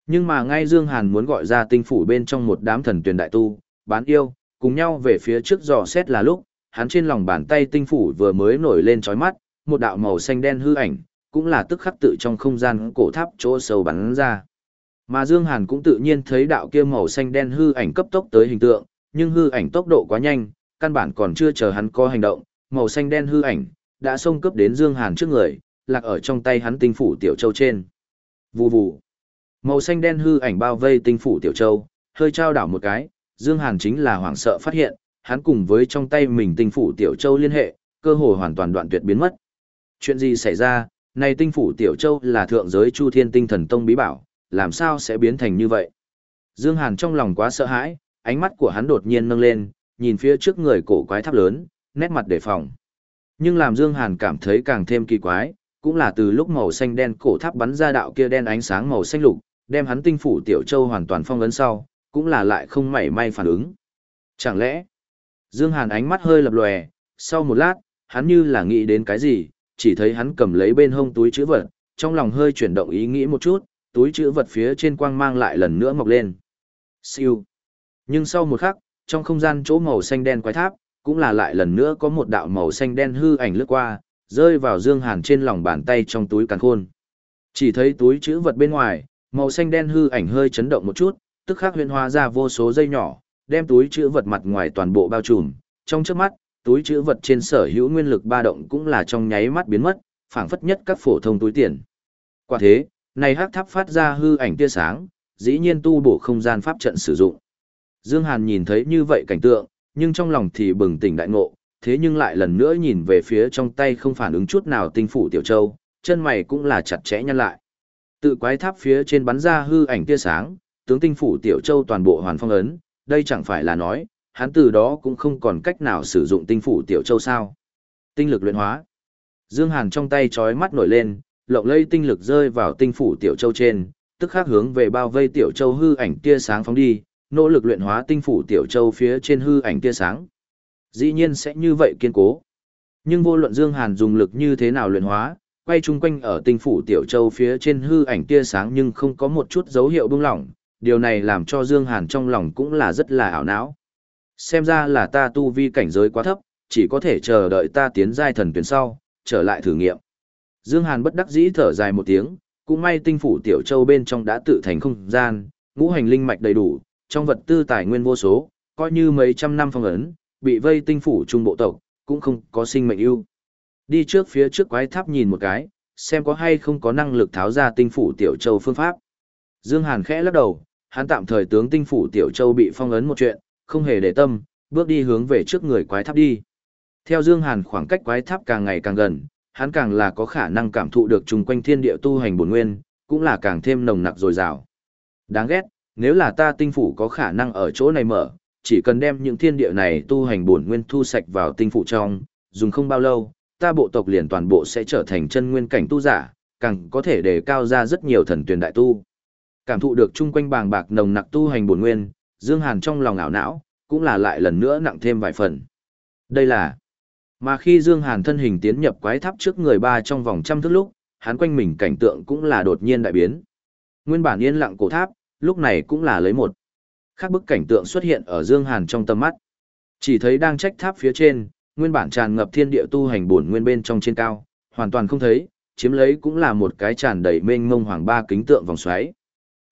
Nhưng mà ngay Dương Hàn muốn gọi ra tinh phủ bên trong một đám thần tuyển đại tu, bán yêu, cùng nhau về phía trước dò xét là lúc, hắn trên lòng bàn tay tinh phủ vừa mới nổi lên trói mắt, một đạo màu xanh đen hư ảnh, cũng là tức khắc tự trong không gian cổ tháp chỗ sâu bắn ra. Mà Dương Hàn cũng tự nhiên thấy đạo kia màu xanh đen hư ảnh cấp tốc tới hình tượng, nhưng hư ảnh tốc độ quá nhanh, căn bản còn chưa chờ hắn có hành động, màu xanh đen hư ảnh đã xông cấp đến Dương Hàn trước người, lạc ở trong tay hắn tinh phủ tiểu châu trên. Vù vù. Màu xanh đen hư ảnh bao vây tinh phủ tiểu châu, hơi trao đảo một cái, Dương Hàn chính là hoảng sợ phát hiện, hắn cùng với trong tay mình tinh phủ tiểu châu liên hệ, cơ hội hoàn toàn đoạn tuyệt biến mất. Chuyện gì xảy ra, này tinh phủ tiểu châu là thượng giới Chu Thiên Tinh Thần Tông bí bảo, làm sao sẽ biến thành như vậy? Dương Hàn trong lòng quá sợ hãi, ánh mắt của hắn đột nhiên nâng lên, nhìn phía trước người cổ quái tháp lớn, nét mặt đề phòng. Nhưng làm Dương Hàn cảm thấy càng thêm kỳ quái, cũng là từ lúc màu xanh đen cổ tháp bắn ra đạo kia đen ánh sáng màu xanh lục, đem hắn tinh phủ tiểu châu hoàn toàn phong ấn sau, cũng là lại không mảy may phản ứng. Chẳng lẽ, Dương Hàn ánh mắt hơi lập lòe, sau một lát, hắn như là nghĩ đến cái gì, chỉ thấy hắn cầm lấy bên hông túi chữ vật, trong lòng hơi chuyển động ý nghĩ một chút, túi chữ vật phía trên quang mang lại lần nữa mọc lên. Siêu. Nhưng sau một khắc, trong không gian chỗ màu xanh đen quái tháp, cũng là lại lần nữa có một đạo màu xanh đen hư ảnh lướt qua, rơi vào Dương Hàn trên lòng bàn tay trong túi càn khôn. Chỉ thấy túi chữ vật bên ngoài, màu xanh đen hư ảnh hơi chấn động một chút, tức khắc huyền hóa ra vô số dây nhỏ, đem túi chữ vật mặt ngoài toàn bộ bao trùm. Trong trước mắt, túi chữ vật trên sở hữu nguyên lực ba động cũng là trong nháy mắt biến mất, phảng phất nhất các phổ thông túi tiền. Quả thế, này hắc tháp phát ra hư ảnh tia sáng, dĩ nhiên tu bổ không gian pháp trận sử dụng. Dương Hàn nhìn thấy như vậy cảnh tượng, nhưng trong lòng thì bừng tỉnh đại ngộ, thế nhưng lại lần nữa nhìn về phía trong tay không phản ứng chút nào tinh phủ tiểu châu, chân mày cũng là chặt chẽ nhăn lại. Tự quái tháp phía trên bắn ra hư ảnh tia sáng, tướng tinh phủ tiểu châu toàn bộ hoàn phong ấn, đây chẳng phải là nói, hắn từ đó cũng không còn cách nào sử dụng tinh phủ tiểu châu sao. Tinh lực luyện hóa. Dương Hàn trong tay chói mắt nổi lên, lộng lây tinh lực rơi vào tinh phủ tiểu châu trên, tức khắc hướng về bao vây tiểu châu hư ảnh tia sáng phóng đi, nỗ lực luyện hóa tinh phủ tiểu châu phía trên hư ảnh tia sáng. Dĩ nhiên sẽ như vậy kiên cố. Nhưng vô luận Dương Hàn dùng lực như thế nào luyện hóa, quay chung quanh ở tinh phủ tiểu châu phía trên hư ảnh tia sáng nhưng không có một chút dấu hiệu bưng lỏng, điều này làm cho Dương Hàn trong lòng cũng là rất là ảo não. Xem ra là ta tu vi cảnh giới quá thấp, chỉ có thể chờ đợi ta tiến giai thần tuyển sau, trở lại thử nghiệm. Dương Hàn bất đắc dĩ thở dài một tiếng, cũng may tinh phủ tiểu châu bên trong đã tự thành không gian, ngũ hành linh mạch đầy đủ, trong vật tư tài nguyên vô số, coi như mấy trăm năm phong ấn, bị vây tinh phủ trung bộ tộc, cũng không có sinh mệnh ưu. Đi trước phía trước quái tháp nhìn một cái, xem có hay không có năng lực tháo ra tinh phủ tiểu châu phương pháp. Dương Hàn khẽ lắc đầu, hắn tạm thời tướng tinh phủ tiểu châu bị phong ấn một chuyện, không hề để tâm, bước đi hướng về trước người quái tháp đi. Theo Dương Hàn khoảng cách quái tháp càng ngày càng gần, hắn càng là có khả năng cảm thụ được chung quanh thiên địa tu hành bổn nguyên, cũng là càng thêm nồng nặc dồi dào. Đáng ghét, nếu là ta tinh phủ có khả năng ở chỗ này mở, chỉ cần đem những thiên địa này tu hành bổn nguyên thu sạch vào tinh phủ trong, dùng không bao lâu, ta bộ tộc liền toàn bộ sẽ trở thành chân nguyên cảnh tu giả, càng có thể đề cao ra rất nhiều thần tuyển đại tu. Cảm thụ được chung quanh bàng bạc nồng nặc tu hành bổn nguyên, Dương Hàn trong lòng ảo não, cũng là lại lần nữa nặng thêm vài phần. Đây là mà khi Dương Hàn thân hình tiến nhập quái tháp trước người ba trong vòng trăm thước lúc, hắn quanh mình cảnh tượng cũng là đột nhiên đại biến. Nguyên bản yên lặng cổ tháp, lúc này cũng là lấy một. Khác bức cảnh tượng xuất hiện ở Dương Hàn trong tầm mắt. Chỉ thấy đang trách tháp phía trên, nguyên bản tràn ngập thiên địa tu hành bổn nguyên bên trong trên cao, hoàn toàn không thấy, chiếm lấy cũng là một cái tràn đầy mênh mông hoàng ba kính tượng vòng xoáy.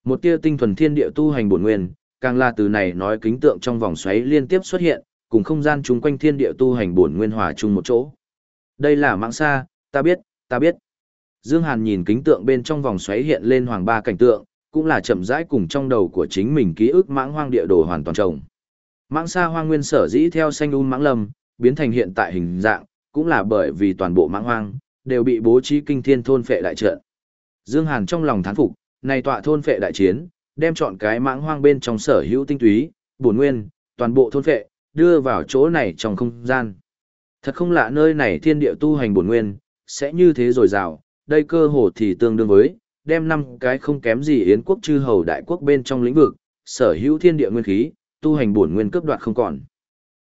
Một tia tinh thuần thiên địa tu hành bổn nguyên, càng là từ này nói kính tượng trong vòng xoáy liên tiếp xuất hiện, cùng không gian chung quanh thiên địa tu hành bổn nguyên hòa chung một chỗ. Đây là mạng xa, ta biết, ta biết. Dương Hàn nhìn kính tượng bên trong vòng xoáy hiện lên hoàng ba cảnh tượng, cũng là chậm rãi cùng trong đầu của chính mình ký ức mãng hoang địa đồ hoàn toàn trồng. Mãng xa hoang nguyên sở dĩ theo xanh un mãng lâm, biến thành hiện tại hình dạng, cũng là bởi vì toàn bộ mãng hoang, đều bị bố trí kinh thiên thôn phệ đại trận. Dương Hàn trong lòng thán phục, này tọa thôn phệ đại chiến, đem chọn cái mãng hoang bên trong sở hữu tinh túy, bổn nguyên, toàn bộ thôn phệ, đưa vào chỗ này trong không gian. Thật không lạ nơi này thiên địa tu hành bổn nguyên, sẽ như thế rồi rào, đây cơ hồ thì tương đương với, đem năm cái không kém gì yến quốc chư hầu đại quốc bên trong lĩnh vực, sở hữu thiên địa nguyên khí, tu hành bổn nguyên cướp đoạt không còn.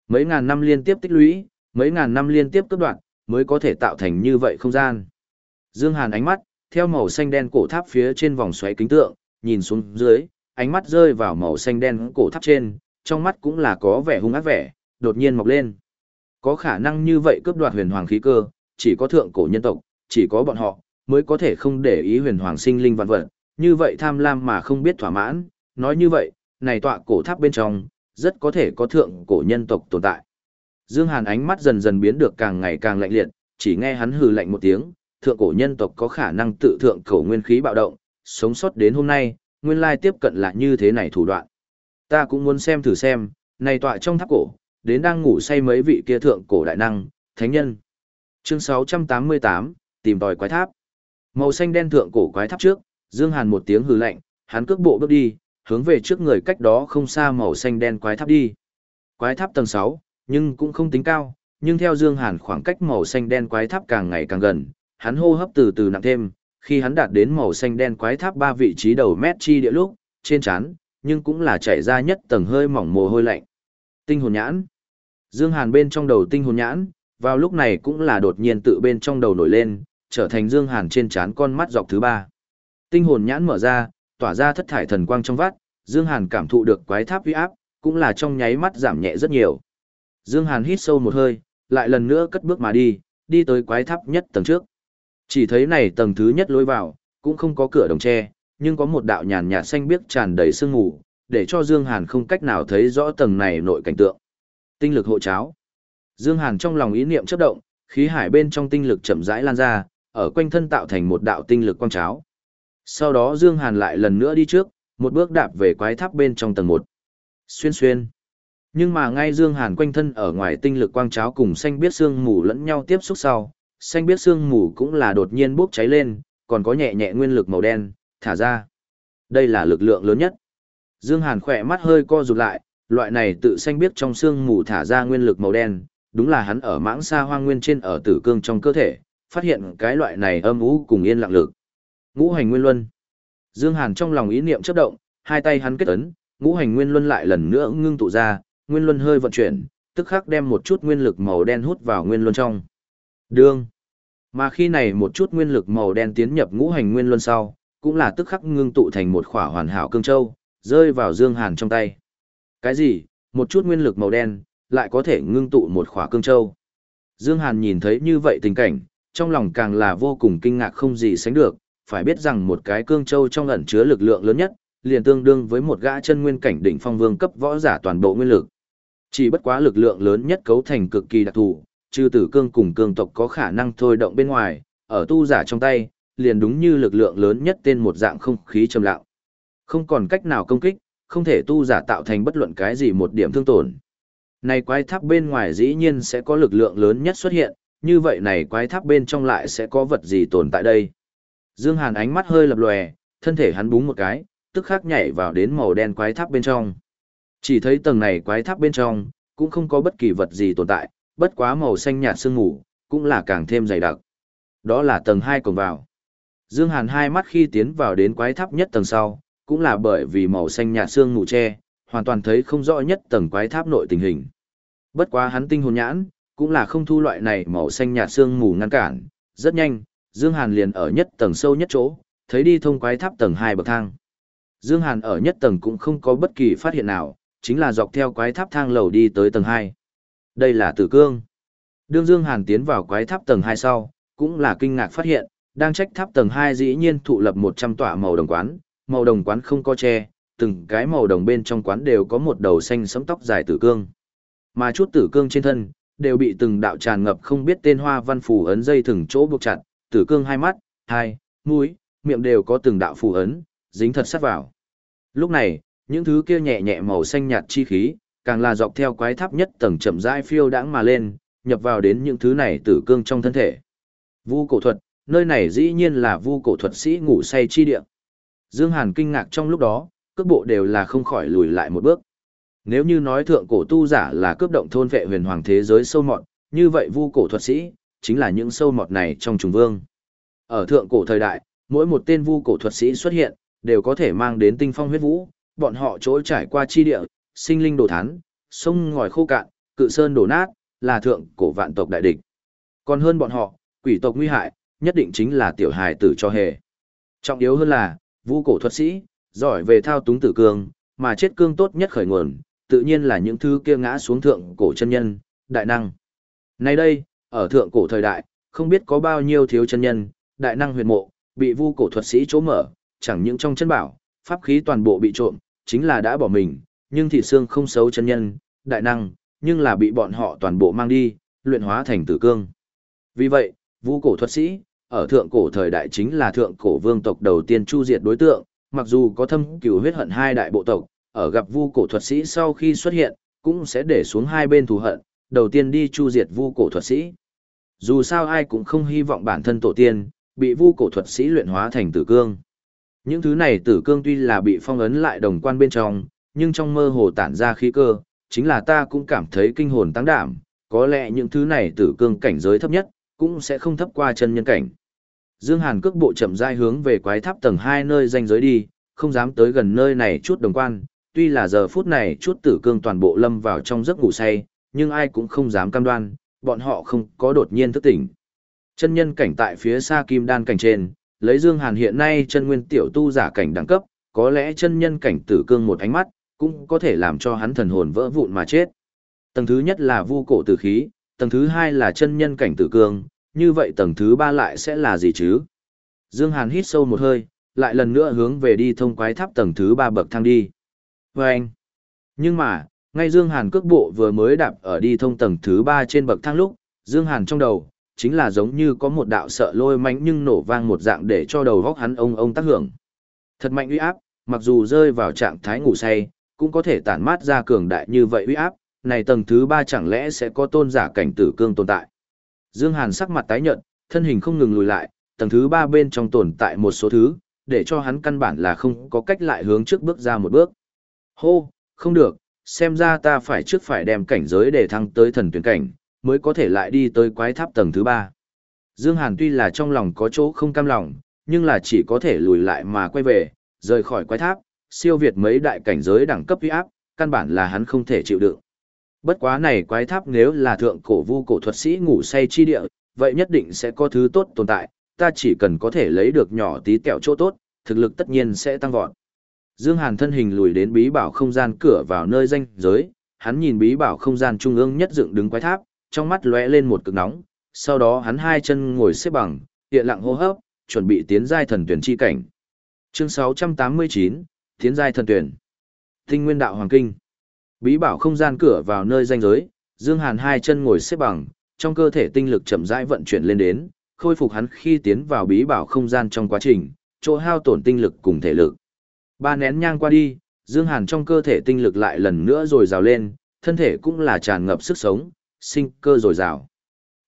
Mấy ngàn năm liên tiếp tích lũy, mấy ngàn năm liên tiếp cướp đoạt, mới có thể tạo thành như vậy không gian. Dương Hàn ánh mắt, theo màu xanh đen cổ tháp phía trên vòng xoáy kính tượng, nhìn xuống dưới, ánh mắt rơi vào màu xanh đen cổ tháp trên, trong mắt cũng là có vẻ hung ác vẻ, đột nhiên mọc lên. Có khả năng như vậy cướp đoạt huyền hoàng khí cơ, chỉ có thượng cổ nhân tộc, chỉ có bọn họ, mới có thể không để ý huyền hoàng sinh linh vạn vật, như vậy tham lam mà không biết thỏa mãn, nói như vậy, này tọa cổ tháp bên trong, rất có thể có thượng cổ nhân tộc tồn tại. Dương Hàn ánh mắt dần dần biến được càng ngày càng lạnh liệt, chỉ nghe hắn hừ lạnh một tiếng, thượng cổ nhân tộc có khả năng tự thượng cổ nguyên khí bạo động, sống sót đến hôm nay, nguyên lai tiếp cận là như thế này thủ đoạn. Ta cũng muốn xem thử xem, này tọa trong tháp cổ, đến đang ngủ say mấy vị kia thượng cổ đại năng, thánh nhân. Chương 688, tìm tòi quái tháp. Màu xanh đen thượng cổ quái tháp trước, Dương Hàn một tiếng hừ lạnh, hắn cước bộ bước đi, hướng về trước người cách đó không xa màu xanh đen quái tháp đi. Quái tháp tầng 6, nhưng cũng không tính cao, nhưng theo Dương Hàn khoảng cách màu xanh đen quái tháp càng ngày càng gần, hắn hô hấp từ từ nặng thêm, khi hắn đạt đến màu xanh đen quái tháp ba vị trí đầu mét chi địa lúc, trên trán, nhưng cũng là chảy ra nhất tầng hơi mỏng mồ hôi lạnh. Tinh hồn nhãn. Dương Hàn bên trong đầu tinh hồn nhãn, vào lúc này cũng là đột nhiên tự bên trong đầu nổi lên, trở thành Dương Hàn trên trán con mắt dọc thứ ba. Tinh hồn nhãn mở ra, tỏa ra thất thải thần quang trong vắt, Dương Hàn cảm thụ được quái tháp uy áp, cũng là trong nháy mắt giảm nhẹ rất nhiều. Dương Hàn hít sâu một hơi, lại lần nữa cất bước mà đi, đi tới quái tháp nhất tầng trước. Chỉ thấy này tầng thứ nhất lối vào, cũng không có cửa đồng tre, nhưng có một đạo nhàn nhạt xanh biếc tràn đầy sương mù, để cho Dương Hàn không cách nào thấy rõ tầng này nội cảnh tượng. Tinh lực hộ cháo. Dương Hàn trong lòng ý niệm chớp động, khí hải bên trong tinh lực chậm rãi lan ra, ở quanh thân tạo thành một đạo tinh lực quang cháo. Sau đó Dương Hàn lại lần nữa đi trước, một bước đạp về quái tháp bên trong tầng 1. Xuyên xuyên. Nhưng mà ngay Dương Hàn quanh thân ở ngoài tinh lực quang cháo cùng xanh biết xương mù lẫn nhau tiếp xúc sau, xanh biết xương mù cũng là đột nhiên bốc cháy lên, còn có nhẹ nhẹ nguyên lực màu đen, thả ra. Đây là lực lượng lớn nhất. Dương Hàn khỏe mắt hơi co rụt lại, loại này tự xanh biết trong xương mù thả ra nguyên lực màu đen, đúng là hắn ở mãng xa hoang nguyên trên ở tử cương trong cơ thể, phát hiện cái loại này âm ú cùng yên lặng lực. Ngũ hành nguyên luân. Dương Hàn trong lòng ý niệm chớp động, hai tay hắn kết ấn, ngũ hành nguyên luân lại lần nữa ngưng tụ ra, nguyên luân hơi vận chuyển, tức khắc đem một chút nguyên lực màu đen hút vào nguyên luân trong. Đương. Mà khi này một chút nguyên lực màu đen tiến nhập ngũ hành nguyên luân sau, cũng là tức khắc ngưng tụ thành một khỏa hoàn hảo cương châu, rơi vào Dương Hàn trong tay. Cái gì? Một chút nguyên lực màu đen, lại có thể ngưng tụ một khỏa cương châu. Dương Hàn nhìn thấy như vậy tình cảnh, trong lòng càng là vô cùng kinh ngạc không gì sánh được, phải biết rằng một cái cương châu trong ẩn chứa lực lượng lớn nhất, liền tương đương với một gã chân nguyên cảnh đỉnh phong vương cấp võ giả toàn bộ nguyên lực. Chỉ bất quá lực lượng lớn nhất cấu thành cực kỳ đặc thù, trừ tử cương cùng cương tộc có khả năng thôi động bên ngoài, ở tu giả trong tay, liền đúng như lực lượng lớn nhất tên một dạng không khí trầm lặng. Không còn cách nào công kích, không thể tu giả tạo thành bất luận cái gì một điểm thương tổn. Này quái tháp bên ngoài dĩ nhiên sẽ có lực lượng lớn nhất xuất hiện, như vậy này quái tháp bên trong lại sẽ có vật gì tồn tại đây. Dương Hàn ánh mắt hơi lập lòe, thân thể hắn búng một cái, tức khắc nhảy vào đến màu đen quái tháp bên trong. Chỉ thấy tầng này quái tháp bên trong, cũng không có bất kỳ vật gì tồn tại, bất quá màu xanh nhạt sương mù, cũng là càng thêm dày đặc. Đó là tầng 2 cổng vào. Dương Hàn hai mắt khi tiến vào đến quái tháp nhất tầng sau, cũng là bởi vì màu xanh nhạt sương mù che, hoàn toàn thấy không rõ nhất tầng quái tháp nội tình hình. Bất quá hắn tinh hồn nhãn, cũng là không thu loại này màu xanh nhạt sương mù ngăn cản, rất nhanh, Dương Hàn liền ở nhất tầng sâu nhất chỗ, thấy đi thông quái tháp tầng 2 bậc thang. Dương Hàn ở nhất tầng cũng không có bất kỳ phát hiện nào, chính là dọc theo quái tháp thang lầu đi tới tầng 2. Đây là tử cương. Đương Dương Hàn tiến vào quái tháp tầng 2 sau, cũng là kinh ngạc phát hiện, đang trách tháp tầng 2 dĩ nhiên thụ lập 100 tỏa màu đồng quán, màu đồng quán không có che, từng cái màu đồng bên trong quán đều có một đầu xanh sẫm tóc dài tử cương. Mà chút tử cương trên thân, đều bị từng đạo tràn ngập không biết tên hoa văn phù ấn dây thừng chỗ buộc chặt, tử cương hai mắt, hai, mũi, miệng đều có từng đạo phù ấn, dính thật sát vào. Lúc này, những thứ kia nhẹ nhẹ màu xanh nhạt chi khí, càng là dọc theo quái tháp nhất tầng chậm rãi phiêu đãng mà lên, nhập vào đến những thứ này tử cương trong thân thể. Vu cổ thuật, nơi này dĩ nhiên là vu cổ thuật sĩ ngủ say chi địa. Dương Hàn kinh ngạc trong lúc đó, cước bộ đều là không khỏi lùi lại một bước. Nếu như nói thượng cổ tu giả là cướp động thôn vệ huyền hoàng thế giới sâu mọt, như vậy vu cổ thuật sĩ, chính là những sâu mọt này trong trùng vương. Ở thượng cổ thời đại, mỗi một tên vu cổ thuật sĩ xuất hiện, đều có thể mang đến tinh phong huyết vũ, bọn họ chỗ trải qua chi địa, sinh linh đổ thán, sông ngòi khô cạn, cự sơn đổ nát, là thượng cổ vạn tộc đại địch. Còn hơn bọn họ, quỷ tộc nguy hại, nhất định chính là tiểu hài tử cho hề. Trọng yếu hơn là, vu cổ thuật sĩ, giỏi về thao túng tử cương, mà chết cương tốt nhất khởi nguồn, tự nhiên là những thứ kia ngã xuống thượng cổ chân nhân, đại năng. Nay đây, ở thượng cổ thời đại, không biết có bao nhiêu thiếu chân nhân, đại năng huyền mộ, bị vu cổ thuật sĩ chỗ mở, chẳng những trong chân bảo, pháp khí toàn bộ bị trộm, chính là đã bỏ mình, nhưng thị xương không xấu chân nhân, đại năng, nhưng là bị bọn họ toàn bộ mang đi, luyện hóa thành tử cương. Vì vậy, vu cổ thuật sĩ, ở thượng cổ thời đại chính là thượng cổ vương tộc đầu tiên chu diệt đối tượng, mặc dù có thâm cửu huyết hận hai đại bộ tộc, ở gặp vu cổ thuật sĩ sau khi xuất hiện, cũng sẽ để xuống hai bên thù hận, đầu tiên đi chu diệt vu cổ thuật sĩ. Dù sao ai cũng không hy vọng bản thân tổ tiên, bị vu cổ thuật sĩ luyện hóa thành tử cương. Những thứ này tử cương tuy là bị phong ấn lại đồng quan bên trong, nhưng trong mơ hồ tản ra khí cơ, chính là ta cũng cảm thấy kinh hồn tăng đảm, có lẽ những thứ này tử cương cảnh giới thấp nhất, cũng sẽ không thấp qua chân nhân cảnh. Dương Hàn cước bộ chậm rãi hướng về quái tháp tầng 2 nơi danh giới đi, không dám tới gần nơi này chút đồng quan, tuy là giờ phút này chút tử cương toàn bộ lâm vào trong giấc ngủ say, nhưng ai cũng không dám cam đoan, bọn họ không có đột nhiên thức tỉnh. Chân nhân cảnh tại phía xa kim đan cảnh trên, lấy Dương Hàn hiện nay chân nguyên tiểu tu giả cảnh đẳng cấp, có lẽ chân nhân cảnh tử cương một ánh mắt, cũng có thể làm cho hắn thần hồn vỡ vụn mà chết. Tầng thứ nhất là vu cổ tử khí, tầng thứ hai là chân nhân cảnh tử cương, như vậy tầng thứ ba lại sẽ là gì chứ? Dương Hàn hít sâu một hơi, lại lần nữa hướng về đi thông quái tháp tầng thứ ba bậc thang đi. Vâng! Nhưng mà, ngay Dương Hàn cước bộ vừa mới đạp ở đi thông tầng thứ ba trên bậc thang lúc, Dương Hàn trong đầu, chính là giống như có một đạo sợ lôi mạnh nhưng nổ vang một dạng để cho đầu góc hắn ông ông tác hưởng. Thật mạnh uy áp, mặc dù rơi vào trạng thái ngủ say, cũng có thể tản mát ra cường đại như vậy uy áp, này tầng thứ ba chẳng lẽ sẽ có tôn giả cảnh tử cương tồn tại. Dương Hàn sắc mặt tái nhợt, thân hình không ngừng lùi lại, tầng thứ ba bên trong tồn tại một số thứ, để cho hắn căn bản là không có cách lại hướng trước bước ra một bước. Hô, không được, xem ra ta phải trước phải đem cảnh giới để thăng tới thần tuyển cảnh, mới có thể lại đi tới quái tháp tầng thứ ba. Dương Hàn tuy là trong lòng có chỗ không cam lòng, nhưng là chỉ có thể lùi lại mà quay về, rời khỏi quái tháp, siêu việt mấy đại cảnh giới đẳng cấp uy áp, căn bản là hắn không thể chịu đựng. Bất quá này quái tháp nếu là thượng cổ vu cổ thuật sĩ ngủ say chi địa, vậy nhất định sẽ có thứ tốt tồn tại, ta chỉ cần có thể lấy được nhỏ tí kẹo chỗ tốt, thực lực tất nhiên sẽ tăng vọt. Dương Hàn thân hình lùi đến bí bảo không gian cửa vào nơi danh giới, hắn nhìn bí bảo không gian trung ương nhất dựng đứng quái tháp, trong mắt lóe lên một cực nóng, sau đó hắn hai chân ngồi xếp bằng, hiện lặng hô hấp, chuẩn bị tiến giai thần tuyển chi cảnh. Chương 689, tiến giai thần tuyển. Tinh nguyên đạo hoàng kinh. Bí bảo không gian cửa vào nơi danh giới, Dương Hàn hai chân ngồi xếp bằng, trong cơ thể tinh lực chậm rãi vận chuyển lên đến, khôi phục hắn khi tiến vào bí bảo không gian trong quá trình, chỗ hao tổn tinh lực cùng thể lực. Ba nén nhang qua đi, Dương Hàn trong cơ thể tinh lực lại lần nữa rồi rào lên, thân thể cũng là tràn ngập sức sống, sinh cơ rồi rào.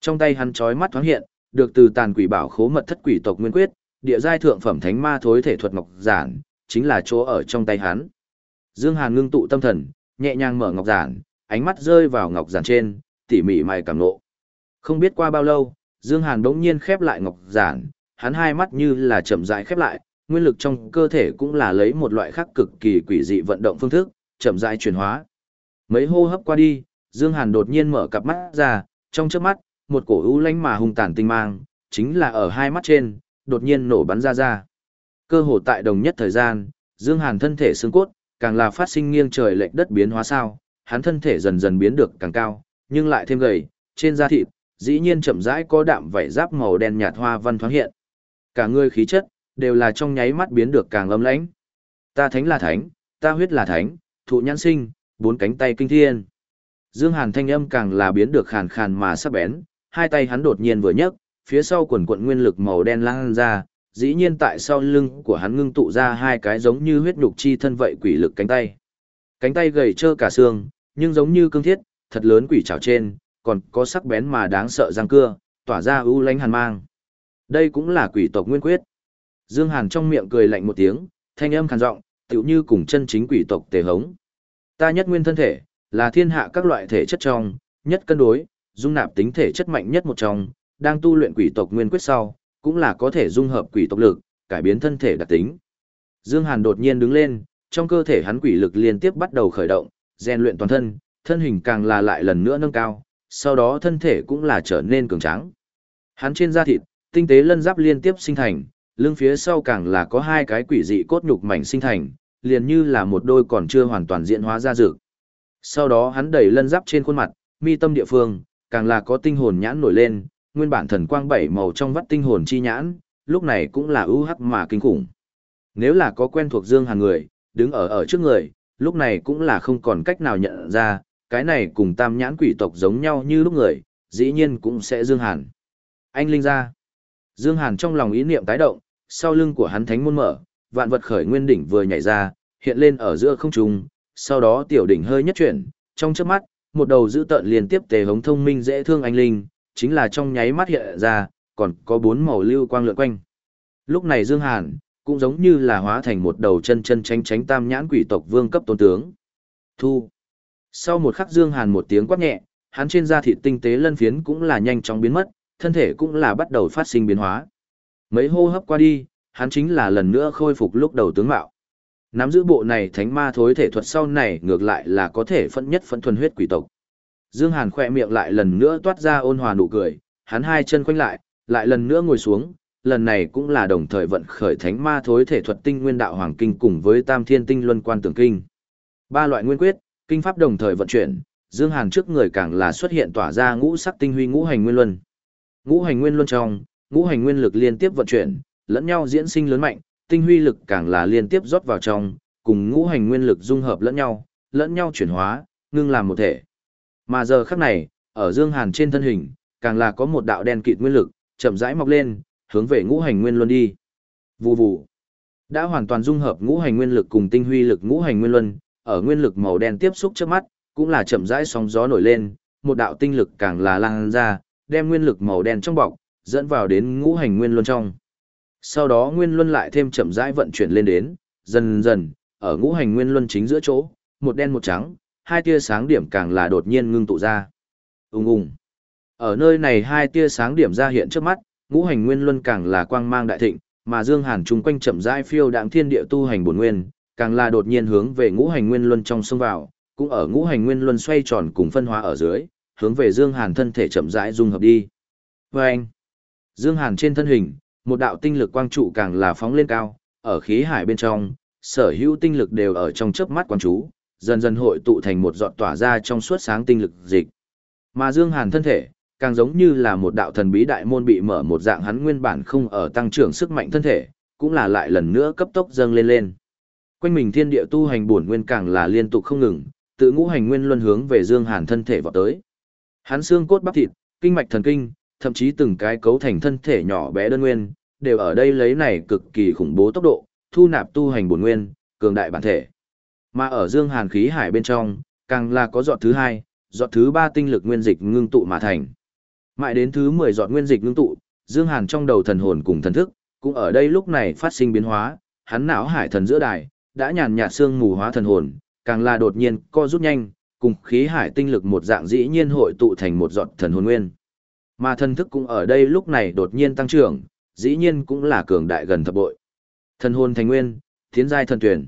Trong tay hắn chói mắt thoáng hiện, được từ tàn quỷ bảo khố mật thất quỷ tộc nguyên quyết, địa giai thượng phẩm thánh ma thối thể thuật ngọc giản, chính là chỗ ở trong tay hắn. Dương Hàn ngưng tụ tâm thần, nhẹ nhàng mở ngọc giản, ánh mắt rơi vào ngọc giản trên, tỉ mỉ mày cảm nộ. Không biết qua bao lâu, Dương Hàn đống nhiên khép lại ngọc giản, hắn hai mắt như là chậm rãi khép lại, nguyên lực trong cơ thể cũng là lấy một loại khác cực kỳ quỷ dị vận động phương thức, chậm rãi chuyển hóa. Mấy hô hấp qua đi, Dương Hàn đột nhiên mở cặp mắt ra, trong chớp mắt, một cổ u lánh mà hung tàn tinh mang, chính là ở hai mắt trên, đột nhiên nổ bắn ra ra. Cơ hồ tại đồng nhất thời gian, Dương Hàn thân thể xương cốt, càng là phát sinh nghiêng trời lệch đất biến hóa sao, hắn thân thể dần dần biến được càng cao, nhưng lại thêm gầy, trên da thịt, dĩ nhiên chậm rãi có đạm vảy giáp màu đen nhạt hoa văn thoáng hiện. Cả người khí chất, đều là trong nháy mắt biến được càng âm lãnh. Ta thánh là thánh, ta huyết là thánh, thụ nhãn sinh, bốn cánh tay kinh thiên. Dương Hàn thanh âm càng là biến được khàn khàn mà sắc bén, hai tay hắn đột nhiên vừa nhấc, phía sau quần quận nguyên lực màu đen lan ra, dĩ nhiên tại sau lưng của hắn ngưng tụ ra hai cái giống như huyết nhục chi thân vậy quỷ lực cánh tay. Cánh tay gầy trơ cả xương, nhưng giống như cương thiết, thật lớn quỷ trảo trên, còn có sắc bén mà đáng sợ răng cưa, tỏa ra ưu lánh hàn mang. Đây cũng là quỷ tộc nguyên quyết. Dương Hàn trong miệng cười lạnh một tiếng, thanh âm khàn giọng, tựu như cùng chân chính quỷ tộc tề hống. Ta nhất nguyên thân thể, là thiên hạ các loại thể chất trong, nhất cân đối, dung nạp tính thể chất mạnh nhất một trong, đang tu luyện quỷ tộc nguyên quyết sau, cũng là có thể dung hợp quỷ tộc lực, cải biến thân thể đặc tính. Dương Hàn đột nhiên đứng lên, trong cơ thể hắn quỷ lực liên tiếp bắt đầu khởi động, rèn luyện toàn thân, thân hình càng là lại lần nữa nâng cao, sau đó thân thể cũng là trở nên cường tráng. Hắn trên da thịt, tinh tế lân giáp liên tiếp sinh thành, lưng phía sau càng là có hai cái quỷ dị cốt nhục mảnh sinh thành, liền như là một đôi còn chưa hoàn toàn diễn hóa ra dược. Sau đó hắn đẩy lân giáp trên khuôn mặt, mi tâm địa phương, càng là có tinh hồn nhãn nổi lên, nguyên bản thần quang bảy màu trong vắt tinh hồn chi nhãn, lúc này cũng là ưu hắc mà kinh khủng. Nếu là có quen thuộc Dương Hàn người, đứng ở ở trước người, lúc này cũng là không còn cách nào nhận ra, cái này cùng tam nhãn quỷ tộc giống nhau như lúc người, dĩ nhiên cũng sẽ Dương Hàn. Anh Linh ra. Dương Hàn trong lòng ý niệm tái động, sau lưng của hắn thánh môn mở, vạn vật khởi nguyên đỉnh vừa nhảy ra, hiện lên ở giữa không trung, sau đó tiểu đỉnh hơi nhất chuyển, trong chớp mắt, một đầu dữ tợn liên tiếp tề hống thông minh dễ thương anh linh, chính là trong nháy mắt hiện ra, còn có bốn màu lưu quang lượn quanh. Lúc này Dương Hàn, cũng giống như là hóa thành một đầu chân chân tránh tránh tam nhãn quỷ tộc vương cấp tôn tướng. Thu. Sau một khắc Dương Hàn một tiếng quát nhẹ, hắn trên da thịt tinh tế lân phiến cũng là nhanh chóng biến mất, thân thể cũng là bắt đầu phát sinh biến hóa. Mấy hô hấp qua đi, hắn chính là lần nữa khôi phục lúc đầu tướng mạo. Nắm giữ bộ này thánh ma thối thể thuật sau này ngược lại là có thể phân nhất phân thuần huyết quỷ tộc. Dương Hàn khỏe miệng lại lần nữa toát ra ôn hòa nụ cười, hắn hai chân khoanh lại, lại lần nữa ngồi xuống, lần này cũng là đồng thời vận khởi thánh ma thối thể thuật tinh nguyên đạo hoàng kinh cùng với tam thiên tinh luân quan tưởng kinh. Ba loại nguyên quyết, kinh pháp đồng thời vận chuyển, Dương Hàn trước người càng là xuất hiện tỏa ra ngũ sắc tinh huy ngũ hành nguyên luân. Ngũ hành nguyên luân trong, ngũ hành nguyên lực liên tiếp vận chuyển, lẫn nhau diễn sinh lớn mạnh, tinh huy lực càng là liên tiếp rót vào trong, cùng ngũ hành nguyên lực dung hợp lẫn nhau, lẫn nhau chuyển hóa, ngưng làm một thể. Mà giờ khắc này, ở Dương Hàn trên thân hình, càng là có một đạo đen kịt nguyên lực, chậm rãi mọc lên, hướng về ngũ hành nguyên luân đi. Vù vù. Đã hoàn toàn dung hợp ngũ hành nguyên lực cùng tinh huy lực ngũ hành nguyên luân, ở nguyên lực màu đen tiếp xúc trước mắt, cũng là chậm rãi sóng gió nổi lên, một đạo tinh lực càng là lan ra, đem nguyên lực màu đen trong bọc, dẫn vào đến ngũ hành nguyên luân trong. Sau đó nguyên luân lại thêm chậm rãi vận chuyển lên đến, dần dần, ở ngũ hành nguyên luân chính giữa chỗ, một đen một trắng, hai tia sáng điểm càng là đột nhiên ngưng tụ ra. Ùng ùng. Ở nơi này hai tia sáng điểm ra hiện trước mắt, ngũ hành nguyên luân càng là quang mang đại thịnh, mà Dương Hàn trung quanh chậm rãi phiêu đạm thiên địa tu hành bổn nguyên, càng là đột nhiên hướng về ngũ hành nguyên luân trong sông vào, cũng ở ngũ hành nguyên luân xoay tròn cùng phân hóa ở dưới, hướng về Dương Hàn thân thể chậm rãi dung hợp đi. Và anh, Dương Hàn trên thân hình, một đạo tinh lực quang trụ càng là phóng lên cao, ở khí hải bên trong, sở hữu tinh lực đều ở trong chớp mắt quang chú, dần dần hội tụ thành một giọt tỏa ra trong suốt sáng tinh lực dịch. Mà Dương Hàn thân thể, càng giống như là một đạo thần bí đại môn bị mở một dạng hắn nguyên bản không ở tăng trưởng sức mạnh thân thể, cũng là lại lần nữa cấp tốc dâng lên lên. Quanh mình thiên địa tu hành bổn nguyên càng là liên tục không ngừng, tự ngũ hành nguyên luân hướng về Dương Hàn thân thể vọt tới. Hắn xương cốt bắp thịt, kinh mạch thần kinh, thậm chí từng cái cấu thành thân thể nhỏ bé đơn nguyên, đều ở đây lấy này cực kỳ khủng bố tốc độ, thu nạp tu hành bổn nguyên, cường đại bản thể. Mà ở Dương Hàn khí hải bên trong, càng là có giọt thứ hai, giọt thứ ba tinh lực nguyên dịch ngưng tụ mà thành. Mãi đến thứ 10 giọt nguyên dịch ngưng tụ, Dương Hàn trong đầu thần hồn cùng thần thức, cũng ở đây lúc này phát sinh biến hóa, hắn não hải thần giữa đài, đã nhàn nhạt xương mù hóa thần hồn, càng là đột nhiên co rút nhanh, cùng khí hải tinh lực một dạng dĩ nhiên hội tụ thành một giọt thần hồn nguyên. Mà thần thức cũng ở đây lúc này đột nhiên tăng trưởng, dĩ nhiên cũng là cường đại gần thập bội. Thần hồn thành nguyên, tiến giai thần tuyển.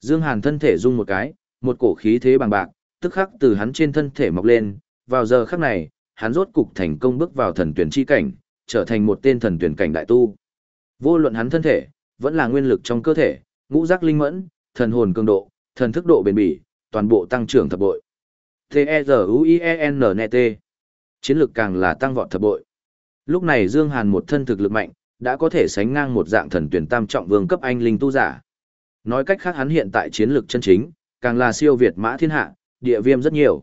Dương Hàn thân thể rung một cái, một cổ khí thế bằng bạc, tức khắc từ hắn trên thân thể mọc lên, vào giờ khắc này, hắn rốt cục thành công bước vào thần tuyển chi cảnh, trở thành một tên thần tuyển cảnh đại tu. Vô luận hắn thân thể, vẫn là nguyên lực trong cơ thể, ngũ giác linh mẫn, thần hồn cường độ, thần thức độ bền bỉ, toàn bộ tăng trưởng thập bội. T-E-Z-U-I-E-N-N-T Chiến lực càng là tăng vọt thập bội. Lúc này Dương Hàn một thân thực lực mạnh, đã có thể sánh ngang một dạng thần tuyển tam trọng vương cấp anh linh tu giả. Nói cách khác hắn hiện tại chiến lực chân chính, càng là siêu việt mã thiên hạ, địa viêm rất nhiều.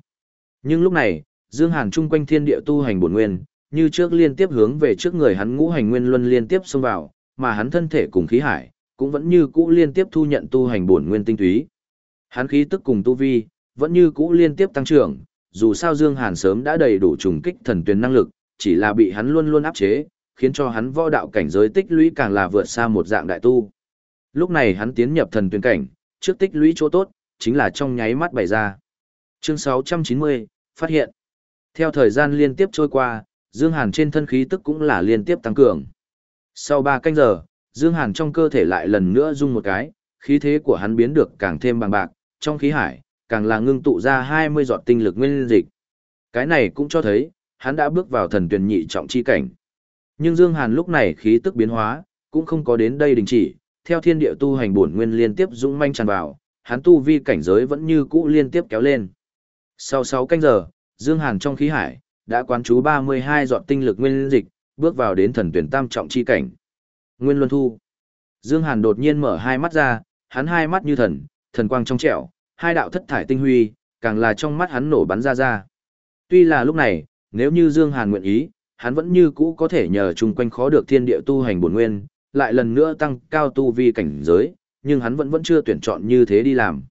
Nhưng lúc này, Dương Hàn trung quanh thiên địa tu hành bổn nguyên, như trước liên tiếp hướng về trước người hắn ngũ hành nguyên luân liên tiếp xông vào, mà hắn thân thể cùng khí hải, cũng vẫn như cũ liên tiếp thu nhận tu hành bổn nguyên tinh túy. Hắn khí tức cùng tu vi, vẫn như cũ liên tiếp tăng trưởng, dù sao Dương Hàn sớm đã đầy đủ trùng kích thần tuyển năng lực, chỉ là bị hắn luôn luôn áp chế, khiến cho hắn võ đạo cảnh giới tích lũy càng là vượt xa một dạng đại tu. Lúc này hắn tiến nhập thần tuyển cảnh, trước tích lũy chỗ tốt, chính là trong nháy mắt bày ra. Chương 690, phát hiện. Theo thời gian liên tiếp trôi qua, Dương Hàn trên thân khí tức cũng là liên tiếp tăng cường. Sau 3 canh giờ, Dương Hàn trong cơ thể lại lần nữa rung một cái, khí thế của hắn biến được càng thêm bằng bạc, trong khí hải, càng là ngưng tụ ra 20 giọt tinh lực nguyên dịch. Cái này cũng cho thấy, hắn đã bước vào thần tuyển nhị trọng chi cảnh. Nhưng Dương Hàn lúc này khí tức biến hóa, cũng không có đến đây đình chỉ, theo thiên địa tu hành bổn nguyên liên tiếp dũng manh tràn vào, hắn tu vi cảnh giới vẫn như cũ liên tiếp kéo lên. Sau 6 canh giờ, Dương Hàn trong khí hải, đã quán chú 32 giọt tinh lực nguyên dịch, bước vào đến thần tuyển tam trọng chi cảnh. Nguyên Luân Thu. Dương Hàn đột nhiên mở hai mắt ra, hắn hai mắt như thần, thần quang trong trẻo, hai đạo thất thải tinh huy, càng là trong mắt hắn nổ bắn ra ra. Tuy là lúc này, nếu như Dương Hàn nguyện ý, hắn vẫn như cũ có thể nhờ chung quanh khó được thiên địa tu hành bổn nguyên, lại lần nữa tăng cao tu vi cảnh giới, nhưng hắn vẫn vẫn chưa tuyển chọn như thế đi làm.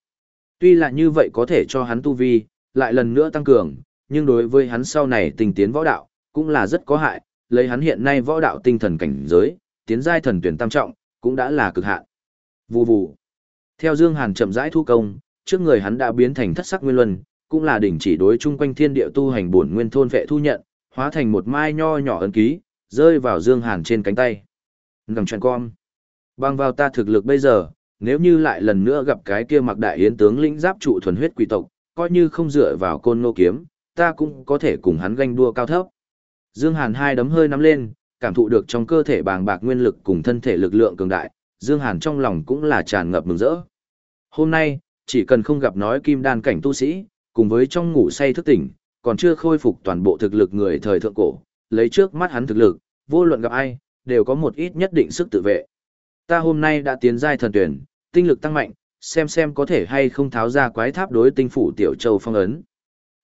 Tuy là như vậy có thể cho hắn tu vi, lại lần nữa tăng cường, nhưng đối với hắn sau này tình tiến võ đạo, cũng là rất có hại, lấy hắn hiện nay võ đạo tinh thần cảnh giới, tiến giai thần tuyển tam trọng, cũng đã là cực hạn. Vù vù. Theo Dương Hàn chậm rãi thu công, trước người hắn đã biến thành thất sắc nguyên luân, cũng là đỉnh chỉ đối chung quanh thiên địa tu hành bổn nguyên thôn vệ thu nhận, hóa thành một mai nho nhỏ ấn ký, rơi vào Dương Hàn trên cánh tay ngằng tròn con. Bằng vào ta thực lực bây giờ, nếu như lại lần nữa gặp cái kia mặc đại yến tướng lĩnh giáp trụ thuần huyết quỷ tộc, coi như không dựa vào côn nô kiếm, ta cũng có thể cùng hắn ganh đua cao thấp. Dương Hàn hai đấm hơi nắm lên, cảm thụ được trong cơ thể bàng bạc nguyên lực cùng thân thể lực lượng cường đại, Dương Hàn trong lòng cũng là tràn ngập mừng rỡ. Hôm nay, chỉ cần không gặp nói kim đan cảnh tu sĩ, cùng với trong ngủ say thức tỉnh, còn chưa khôi phục toàn bộ thực lực người thời thượng cổ, lấy trước mắt hắn thực lực, vô luận gặp ai, đều có một ít nhất định sức tự vệ. Ta hôm nay đã tiến giai thần tuyển, tinh lực tăng mạnh, xem xem có thể hay không tháo ra quái tháp đối tinh phủ tiểu châu phong ấn.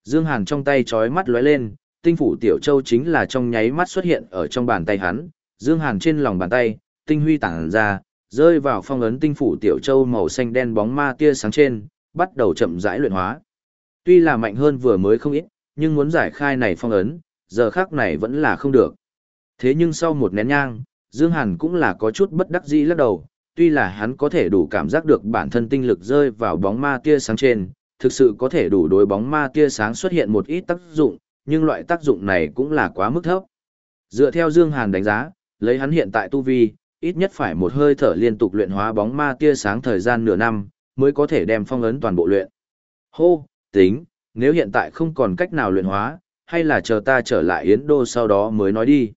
Dương Hàn trong tay chói mắt lóe lên, tinh phủ tiểu châu chính là trong nháy mắt xuất hiện ở trong bàn tay hắn, Dương Hàn trên lòng bàn tay, tinh huy tản ra, rơi vào phong ấn tinh phủ tiểu châu màu xanh đen bóng ma tia sáng trên, bắt đầu chậm rãi luyện hóa. Tuy là mạnh hơn vừa mới không ít, nhưng muốn giải khai này phong ấn, giờ khắc này vẫn là không được. Thế nhưng sau một nén nhang, Dương Hàn cũng là có chút bất đắc dĩ lắc đầu, tuy là hắn có thể đủ cảm giác được bản thân tinh lực rơi vào bóng ma tia sáng trên, thực sự có thể đủ đối bóng ma tia sáng xuất hiện một ít tác dụng, nhưng loại tác dụng này cũng là quá mức thấp. Dựa theo Dương Hàn đánh giá, lấy hắn hiện tại tu vi, ít nhất phải một hơi thở liên tục luyện hóa bóng ma tia sáng thời gian nửa năm, mới có thể đem phong ấn toàn bộ luyện. Hô, tính, nếu hiện tại không còn cách nào luyện hóa, hay là chờ ta trở lại Yến Đô sau đó mới nói đi.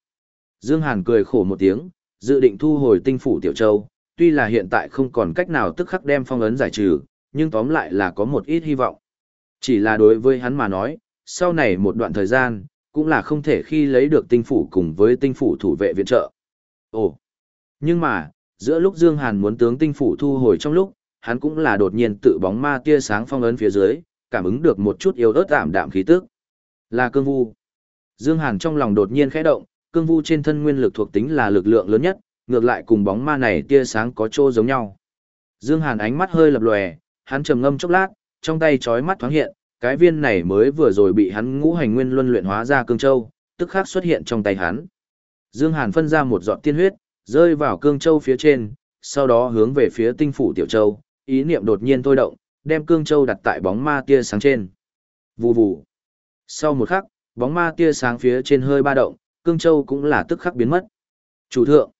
Dương Hàn cười khổ một tiếng, dự định thu hồi tinh phủ Tiểu Châu, tuy là hiện tại không còn cách nào tức khắc đem phong ấn giải trừ, nhưng tóm lại là có một ít hy vọng. Chỉ là đối với hắn mà nói, sau này một đoạn thời gian, cũng là không thể khi lấy được tinh phủ cùng với tinh phủ thủ vệ viện trợ. Ồ! Nhưng mà, giữa lúc Dương Hàn muốn tướng tinh phủ thu hồi trong lúc, hắn cũng là đột nhiên tự bóng ma tia sáng phong ấn phía dưới, cảm ứng được một chút yếu ớt ảm đạm khí tức. Là cương vu. Dương Hàn trong lòng đột nhiên khẽ động, cương vu trên thân nguyên lực thuộc tính là lực lượng lớn nhất, ngược lại cùng bóng ma này tia sáng có chỗ giống nhau. Dương Hàn ánh mắt hơi lập lòe, hắn trầm ngâm chốc lát, trong tay chói mắt thoáng hiện, cái viên này mới vừa rồi bị hắn ngũ hành nguyên luân luyện hóa ra cương châu, tức khắc xuất hiện trong tay hắn. Dương Hàn phân ra một giọt tiên huyết, rơi vào cương châu phía trên, sau đó hướng về phía tinh phủ tiểu châu, ý niệm đột nhiên thôi động, đem cương châu đặt tại bóng ma tia sáng trên. Vù vù. Sau một khắc, bóng ma tia sáng phía trên hơi ba động, cương châu cũng là tức khắc biến mất. Chủ thượng.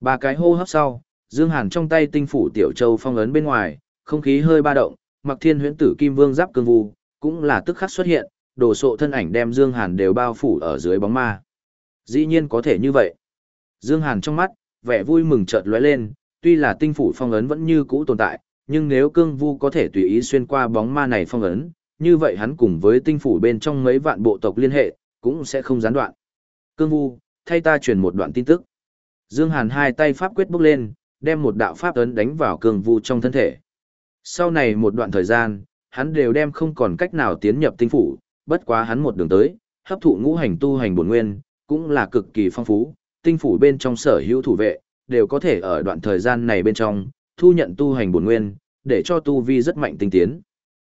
Ba cái hô hấp sau, Dương Hàn trong tay tinh phủ tiểu châu phong ấn bên ngoài, không khí hơi ba động, Mặc Thiên Huyễn Tử Kim Vương giáp cương vu, cũng là tức khắc xuất hiện, đồ sộ thân ảnh đem Dương Hàn đều bao phủ ở dưới bóng ma. Dĩ nhiên có thể như vậy. Dương Hàn trong mắt, vẻ vui mừng chợt lóe lên, tuy là tinh phủ phong ấn vẫn như cũ tồn tại, nhưng nếu cương vu có thể tùy ý xuyên qua bóng ma này phong ấn, như vậy hắn cùng với tinh phủ bên trong mấy vạn bộ tộc liên hệ, cũng sẽ không gián đoạn. Cương vu, thay ta truyền một đoạn tin tức. Dương Hàn hai tay pháp quyết bốc lên, đem một đạo pháp ấn đánh vào cương vu trong thân thể. Sau này một đoạn thời gian, hắn đều đem không còn cách nào tiến nhập tinh phủ, bất quá hắn một đường tới, hấp thụ ngũ hành tu hành bổn nguyên, cũng là cực kỳ phong phú, tinh phủ bên trong sở hữu thủ vệ, đều có thể ở đoạn thời gian này bên trong, thu nhận tu hành bổn nguyên, để cho tu vi rất mạnh tinh tiến.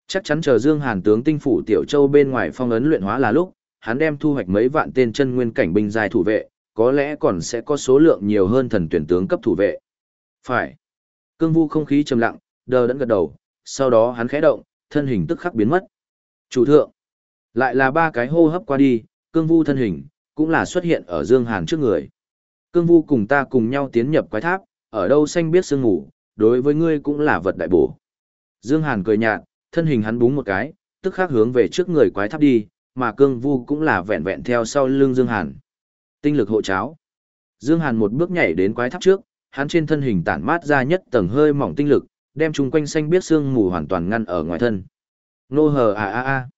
Chắc chắn chờ Dương Hàn tướng tinh phủ Tiểu Châu bên ngoài phong ấn luyện hóa là lúc, hắn đem thu hoạch mấy vạn tên chân nguyên cảnh binh dài thủ vệ, có lẽ còn sẽ có số lượng nhiều hơn thần tuyển tướng cấp thủ vệ. Phải. Cương vu không khí trầm lặng, đờ đẫn gật đầu, sau đó hắn khẽ động, thân hình tức khắc biến mất. Chủ thượng. Lại là ba cái hô hấp qua đi, cương vu thân hình, cũng là xuất hiện ở Dương Hàn trước người. Cương vu cùng ta cùng nhau tiến nhập quái tháp, ở đâu xanh biết sương ngủ, đối với ngươi cũng là vật đại bổ. Dương Hàn cười nhạt, thân hình hắn búng một cái, tức khắc hướng về trước người quái tháp đi, mà cương vu cũng là vẹn vẹn theo sau lưng Dương Hàn. Tinh lực hộ cháo. Dương Hàn một bước nhảy đến quái tháp trước, hắn trên thân hình tản mát ra nhất tầng hơi mỏng tinh lực, đem chung quanh xanh biết xương mù hoàn toàn ngăn ở ngoài thân. Nô hờ a a a.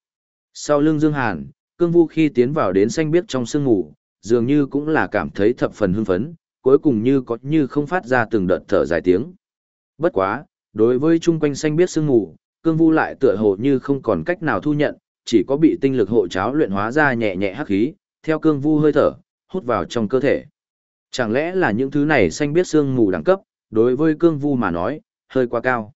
Sau lưng Dương Hàn, cương vu khi tiến vào đến xanh biết trong xương mù, dường như cũng là cảm thấy thập phần hưng phấn, cuối cùng như có như không phát ra từng đợt thở dài tiếng. Bất quá, đối với chung quanh xanh biết sương mù, cương vu lại tựa hồ như không còn cách nào thu nhận, chỉ có bị tinh lực hộ cháo luyện hóa ra nhẹ nhẹ hắc khí, theo cương vu hơi thở, hút vào trong cơ thể. Chẳng lẽ là những thứ này xanh biết xương mù đẳng cấp, đối với cương vu mà nói, hơi quá cao.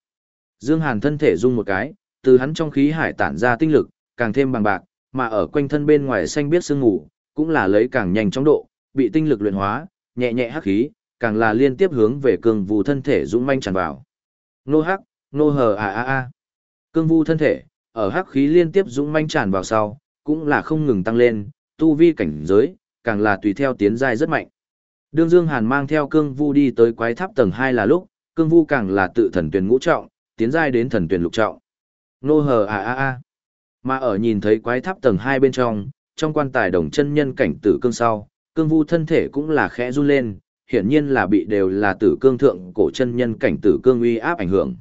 Dương Hàn thân thể rung một cái, từ hắn trong khí hải tản ra tinh lực, càng thêm bằng bạc, mà ở quanh thân bên ngoài xanh biết xương mù, cũng là lấy càng nhanh chóng độ, bị tinh lực luyện hóa, nhẹ nhẹ hắc khí, càng là liên tiếp hướng về cương vu thân thể dũng manh tràn vào. Nô hắc, nô hờ a a a. Cương vu thân thể, ở hắc khí liên tiếp dũng manh tràn vào sau, cũng là không ngừng tăng lên, tu vi cảnh giới, càng là tùy theo tiến giai rất mạnh. Đương Dương Hàn mang theo cương vu đi tới quái tháp tầng 2 là lúc, cương vu càng là tự thần tuyển ngũ trọng, tiến giai đến thần tuyển lục trọng. Nô hờ a a a. Mà ở nhìn thấy quái tháp tầng hai bên trong, trong quan tài đồng chân nhân cảnh tử cương sau, cương vu thân thể cũng là khẽ run lên, hiển nhiên là bị đều là tử cương thượng cổ chân nhân cảnh tử cương uy áp ảnh hưởng.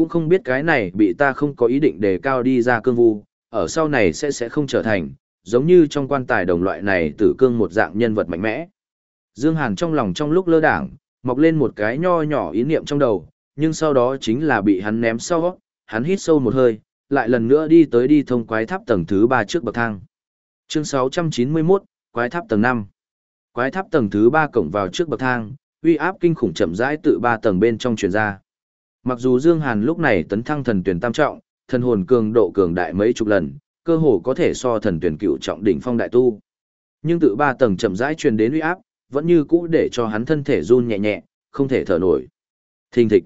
Cũng không biết cái này bị ta không có ý định đề cao đi ra cương vu, ở sau này sẽ sẽ không trở thành, giống như trong quan tài đồng loại này tử cương một dạng nhân vật mạnh mẽ. Dương Hàn trong lòng trong lúc lơ đảng, mọc lên một cái nho nhỏ ý niệm trong đầu, nhưng sau đó chính là bị hắn ném sau, hắn hít sâu một hơi, lại lần nữa đi tới đi thông quái tháp tầng thứ 3 trước bậc thang. Chương 691, quái tháp tầng 5. Quái tháp tầng thứ 3 cổng vào trước bậc thang, uy áp kinh khủng chậm rãi tự ba tầng bên trong truyền ra. Mặc dù Dương Hàn lúc này tấn thăng thần tuyển tam trọng, thần hồn cường độ cường đại mấy chục lần, cơ hồ có thể so thần tuyển cựu trọng đỉnh phong đại tu. Nhưng tự ba tầng chậm rãi truyền đến uy áp, vẫn như cũ để cho hắn thân thể run nhẹ nhẹ, không thể thở nổi. Thình thịch.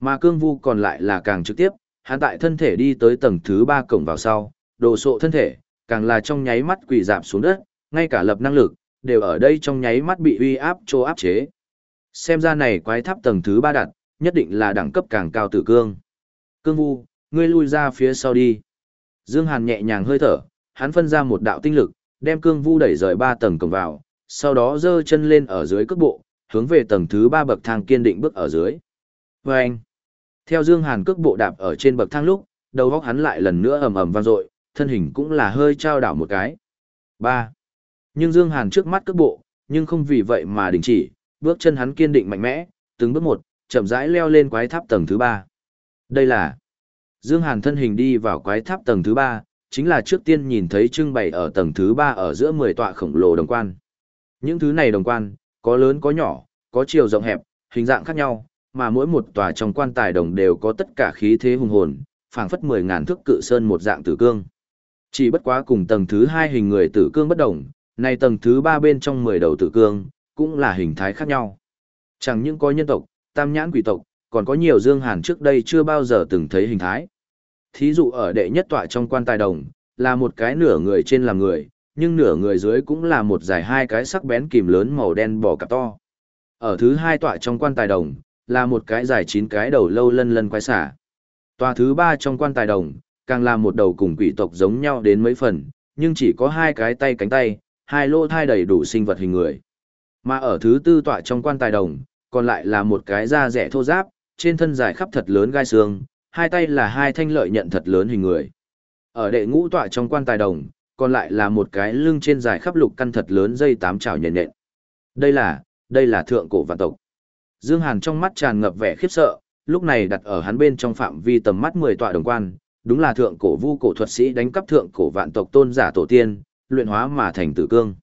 Mà cương vu còn lại là càng trực tiếp, hắn tại thân thể đi tới tầng thứ ba cổng vào sau, đồ sộ thân thể, càng là trong nháy mắt quỳ dạp xuống đất, ngay cả lập năng lực, đều ở đây trong nháy mắt bị uy áp trô áp chế. Xem ra này quái tháp tầng thứ ba đặt, nhất định là đẳng cấp càng cao tử cương. Cương vu, ngươi lui ra phía sau đi. Dương Hàn nhẹ nhàng hơi thở, hắn phân ra một đạo tinh lực, đem cương vu đẩy rời ba tầng cổng vào, sau đó giơ chân lên ở dưới cước bộ, hướng về tầng thứ ba bậc thang kiên định bước ở dưới. Và anh, theo Dương Hàn cước bộ đạp ở trên bậc thang lúc, đầu góc hắn lại lần nữa ầm ầm vang dội, thân hình cũng là hơi trao đảo một cái. Ba. Nhưng Dương Hàn trước mắt cước bộ, nhưng không vì vậy mà đình chỉ, bước chân hắn kiên định mạnh mẽ, từng bước một, chậm rãi leo lên quái tháp tầng thứ ba. Đây là Dương Hàn thân hình đi vào quái tháp tầng thứ ba, chính là trước tiên nhìn thấy trưng bày ở tầng thứ ba ở giữa 10 tọa khổng lồ đồng quan. Những thứ này đồng quan, có lớn có nhỏ, có chiều rộng hẹp, hình dạng khác nhau, mà mỗi một tòa trong quan tài đồng đều có tất cả khí thế hùng hồn, phảng phất 10.000 thước cự sơn một dạng tử cương. Chỉ bất quá cùng tầng thứ hai hình người tử cương bất đồng, này tầng thứ ba bên trong 10 đầu tử cương, cũng là hình thái khác nhau. Chẳng những có nhân tộc, tam nhãn quỷ tộc, còn có nhiều dương hàn trước đây chưa bao giờ từng thấy hình thái. Thí dụ ở đệ nhất tọa trong quan tài đồng, là một cái nửa người trên là người, nhưng nửa người dưới cũng là một dài hai cái sắc bén kìm lớn màu đen bò cặp to. Ở thứ hai tọa trong quan tài đồng, là một cái dài chín cái đầu lâu lân lân quái xả. Tòa thứ ba trong quan tài đồng, càng là một đầu cùng quỷ tộc giống nhau đến mấy phần, nhưng chỉ có hai cái tay cánh tay, hai lỗ thai đầy đủ sinh vật hình người. Mà ở thứ tư tọa trong quan tài đồng, còn lại là một cái da rẻ thô giáp, trên thân dài khắp thật lớn gai xương, hai tay là hai thanh lợi nhận thật lớn hình người. Ở đệ ngũ tọa trong quan tài đồng, còn lại là một cái lưng trên dài khắp lục căn thật lớn dây tám chảo nhện nhện. Đây là, đây là thượng cổ vạn tộc. Dương Hàn trong mắt tràn ngập vẻ khiếp sợ, lúc này đặt ở hắn bên trong phạm vi tầm mắt 10 tọa đồng quan, đúng là thượng cổ vu cổ thuật sĩ đánh cắp thượng cổ vạn tộc tôn giả tổ tiên, luyện hóa mà thành tử cương.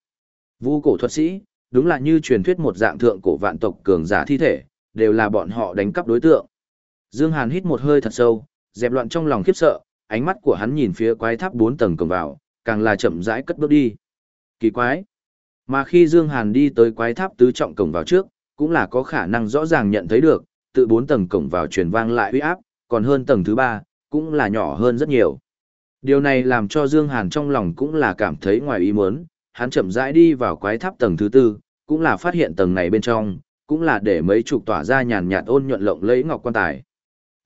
Vu cổ thuật sĩ, đúng là như truyền thuyết một dạng thượng cổ vạn tộc cường giả thi thể, đều là bọn họ đánh cắp đối tượng. Dương Hàn hít một hơi thật sâu, dẹp loạn trong lòng khiếp sợ, ánh mắt của hắn nhìn phía quái tháp 4 tầng cổng vào, càng là chậm rãi cất bước đi. Kỳ quái. Mà khi Dương Hàn đi tới quái tháp tứ trọng cổng vào trước, cũng là có khả năng rõ ràng nhận thấy được, tự bốn tầng cổng vào truyền vang lại uy áp, còn hơn tầng thứ ba, cũng là nhỏ hơn rất nhiều. Điều này làm cho Dương Hàn trong lòng cũng là cảm thấy ngoài ý muốn, hắn chậm rãi đi vào quái tháp tầng thứ tư, cũng là phát hiện tầng này bên trong, cũng là để mấy chục tỏa ra nhàn nhạt ôn nhuận lộng lẫy ngọc quan tài.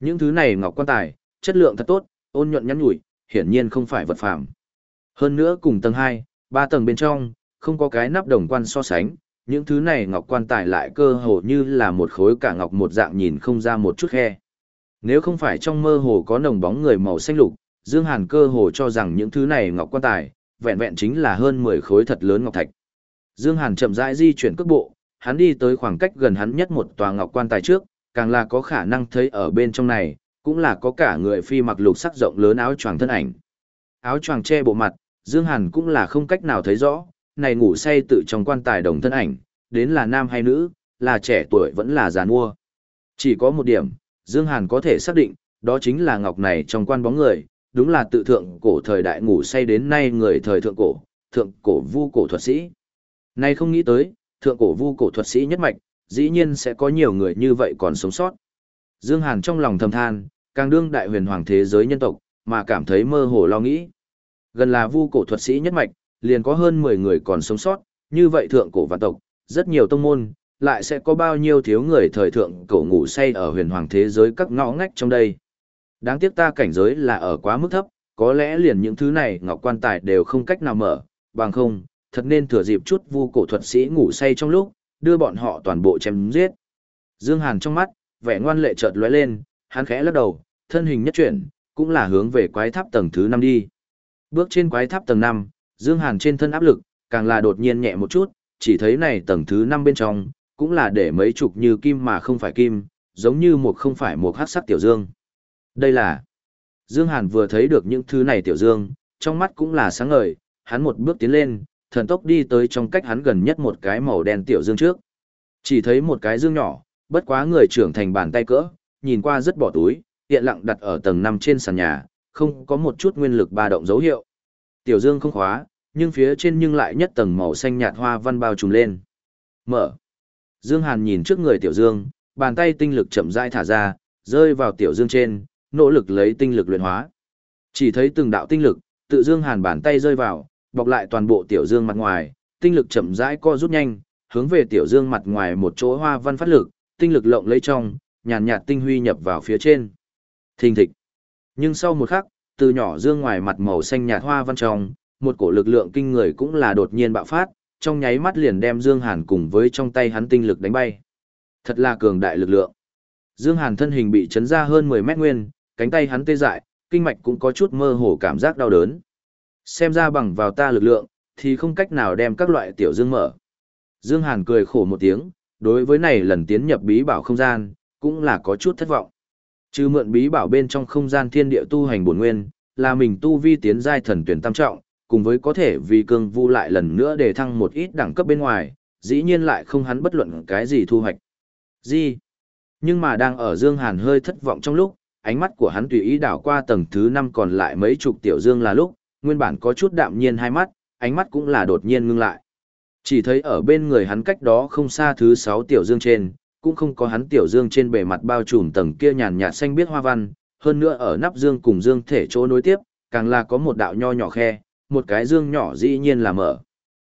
Những thứ này ngọc quan tài, chất lượng thật tốt, ôn nhuận nhắn nhủi, hiển nhiên không phải vật phàm. Hơn nữa cùng tầng 2, 3 tầng bên trong, không có cái nắp đồng quan so sánh, những thứ này ngọc quan tài lại cơ hồ như là một khối cả ngọc một dạng nhìn không ra một chút khe. Nếu không phải trong mơ hồ có nồng bóng người màu xanh lục, Dương Hàn cơ hồ cho rằng những thứ này ngọc quan tài, vẹn vẹn chính là hơn 10 khối thật lớn ngọc thạch. Dương Hàn chậm rãi di chuyển cước bộ, hắn đi tới khoảng cách gần hắn nhất một tòa ngọc quan tài trước, càng là có khả năng thấy ở bên trong này, cũng là có cả người phi mặc lục sắc rộng lớn áo choàng thân ảnh. Áo choàng che bộ mặt, Dương Hàn cũng là không cách nào thấy rõ, này ngủ say tự trong quan tài đồng thân ảnh, đến là nam hay nữ, là trẻ tuổi vẫn là già mua. Chỉ có một điểm, Dương Hàn có thể xác định, đó chính là ngọc này trong quan bóng người, đúng là tự thượng cổ thời đại ngủ say đến nay người thời thượng cổ, thượng cổ vu cổ thuật sĩ. Nay không nghĩ tới, thượng cổ vu cổ thuật sĩ nhất mạch, dĩ nhiên sẽ có nhiều người như vậy còn sống sót. Dương Hàn trong lòng thầm than, càng đương đại huyền hoàng thế giới nhân tộc, mà cảm thấy mơ hồ lo nghĩ. Gần là vu cổ thuật sĩ nhất mạch, liền có hơn 10 người còn sống sót, như vậy thượng cổ vạn tộc, rất nhiều tông môn, lại sẽ có bao nhiêu thiếu người thời thượng cổ ngủ say ở huyền hoàng thế giới các ngõ ngách trong đây. Đáng tiếc ta cảnh giới là ở quá mức thấp, có lẽ liền những thứ này ngọc quan tài đều không cách nào mở, bằng không, thật nên thừa dịp chút vu cổ thuật sĩ ngủ say trong lúc, đưa bọn họ toàn bộ chém giết. Dương Hàn trong mắt, vẻ ngoan lệ chợt lóe lên, hắn khẽ lắc đầu, thân hình nhất chuyển, cũng là hướng về quái tháp tầng thứ 5 đi. Bước trên quái tháp tầng 5, Dương Hàn trên thân áp lực, càng là đột nhiên nhẹ một chút, chỉ thấy này tầng thứ 5 bên trong, cũng là để mấy chục như kim mà không phải kim, giống như một không phải một hắc sắc tiểu dương. Đây là Dương Hàn vừa thấy được những thứ này tiểu dương, trong mắt cũng là sáng ngời, hắn một bước tiến lên, thần tốc đi tới trong cách hắn gần nhất một cái màu đen tiểu dương trước. Chỉ thấy một cái dương nhỏ, bất quá người trưởng thành bàn tay cỡ, nhìn qua rất bỏ túi, hiện lặng đặt ở tầng 5 trên sàn nhà, không có một chút nguyên lực ba động dấu hiệu. Tiểu dương không khóa, nhưng phía trên nhưng lại nhất tầng màu xanh nhạt hoa văn bao trùm lên. Mở. Dương Hàn nhìn trước người tiểu dương, bàn tay tinh lực chậm rãi thả ra, rơi vào tiểu dương trên, nỗ lực lấy tinh lực luyện hóa. Chỉ thấy từng đạo tinh lực, tự Dương Hàn bàn tay rơi vào, bọc lại toàn bộ tiểu dương mặt ngoài, tinh lực chậm rãi co rút nhanh, hướng về tiểu dương mặt ngoài một chỗ hoa văn phát lực, tinh lực lộng lấy trong, nhàn nhạt tinh huy nhập vào phía trên. Thình thịch. Nhưng sau một khắc, từ nhỏ dương ngoài mặt màu xanh nhạt hoa văn trong, một cổ lực lượng kinh người cũng là đột nhiên bạo phát, trong nháy mắt liền đem Dương Hàn cùng với trong tay hắn tinh lực đánh bay. Thật là cường đại lực lượng. Dương Hàn thân hình bị chấn ra hơn 10 mét nguyên, cánh tay hắn tê dại, kinh mạch cũng có chút mơ hồ cảm giác đau đớn. Xem ra bằng vào ta lực lượng, thì không cách nào đem các loại tiểu dương mở. Dương Hàn cười khổ một tiếng, đối với này lần tiến nhập bí bảo không gian, cũng là có chút thất vọng. chứ mượn bí bảo bên trong không gian thiên địa tu hành bổn nguyên, là mình tu vi tiến giai thần tuyển tam trọng, cùng với có thể vì cương vu lại lần nữa để thăng một ít đẳng cấp bên ngoài, dĩ nhiên lại không hắn bất luận cái gì thu hoạch. Gì? Nhưng mà đang ở Dương Hàn hơi thất vọng trong lúc, ánh mắt của hắn tùy ý đảo qua tầng thứ 5 còn lại mấy chục tiểu dương là lúc, nguyên bản có chút đạm nhiên hai mắt, ánh mắt cũng là đột nhiên ngưng lại. Chỉ thấy ở bên người hắn cách đó không xa thứ 6 tiểu dương trên, cũng không có hắn tiểu dương trên bề mặt bao trùm tầng kia nhàn nhạt xanh biết hoa văn, hơn nữa ở nắp dương cùng dương thể chỗ nối tiếp, càng là có một đạo nho nhỏ khe, một cái dương nhỏ dĩ nhiên là mở.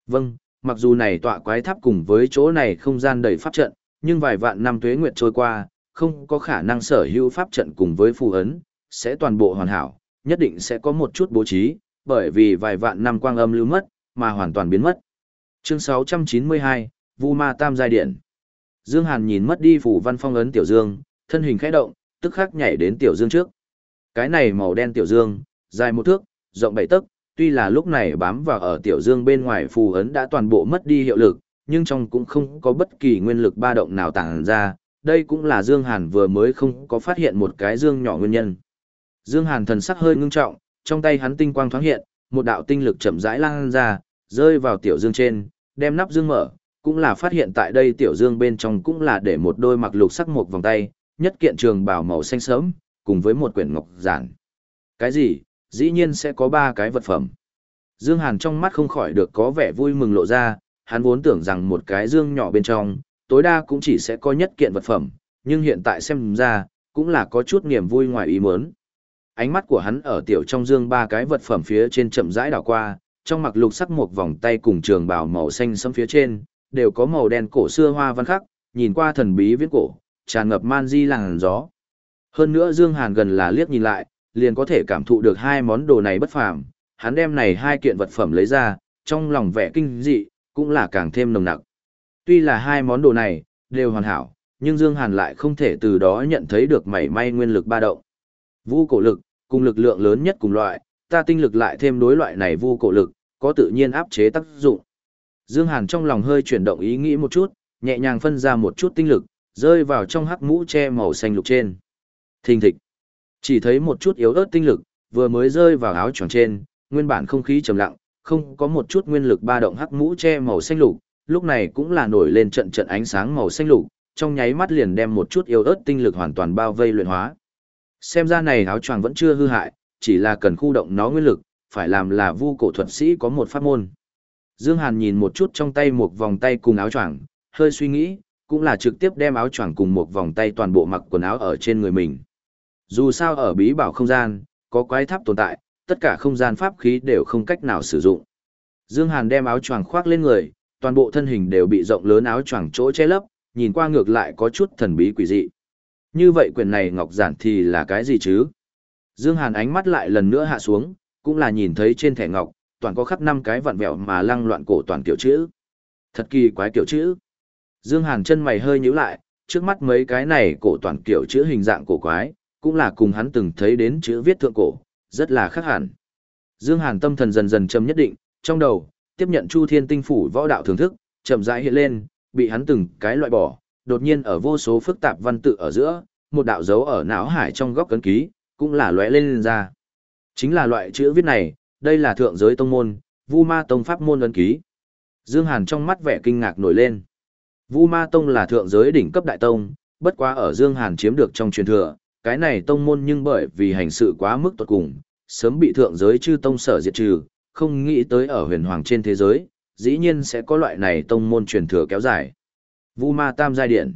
Vâng, mặc dù này tọa quái tháp cùng với chỗ này không gian đầy pháp trận, nhưng vài vạn năm tuế nguyệt trôi qua, không có khả năng sở hữu pháp trận cùng với phù ấn, sẽ toàn bộ hoàn hảo, nhất định sẽ có một chút bố trí, bởi vì vài vạn năm quang âm lưu mất, mà hoàn toàn biến mất. Chương 692, Vu Ma Tam Giai Điện Dương Hàn nhìn mất đi phủ văn phong ấn Tiểu Dương, thân hình khẽ động, tức khắc nhảy đến Tiểu Dương trước. Cái này màu đen Tiểu Dương, dài một thước, rộng bảy tấc, tuy là lúc này bám vào ở Tiểu Dương bên ngoài phù ấn đã toàn bộ mất đi hiệu lực, nhưng trong cũng không có bất kỳ nguyên lực ba động nào tàng ra, đây cũng là Dương Hàn vừa mới không có phát hiện một cái dương nhỏ nguyên nhân. Dương Hàn thần sắc hơi ngưng trọng, trong tay hắn tinh quang thoáng hiện, một đạo tinh lực chậm rãi lan ra, rơi vào tiểu dương trên, đem nắp dương mở, cũng là phát hiện tại đây tiểu dương bên trong cũng là để một đôi mặc lục sắc một vòng tay, nhất kiện trường bào màu xanh sớm, cùng với một quyển ngọc giản. Cái gì? Dĩ nhiên sẽ có ba cái vật phẩm. Dương Hàn trong mắt không khỏi được có vẻ vui mừng lộ ra, hắn vốn tưởng rằng một cái dương nhỏ bên trong, tối đa cũng chỉ sẽ có nhất kiện vật phẩm, nhưng hiện tại xem ra, cũng là có chút niềm vui ngoài ý muốn. Ánh mắt của hắn ở tiểu trong dương ba cái vật phẩm phía trên chậm rãi đảo qua, trong mặc lục sắc một vòng tay cùng trường bào màu xanh sẫm phía trên, đều có màu đen cổ xưa hoa văn khắc, nhìn qua thần bí viết cổ, tràn ngập man di làng gió. Hơn nữa Dương Hàn gần là liếc nhìn lại, liền có thể cảm thụ được hai món đồ này bất phàm, hắn đem này hai kiện vật phẩm lấy ra, trong lòng vẻ kinh dị, cũng là càng thêm nồng nặc. Tuy là hai món đồ này, đều hoàn hảo, nhưng Dương Hàn lại không thể từ đó nhận thấy được mảy may nguyên lực ba động. vũ cổ lực, cùng lực lượng lớn nhất cùng loại, ta tinh lực lại thêm đối loại này vu cổ lực, có tự nhiên áp chế tác dụng. Dương Hàn trong lòng hơi chuyển động ý nghĩ một chút, nhẹ nhàng phân ra một chút tinh lực, rơi vào trong hắc mũ che màu xanh lục trên. Thình thịch. Chỉ thấy một chút yếu ớt tinh lực, vừa mới rơi vào áo choàng trên, nguyên bản không khí trầm lặng, không có một chút nguyên lực ba động hắc mũ che màu xanh lục, lúc này cũng là nổi lên trận trận ánh sáng màu xanh lục, trong nháy mắt liền đem một chút yếu ớt tinh lực hoàn toàn bao vây luyện hóa. Xem ra này áo choàng vẫn chưa hư hại, chỉ là cần khu động nó nguyên lực, phải làm là vu cổ thuật sĩ có một pháp môn. Dương Hàn nhìn một chút trong tay một vòng tay cùng áo choàng, hơi suy nghĩ, cũng là trực tiếp đem áo choàng cùng một vòng tay toàn bộ mặc quần áo ở trên người mình. Dù sao ở bí bảo không gian, có quái tháp tồn tại, tất cả không gian pháp khí đều không cách nào sử dụng. Dương Hàn đem áo choàng khoác lên người, toàn bộ thân hình đều bị rộng lớn áo choàng chỗ che lấp, nhìn qua ngược lại có chút thần bí quỷ dị. Như vậy quyền này ngọc giản thì là cái gì chứ? Dương Hàn ánh mắt lại lần nữa hạ xuống, cũng là nhìn thấy trên thẻ ngọc, toàn có khắc năm cái vặn vẹo mà lăng loạn cổ toàn kiểu chữ. Thật kỳ quái kiểu chữ. Dương Hàn chân mày hơi nhíu lại, trước mắt mấy cái này cổ toàn kiểu chữ hình dạng cổ quái, cũng là cùng hắn từng thấy đến chữ viết thượng cổ, rất là khác hẳn. Dương Hàn tâm thần dần dần trầm nhất định, trong đầu, tiếp nhận Chu Thiên Tinh phủ võ đạo thưởng thức, chậm rãi hiện lên, bị hắn từng cái loại bỏ, đột nhiên ở vô số phức tạp văn tự ở giữa, một đạo dấu ở não hải trong góc cấn ký, cũng là lóe lên, lên ra. Chính là loại chữ viết này, đây là thượng giới tông môn, Vu Ma tông pháp môn ấn ký. Dương Hàn trong mắt vẻ kinh ngạc nổi lên. Vu Ma tông là thượng giới đỉnh cấp đại tông, bất quá ở Dương Hàn chiếm được trong truyền thừa, cái này tông môn nhưng bởi vì hành sự quá mức tột cùng, sớm bị thượng giới chư tông sở diệt trừ, không nghĩ tới ở huyền hoàng trên thế giới, dĩ nhiên sẽ có loại này tông môn truyền thừa kéo dài. Vu Ma Tam giai điện.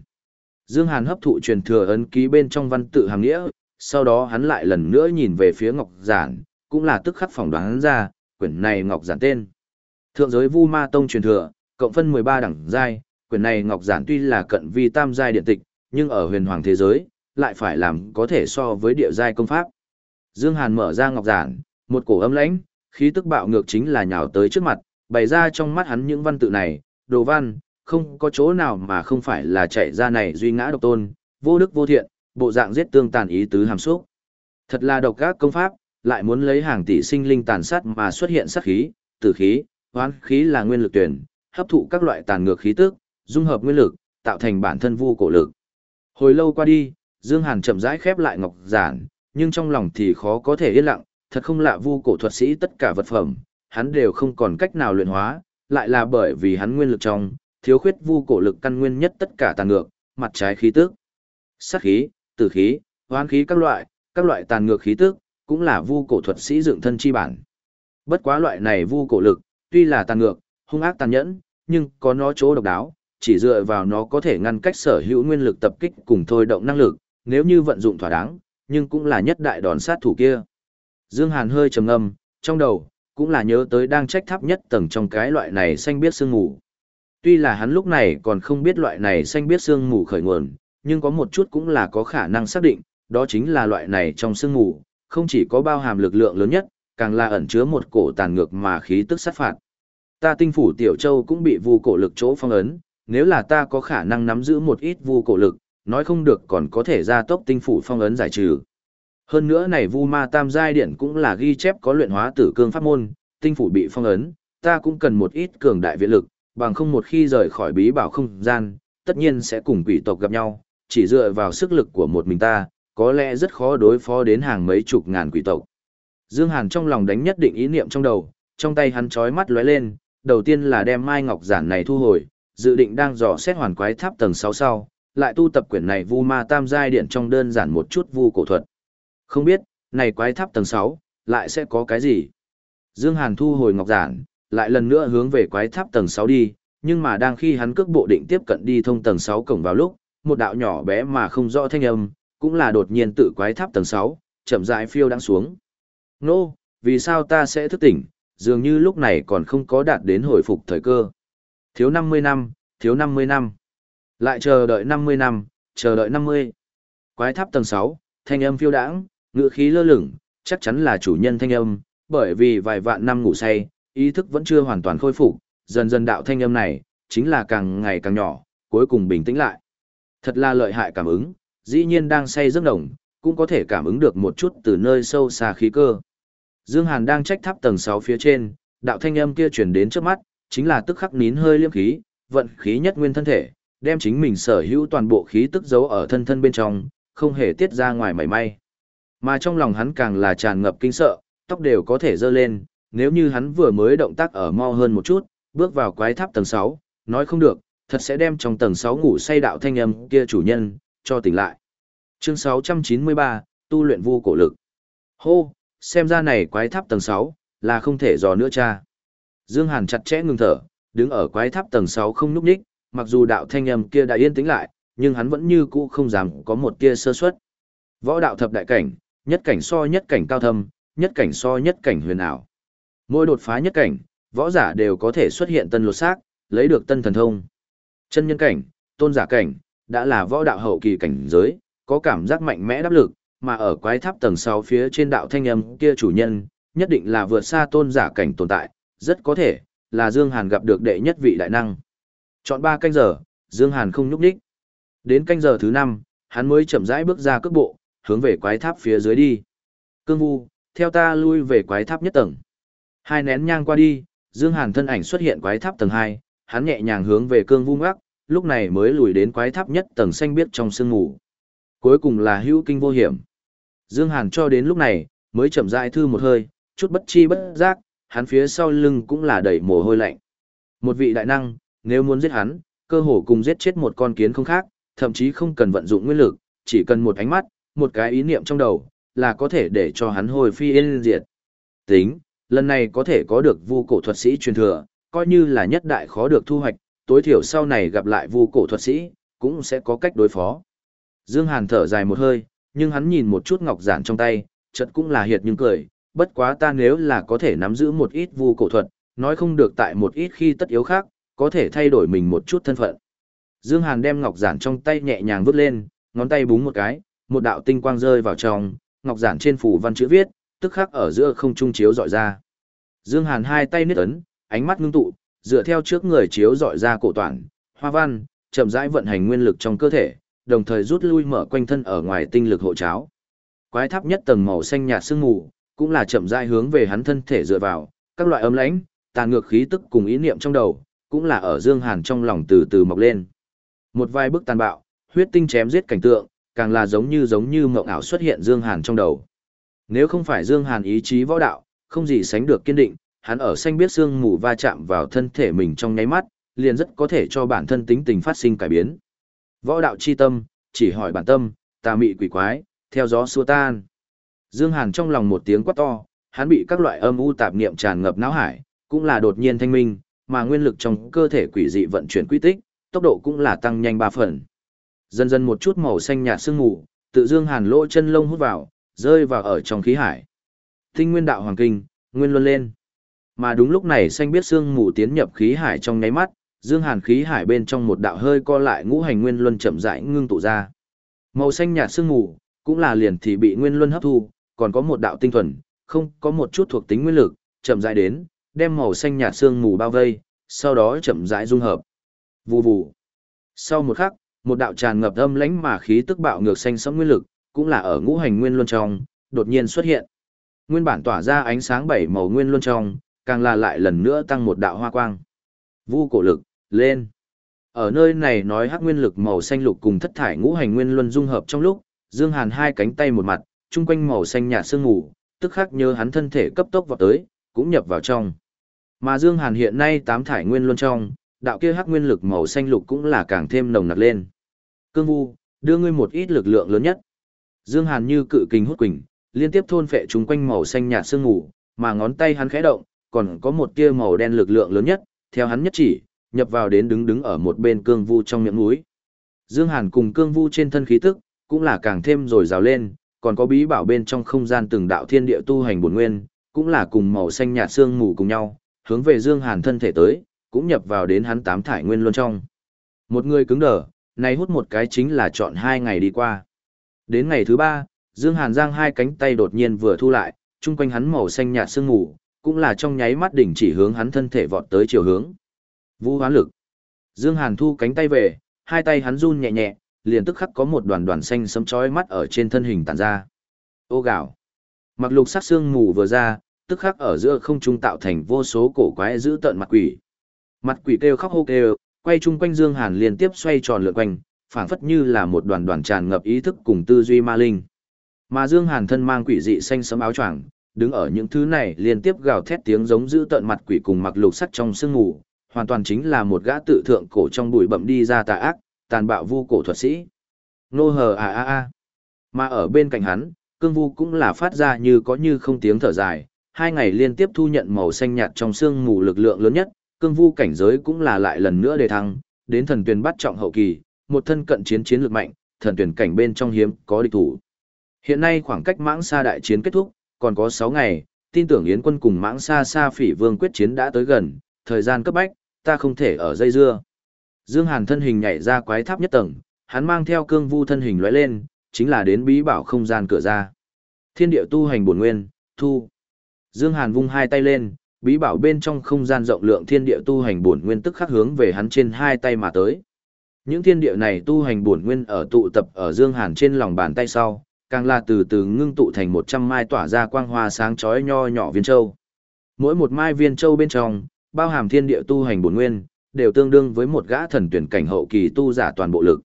Dương Hàn hấp thụ truyền thừa ấn ký bên trong văn tự hàng nghĩa, sau đó hắn lại lần nữa nhìn về phía Ngọc Giản, cũng là tức khắc phỏng đoán ra, quyển này Ngọc Giản tên. Thượng giới Vu Ma Tông truyền thừa, cộng phân 13 đẳng giai, quyển này Ngọc Giản tuy là cận vi tam giai điện tịch, nhưng ở huyền hoàng thế giới, lại phải làm có thể so với địa giai công pháp. Dương Hàn mở ra Ngọc Giản, một cổ âm lãnh, khí tức bạo ngược chính là nhào tới trước mặt, bày ra trong mắt hắn những văn tự này, đồ văn, không có chỗ nào mà không phải là chạy ra này duy ngã độc tôn, vô đức vô thiện, bộ dạng giết tương tàn ý tứ hàm xúc. Thật là độc các công pháp, lại muốn lấy hàng tỷ sinh linh tàn sát mà xuất hiện sát khí, tử khí, hoán khí là nguyên lực tuyển, hấp thụ các loại tàn ngược khí tức, dung hợp nguyên lực, tạo thành bản thân vu cổ lực. Hồi lâu qua đi, Dương Hàn chậm rãi khép lại ngọc giản, nhưng trong lòng thì khó có thể yên lặng, thật không lạ vu cổ thuật sĩ tất cả vật phẩm, hắn đều không còn cách nào luyện hóa, lại là bởi vì hắn nguyên lực trong, thiếu khuyết vu cổ lực căn nguyên nhất tất cả tàn ngược, mặt trái khí tức. Sát khí, tử khí, hoán khí các loại, các loại tàn ngược khí tức, cũng là vu cổ thuật sĩ dựng thân chi bản. Bất quá loại này vu cổ lực, tuy là tàn ngược, hung ác tàn nhẫn, nhưng có nó chỗ độc đáo, chỉ dựa vào nó có thể ngăn cách sở hữu nguyên lực tập kích cùng thôi động năng lực, nếu như vận dụng thỏa đáng, nhưng cũng là nhất đại đòn sát thủ kia. Dương Hàn hơi trầm ngâm, trong đầu, cũng là nhớ tới đang trách tháp nhất tầng trong cái loại này xanh biết sương mù. Tuy là hắn lúc này còn không biết loại này xanh biết sương mù khởi nguồn, nhưng có một chút cũng là có khả năng xác định, đó chính là loại này trong sương mù, không chỉ có bao hàm lực lượng lớn nhất, càng là ẩn chứa một cổ tàn ngược mà khí tức sát phạt. Ta tinh phủ Tiểu Châu cũng bị vu cổ lực chỗ phong ấn, nếu là ta có khả năng nắm giữ một ít vu cổ lực, nói không được còn có thể ra tốc tinh phủ phong ấn giải trừ. Hơn nữa này vu ma tam giai điện cũng là ghi chép có luyện hóa tử cương pháp môn, tinh phủ bị phong ấn, ta cũng cần một ít cường đại viện lực, bằng không một khi rời khỏi bí bảo không gian, tất nhiên sẽ cùng quỷ tộc gặp nhau, chỉ dựa vào sức lực của một mình ta, có lẽ rất khó đối phó đến hàng mấy chục ngàn quỷ tộc. Dương Hàn trong lòng đánh nhất định ý niệm trong đầu, trong tay hắn chói mắt lóe lên, đầu tiên là đem mai ngọc giản này thu hồi, dự định đang dò xét hoàn quái tháp tầng 6 sau, lại tu tập quyển này vu ma tam giai điện trong đơn giản một chút vu cổ thuật. Không biết, này quái tháp tầng 6, lại sẽ có cái gì? Dương Hàn thu hồi ngọc giản, lại lần nữa hướng về quái tháp tầng 6 đi, nhưng mà đang khi hắn cước bộ định tiếp cận đi thông tầng 6 cổng vào lúc, một đạo nhỏ bé mà không rõ thanh âm, cũng là đột nhiên tự quái tháp tầng 6, chậm rãi phiêu đang xuống. Nô, vì sao ta sẽ thức tỉnh, dường như lúc này còn không có đạt đến hồi phục thời cơ. Thiếu 50 năm, thiếu 50 năm. Lại chờ đợi 50 năm, chờ đợi 50. Quái tháp tầng 6, thanh âm phiêu đãng, ngữ khí lơ lửng, chắc chắn là chủ nhân thanh âm, bởi vì vài vạn năm ngủ say, ý thức vẫn chưa hoàn toàn khôi phục, dần dần đạo thanh âm này, chính là càng ngày càng nhỏ, cuối cùng bình tĩnh lại. Thật là lợi hại cảm ứng, dĩ nhiên đang say giấc đồng, cũng có thể cảm ứng được một chút từ nơi sâu xa khí cơ. Dương Hàn đang trách tháp tầng 6 phía trên, đạo thanh âm kia truyền đến trước mắt, chính là tức khắc nín hơi liêm khí, vận khí nhất nguyên thân thể, đem chính mình sở hữu toàn bộ khí tức giấu ở thân thân bên trong, không hề tiết ra ngoài mảy may. Mà trong lòng hắn càng là tràn ngập kinh sợ, tóc đều có thể dơ lên, nếu như hắn vừa mới động tác ở mau hơn một chút, bước vào quái tháp tầng 6, nói không được, thật sẽ đem trong tầng 6 ngủ say đạo thanh âm kia chủ nhân, cho tỉnh lại. Chương 693, tu luyện vu cổ lực. Hô, xem ra này quái tháp tầng 6, là không thể dò nữa cha. Dương Hàn chặt chẽ ngừng thở, đứng ở quái tháp tầng 6 không núp đích, mặc dù đạo thanh âm kia đã yên tĩnh lại, nhưng hắn vẫn như cũ không dám có một tia sơ suất. Võ đạo thập đại cảnh, nhất cảnh so nhất cảnh cao thâm, nhất cảnh so nhất cảnh huyền ảo. Mỗi đột phá nhất cảnh, võ giả đều có thể xuất hiện tân lột xác, lấy được tân thần thông. Chân nhân cảnh, tôn giả cảnh, đã là võ đạo hậu kỳ cảnh giới, có cảm giác mạnh mẽ đáp lực, mà ở quái tháp tầng 6 phía trên đạo thanh âm kia chủ nhân, nhất định là vượt xa tôn giả cảnh tồn tại, rất có thể là Dương Hàn gặp được đệ nhất vị đại năng. Chọn 3 canh giờ, Dương Hàn không nhúc nhích. Đến canh giờ thứ 5, hắn mới chậm rãi bước ra cước bộ, hướng về quái tháp phía dưới đi. Cương Vu, theo ta lui về quái tháp nhất tầng. Hai nén nhang qua đi, Dương Hàn thân ảnh xuất hiện quái tháp tầng 2, hắn nhẹ nhàng hướng về Cương Vu ngoắc, lúc này mới lùi đến quái tháp nhất tầng xanh biếc trong sương mù. Cuối cùng là hữu kinh vô hiểm. Dương Hàn cho đến lúc này, mới chậm rãi thư một hơi, chút bất chi bất giác, hắn phía sau lưng cũng là đầy mồ hôi lạnh. Một vị đại năng, nếu muốn giết hắn, cơ hồ cùng giết chết một con kiến không khác, thậm chí không cần vận dụng nguyên lực, chỉ cần một ánh mắt, một cái ý niệm trong đầu, là có thể để cho hắn hồi phi yên diệt. Tính, lần này có thể có được vu cổ thuật sĩ truyền thừa, coi như là nhất đại khó được thu hoạch, tối thiểu sau này gặp lại vu cổ thuật sĩ, cũng sẽ có cách đối phó. Dương Hàn thở dài một hơi, nhưng hắn nhìn một chút ngọc giản trong tay, chợt cũng là hiệt nhưng cười, bất quá ta nếu là có thể nắm giữ một ít vu cổ thuật, nói không được tại một ít khi tất yếu khác, có thể thay đổi mình một chút thân phận. Dương Hàn đem ngọc giản trong tay nhẹ nhàng vứt lên, ngón tay búng một cái, một đạo tinh quang rơi vào trong, ngọc giản trên phủ văn chữ viết, tức khắc ở giữa không trung chiếu dọi ra. Dương Hàn hai tay niết ấn, ánh mắt ngưng tụ, dựa theo trước người chiếu dọi ra cổ toàn, hoa văn, chậm rãi vận hành nguyên lực trong cơ thể, đồng thời rút lui mở quanh thân ở ngoài tinh lực hộ cháo. Quái tháp nhất tầng màu xanh nhạt sương mù, cũng là chậm rãi hướng về hắn thân thể dựa vào, các loại ấm lãnh, tàn ngược khí tức cùng ý niệm trong đầu, cũng là ở Dương Hàn trong lòng từ từ mọc lên. Một vài bức tàn bạo, huyết tinh chém giết cảnh tượng, càng là giống như giống như mộng ảo xuất hiện Dương Hàn trong đầu. Nếu không phải Dương Hàn ý chí võ đạo, không gì sánh được kiên định, hắn ở xanh biết xương mù va chạm vào thân thể mình trong nháy mắt, liền rất có thể cho bản thân tính tình phát sinh cải biến. Võ đạo chi tâm, chỉ hỏi bản tâm, tà mị quỷ quái, theo gió xua tan. Dương Hàn trong lòng một tiếng quát to, hắn bị các loại âm u tạp niệm tràn ngập não hải, cũng là đột nhiên thanh minh, mà nguyên lực trong cơ thể quỷ dị vận chuyển quy tích, tốc độ cũng là tăng nhanh ba phần. Dần dần một chút màu xanh nhạt sương mù, tự Dương Hàn lỗ chân lông hút vào, rơi vào ở trong khí hải. Tinh nguyên đạo hoàng kinh, nguyên luân lên. Mà đúng lúc này xanh biết sương mù tiến nhập khí hải trong nháy mắt, Dương Hàn khí hải bên trong một đạo hơi co lại ngũ hành nguyên luân chậm rãi ngưng tụ ra. Màu xanh nhạt sương mù, cũng là liền thì bị nguyên luân hấp thu, còn có một đạo tinh thuần, không có một chút thuộc tính nguyên lực, chậm rãi đến, đem màu xanh nhạt sương mù bao vây, sau đó chậm rãi dung hợp. Vù vù. Sau một khắc, một đạo tràn ngập âm lãnh mà khí tức bạo ngược xanh sẫm nguyên lực, cũng là ở ngũ hành nguyên luân trong, đột nhiên xuất hiện. Nguyên bản tỏa ra ánh sáng bảy màu nguyên luân trong, càng là lại lần nữa tăng một đạo hoa quang. Vu cổ lực, lên. Ở nơi này nói hắc nguyên lực màu xanh lục cùng thất thải ngũ hành nguyên luân dung hợp trong lúc, Dương Hàn hai cánh tay một mặt, chung quanh màu xanh nhạt sương mù, tức khắc nhớ hắn thân thể cấp tốc vào tới, cũng nhập vào trong. Mà Dương Hàn hiện nay tám thải nguyên luân trong, đạo kia hắc nguyên lực màu xanh lục cũng là càng thêm nồng nặc lên. Cương Vu, đưa ngươi một ít lực lượng lớn nhất. Dương Hàn như cự kình hút quỳnh, liên tiếp thôn phệ chúng quanh màu xanh nhạt sương ngủ mà ngón tay hắn khẽ động, còn có một tia màu đen lực lượng lớn nhất, theo hắn nhất chỉ, nhập vào đến đứng đứng ở một bên cương vu trong miệng núi. Dương Hàn cùng cương vu trên thân khí tức, cũng là càng thêm rồi rào lên, còn có bí bảo bên trong không gian từng đạo thiên địa tu hành bổn nguyên, cũng là cùng màu xanh nhạt xương mù cùng nhau, hướng về Dương Hàn thân thể tới, cũng nhập vào đến hắn tám thải nguyên luân trong. Một người cứng đờ, này hút một cái chính là chọn hai ngày đi qua. Đến ngày thứ ba, Dương Hàn giang hai cánh tay đột nhiên vừa thu lại, chung quanh hắn màu xanh nhạt sương mù, cũng là trong nháy mắt đỉnh chỉ hướng hắn thân thể vọt tới chiều hướng. Vũ hoán lực. Dương Hàn thu cánh tay về, hai tay hắn run nhẹ nhẹ, liền tức khắc có một đoàn đoàn xanh sấm chói mắt ở trên thân hình tản ra. Ô gạo. Mặc lục sắc sương mù vừa ra, tức khắc ở giữa không trung tạo thành vô số cổ quái giữ tận mặt quỷ. Mặt quỷ kêu khóc hô kêu, quay chung quanh Dương Hàn liên tiếp xoay tròn lượn quanh, phảng phất như là một đoàn đoàn tràn ngập ý thức cùng tư duy ma linh. Mà Dương Hàn thân mang quỷ dị xanh sẫm áo choàng, đứng ở những thứ này liên tiếp gào thét tiếng giống dữ tận mặt quỷ cùng mặc lục sắc trong sương ngủ, hoàn toàn chính là một gã tự thượng cổ trong bụi bậm đi ra tà ác, tàn bạo vu cổ thuật sĩ. Nô hờ a a a, Mà ở bên cạnh hắn, cương vu cũng là phát ra như có như không tiếng thở dài, hai ngày liên tiếp thu nhận màu xanh nhạt trong sương mù lực lượng lớn nhất, cương vu cảnh giới cũng là lại lần nữa đề thăng, đến thần tuyển bắt trọng hậu kỳ, một thân cận chiến chiến lược mạnh, thần tuyển cảnh bên trong hiếm có địch thủ. Hiện nay khoảng cách mãng xa đại chiến kết thúc, còn có 6 ngày, tin tưởng Yến quân cùng mãng xa xa phỉ vương quyết chiến đã tới gần, thời gian cấp bách, ta không thể ở dây dưa. Dương Hàn thân hình nhảy ra quái tháp nhất tầng, hắn mang theo cương vu thân hình lóe lên, chính là đến bí bảo không gian cửa ra. Thiên địa tu hành bổn nguyên, thu. Dương Hàn vung hai tay lên, bí bảo bên trong không gian rộng lượng thiên địa tu hành bổn nguyên tức khắc hướng về hắn trên hai tay mà tới. Những thiên địa này tu hành bổn nguyên ở tụ tập ở Dương Hàn trên lòng bàn tay sau, càng là từ từ ngưng tụ thành một trăm mai tỏa ra quang hoa sáng chói nho nhỏ viên châu. Mỗi một mai viên châu bên trong, bao hàm thiên địa tu hành bổn nguyên, đều tương đương với một gã thần tuyển cảnh hậu kỳ tu giả toàn bộ lực.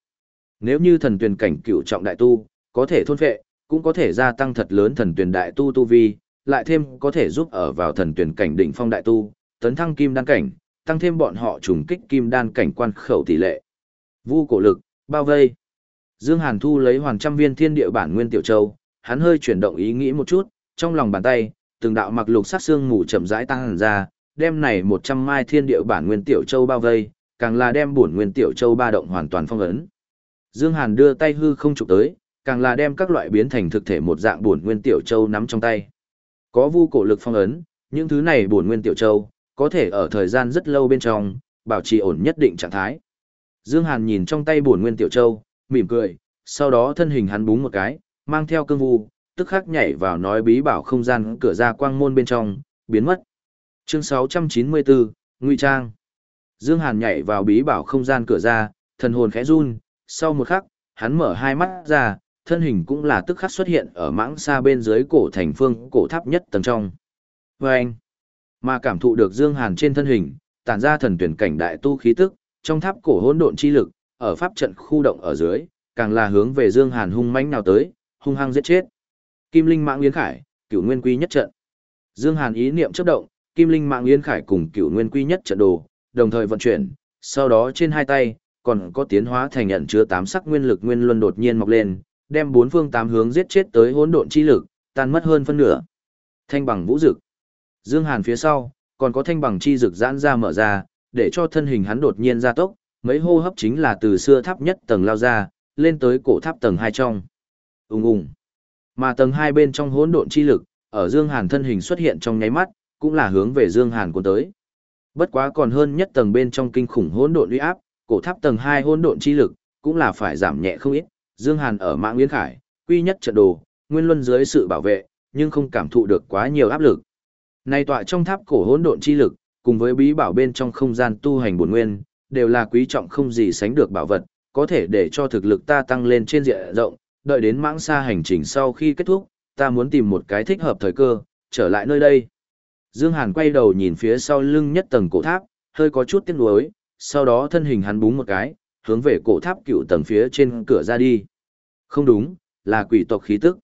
Nếu như thần tuyển cảnh cựu trọng đại tu, có thể thôn phệ, cũng có thể gia tăng thật lớn thần tuyển đại tu tu vi, lại thêm có thể giúp ở vào thần tuyển cảnh đỉnh phong đại tu, tấn thăng kim đan cảnh, tăng thêm bọn họ trùng kích kim đan cảnh quan khẩu tỷ lệ. Vu cổ lực, bao vây. Dương Hàn thu lấy hoàn trăm viên thiên địa bản nguyên tiểu châu, hắn hơi chuyển động ý nghĩ một chút, trong lòng bàn tay, từng đạo mặc lục sát xương mù chậm rãi tăng ra, đem này 100 mai thiên địa bản nguyên tiểu châu bao vây, càng là đem bổn nguyên tiểu châu ba động hoàn toàn phong ấn. Dương Hàn đưa tay hư không chụp tới, càng là đem các loại biến thành thực thể một dạng bổn nguyên tiểu châu nắm trong tay. Có vu cổ lực phong ấn, những thứ này bổn nguyên tiểu châu, có thể ở thời gian rất lâu bên trong, bảo trì ổn nhất định trạng thái. Dương Hàn nhìn trong tay bổn nguyên tiểu châu, mỉm cười, sau đó thân hình hắn búng một cái, mang theo cương vu, tức khắc nhảy vào nói bí bảo không gian cửa ra quang môn bên trong, biến mất. Chương 694, Ngụy Trang. Dương Hàn nhảy vào bí bảo không gian cửa ra, thần hồn khẽ run, sau một khắc, hắn mở hai mắt ra, thân hình cũng là tức khắc xuất hiện ở mãng xa bên dưới cổ thành phương cổ tháp nhất tầng trong. Và anh, mà cảm thụ được Dương Hàn trên thân hình, tản ra thần tuyển cảnh đại tu khí tức, trong tháp cổ hỗn độn chi lực, ở pháp trận khu động ở dưới, càng là hướng về Dương Hàn hung mãnh nào tới, hung hăng giết chết. Kim Linh Mạng Yến Khải, Cửu Nguyên Quy nhất trận. Dương Hàn ý niệm chớp động, Kim Linh Mạng Yến Khải cùng Cửu Nguyên Quy nhất trận đồ, đồng thời vận chuyển, sau đó trên hai tay còn có tiến hóa thành nhận chứa tám sắc nguyên lực nguyên luân đột nhiên mọc lên, đem bốn phương tám hướng giết chết tới hỗn độn chi lực, tan mất hơn phân nửa. Thanh bằng vũ dực. Dương Hàn phía sau, còn có thanh bằng chi dực giãn ra mở ra, để cho thân hình hắn đột nhiên gia tốc, mấy hô hấp chính là từ xưa tháp nhất tầng lao ra, lên tới cổ tháp tầng hai trong. Ùng ùng. Mà tầng hai bên trong hỗn độn chi lực, ở Dương Hàn thân hình xuất hiện trong nháy mắt, cũng là hướng về Dương Hàn cuốn tới. Bất quá còn hơn nhất tầng bên trong kinh khủng hỗn độn uy áp, cổ tháp tầng hai hỗn độn chi lực, cũng là phải giảm nhẹ không ít. Dương Hàn ở mạng Nguyễn Khải, quy nhất trận đồ, nguyên luân dưới sự bảo vệ, nhưng không cảm thụ được quá nhiều áp lực. Nay tọa trong tháp cổ hỗn độn chi lực, cùng với bí bảo bên trong không gian tu hành bổn nguyên, đều là quý trọng không gì sánh được bảo vật, có thể để cho thực lực ta tăng lên trên diện rộng, đợi đến mãng xa hành trình sau khi kết thúc, ta muốn tìm một cái thích hợp thời cơ, trở lại nơi đây. Dương Hàn quay đầu nhìn phía sau lưng nhất tầng cổ tháp, hơi có chút tiếc nuối, sau đó thân hình hắn búng một cái, hướng về cổ tháp cựu tầng phía trên cửa ra đi. Không đúng, là quỷ tộc khí tức.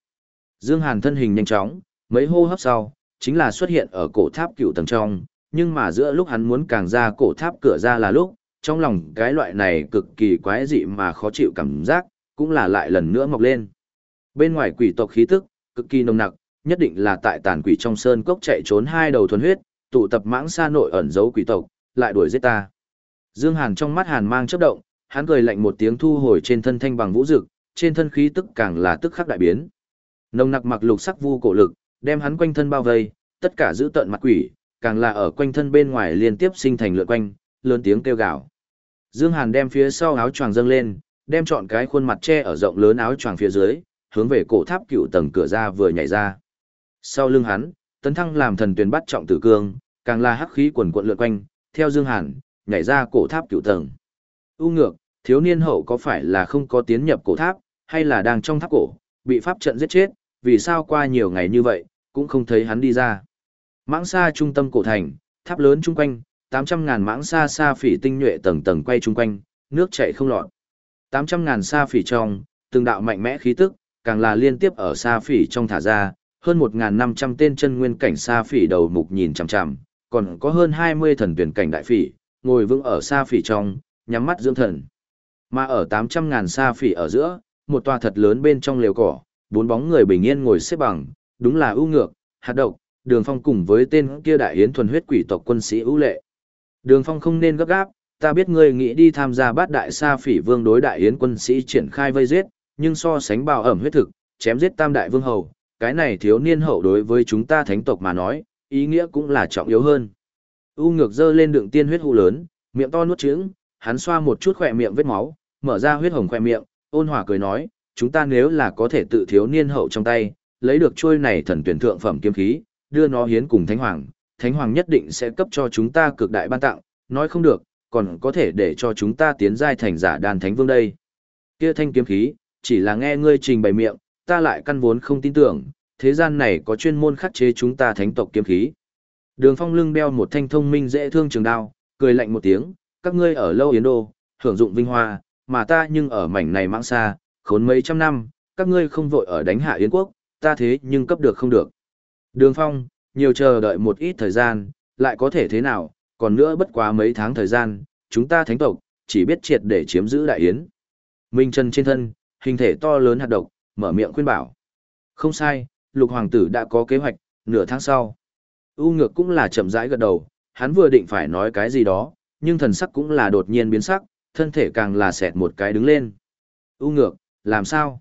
Dương Hàn thân hình nhanh chóng, mấy hô hấp sau, chính là xuất hiện ở cổ tháp cựu tầng trong, nhưng mà giữa lúc hắn muốn càng ra cổ tháp cửa ra là lúc, trong lòng cái loại này cực kỳ quái dị mà khó chịu cảm giác, cũng là lại lần nữa mọc lên. Bên ngoài quỷ tộc khí tức, cực kỳ nồng nặc, nhất định là tại tàn quỷ trong sơn cốc chạy trốn hai đầu thuần huyết, tụ tập mãng xa nội ẩn giấu quỷ tộc, lại đuổi giết ta. Dương Hàn trong mắt Hàn mang chớp động, hắn cười lạnh một tiếng thu hồi trên thân thanh bằng vũ dực, trên thân khí tức càng là tức khắc đại biến. Nồng nặc mặc lục sắc vu cổ lực, đem hắn quanh thân bao vây, tất cả giữ tận mặt quỷ, càng là ở quanh thân bên ngoài liên tiếp sinh thành lượn quanh, lớn tiếng kêu gào. Dương Hàn đem phía sau áo choàng dâng lên, đem chọn cái khuôn mặt che ở rộng lớn áo choàng phía dưới, hướng về cổ tháp cựu tầng cửa ra vừa nhảy ra. Sau lưng hắn, tấn thăng làm thần tuyển bắt trọng tử cương, càng là hắc khí quần cuộn lượn quanh, theo Dương Hàn, nhảy ra cổ tháp cựu tầng. U ngược, thiếu niên hậu có phải là không có tiến nhập cổ tháp, hay là đang trong tháp cổ, bị pháp trận giết chết, vì sao qua nhiều ngày như vậy, cũng không thấy hắn đi ra. Mãng xa trung tâm cổ thành, tháp lớn chung quanh, 800.000 mãng xa xa phỉ tinh nhuệ tầng tầng quay chung quanh, nước chảy không lọt. 800.000 xa phỉ trong, từng đạo mạnh mẽ khí tức, càng là liên tiếp ở xa phỉ trong thả ra, hơn 1.500 tên chân nguyên cảnh xa phỉ đầu mục nhìn chằm chằm, còn có hơn 20 thần tuyển cảnh đại phỉ, ngồi vững ở xa phỉ trong, nhắm mắt dưỡng thần. Mà ở 800.000 xa phỉ ở giữa, một tòa thật lớn bên trong lều cỏ, bốn bóng người bình yên ngồi xếp bằng, đúng là ưu ngược, hạt độc, đường phong cùng với tên kia đại yến thuần huyết quỷ tộc quân sĩ ưu lệ. Đường phong không nên gấp gáp, ta biết ngươi nghĩ đi tham gia bát đại sa phỉ vương đối đại yến quân sĩ triển khai vây giết, nhưng so sánh bào ẩm huyết thực, chém giết tam đại vương hầu, cái này thiếu niên hậu đối với chúng ta thánh tộc mà nói, ý nghĩa cũng là trọng yếu hơn. U ngược dơ lên đường tiên huyết hụ lớn, miệng to nuốt trứng, hắn xoa một chút khỏe miệng vết máu, mở ra huyết hồng khỏe miệng, ôn hòa cười nói, chúng ta nếu là có thể tự thiếu niên hậu trong tay, lấy được trôi này thần tuyển thượng phẩm kiếm khí, đưa nó hiến cùng Thánh Hoàng, Thánh Hoàng nhất định sẽ cấp cho chúng ta cực đại ban tặng, nói không được, còn có thể để cho chúng ta tiến giai thành giả đàn thánh vương đây. Kia thanh kiếm khí, chỉ là nghe ngươi trình bày miệng, ta lại căn vốn không tin tưởng, thế gian này có chuyên môn khắc chế chúng ta thánh tộc kiếm khí. Đường Phong lưng đeo một thanh thông minh dễ thương trường đao, cười lạnh một tiếng, các ngươi ở lâu yến đô, hưởng dụng vinh hoa, mà ta nhưng ở mảnh này mang xa, khốn mấy trăm năm, các ngươi không vội ở đánh hạ yến quốc, ta thế nhưng cấp được không được. Đường Phong, nhiều chờ đợi một ít thời gian, lại có thể thế nào, còn nữa bất quá mấy tháng thời gian, chúng ta thánh tộc, chỉ biết triệt để chiếm giữ đại yến. Minh trần trên thân, hình thể to lớn hạt độc, mở miệng khuyên bảo. Không sai, lục hoàng tử đã có kế hoạch, nửa tháng sau. U ngược cũng là chậm rãi gật đầu, hắn vừa định phải nói cái gì đó, nhưng thần sắc cũng là đột nhiên biến sắc, thân thể càng là xẹt một cái đứng lên. U ngược, làm sao?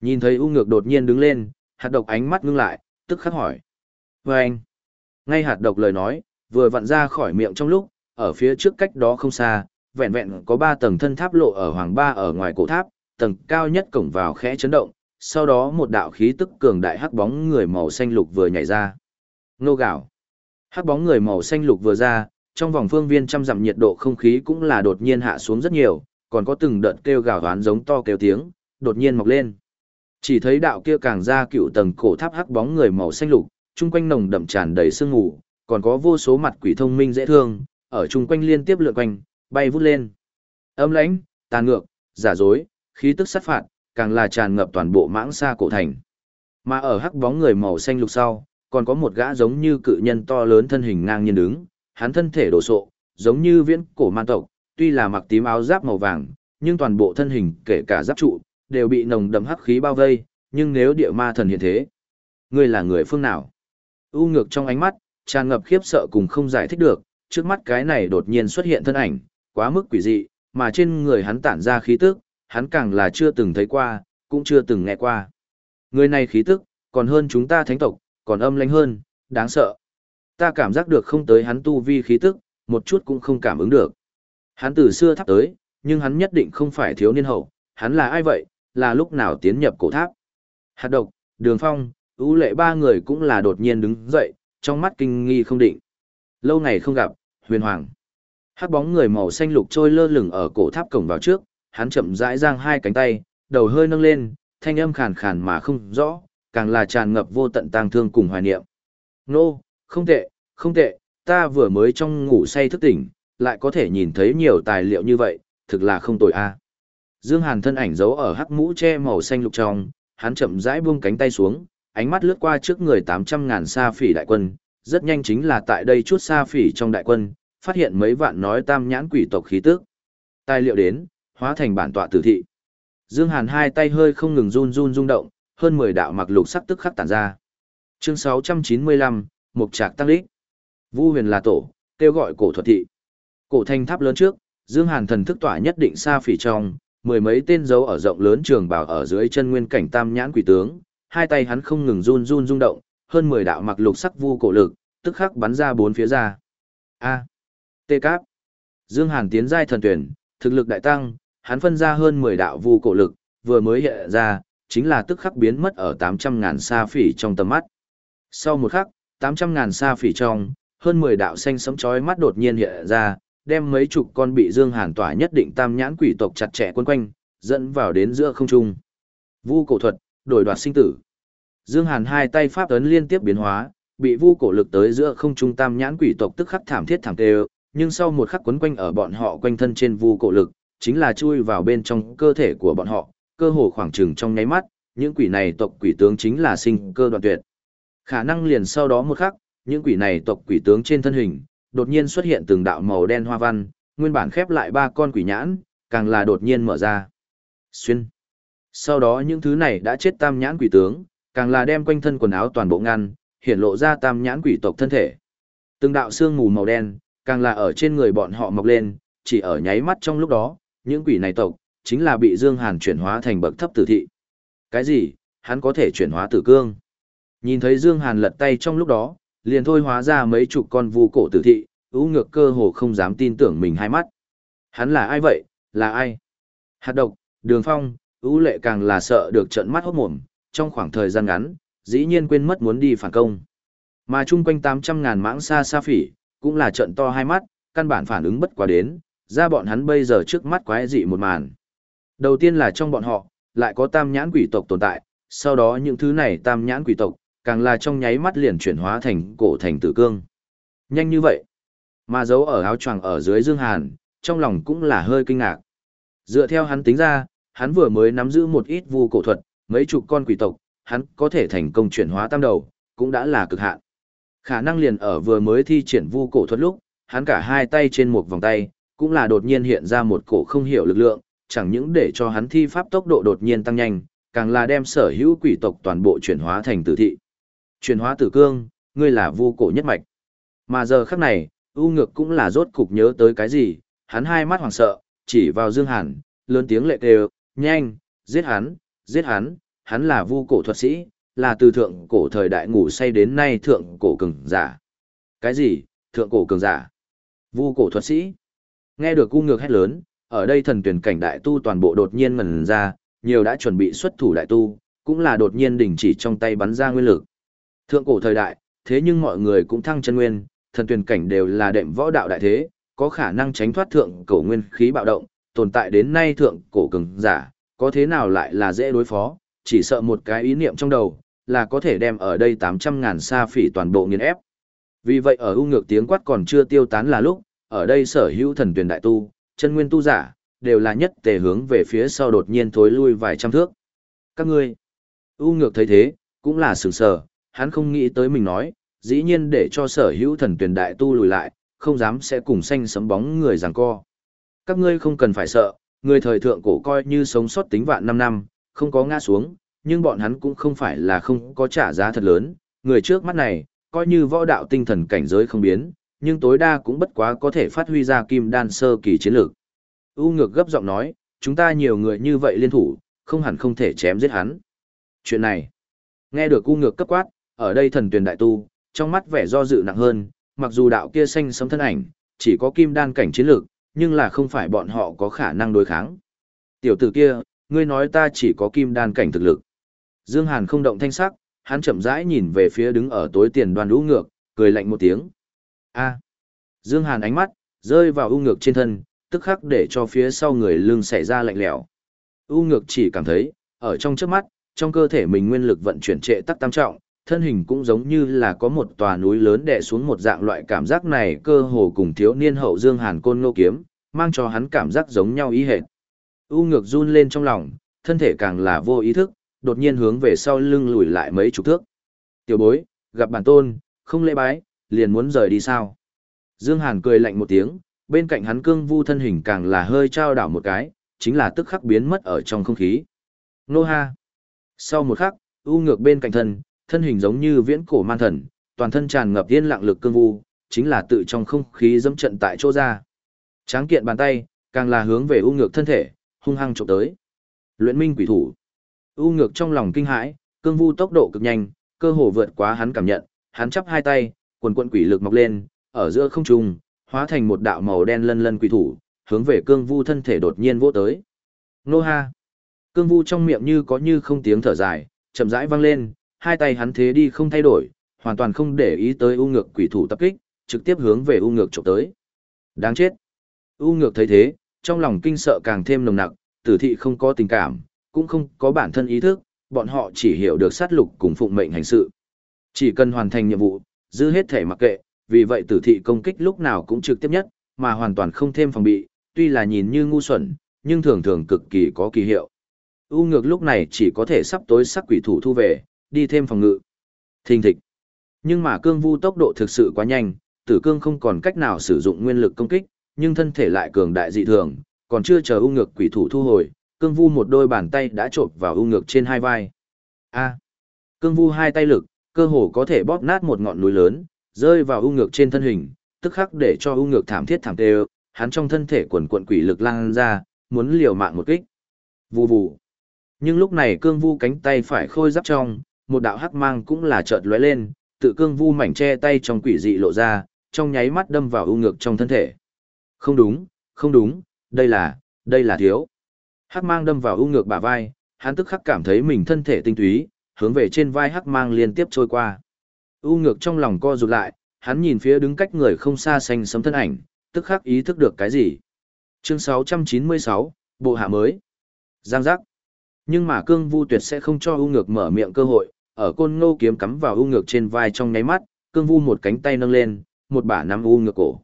Nhìn thấy U ngược đột nhiên đứng lên, hạt độc ánh mắt ngưng lại, tức khắc hỏi. Và anh, ngay hạt độc lời nói, vừa vặn ra khỏi miệng trong lúc, ở phía trước cách đó không xa, vẹn vẹn có ba tầng thân tháp lộ ở hoàng ba ở ngoài cổ tháp, tầng cao nhất cổng vào khẽ chấn động, sau đó một đạo khí tức cường đại hắc bóng người màu xanh lục vừa nhảy ra. Nô gạo. Hắc bóng người màu xanh lục vừa ra, trong vòng phương viên trăm dặm nhiệt độ không khí cũng là đột nhiên hạ xuống rất nhiều, còn có từng đợt kêu gào hoán giống to kêu tiếng, đột nhiên mọc lên. Chỉ thấy đạo kia càng ra cựu tầng cổ tháp hắc bóng người màu xanh lục, chung quanh nồng đậm tràn đầy sương mù, còn có vô số mặt quỷ thông minh dễ thương, ở chung quanh liên tiếp lượn quanh, bay vút lên. Âm lãnh, tàn ngược, giả dối, khí tức sát phạt, càng là tràn ngập toàn bộ mãng xa cổ thành. Mà ở hắc bóng người màu xanh lục sau, còn có một gã giống như cự nhân to lớn thân hình ngang nhiên đứng, hắn thân thể đổ sộ, giống như viễn cổ man tộc, tuy là mặc tím áo giáp màu vàng, nhưng toàn bộ thân hình kể cả giáp trụ, đều bị nồng đậm hắc khí bao vây, nhưng nếu địa ma thần hiện thế, ngươi là người phương nào? U ngược trong ánh mắt, tràn ngập khiếp sợ cùng không giải thích được, trước mắt cái này đột nhiên xuất hiện thân ảnh, quá mức quỷ dị, mà trên người hắn tản ra khí tức, hắn càng là chưa từng thấy qua, cũng chưa từng nghe qua. Người này khí tức, còn hơn chúng ta thánh tộc, còn âm lãnh hơn, đáng sợ. Ta cảm giác được không tới hắn tu vi khí tức, một chút cũng không cảm ứng được. Hắn từ xưa tháp tới, nhưng hắn nhất định không phải thiếu niên hậu, hắn là ai vậy, là lúc nào tiến nhập cổ tháp. Hạt độc, đường phong, ưu lệ ba người cũng là đột nhiên đứng dậy, trong mắt kinh nghi không định. Lâu ngày không gặp, huyền hoàng. Hắc bóng người màu xanh lục trôi lơ lửng ở cổ tháp cổng vào trước, hắn chậm rãi giang hai cánh tay, đầu hơi nâng lên, thanh âm khàn khàn mà không rõ, càng là tràn ngập vô tận tang thương cùng hoài niệm. Nô, không tệ, không tệ, ta vừa mới trong ngủ say thức tỉnh, lại có thể nhìn thấy nhiều tài liệu như vậy, thực là không tồi a. Dương Hàn thân ảnh giấu ở hắc mũ che màu xanh lục trong, hắn chậm rãi buông cánh tay xuống, ánh mắt lướt qua trước người 800 ngàn sa phỉ đại quân, rất nhanh chính là tại đây chút sa phỉ trong đại quân, phát hiện mấy vạn nói tam nhãn quỷ tộc khí tức. Tài liệu đến, hóa thành bản tọa tử thị. Dương Hàn hai tay hơi không ngừng run run rung động, hơn 10 đạo mặc lục sắc tức khắc tản ra. Chương 695, Mục Trạc Tăng Lích. Vu Huyền là tổ, kêu gọi cổ thuật thị. Cổ thành tháp lớn trước, Dương Hàn thần thức tỏa nhất định xa phỉ trong, mười mấy tên dấu ở rộng lớn trường bảo ở dưới chân nguyên cảnh tam nhãn quỷ tướng, hai tay hắn không ngừng run run rung động, hơn 10 đạo mặc lục sắc vu cổ lực, tức khắc bắn ra bốn phía ra. A. Tê Cáp. Dương Hàn tiến giai thần tuyển, thực lực đại tăng, hắn phân ra hơn 10 đạo vu cổ lực, vừa mới hiện ra, chính là tức khắc biến mất ở 800 ngàn xa phỉ trong tầm mắt. Sau một khắc, 800 ngàn sa phỉ trong, hơn 10 đạo xanh sấm chói mắt đột nhiên hiện ra, đem mấy chục con bị Dương Hàn tỏa nhất định tam nhãn quỷ tộc chặt chẽ quấn quanh, dẫn vào đến giữa không trung. Vu cổ thuật, đổi đoạt sinh tử. Dương Hàn hai tay pháp ấn liên tiếp biến hóa, bị vu cổ lực tới giữa không trung tam nhãn quỷ tộc tức khắc thảm thiết thảm tê, nhưng sau một khắc quấn quanh ở bọn họ quanh thân trên vu cổ lực, chính là chui vào bên trong cơ thể của bọn họ, cơ hồ khoảng chừng trong nháy mắt, những quỷ này tộc quỷ tướng chính là sinh cơ đoạn tuyệt. Khả năng liền sau đó một khắc, những quỷ này tộc quỷ tướng trên thân hình, đột nhiên xuất hiện từng đạo màu đen hoa văn, nguyên bản khép lại ba con quỷ nhãn, càng là đột nhiên mở ra. Xuyên. Sau đó những thứ này đã chết tam nhãn quỷ tướng, càng là đem quanh thân quần áo toàn bộ ngăn, hiện lộ ra tam nhãn quỷ tộc thân thể. Từng đạo xương mù màu đen, càng là ở trên người bọn họ mọc lên, chỉ ở nháy mắt trong lúc đó, những quỷ này tộc, chính là bị Dương Hàn chuyển hóa thành bậc thấp tử thị. Cái gì? Hắn có thể chuyển hóa tử cương. Nhìn thấy Dương Hàn lật tay trong lúc đó, liền thôi hóa ra mấy chục con vu cổ tử thị, ưu ngược cơ hồ không dám tin tưởng mình hai mắt. Hắn là ai vậy, là ai? Hạt độc, đường phong, ưu lệ càng là sợ được trận mắt hốt mồm, trong khoảng thời gian ngắn, dĩ nhiên quên mất muốn đi phản công. Mà chung quanh 800 ngàn mãng xa xa phỉ, cũng là trận to hai mắt, căn bản phản ứng bất quá đến, ra bọn hắn bây giờ trước mắt quái dị một màn. Đầu tiên là trong bọn họ, lại có tam nhãn quỷ tộc tồn tại, sau đó những thứ này tam nhãn quỷ tộc, càng là trong nháy mắt liền chuyển hóa thành cổ thành tử cương. Nhanh như vậy, mà giấu ở áo choàng ở dưới Dương Hàn, trong lòng cũng là hơi kinh ngạc. Dựa theo hắn tính ra, hắn vừa mới nắm giữ một ít vu cổ thuật, mấy chục con quỷ tộc, hắn có thể thành công chuyển hóa tam đầu, cũng đã là cực hạn. Khả năng liền ở vừa mới thi triển vu cổ thuật lúc, hắn cả hai tay trên một vòng tay, cũng là đột nhiên hiện ra một cổ không hiểu lực lượng, chẳng những để cho hắn thi pháp tốc độ đột nhiên tăng nhanh, càng là đem sở hữu quỷ tộc toàn bộ chuyển hóa thành tử thị. Chuyển hóa tử cương, ngươi là vu cổ nhất mạch. Mà giờ khắc này, U Ngược cũng là rốt cục nhớ tới cái gì, hắn hai mắt hoảng sợ, chỉ vào Dương Hàn, lớn tiếng lệ kêu, nhanh, giết hắn, giết hắn, hắn là vu cổ thuật sĩ, là từ thượng cổ thời đại ngủ say đến nay thượng cổ cường giả. Cái gì, thượng cổ cường giả? Vu cổ thuật sĩ? Nghe được U Ngược hét lớn, ở đây thần tuyển cảnh đại tu toàn bộ đột nhiên ngẩn ra, nhiều đã chuẩn bị xuất thủ đại tu, cũng là đột nhiên đình chỉ trong tay bắn ra nguyên lực. Thượng cổ thời đại, thế nhưng mọi người cũng thăng chân nguyên, thần tuyển cảnh đều là đệm võ đạo đại thế, có khả năng tránh thoát thượng cổ nguyên khí bạo động, tồn tại đến nay thượng cổ cường giả, có thế nào lại là dễ đối phó, chỉ sợ một cái ý niệm trong đầu, là có thể đem ở đây 800 ngàn sa phỉ toàn bộ nghiền ép. Vì vậy ở ưu ngược tiếng quát còn chưa tiêu tán là lúc, ở đây sở hữu thần tuyển đại tu, chân nguyên tu giả, đều là nhất tề hướng về phía sau đột nhiên thối lui vài trăm thước. Các ngươi, ưu ngược thấy thế, cũng là sừng sờ, hắn không nghĩ tới mình nói, dĩ nhiên để cho sở hữu thần tuyển đại tu lùi lại, không dám sẽ cùng xanh sấm bóng người giằng co. Các ngươi không cần phải sợ, người thời thượng cổ coi như sống sót tính vạn năm năm, không có ngã xuống, nhưng bọn hắn cũng không phải là không có trả giá thật lớn, người trước mắt này, coi như võ đạo tinh thần cảnh giới không biến, nhưng tối đa cũng bất quá có thể phát huy ra kim đan sơ kỳ chiến lược. U ngược gấp giọng nói, chúng ta nhiều người như vậy liên thủ, không hẳn không thể chém giết hắn. Chuyện này, nghe được U ngược cấp quát, ở đây thần tuyển đại tu, trong mắt vẻ do dự nặng hơn, mặc dù đạo kia xanh sấm thân ảnh, chỉ có kim đan cảnh chiến lược, nhưng là không phải bọn họ có khả năng đối kháng. Tiểu tử kia, ngươi nói ta chỉ có kim đan cảnh thực lực. Dương Hàn không động thanh sắc, hắn chậm rãi nhìn về phía đứng ở tối tiền đoàn lũ ngược, cười lạnh một tiếng. A. Dương Hàn ánh mắt, rơi vào u ngược trên thân, tức khắc để cho phía sau người lưng xảy ra lạnh lẽo. U ngược chỉ cảm thấy, ở trong trước mắt, trong cơ thể mình nguyên lực vận chuyển trệ tắc tam trọng, thân hình cũng giống như là có một tòa núi lớn đè xuống một dạng loại cảm giác này cơ hồ cùng thiếu niên hậu Dương Hàn côn ngô kiếm, mang cho hắn cảm giác giống nhau ý hệt. U ngược run lên trong lòng, thân thể càng là vô ý thức, đột nhiên hướng về sau lưng lùi lại mấy chục thước. Tiểu bối, gặp bản tôn, không lễ bái, liền muốn rời đi sao. Dương Hàn cười lạnh một tiếng, bên cạnh hắn cương vu thân hình càng là hơi trao đảo một cái, chính là tức khắc biến mất ở trong không khí. Nô ha! Sau một khắc, u ngược bên cạnh thân, thân hình giống như viễn cổ man thần, toàn thân tràn ngập yên lặng lực cương vu, chính là tự trong không khí dẫm trận tại chỗ ra. Tráng kiện bàn tay, càng là hướng về u ngược thân thể, hung hăng chụp tới. Luyện minh quỷ thủ. U ngược trong lòng kinh hãi, cương vu tốc độ cực nhanh, cơ hồ vượt quá hắn cảm nhận, hắn chắp hai tay, quần quần quỷ lực mọc lên, ở giữa không trung, hóa thành một đạo màu đen lân lân quỷ thủ, hướng về cương vu thân thể đột nhiên vỗ tới. Nô ha! Cương vu trong miệng như có như không tiếng thở dài, chậm rãi vang lên, hai tay hắn thế đi không thay đổi, hoàn toàn không để ý tới u ngược quỷ thủ tập kích, trực tiếp hướng về u ngược chụp tới. Đáng chết! U ngược thấy thế, trong lòng kinh sợ càng thêm nồng nặc, tử thị không có tình cảm, cũng không có bản thân ý thức, bọn họ chỉ hiểu được sát lục cùng phụng mệnh hành sự. Chỉ cần hoàn thành nhiệm vụ, giữ hết thể mặc kệ, vì vậy tử thị công kích lúc nào cũng trực tiếp nhất, mà hoàn toàn không thêm phòng bị, tuy là nhìn như ngu xuẩn, nhưng thường thường cực kỳ có kỳ hiệu. U ngược lúc này chỉ có thể sắp tối sắc quỷ thủ thu về, đi thêm phòng ngự. Thình thịch. Nhưng mà cương vu tốc độ thực sự quá nhanh, tử cương không còn cách nào sử dụng nguyên lực công kích, nhưng thân thể lại cường đại dị thường, còn chưa chờ ung ngược quỷ thủ thu hồi, cương vu một đôi bàn tay đã trộp vào ung ngược trên hai vai. A. Cương vu hai tay lực, cơ hồ có thể bóp nát một ngọn núi lớn, rơi vào ung ngược trên thân hình, tức khắc để cho ung ngược thảm thiết thảm tê hắn trong thân thể quần quận quỷ lực lan ra, muốn liều mạng một kích. Vù vù. Nhưng lúc này cương vu cánh tay phải khôi giáp trong, một đạo hắc mang cũng là chợt lóe lên, tự cương vu mảnh che tay trong quỷ dị lộ ra, trong nháy mắt đâm vào ưu ngược trong thân thể. Không đúng, không đúng, đây là, đây là thiếu. Hắc mang đâm vào ưu ngược bả vai, hắn tức khắc cảm thấy mình thân thể tinh túy, hướng về trên vai hắc mang liên tiếp trôi qua. U ngược trong lòng co rụt lại, hắn nhìn phía đứng cách người không xa xanh sấm thân ảnh, tức khắc ý thức được cái gì. Chương 696, Bộ hạ mới. Giang giác. Nhưng mà cương vu tuyệt sẽ không cho u ngược mở miệng cơ hội, ở côn ngô kiếm cắm vào u ngược trên vai trong nháy mắt, cương vu một cánh tay nâng lên, một bả nắm u ngược cổ.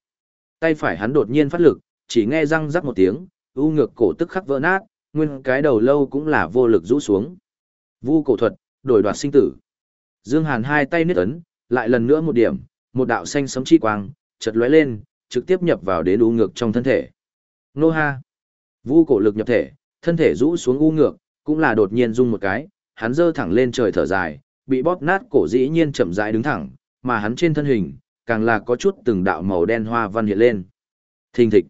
Tay phải hắn đột nhiên phát lực, chỉ nghe răng rắc một tiếng, u ngược cổ tức khắc vỡ nát, nguyên cái đầu lâu cũng là vô lực rũ xuống. Vu cổ thuật, đổi đoạt sinh tử. Dương Hàn hai tay niết ấn, lại lần nữa một điểm, một đạo xanh sấm chi quang, chợt lóe lên, trực tiếp nhập vào đến u ngược trong thân thể. Nô ha. Vu cổ lực nhập thể, thân thể rũ xuống u ngược, cũng là đột nhiên rung một cái, hắn giơ thẳng lên trời thở dài, bị bóp nát cổ dĩ nhiên chậm rãi đứng thẳng, mà hắn trên thân hình, càng là có chút từng đạo màu đen hoa văn hiện lên. Thình thịch.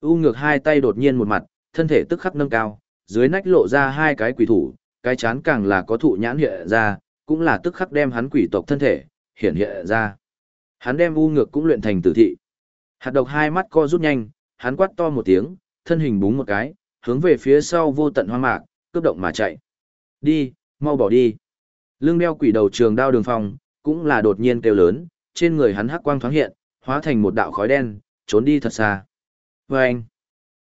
U ngược hai tay đột nhiên một mặt, thân thể tức khắc nâng cao, dưới nách lộ ra hai cái quỷ thủ, cái chán càng là có thụ nhãn hiện ra, cũng là tức khắc đem hắn quỷ tộc thân thể, hiện hiện ra. Hắn đem u ngược cũng luyện thành tử thị. Hạt độc hai mắt co rút nhanh, hắn quát to một tiếng, thân hình búng một cái, hướng về phía sau vô tận hoang mạc, cướp động mà chạy. Đi, mau bỏ đi. Lưng đeo quỷ đầu trường đao đường phong, cũng là đột nhiên kêu lớn, trên người hắn hắc quang thoáng hiện, hóa thành một đạo khói đen, trốn đi thật xa. Và anh,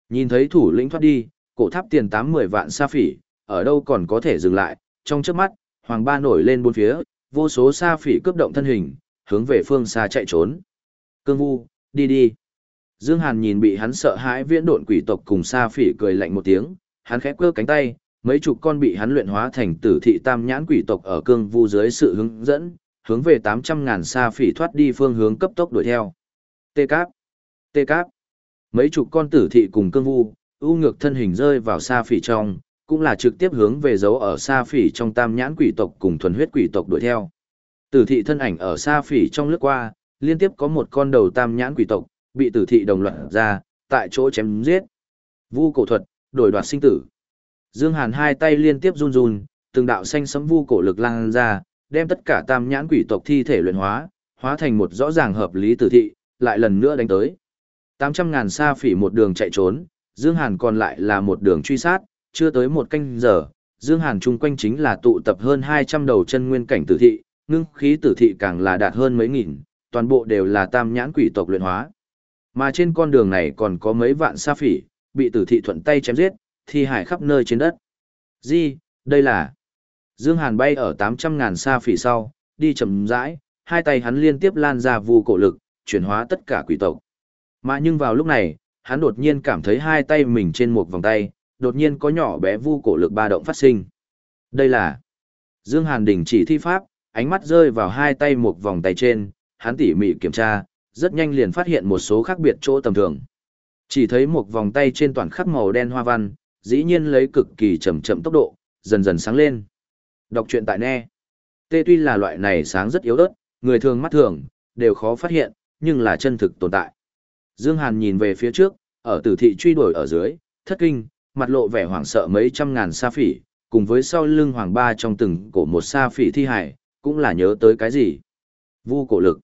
nhìn thấy thủ lĩnh thoát đi, cổ tháp tiền tám mười vạn sa phỉ, ở đâu còn có thể dừng lại, trong chớp mắt, hoàng ba nổi lên bốn phía, vô số sa phỉ cướp động thân hình, hướng về phương xa chạy trốn. Cương vu, đi đi. Dương Hàn nhìn bị hắn sợ hãi viễn độn quỷ tộc cùng sa phỉ cười lạnh một tiếng, hắn khẽ quơ cánh tay, mấy chục con bị hắn luyện hóa thành tử thị tam nhãn quỷ tộc ở cương vu dưới sự hướng dẫn, hướng về 800 ngàn sa phỉ thoát đi phương hướng cấp tốc đuổi theo. Tê cáp, tê cáp. Mấy chục con tử thị cùng cương vu, u ngược thân hình rơi vào sa phỉ trong, cũng là trực tiếp hướng về dấu ở sa phỉ trong tam nhãn quỷ tộc cùng thuần huyết quỷ tộc đuổi theo. Tử thị thân ảnh ở sa phỉ trong lướt qua, liên tiếp có một con đầu tam nhãn quỷ tộc, bị tử thị đồng loạt ra, tại chỗ chém giết. Vu cổ thuật, đổi đoạt sinh tử. Dương Hàn hai tay liên tiếp run run, từng đạo xanh sấm vu cổ lực lan ra, đem tất cả tam nhãn quỷ tộc thi thể luyện hóa, hóa thành một rõ ràng hợp lý tử thị, lại lần nữa đánh tới. 800 ngàn sa phỉ một đường chạy trốn, Dương Hàn còn lại là một đường truy sát, chưa tới một canh giờ, Dương Hàn chung quanh chính là tụ tập hơn 200 đầu chân nguyên cảnh tử thị, ngưng khí tử thị càng là đạt hơn mấy nghìn, toàn bộ đều là tam nhãn quỷ tộc luyện hóa. Mà trên con đường này còn có mấy vạn sa phỉ, bị tử thị thuận tay chém giết, thi hải khắp nơi trên đất. Di, đây là... Dương Hàn bay ở 800 ngàn xa phỉ sau, đi chậm rãi, hai tay hắn liên tiếp lan ra vu cổ lực, chuyển hóa tất cả quỷ tộc. Mà nhưng vào lúc này, hắn đột nhiên cảm thấy hai tay mình trên một vòng tay, đột nhiên có nhỏ bé vu cổ lực ba động phát sinh. Đây là... Dương Hàn đình chỉ thi pháp, ánh mắt rơi vào hai tay một vòng tay trên, hắn tỉ mỉ kiểm tra, rất nhanh liền phát hiện một số khác biệt chỗ tầm thường. Chỉ thấy một vòng tay trên toàn khắc màu đen hoa văn, dĩ nhiên lấy cực kỳ chậm chậm tốc độ, dần dần sáng lên. Đọc truyện tại nghe. Tê tuy là loại này sáng rất yếu ớt, người thường mắt thường, đều khó phát hiện, nhưng là chân thực tồn tại. Dương Hàn nhìn về phía trước, ở tử thị truy đuổi ở dưới, thất kinh, mặt lộ vẻ hoảng sợ mấy trăm ngàn sa phỉ, cùng với sau lưng hoàng ba trong từng cổ một sa phỉ thi hải, cũng là nhớ tới cái gì. Vu cổ lực.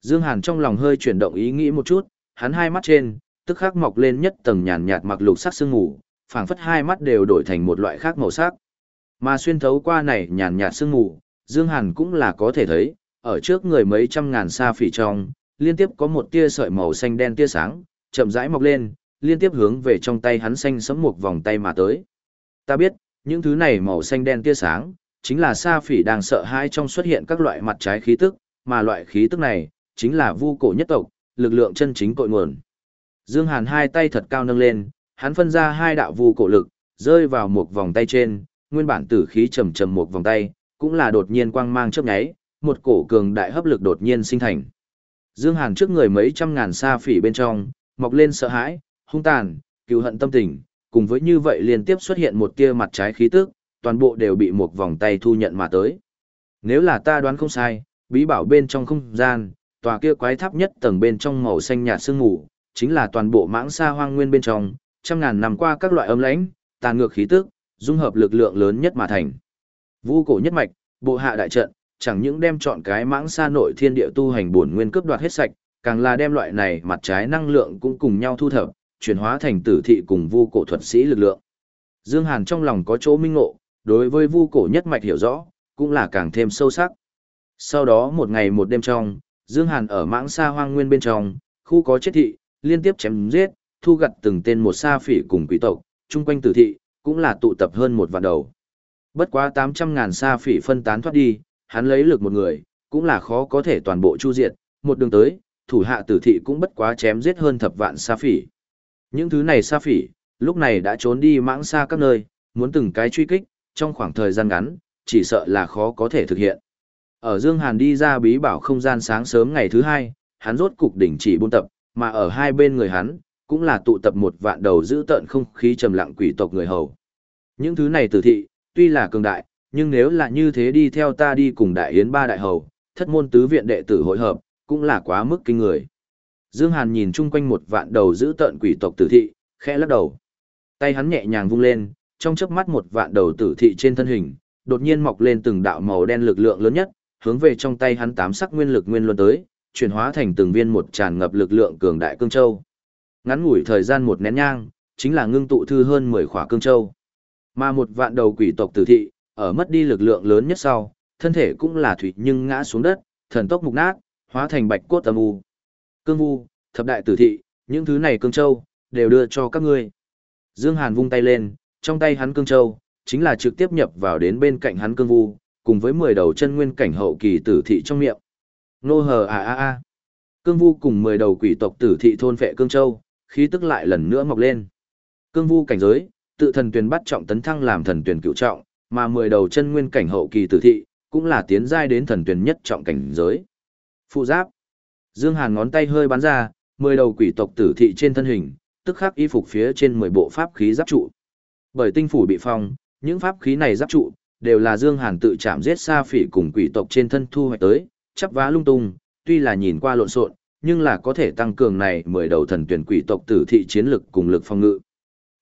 Dương Hàn trong lòng hơi chuyển động ý nghĩ một chút, hắn hai mắt trên, tức khắc mọc lên nhất tầng nhàn nhạt mặc lục sắc sương ngủ phảng phất hai mắt đều đổi thành một loại khác màu sắc. Mà xuyên thấu qua này nhàn nhạt sương mù, Dương Hàn cũng là có thể thấy, ở trước người mấy trăm ngàn sa phỉ trong, liên tiếp có một tia sợi màu xanh đen tia sáng, chậm rãi mọc lên, liên tiếp hướng về trong tay hắn xanh sẫm một vòng tay mà tới. Ta biết, những thứ này màu xanh đen tia sáng, chính là sa phỉ đang sợ hãi trong xuất hiện các loại mặt trái khí tức, mà loại khí tức này, chính là vu cổ nhất tộc, lực lượng chân chính cội nguồn. Dương Hàn hai tay thật cao nâng lên, hắn phân ra hai đạo vu cổ lực, rơi vào một vòng tay trên, nguyên bản tử khí trầm trầm một vòng tay, cũng là đột nhiên quang mang chớp nháy, một cổ cường đại hấp lực đột nhiên sinh thành. Dương Hàn trước người mấy trăm ngàn sa phỉ bên trong, mọc lên sợ hãi, hung tàn, cứu hận tâm tình, cùng với như vậy liên tiếp xuất hiện một tia mặt trái khí tức, toàn bộ đều bị một vòng tay thu nhận mà tới. Nếu là ta đoán không sai, bí bảo bên trong không gian, tòa kia quái tháp nhất tầng bên trong màu xanh nhạt sương mù, chính là toàn bộ mãng sa hoang nguyên bên trong, trăm ngàn năm qua các loại âm lãnh, tàn ngược khí tức, dung hợp lực lượng lớn nhất mà thành. Vu cổ nhất mạch, bộ hạ đại trận, chẳng những đem chọn cái mãng xa nội thiên địa tu hành bổn nguyên cướp đoạt hết sạch, càng là đem loại này mặt trái năng lượng cũng cùng nhau thu thập, chuyển hóa thành tử thị cùng vu cổ thuật sĩ lực lượng. Dương Hàn trong lòng có chỗ minh ngộ, đối với vu cổ nhất mạch hiểu rõ, cũng là càng thêm sâu sắc. Sau đó một ngày một đêm trong, Dương Hàn ở mãng xa hoang nguyên bên trong, khu có chết thị, liên tiếp chém giết, thu gặt từng tên một sa phỉ cùng quý tộc, chung quanh tử thị, cũng là tụ tập hơn một vạn đầu. Bất quá 800 ngàn sa phỉ phân tán thoát đi, hắn lấy lực một người, cũng là khó có thể toàn bộ chu diệt, một đường tới, thủ hạ tử thị cũng bất quá chém giết hơn thập vạn sa phỉ. Những thứ này sa phỉ, lúc này đã trốn đi mãng xa các nơi, muốn từng cái truy kích, trong khoảng thời gian ngắn, chỉ sợ là khó có thể thực hiện. Ở Dương Hàn đi ra bí bảo không gian sáng sớm ngày thứ hai, hắn rốt cục đỉnh chỉ buôn tập, mà ở hai bên người hắn, cũng là tụ tập một vạn đầu giữ tận không khí trầm lặng quỷ tộc người hầu. Những thứ này tử thị, tuy là cường đại, nhưng nếu là như thế đi theo ta đi cùng đại yến ba đại hầu, thất môn tứ viện đệ tử hội hợp, cũng là quá mức kinh người. Dương Hàn nhìn chung quanh một vạn đầu giữ tận quỷ tộc tử thị, khẽ lắc đầu. Tay hắn nhẹ nhàng vung lên, trong chớp mắt một vạn đầu tử thị trên thân hình, đột nhiên mọc lên từng đạo màu đen lực lượng lớn nhất, hướng về trong tay hắn tám sắc nguyên lực nguyên luân tới, chuyển hóa thành từng viên một tràn ngập lực lượng cường đại cương châu. Ngắn ngủi thời gian một nén nhang, chính là ngưng tụ thư hơn 10 khỏa cương châu. Mà một vạn đầu quỷ tộc tử thị, ở mất đi lực lượng lớn nhất sau, thân thể cũng là thủy nhưng ngã xuống đất, thần tốc mục nát, hóa thành bạch cốt âm u. Cương vu, thập đại tử thị, những thứ này cương châu, đều đưa cho các ngươi. Dương Hàn vung tay lên, trong tay hắn cương châu, chính là trực tiếp nhập vào đến bên cạnh hắn cương vu, cùng với 10 đầu chân nguyên cảnh hậu kỳ tử thị trong miệng. Nô hờ à à à. Cương vu cùng 10 đầu quỷ tộc tử thị thôn phệ cương châu, khí tức lại lần nữa mọc lên. Cương vu cảnh giới, tự thần tuyển bắt trọng tấn thăng làm thần tuyển cựu trọng, mà 10 đầu chân nguyên cảnh hậu kỳ tử thị, cũng là tiến giai đến thần tuyển nhất trọng cảnh giới. Phụ giáp. Dương Hàn ngón tay hơi bắn ra, 10 đầu quỷ tộc tử thị trên thân hình, tức khắc y phục phía trên 10 bộ pháp khí giáp trụ. Bởi tinh phủ bị phong, những pháp khí này giáp trụ, đều là Dương Hàn tự chạm giết xa phỉ cùng quỷ tộc trên thân thu hoạch tới, chắp vá lung tung, tuy là nhìn qua lộn xộn, nhưng là có thể tăng cường này 10 đầu thần tuyển quỷ tộc tử thị chiến lực cùng lực phòng ngự.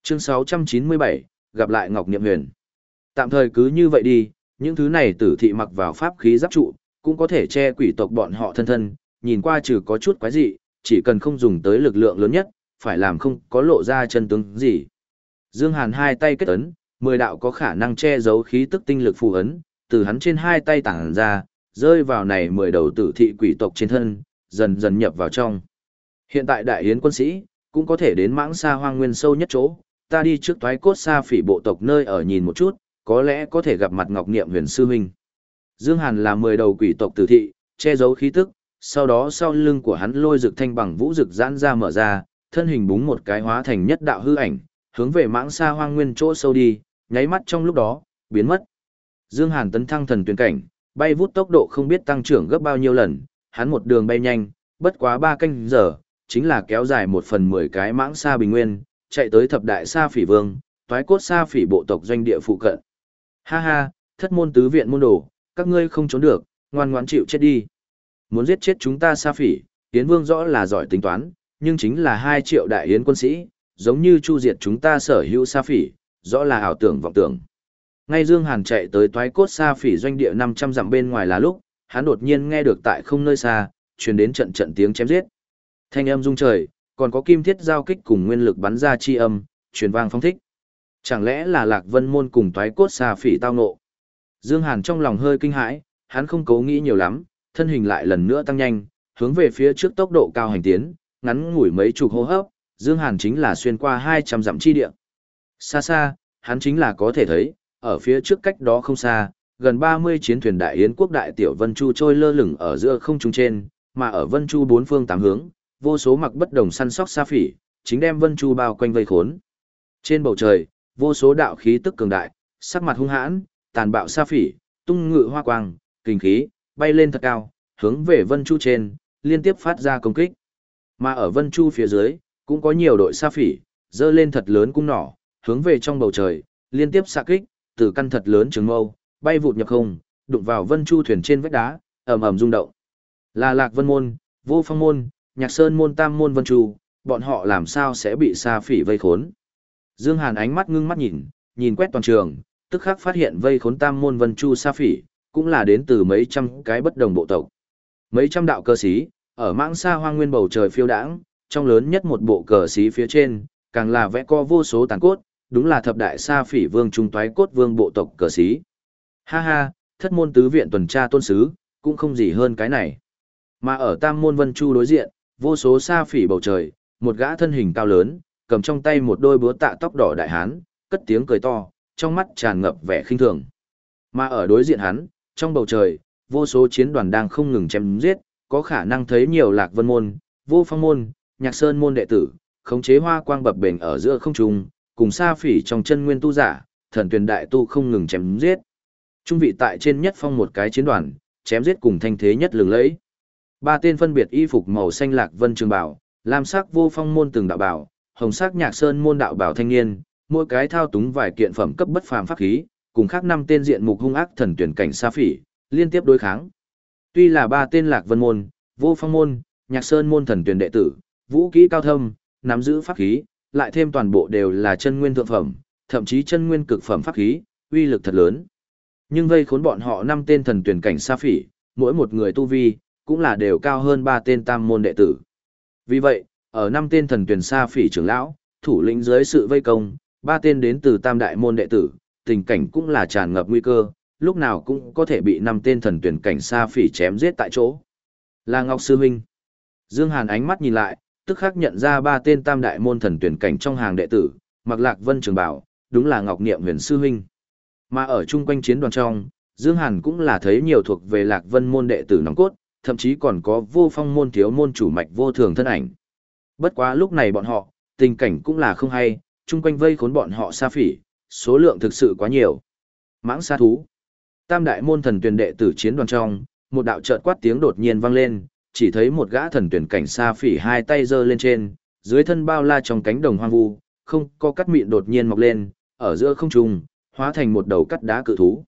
Chương 697, gặp lại Ngọc Niệm Huyền. Tạm thời cứ như vậy đi, những thứ này tử thị mặc vào pháp khí giáp trụ, cũng có thể che quỷ tộc bọn họ thân thân, nhìn qua trừ có chút quái dị, chỉ cần không dùng tới lực lượng lớn nhất, phải làm không có lộ ra chân tướng gì. Dương Hàn hai tay kết ấn, mười đạo có khả năng che giấu khí tức tinh lực phù ấn, từ hắn trên hai tay tản ra, rơi vào này mười đầu tử thị quỷ tộc trên thân, dần dần nhập vào trong. Hiện tại đại yến quân sĩ, cũng có thể đến mãng xa hoang nguyên sâu nhất chỗ, ta đi trước thoái cốt xa phỉ bộ tộc nơi ở nhìn một chút, có lẽ có thể gặp mặt Ngọc Niệm huyền sư huynh. Dương Hàn là mười đầu quỷ tộc tử thị, che giấu khí tức, sau đó sau lưng của hắn lôi rực thanh bằng vũ rực giãn ra mở ra, thân hình búng một cái hóa thành nhất đạo hư ảnh, hướng về mãng xa hoang nguyên chỗ sâu đi, nháy mắt trong lúc đó, biến mất. Dương Hàn tấn thăng thần tuyển cảnh, bay vút tốc độ không biết tăng trưởng gấp bao nhiêu lần, hắn một đường bay nhanh, bất quá ba canh giờ, chính là kéo dài một phần mười cái mãng xa bình nguyên, chạy tới thập đại sa phỉ vương, toái cốt sa phỉ bộ tộc doanh địa phụ cận. Ha ha, thất môn tứ viện môn đồ, các ngươi không trốn được, ngoan ngoãn chịu chết đi. Muốn giết chết chúng ta sa phỉ, Yến Vương rõ là giỏi tính toán, nhưng chính là hai triệu đại yến quân sĩ, giống như chu diệt chúng ta sở hữu sa phỉ, rõ là ảo tưởng vọng tưởng. Ngay Dương Hàn chạy tới toái cốt sa phỉ doanh địa 500 dặm bên ngoài là lúc, hắn đột nhiên nghe được tại không nơi xa, truyền đến trận trận tiếng chém giết. Thanh âm rung trời, còn có kim thiết giao kích cùng nguyên lực bắn ra chi âm, truyền vang phong thích. Chẳng lẽ là Lạc Vân môn cùng toái cốt xà phỉ tao nộ? Dương Hàn trong lòng hơi kinh hãi, hắn không cố nghĩ nhiều lắm, thân hình lại lần nữa tăng nhanh, hướng về phía trước tốc độ cao hành tiến, ngắn ngủi mấy chục hô hấp, Dương Hàn chính là xuyên qua 200 dặm chi địa. Xa xa, hắn chính là có thể thấy, ở phía trước cách đó không xa, gần 30 chiến thuyền đại yến quốc đại tiểu Vân Chu trôi lơ lửng ở giữa không trung trên, mà ở Vân Chu bốn phương tám hướng, vô số mặc bất đồng săn sóc xa phỉ, chính đem Vân Chu bao quanh vây khốn. Trên bầu trời, vô số đạo khí tức cường đại, sắc mặt hung hãn, tàn bạo xa phỉ, tung ngự hoa quang, kinh khí, bay lên thật cao, hướng về Vân Chu trên, liên tiếp phát ra công kích. Mà ở Vân Chu phía dưới, cũng có nhiều đội xa phỉ, dơ lên thật lớn cung nỏ, hướng về trong bầu trời, liên tiếp xạ kích, từ căn thật lớn trường mâu, bay vụt nhập không, đụng vào Vân Chu thuyền trên vách đá, ầm ầm rung động. Là Lạc Vân môn, Vô Phong môn, Nhạc Sơn môn Tam môn Vân Chu, bọn họ làm sao sẽ bị xa phỉ vây khốn? Dương Hàn ánh mắt ngưng mắt nhìn, nhìn quét toàn trường, tức khắc phát hiện vây khốn Tam môn Vân Chu xa phỉ, cũng là đến từ mấy trăm cái bất đồng bộ tộc. Mấy trăm đạo cơ sĩ, ở mãng xa hoang nguyên bầu trời phiêu đãng, trong lớn nhất một bộ cờ sĩ phía trên, càng là vẽ co vô số tàn cốt, đúng là thập đại sa phỉ vương trung toái cốt vương bộ tộc cờ sĩ. Ha ha, thất môn tứ viện tuần tra tôn sứ, cũng không gì hơn cái này. Mà ở tam môn vân chu đối diện, vô số sa phỉ bầu trời, một gã thân hình cao lớn, cầm trong tay một đôi búa tạ tóc đỏ đại hán, cất tiếng cười to, trong mắt tràn ngập vẻ khinh thường. Mà ở đối diện hắn, trong bầu trời, vô số chiến đoàn đang không ngừng chém giết, có khả năng thấy nhiều lạc vân môn, vô phong môn, nhạc sơn môn đệ tử, khống chế hoa quang bập bềnh ở giữa không trung, cùng sa phỉ trong chân nguyên tu giả, thần tuyển đại tu không ngừng chém giết. Trung vị tại trên nhất phong một cái chiến đoàn, chém giết cùng thanh thế nhất lừng lẫy. Ba tên phân biệt y phục màu xanh lạc vân trường bảo, lam sắc vô phong môn từng đạo bảo, hồng sắc nhạc sơn môn đạo bảo thanh niên, mỗi cái thao túng vài kiện phẩm cấp bất phàm pháp khí, cùng khác năm tên diện mục hung ác thần tuyển cảnh sa phỉ, liên tiếp đối kháng. Tuy là ba tên lạc vân môn, vô phong môn, nhạc sơn môn thần tuyển đệ tử, vũ kỹ cao thâm, nắm giữ pháp khí, lại thêm toàn bộ đều là chân nguyên thượng phẩm, thậm chí chân nguyên cực phẩm pháp khí, uy lực thật lớn. Nhưng vây khốn bọn họ năm tên thần tuyển cảnh sa phỉ, mỗi một người tu vi, cũng là đều cao hơn ba tên tam môn đệ tử. Vì vậy, ở năm tên thần tuyển sa phỉ trưởng lão, thủ lĩnh dưới sự vây công, ba tên đến từ tam đại môn đệ tử, tình cảnh cũng là tràn ngập nguy cơ, lúc nào cũng có thể bị năm tên thần tuyển cảnh sa phỉ chém giết tại chỗ. Là Ngọc Sư Minh. Dương Hàn ánh mắt nhìn lại, tức khắc nhận ra ba tên tam đại môn thần tuyển cảnh trong hàng đệ tử, mặc lạc vân trường bảo, đúng là Ngọc Niệm huyền sư huynh. Mà ở chung quanh chiến đoàn trong, Dương Hàn cũng là thấy nhiều thuộc về lạc vân môn đệ tử nòng cốt, thậm chí còn có vô phong môn thiếu môn chủ mạch vô thường thân ảnh. Bất quá lúc này bọn họ, tình cảnh cũng là không hay, chung quanh vây khốn bọn họ xa phỉ, số lượng thực sự quá nhiều. Mãng xa thú. Tam đại môn thần tuyển đệ tử chiến đoàn trong, một đạo chợt quát tiếng đột nhiên vang lên, chỉ thấy một gã thần tuyển cảnh xa phỉ hai tay giơ lên trên, dưới thân bao la trong cánh đồng hoang vu, không có cắt mịn đột nhiên mọc lên, ở giữa không trung, hóa thành một đầu cắt đá cự thú.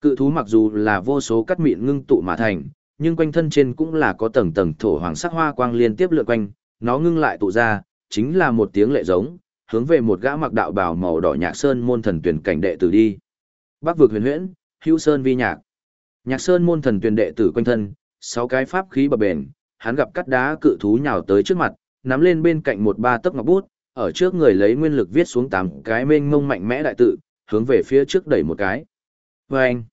Cự thú mặc dù là vô số cắt mịn ngưng tụ mà thành, nhưng quanh thân trên cũng là có tầng tầng thổ hoàng sắc hoa quang liên tiếp lượn quanh, nó ngưng lại tụ ra, chính là một tiếng lệ giống, hướng về một gã mặc đạo bào màu đỏ nhạc sơn môn thần tuyển cảnh đệ tử đi. Bắc vực huyền huyễn, hữu sơn vi nhạc. Nhạc sơn môn thần tuyển đệ tử quanh thân, sáu cái pháp khí bập bền, hắn gặp cắt đá cự thú nhào tới trước mặt, nắm lên bên cạnh một ba tấc ngọc bút, ở trước người lấy nguyên lực viết xuống tám cái mênh mông mạnh mẽ đại tự, hướng về phía trước đẩy một cái. Vâng!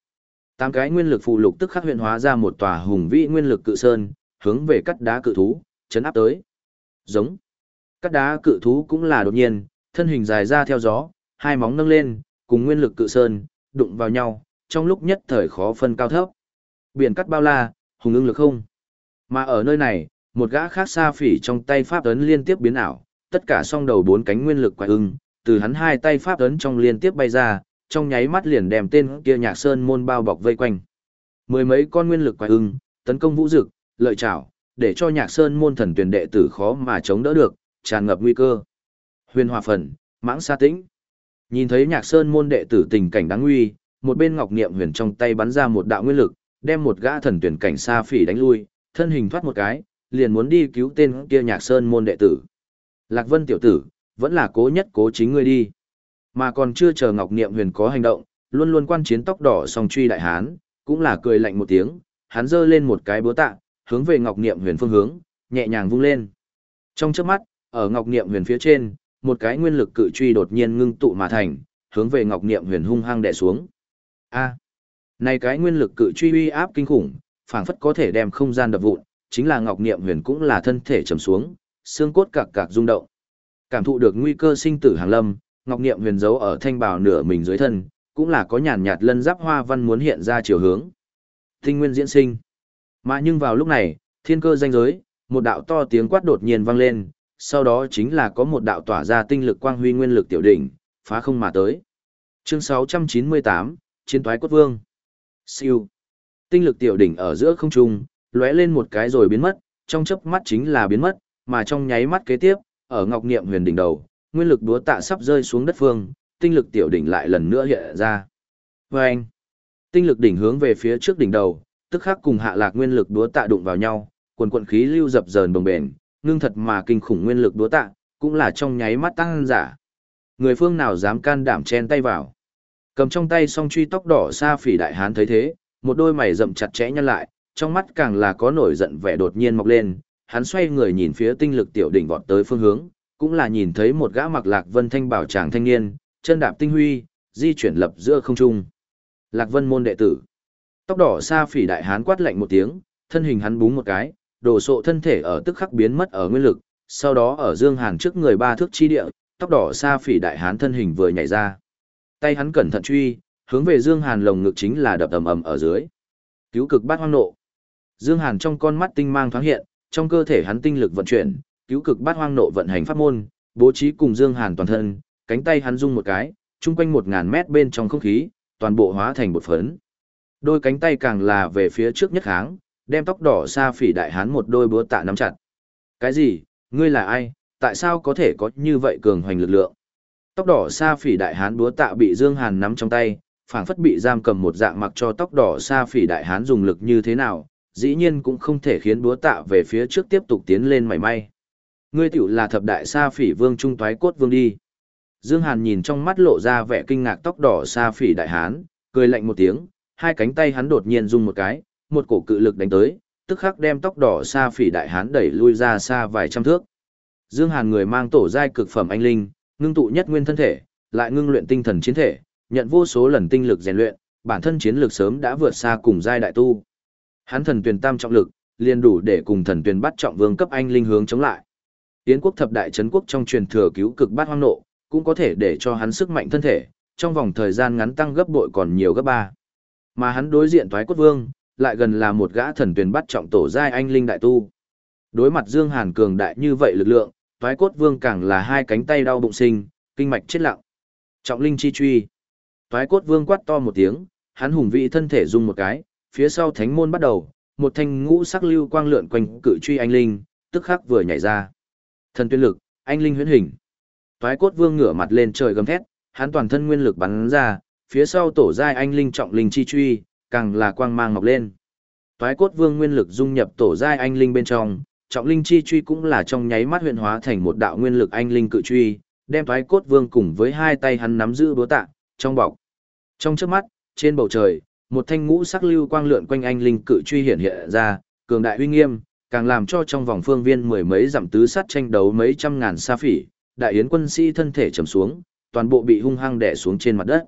Tám cái nguyên lực phụ lục tức khắc huyện hóa ra một tòa hùng vĩ nguyên lực cự sơn, hướng về cắt đá cự thú, chấn áp tới. Giống. Cắt đá cự thú cũng là đột nhiên, thân hình dài ra theo gió, hai móng nâng lên, cùng nguyên lực cự sơn, đụng vào nhau, trong lúc nhất thời khó phân cao thấp. Biển cắt bao la, hùng ưng lực không. Mà ở nơi này, một gã khác xa phỉ trong tay pháp ấn liên tiếp biến ảo, tất cả song đầu bốn cánh nguyên lực quái ưng, từ hắn hai tay pháp ấn trong liên tiếp bay ra, trong nháy mắt liền đem tên kia nhạc sơn môn bao bọc vây quanh. Mười mấy con nguyên lực quái ưng, tấn công vũ dực, lợi chảo, để cho nhạc sơn môn thần tuyển đệ tử khó mà chống đỡ được, tràn ngập nguy cơ. Huyền hòa phần, mãng xa tĩnh. Nhìn thấy nhạc sơn môn đệ tử tình cảnh đáng nguy, một bên ngọc niệm huyền trong tay bắn ra một đạo nguyên lực, đem một gã thần tuyển cảnh xa phỉ đánh lui, thân hình thoát một cái, liền muốn đi cứu tên kia nhạc sơn môn đệ tử. Lạc Vân tiểu tử, vẫn là cố nhất cố chính ngươi đi. Mà còn chưa chờ Ngọc Niệm Huyền có hành động, luôn luôn quan chiến tóc đỏ song truy đại hán, cũng là cười lạnh một tiếng, hắn giơ lên một cái búa tạ, hướng về Ngọc Niệm Huyền phương hướng, nhẹ nhàng vung lên. Trong chớp mắt, ở Ngọc Niệm Huyền phía trên, một cái nguyên lực cự truy đột nhiên ngưng tụ mà thành, hướng về Ngọc Niệm Huyền hung hăng đè xuống. A, này cái nguyên lực cự truy uy áp kinh khủng, phảng phất có thể đem không gian đập vụn, chính là Ngọc Niệm Huyền cũng là thân thể trầm xuống, xương cốt cạc cạc rung động. Cảm thụ được nguy cơ sinh tử hàng lâm, Ngọc Niệm Huyền giấu ở thanh bào nửa mình dưới thân, cũng là có nhàn nhạt lân giáp hoa văn muốn hiện ra chiều hướng. Tinh nguyên diễn sinh. Mà nhưng vào lúc này, thiên cơ danh giới, một đạo to tiếng quát đột nhiên vang lên, sau đó chính là có một đạo tỏa ra tinh lực quang huy nguyên lực tiểu đỉnh, phá không mà tới. Chương 698, Chiến toái cốt vương. Siêu. Tinh lực tiểu đỉnh ở giữa không trung, lóe lên một cái rồi biến mất, trong chớp mắt chính là biến mất, mà trong nháy mắt kế tiếp, ở Ngọc Niệm Huyền đỉnh đầu, nguyên lực đúa tạ sắp rơi xuống đất phương, tinh lực tiểu đỉnh lại lần nữa hiện ra. Và anh, tinh lực đỉnh hướng về phía trước đỉnh đầu, tức khắc cùng hạ lạc nguyên lực đúa tạ đụng vào nhau, quần quần khí lưu dập dờn đồng bền, ngưng thật mà kinh khủng nguyên lực đúa tạ, cũng là trong nháy mắt tăng giả. Người phương nào dám can đảm chen tay vào. Cầm trong tay song truy tóc đỏ xa phỉ đại hán thấy thế, một đôi mày rậm chặt chẽ nhăn lại, trong mắt càng là có nổi giận vẻ đột nhiên mọc lên, hắn xoay người nhìn phía tinh lực tiểu đỉnh vọt tới phương hướng, cũng là nhìn thấy một gã mặc lạc vân thanh bảo chàng thanh niên, chân đạp tinh huy, di chuyển lập giữa không trung. Lạc Vân môn đệ tử. Tóc đỏ sa phỉ đại hán quát lạnh một tiếng, thân hình hắn búng một cái, đổ sộ thân thể ở tức khắc biến mất ở nguyên lực, sau đó ở Dương Hàn trước người ba thước chi địa, tóc đỏ sa phỉ đại hán thân hình vừa nhảy ra. Tay hắn cẩn thận truy, hướng về Dương Hàn lồng ngực chính là đập ầm ầm ở dưới. Cứu cực bát hoang nộ. Dương Hàn trong con mắt tinh mang thoáng hiện, trong cơ thể hắn tinh lực vận chuyển, cứu cực bát hoang nộ vận hành pháp môn, bố trí cùng Dương Hàn toàn thân, cánh tay hắn rung một cái, trung quanh một ngàn mét bên trong không khí, toàn bộ hóa thành bột phấn. Đôi cánh tay càng là về phía trước nhất kháng, đem tóc đỏ sa phỉ đại hán một đôi búa tạ nắm chặt. Cái gì? Ngươi là ai? Tại sao có thể có như vậy cường hoành lực lượng? Tóc đỏ sa phỉ đại hán búa tạ bị Dương Hàn nắm trong tay, phảng phất bị giam cầm một dạng mặc cho tóc đỏ sa phỉ đại hán dùng lực như thế nào, dĩ nhiên cũng không thể khiến búa tạ về phía trước tiếp tục tiến lên mảy may. Ngươi tiểu là thập đại sa phỉ vương trung toái cốt vương đi. Dương Hàn nhìn trong mắt lộ ra vẻ kinh ngạc tóc đỏ sa phỉ đại hán, cười lạnh một tiếng, hai cánh tay hắn đột nhiên rung một cái, một cổ cự lực đánh tới, tức khắc đem tóc đỏ sa phỉ đại hán đẩy lui ra xa vài trăm thước. Dương Hàn người mang tổ giai cực phẩm anh linh, ngưng tụ nhất nguyên thân thể, lại ngưng luyện tinh thần chiến thể, nhận vô số lần tinh lực rèn luyện, bản thân chiến lược sớm đã vượt xa cùng giai đại tu. Hắn thần tuyển tam trọng lực, liền đủ để cùng thần tuyển bắt trọng vương cấp anh linh hướng chống lại. Yến quốc thập đại trấn quốc trong truyền thừa cứu cực bát hoang nộ, cũng có thể để cho hắn sức mạnh thân thể, trong vòng thời gian ngắn tăng gấp bội còn nhiều gấp ba. Mà hắn đối diện thoái cốt vương, lại gần là một gã thần tuyển bắt trọng tổ giai anh linh đại tu. Đối mặt Dương Hàn cường đại như vậy lực lượng, thoái cốt vương càng là hai cánh tay đau bụng sinh, kinh mạch chết lặng. Trọng linh chi truy. Thoái cốt vương quát to một tiếng, hắn hùng vĩ thân thể rung một cái, phía sau thánh môn bắt đầu, một thanh ngũ sắc lưu quang lượn quanh cự truy anh linh, tức khắc vừa nhảy ra. Thần tuyên lực, anh linh huyễn hình. Toái cốt vương ngửa mặt lên trời gầm thét, hắn toàn thân nguyên lực bắn ra, phía sau tổ giai anh linh trọng linh chi truy, càng là quang mang ngọc lên. Toái cốt vương nguyên lực dung nhập tổ giai anh linh bên trong, trọng linh chi truy cũng là trong nháy mắt huyện hóa thành một đạo nguyên lực anh linh cự truy, đem toái cốt vương cùng với hai tay hắn nắm giữ búa tạ, trong bọc. Trong trước mắt, trên bầu trời, một thanh ngũ sắc lưu quang lượn quanh anh linh cự truy hiện hiện ra, cường đại uy nghiêm, càng làm cho trong vòng phương viên mười mấy dặm tứ sát tranh đấu mấy trăm ngàn sa phỉ, đại yến quân sĩ thân thể trầm xuống, toàn bộ bị hung hăng đè xuống trên mặt đất.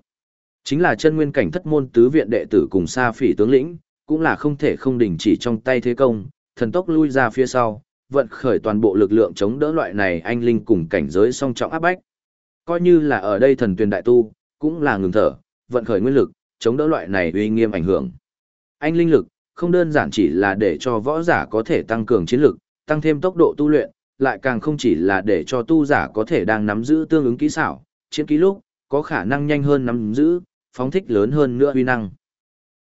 Chính là chân nguyên cảnh thất môn tứ viện đệ tử cùng sa phỉ tướng lĩnh, cũng là không thể không đình chỉ trong tay thế công, thần tốc lui ra phía sau, vận khởi toàn bộ lực lượng chống đỡ loại này anh linh cùng cảnh giới song trọng áp bách. Coi như là ở đây thần tuyển đại tu, cũng là ngừng thở, vận khởi nguyên lực, chống đỡ loại này uy nghiêm ảnh hưởng. Anh linh lực, không đơn giản chỉ là để cho võ giả có thể tăng cường chiến lực, tăng thêm tốc độ tu luyện, lại càng không chỉ là để cho tu giả có thể đang nắm giữ tương ứng kỹ xảo, chiến kỹ lúc, có khả năng nhanh hơn nắm giữ, phóng thích lớn hơn nữa uy năng.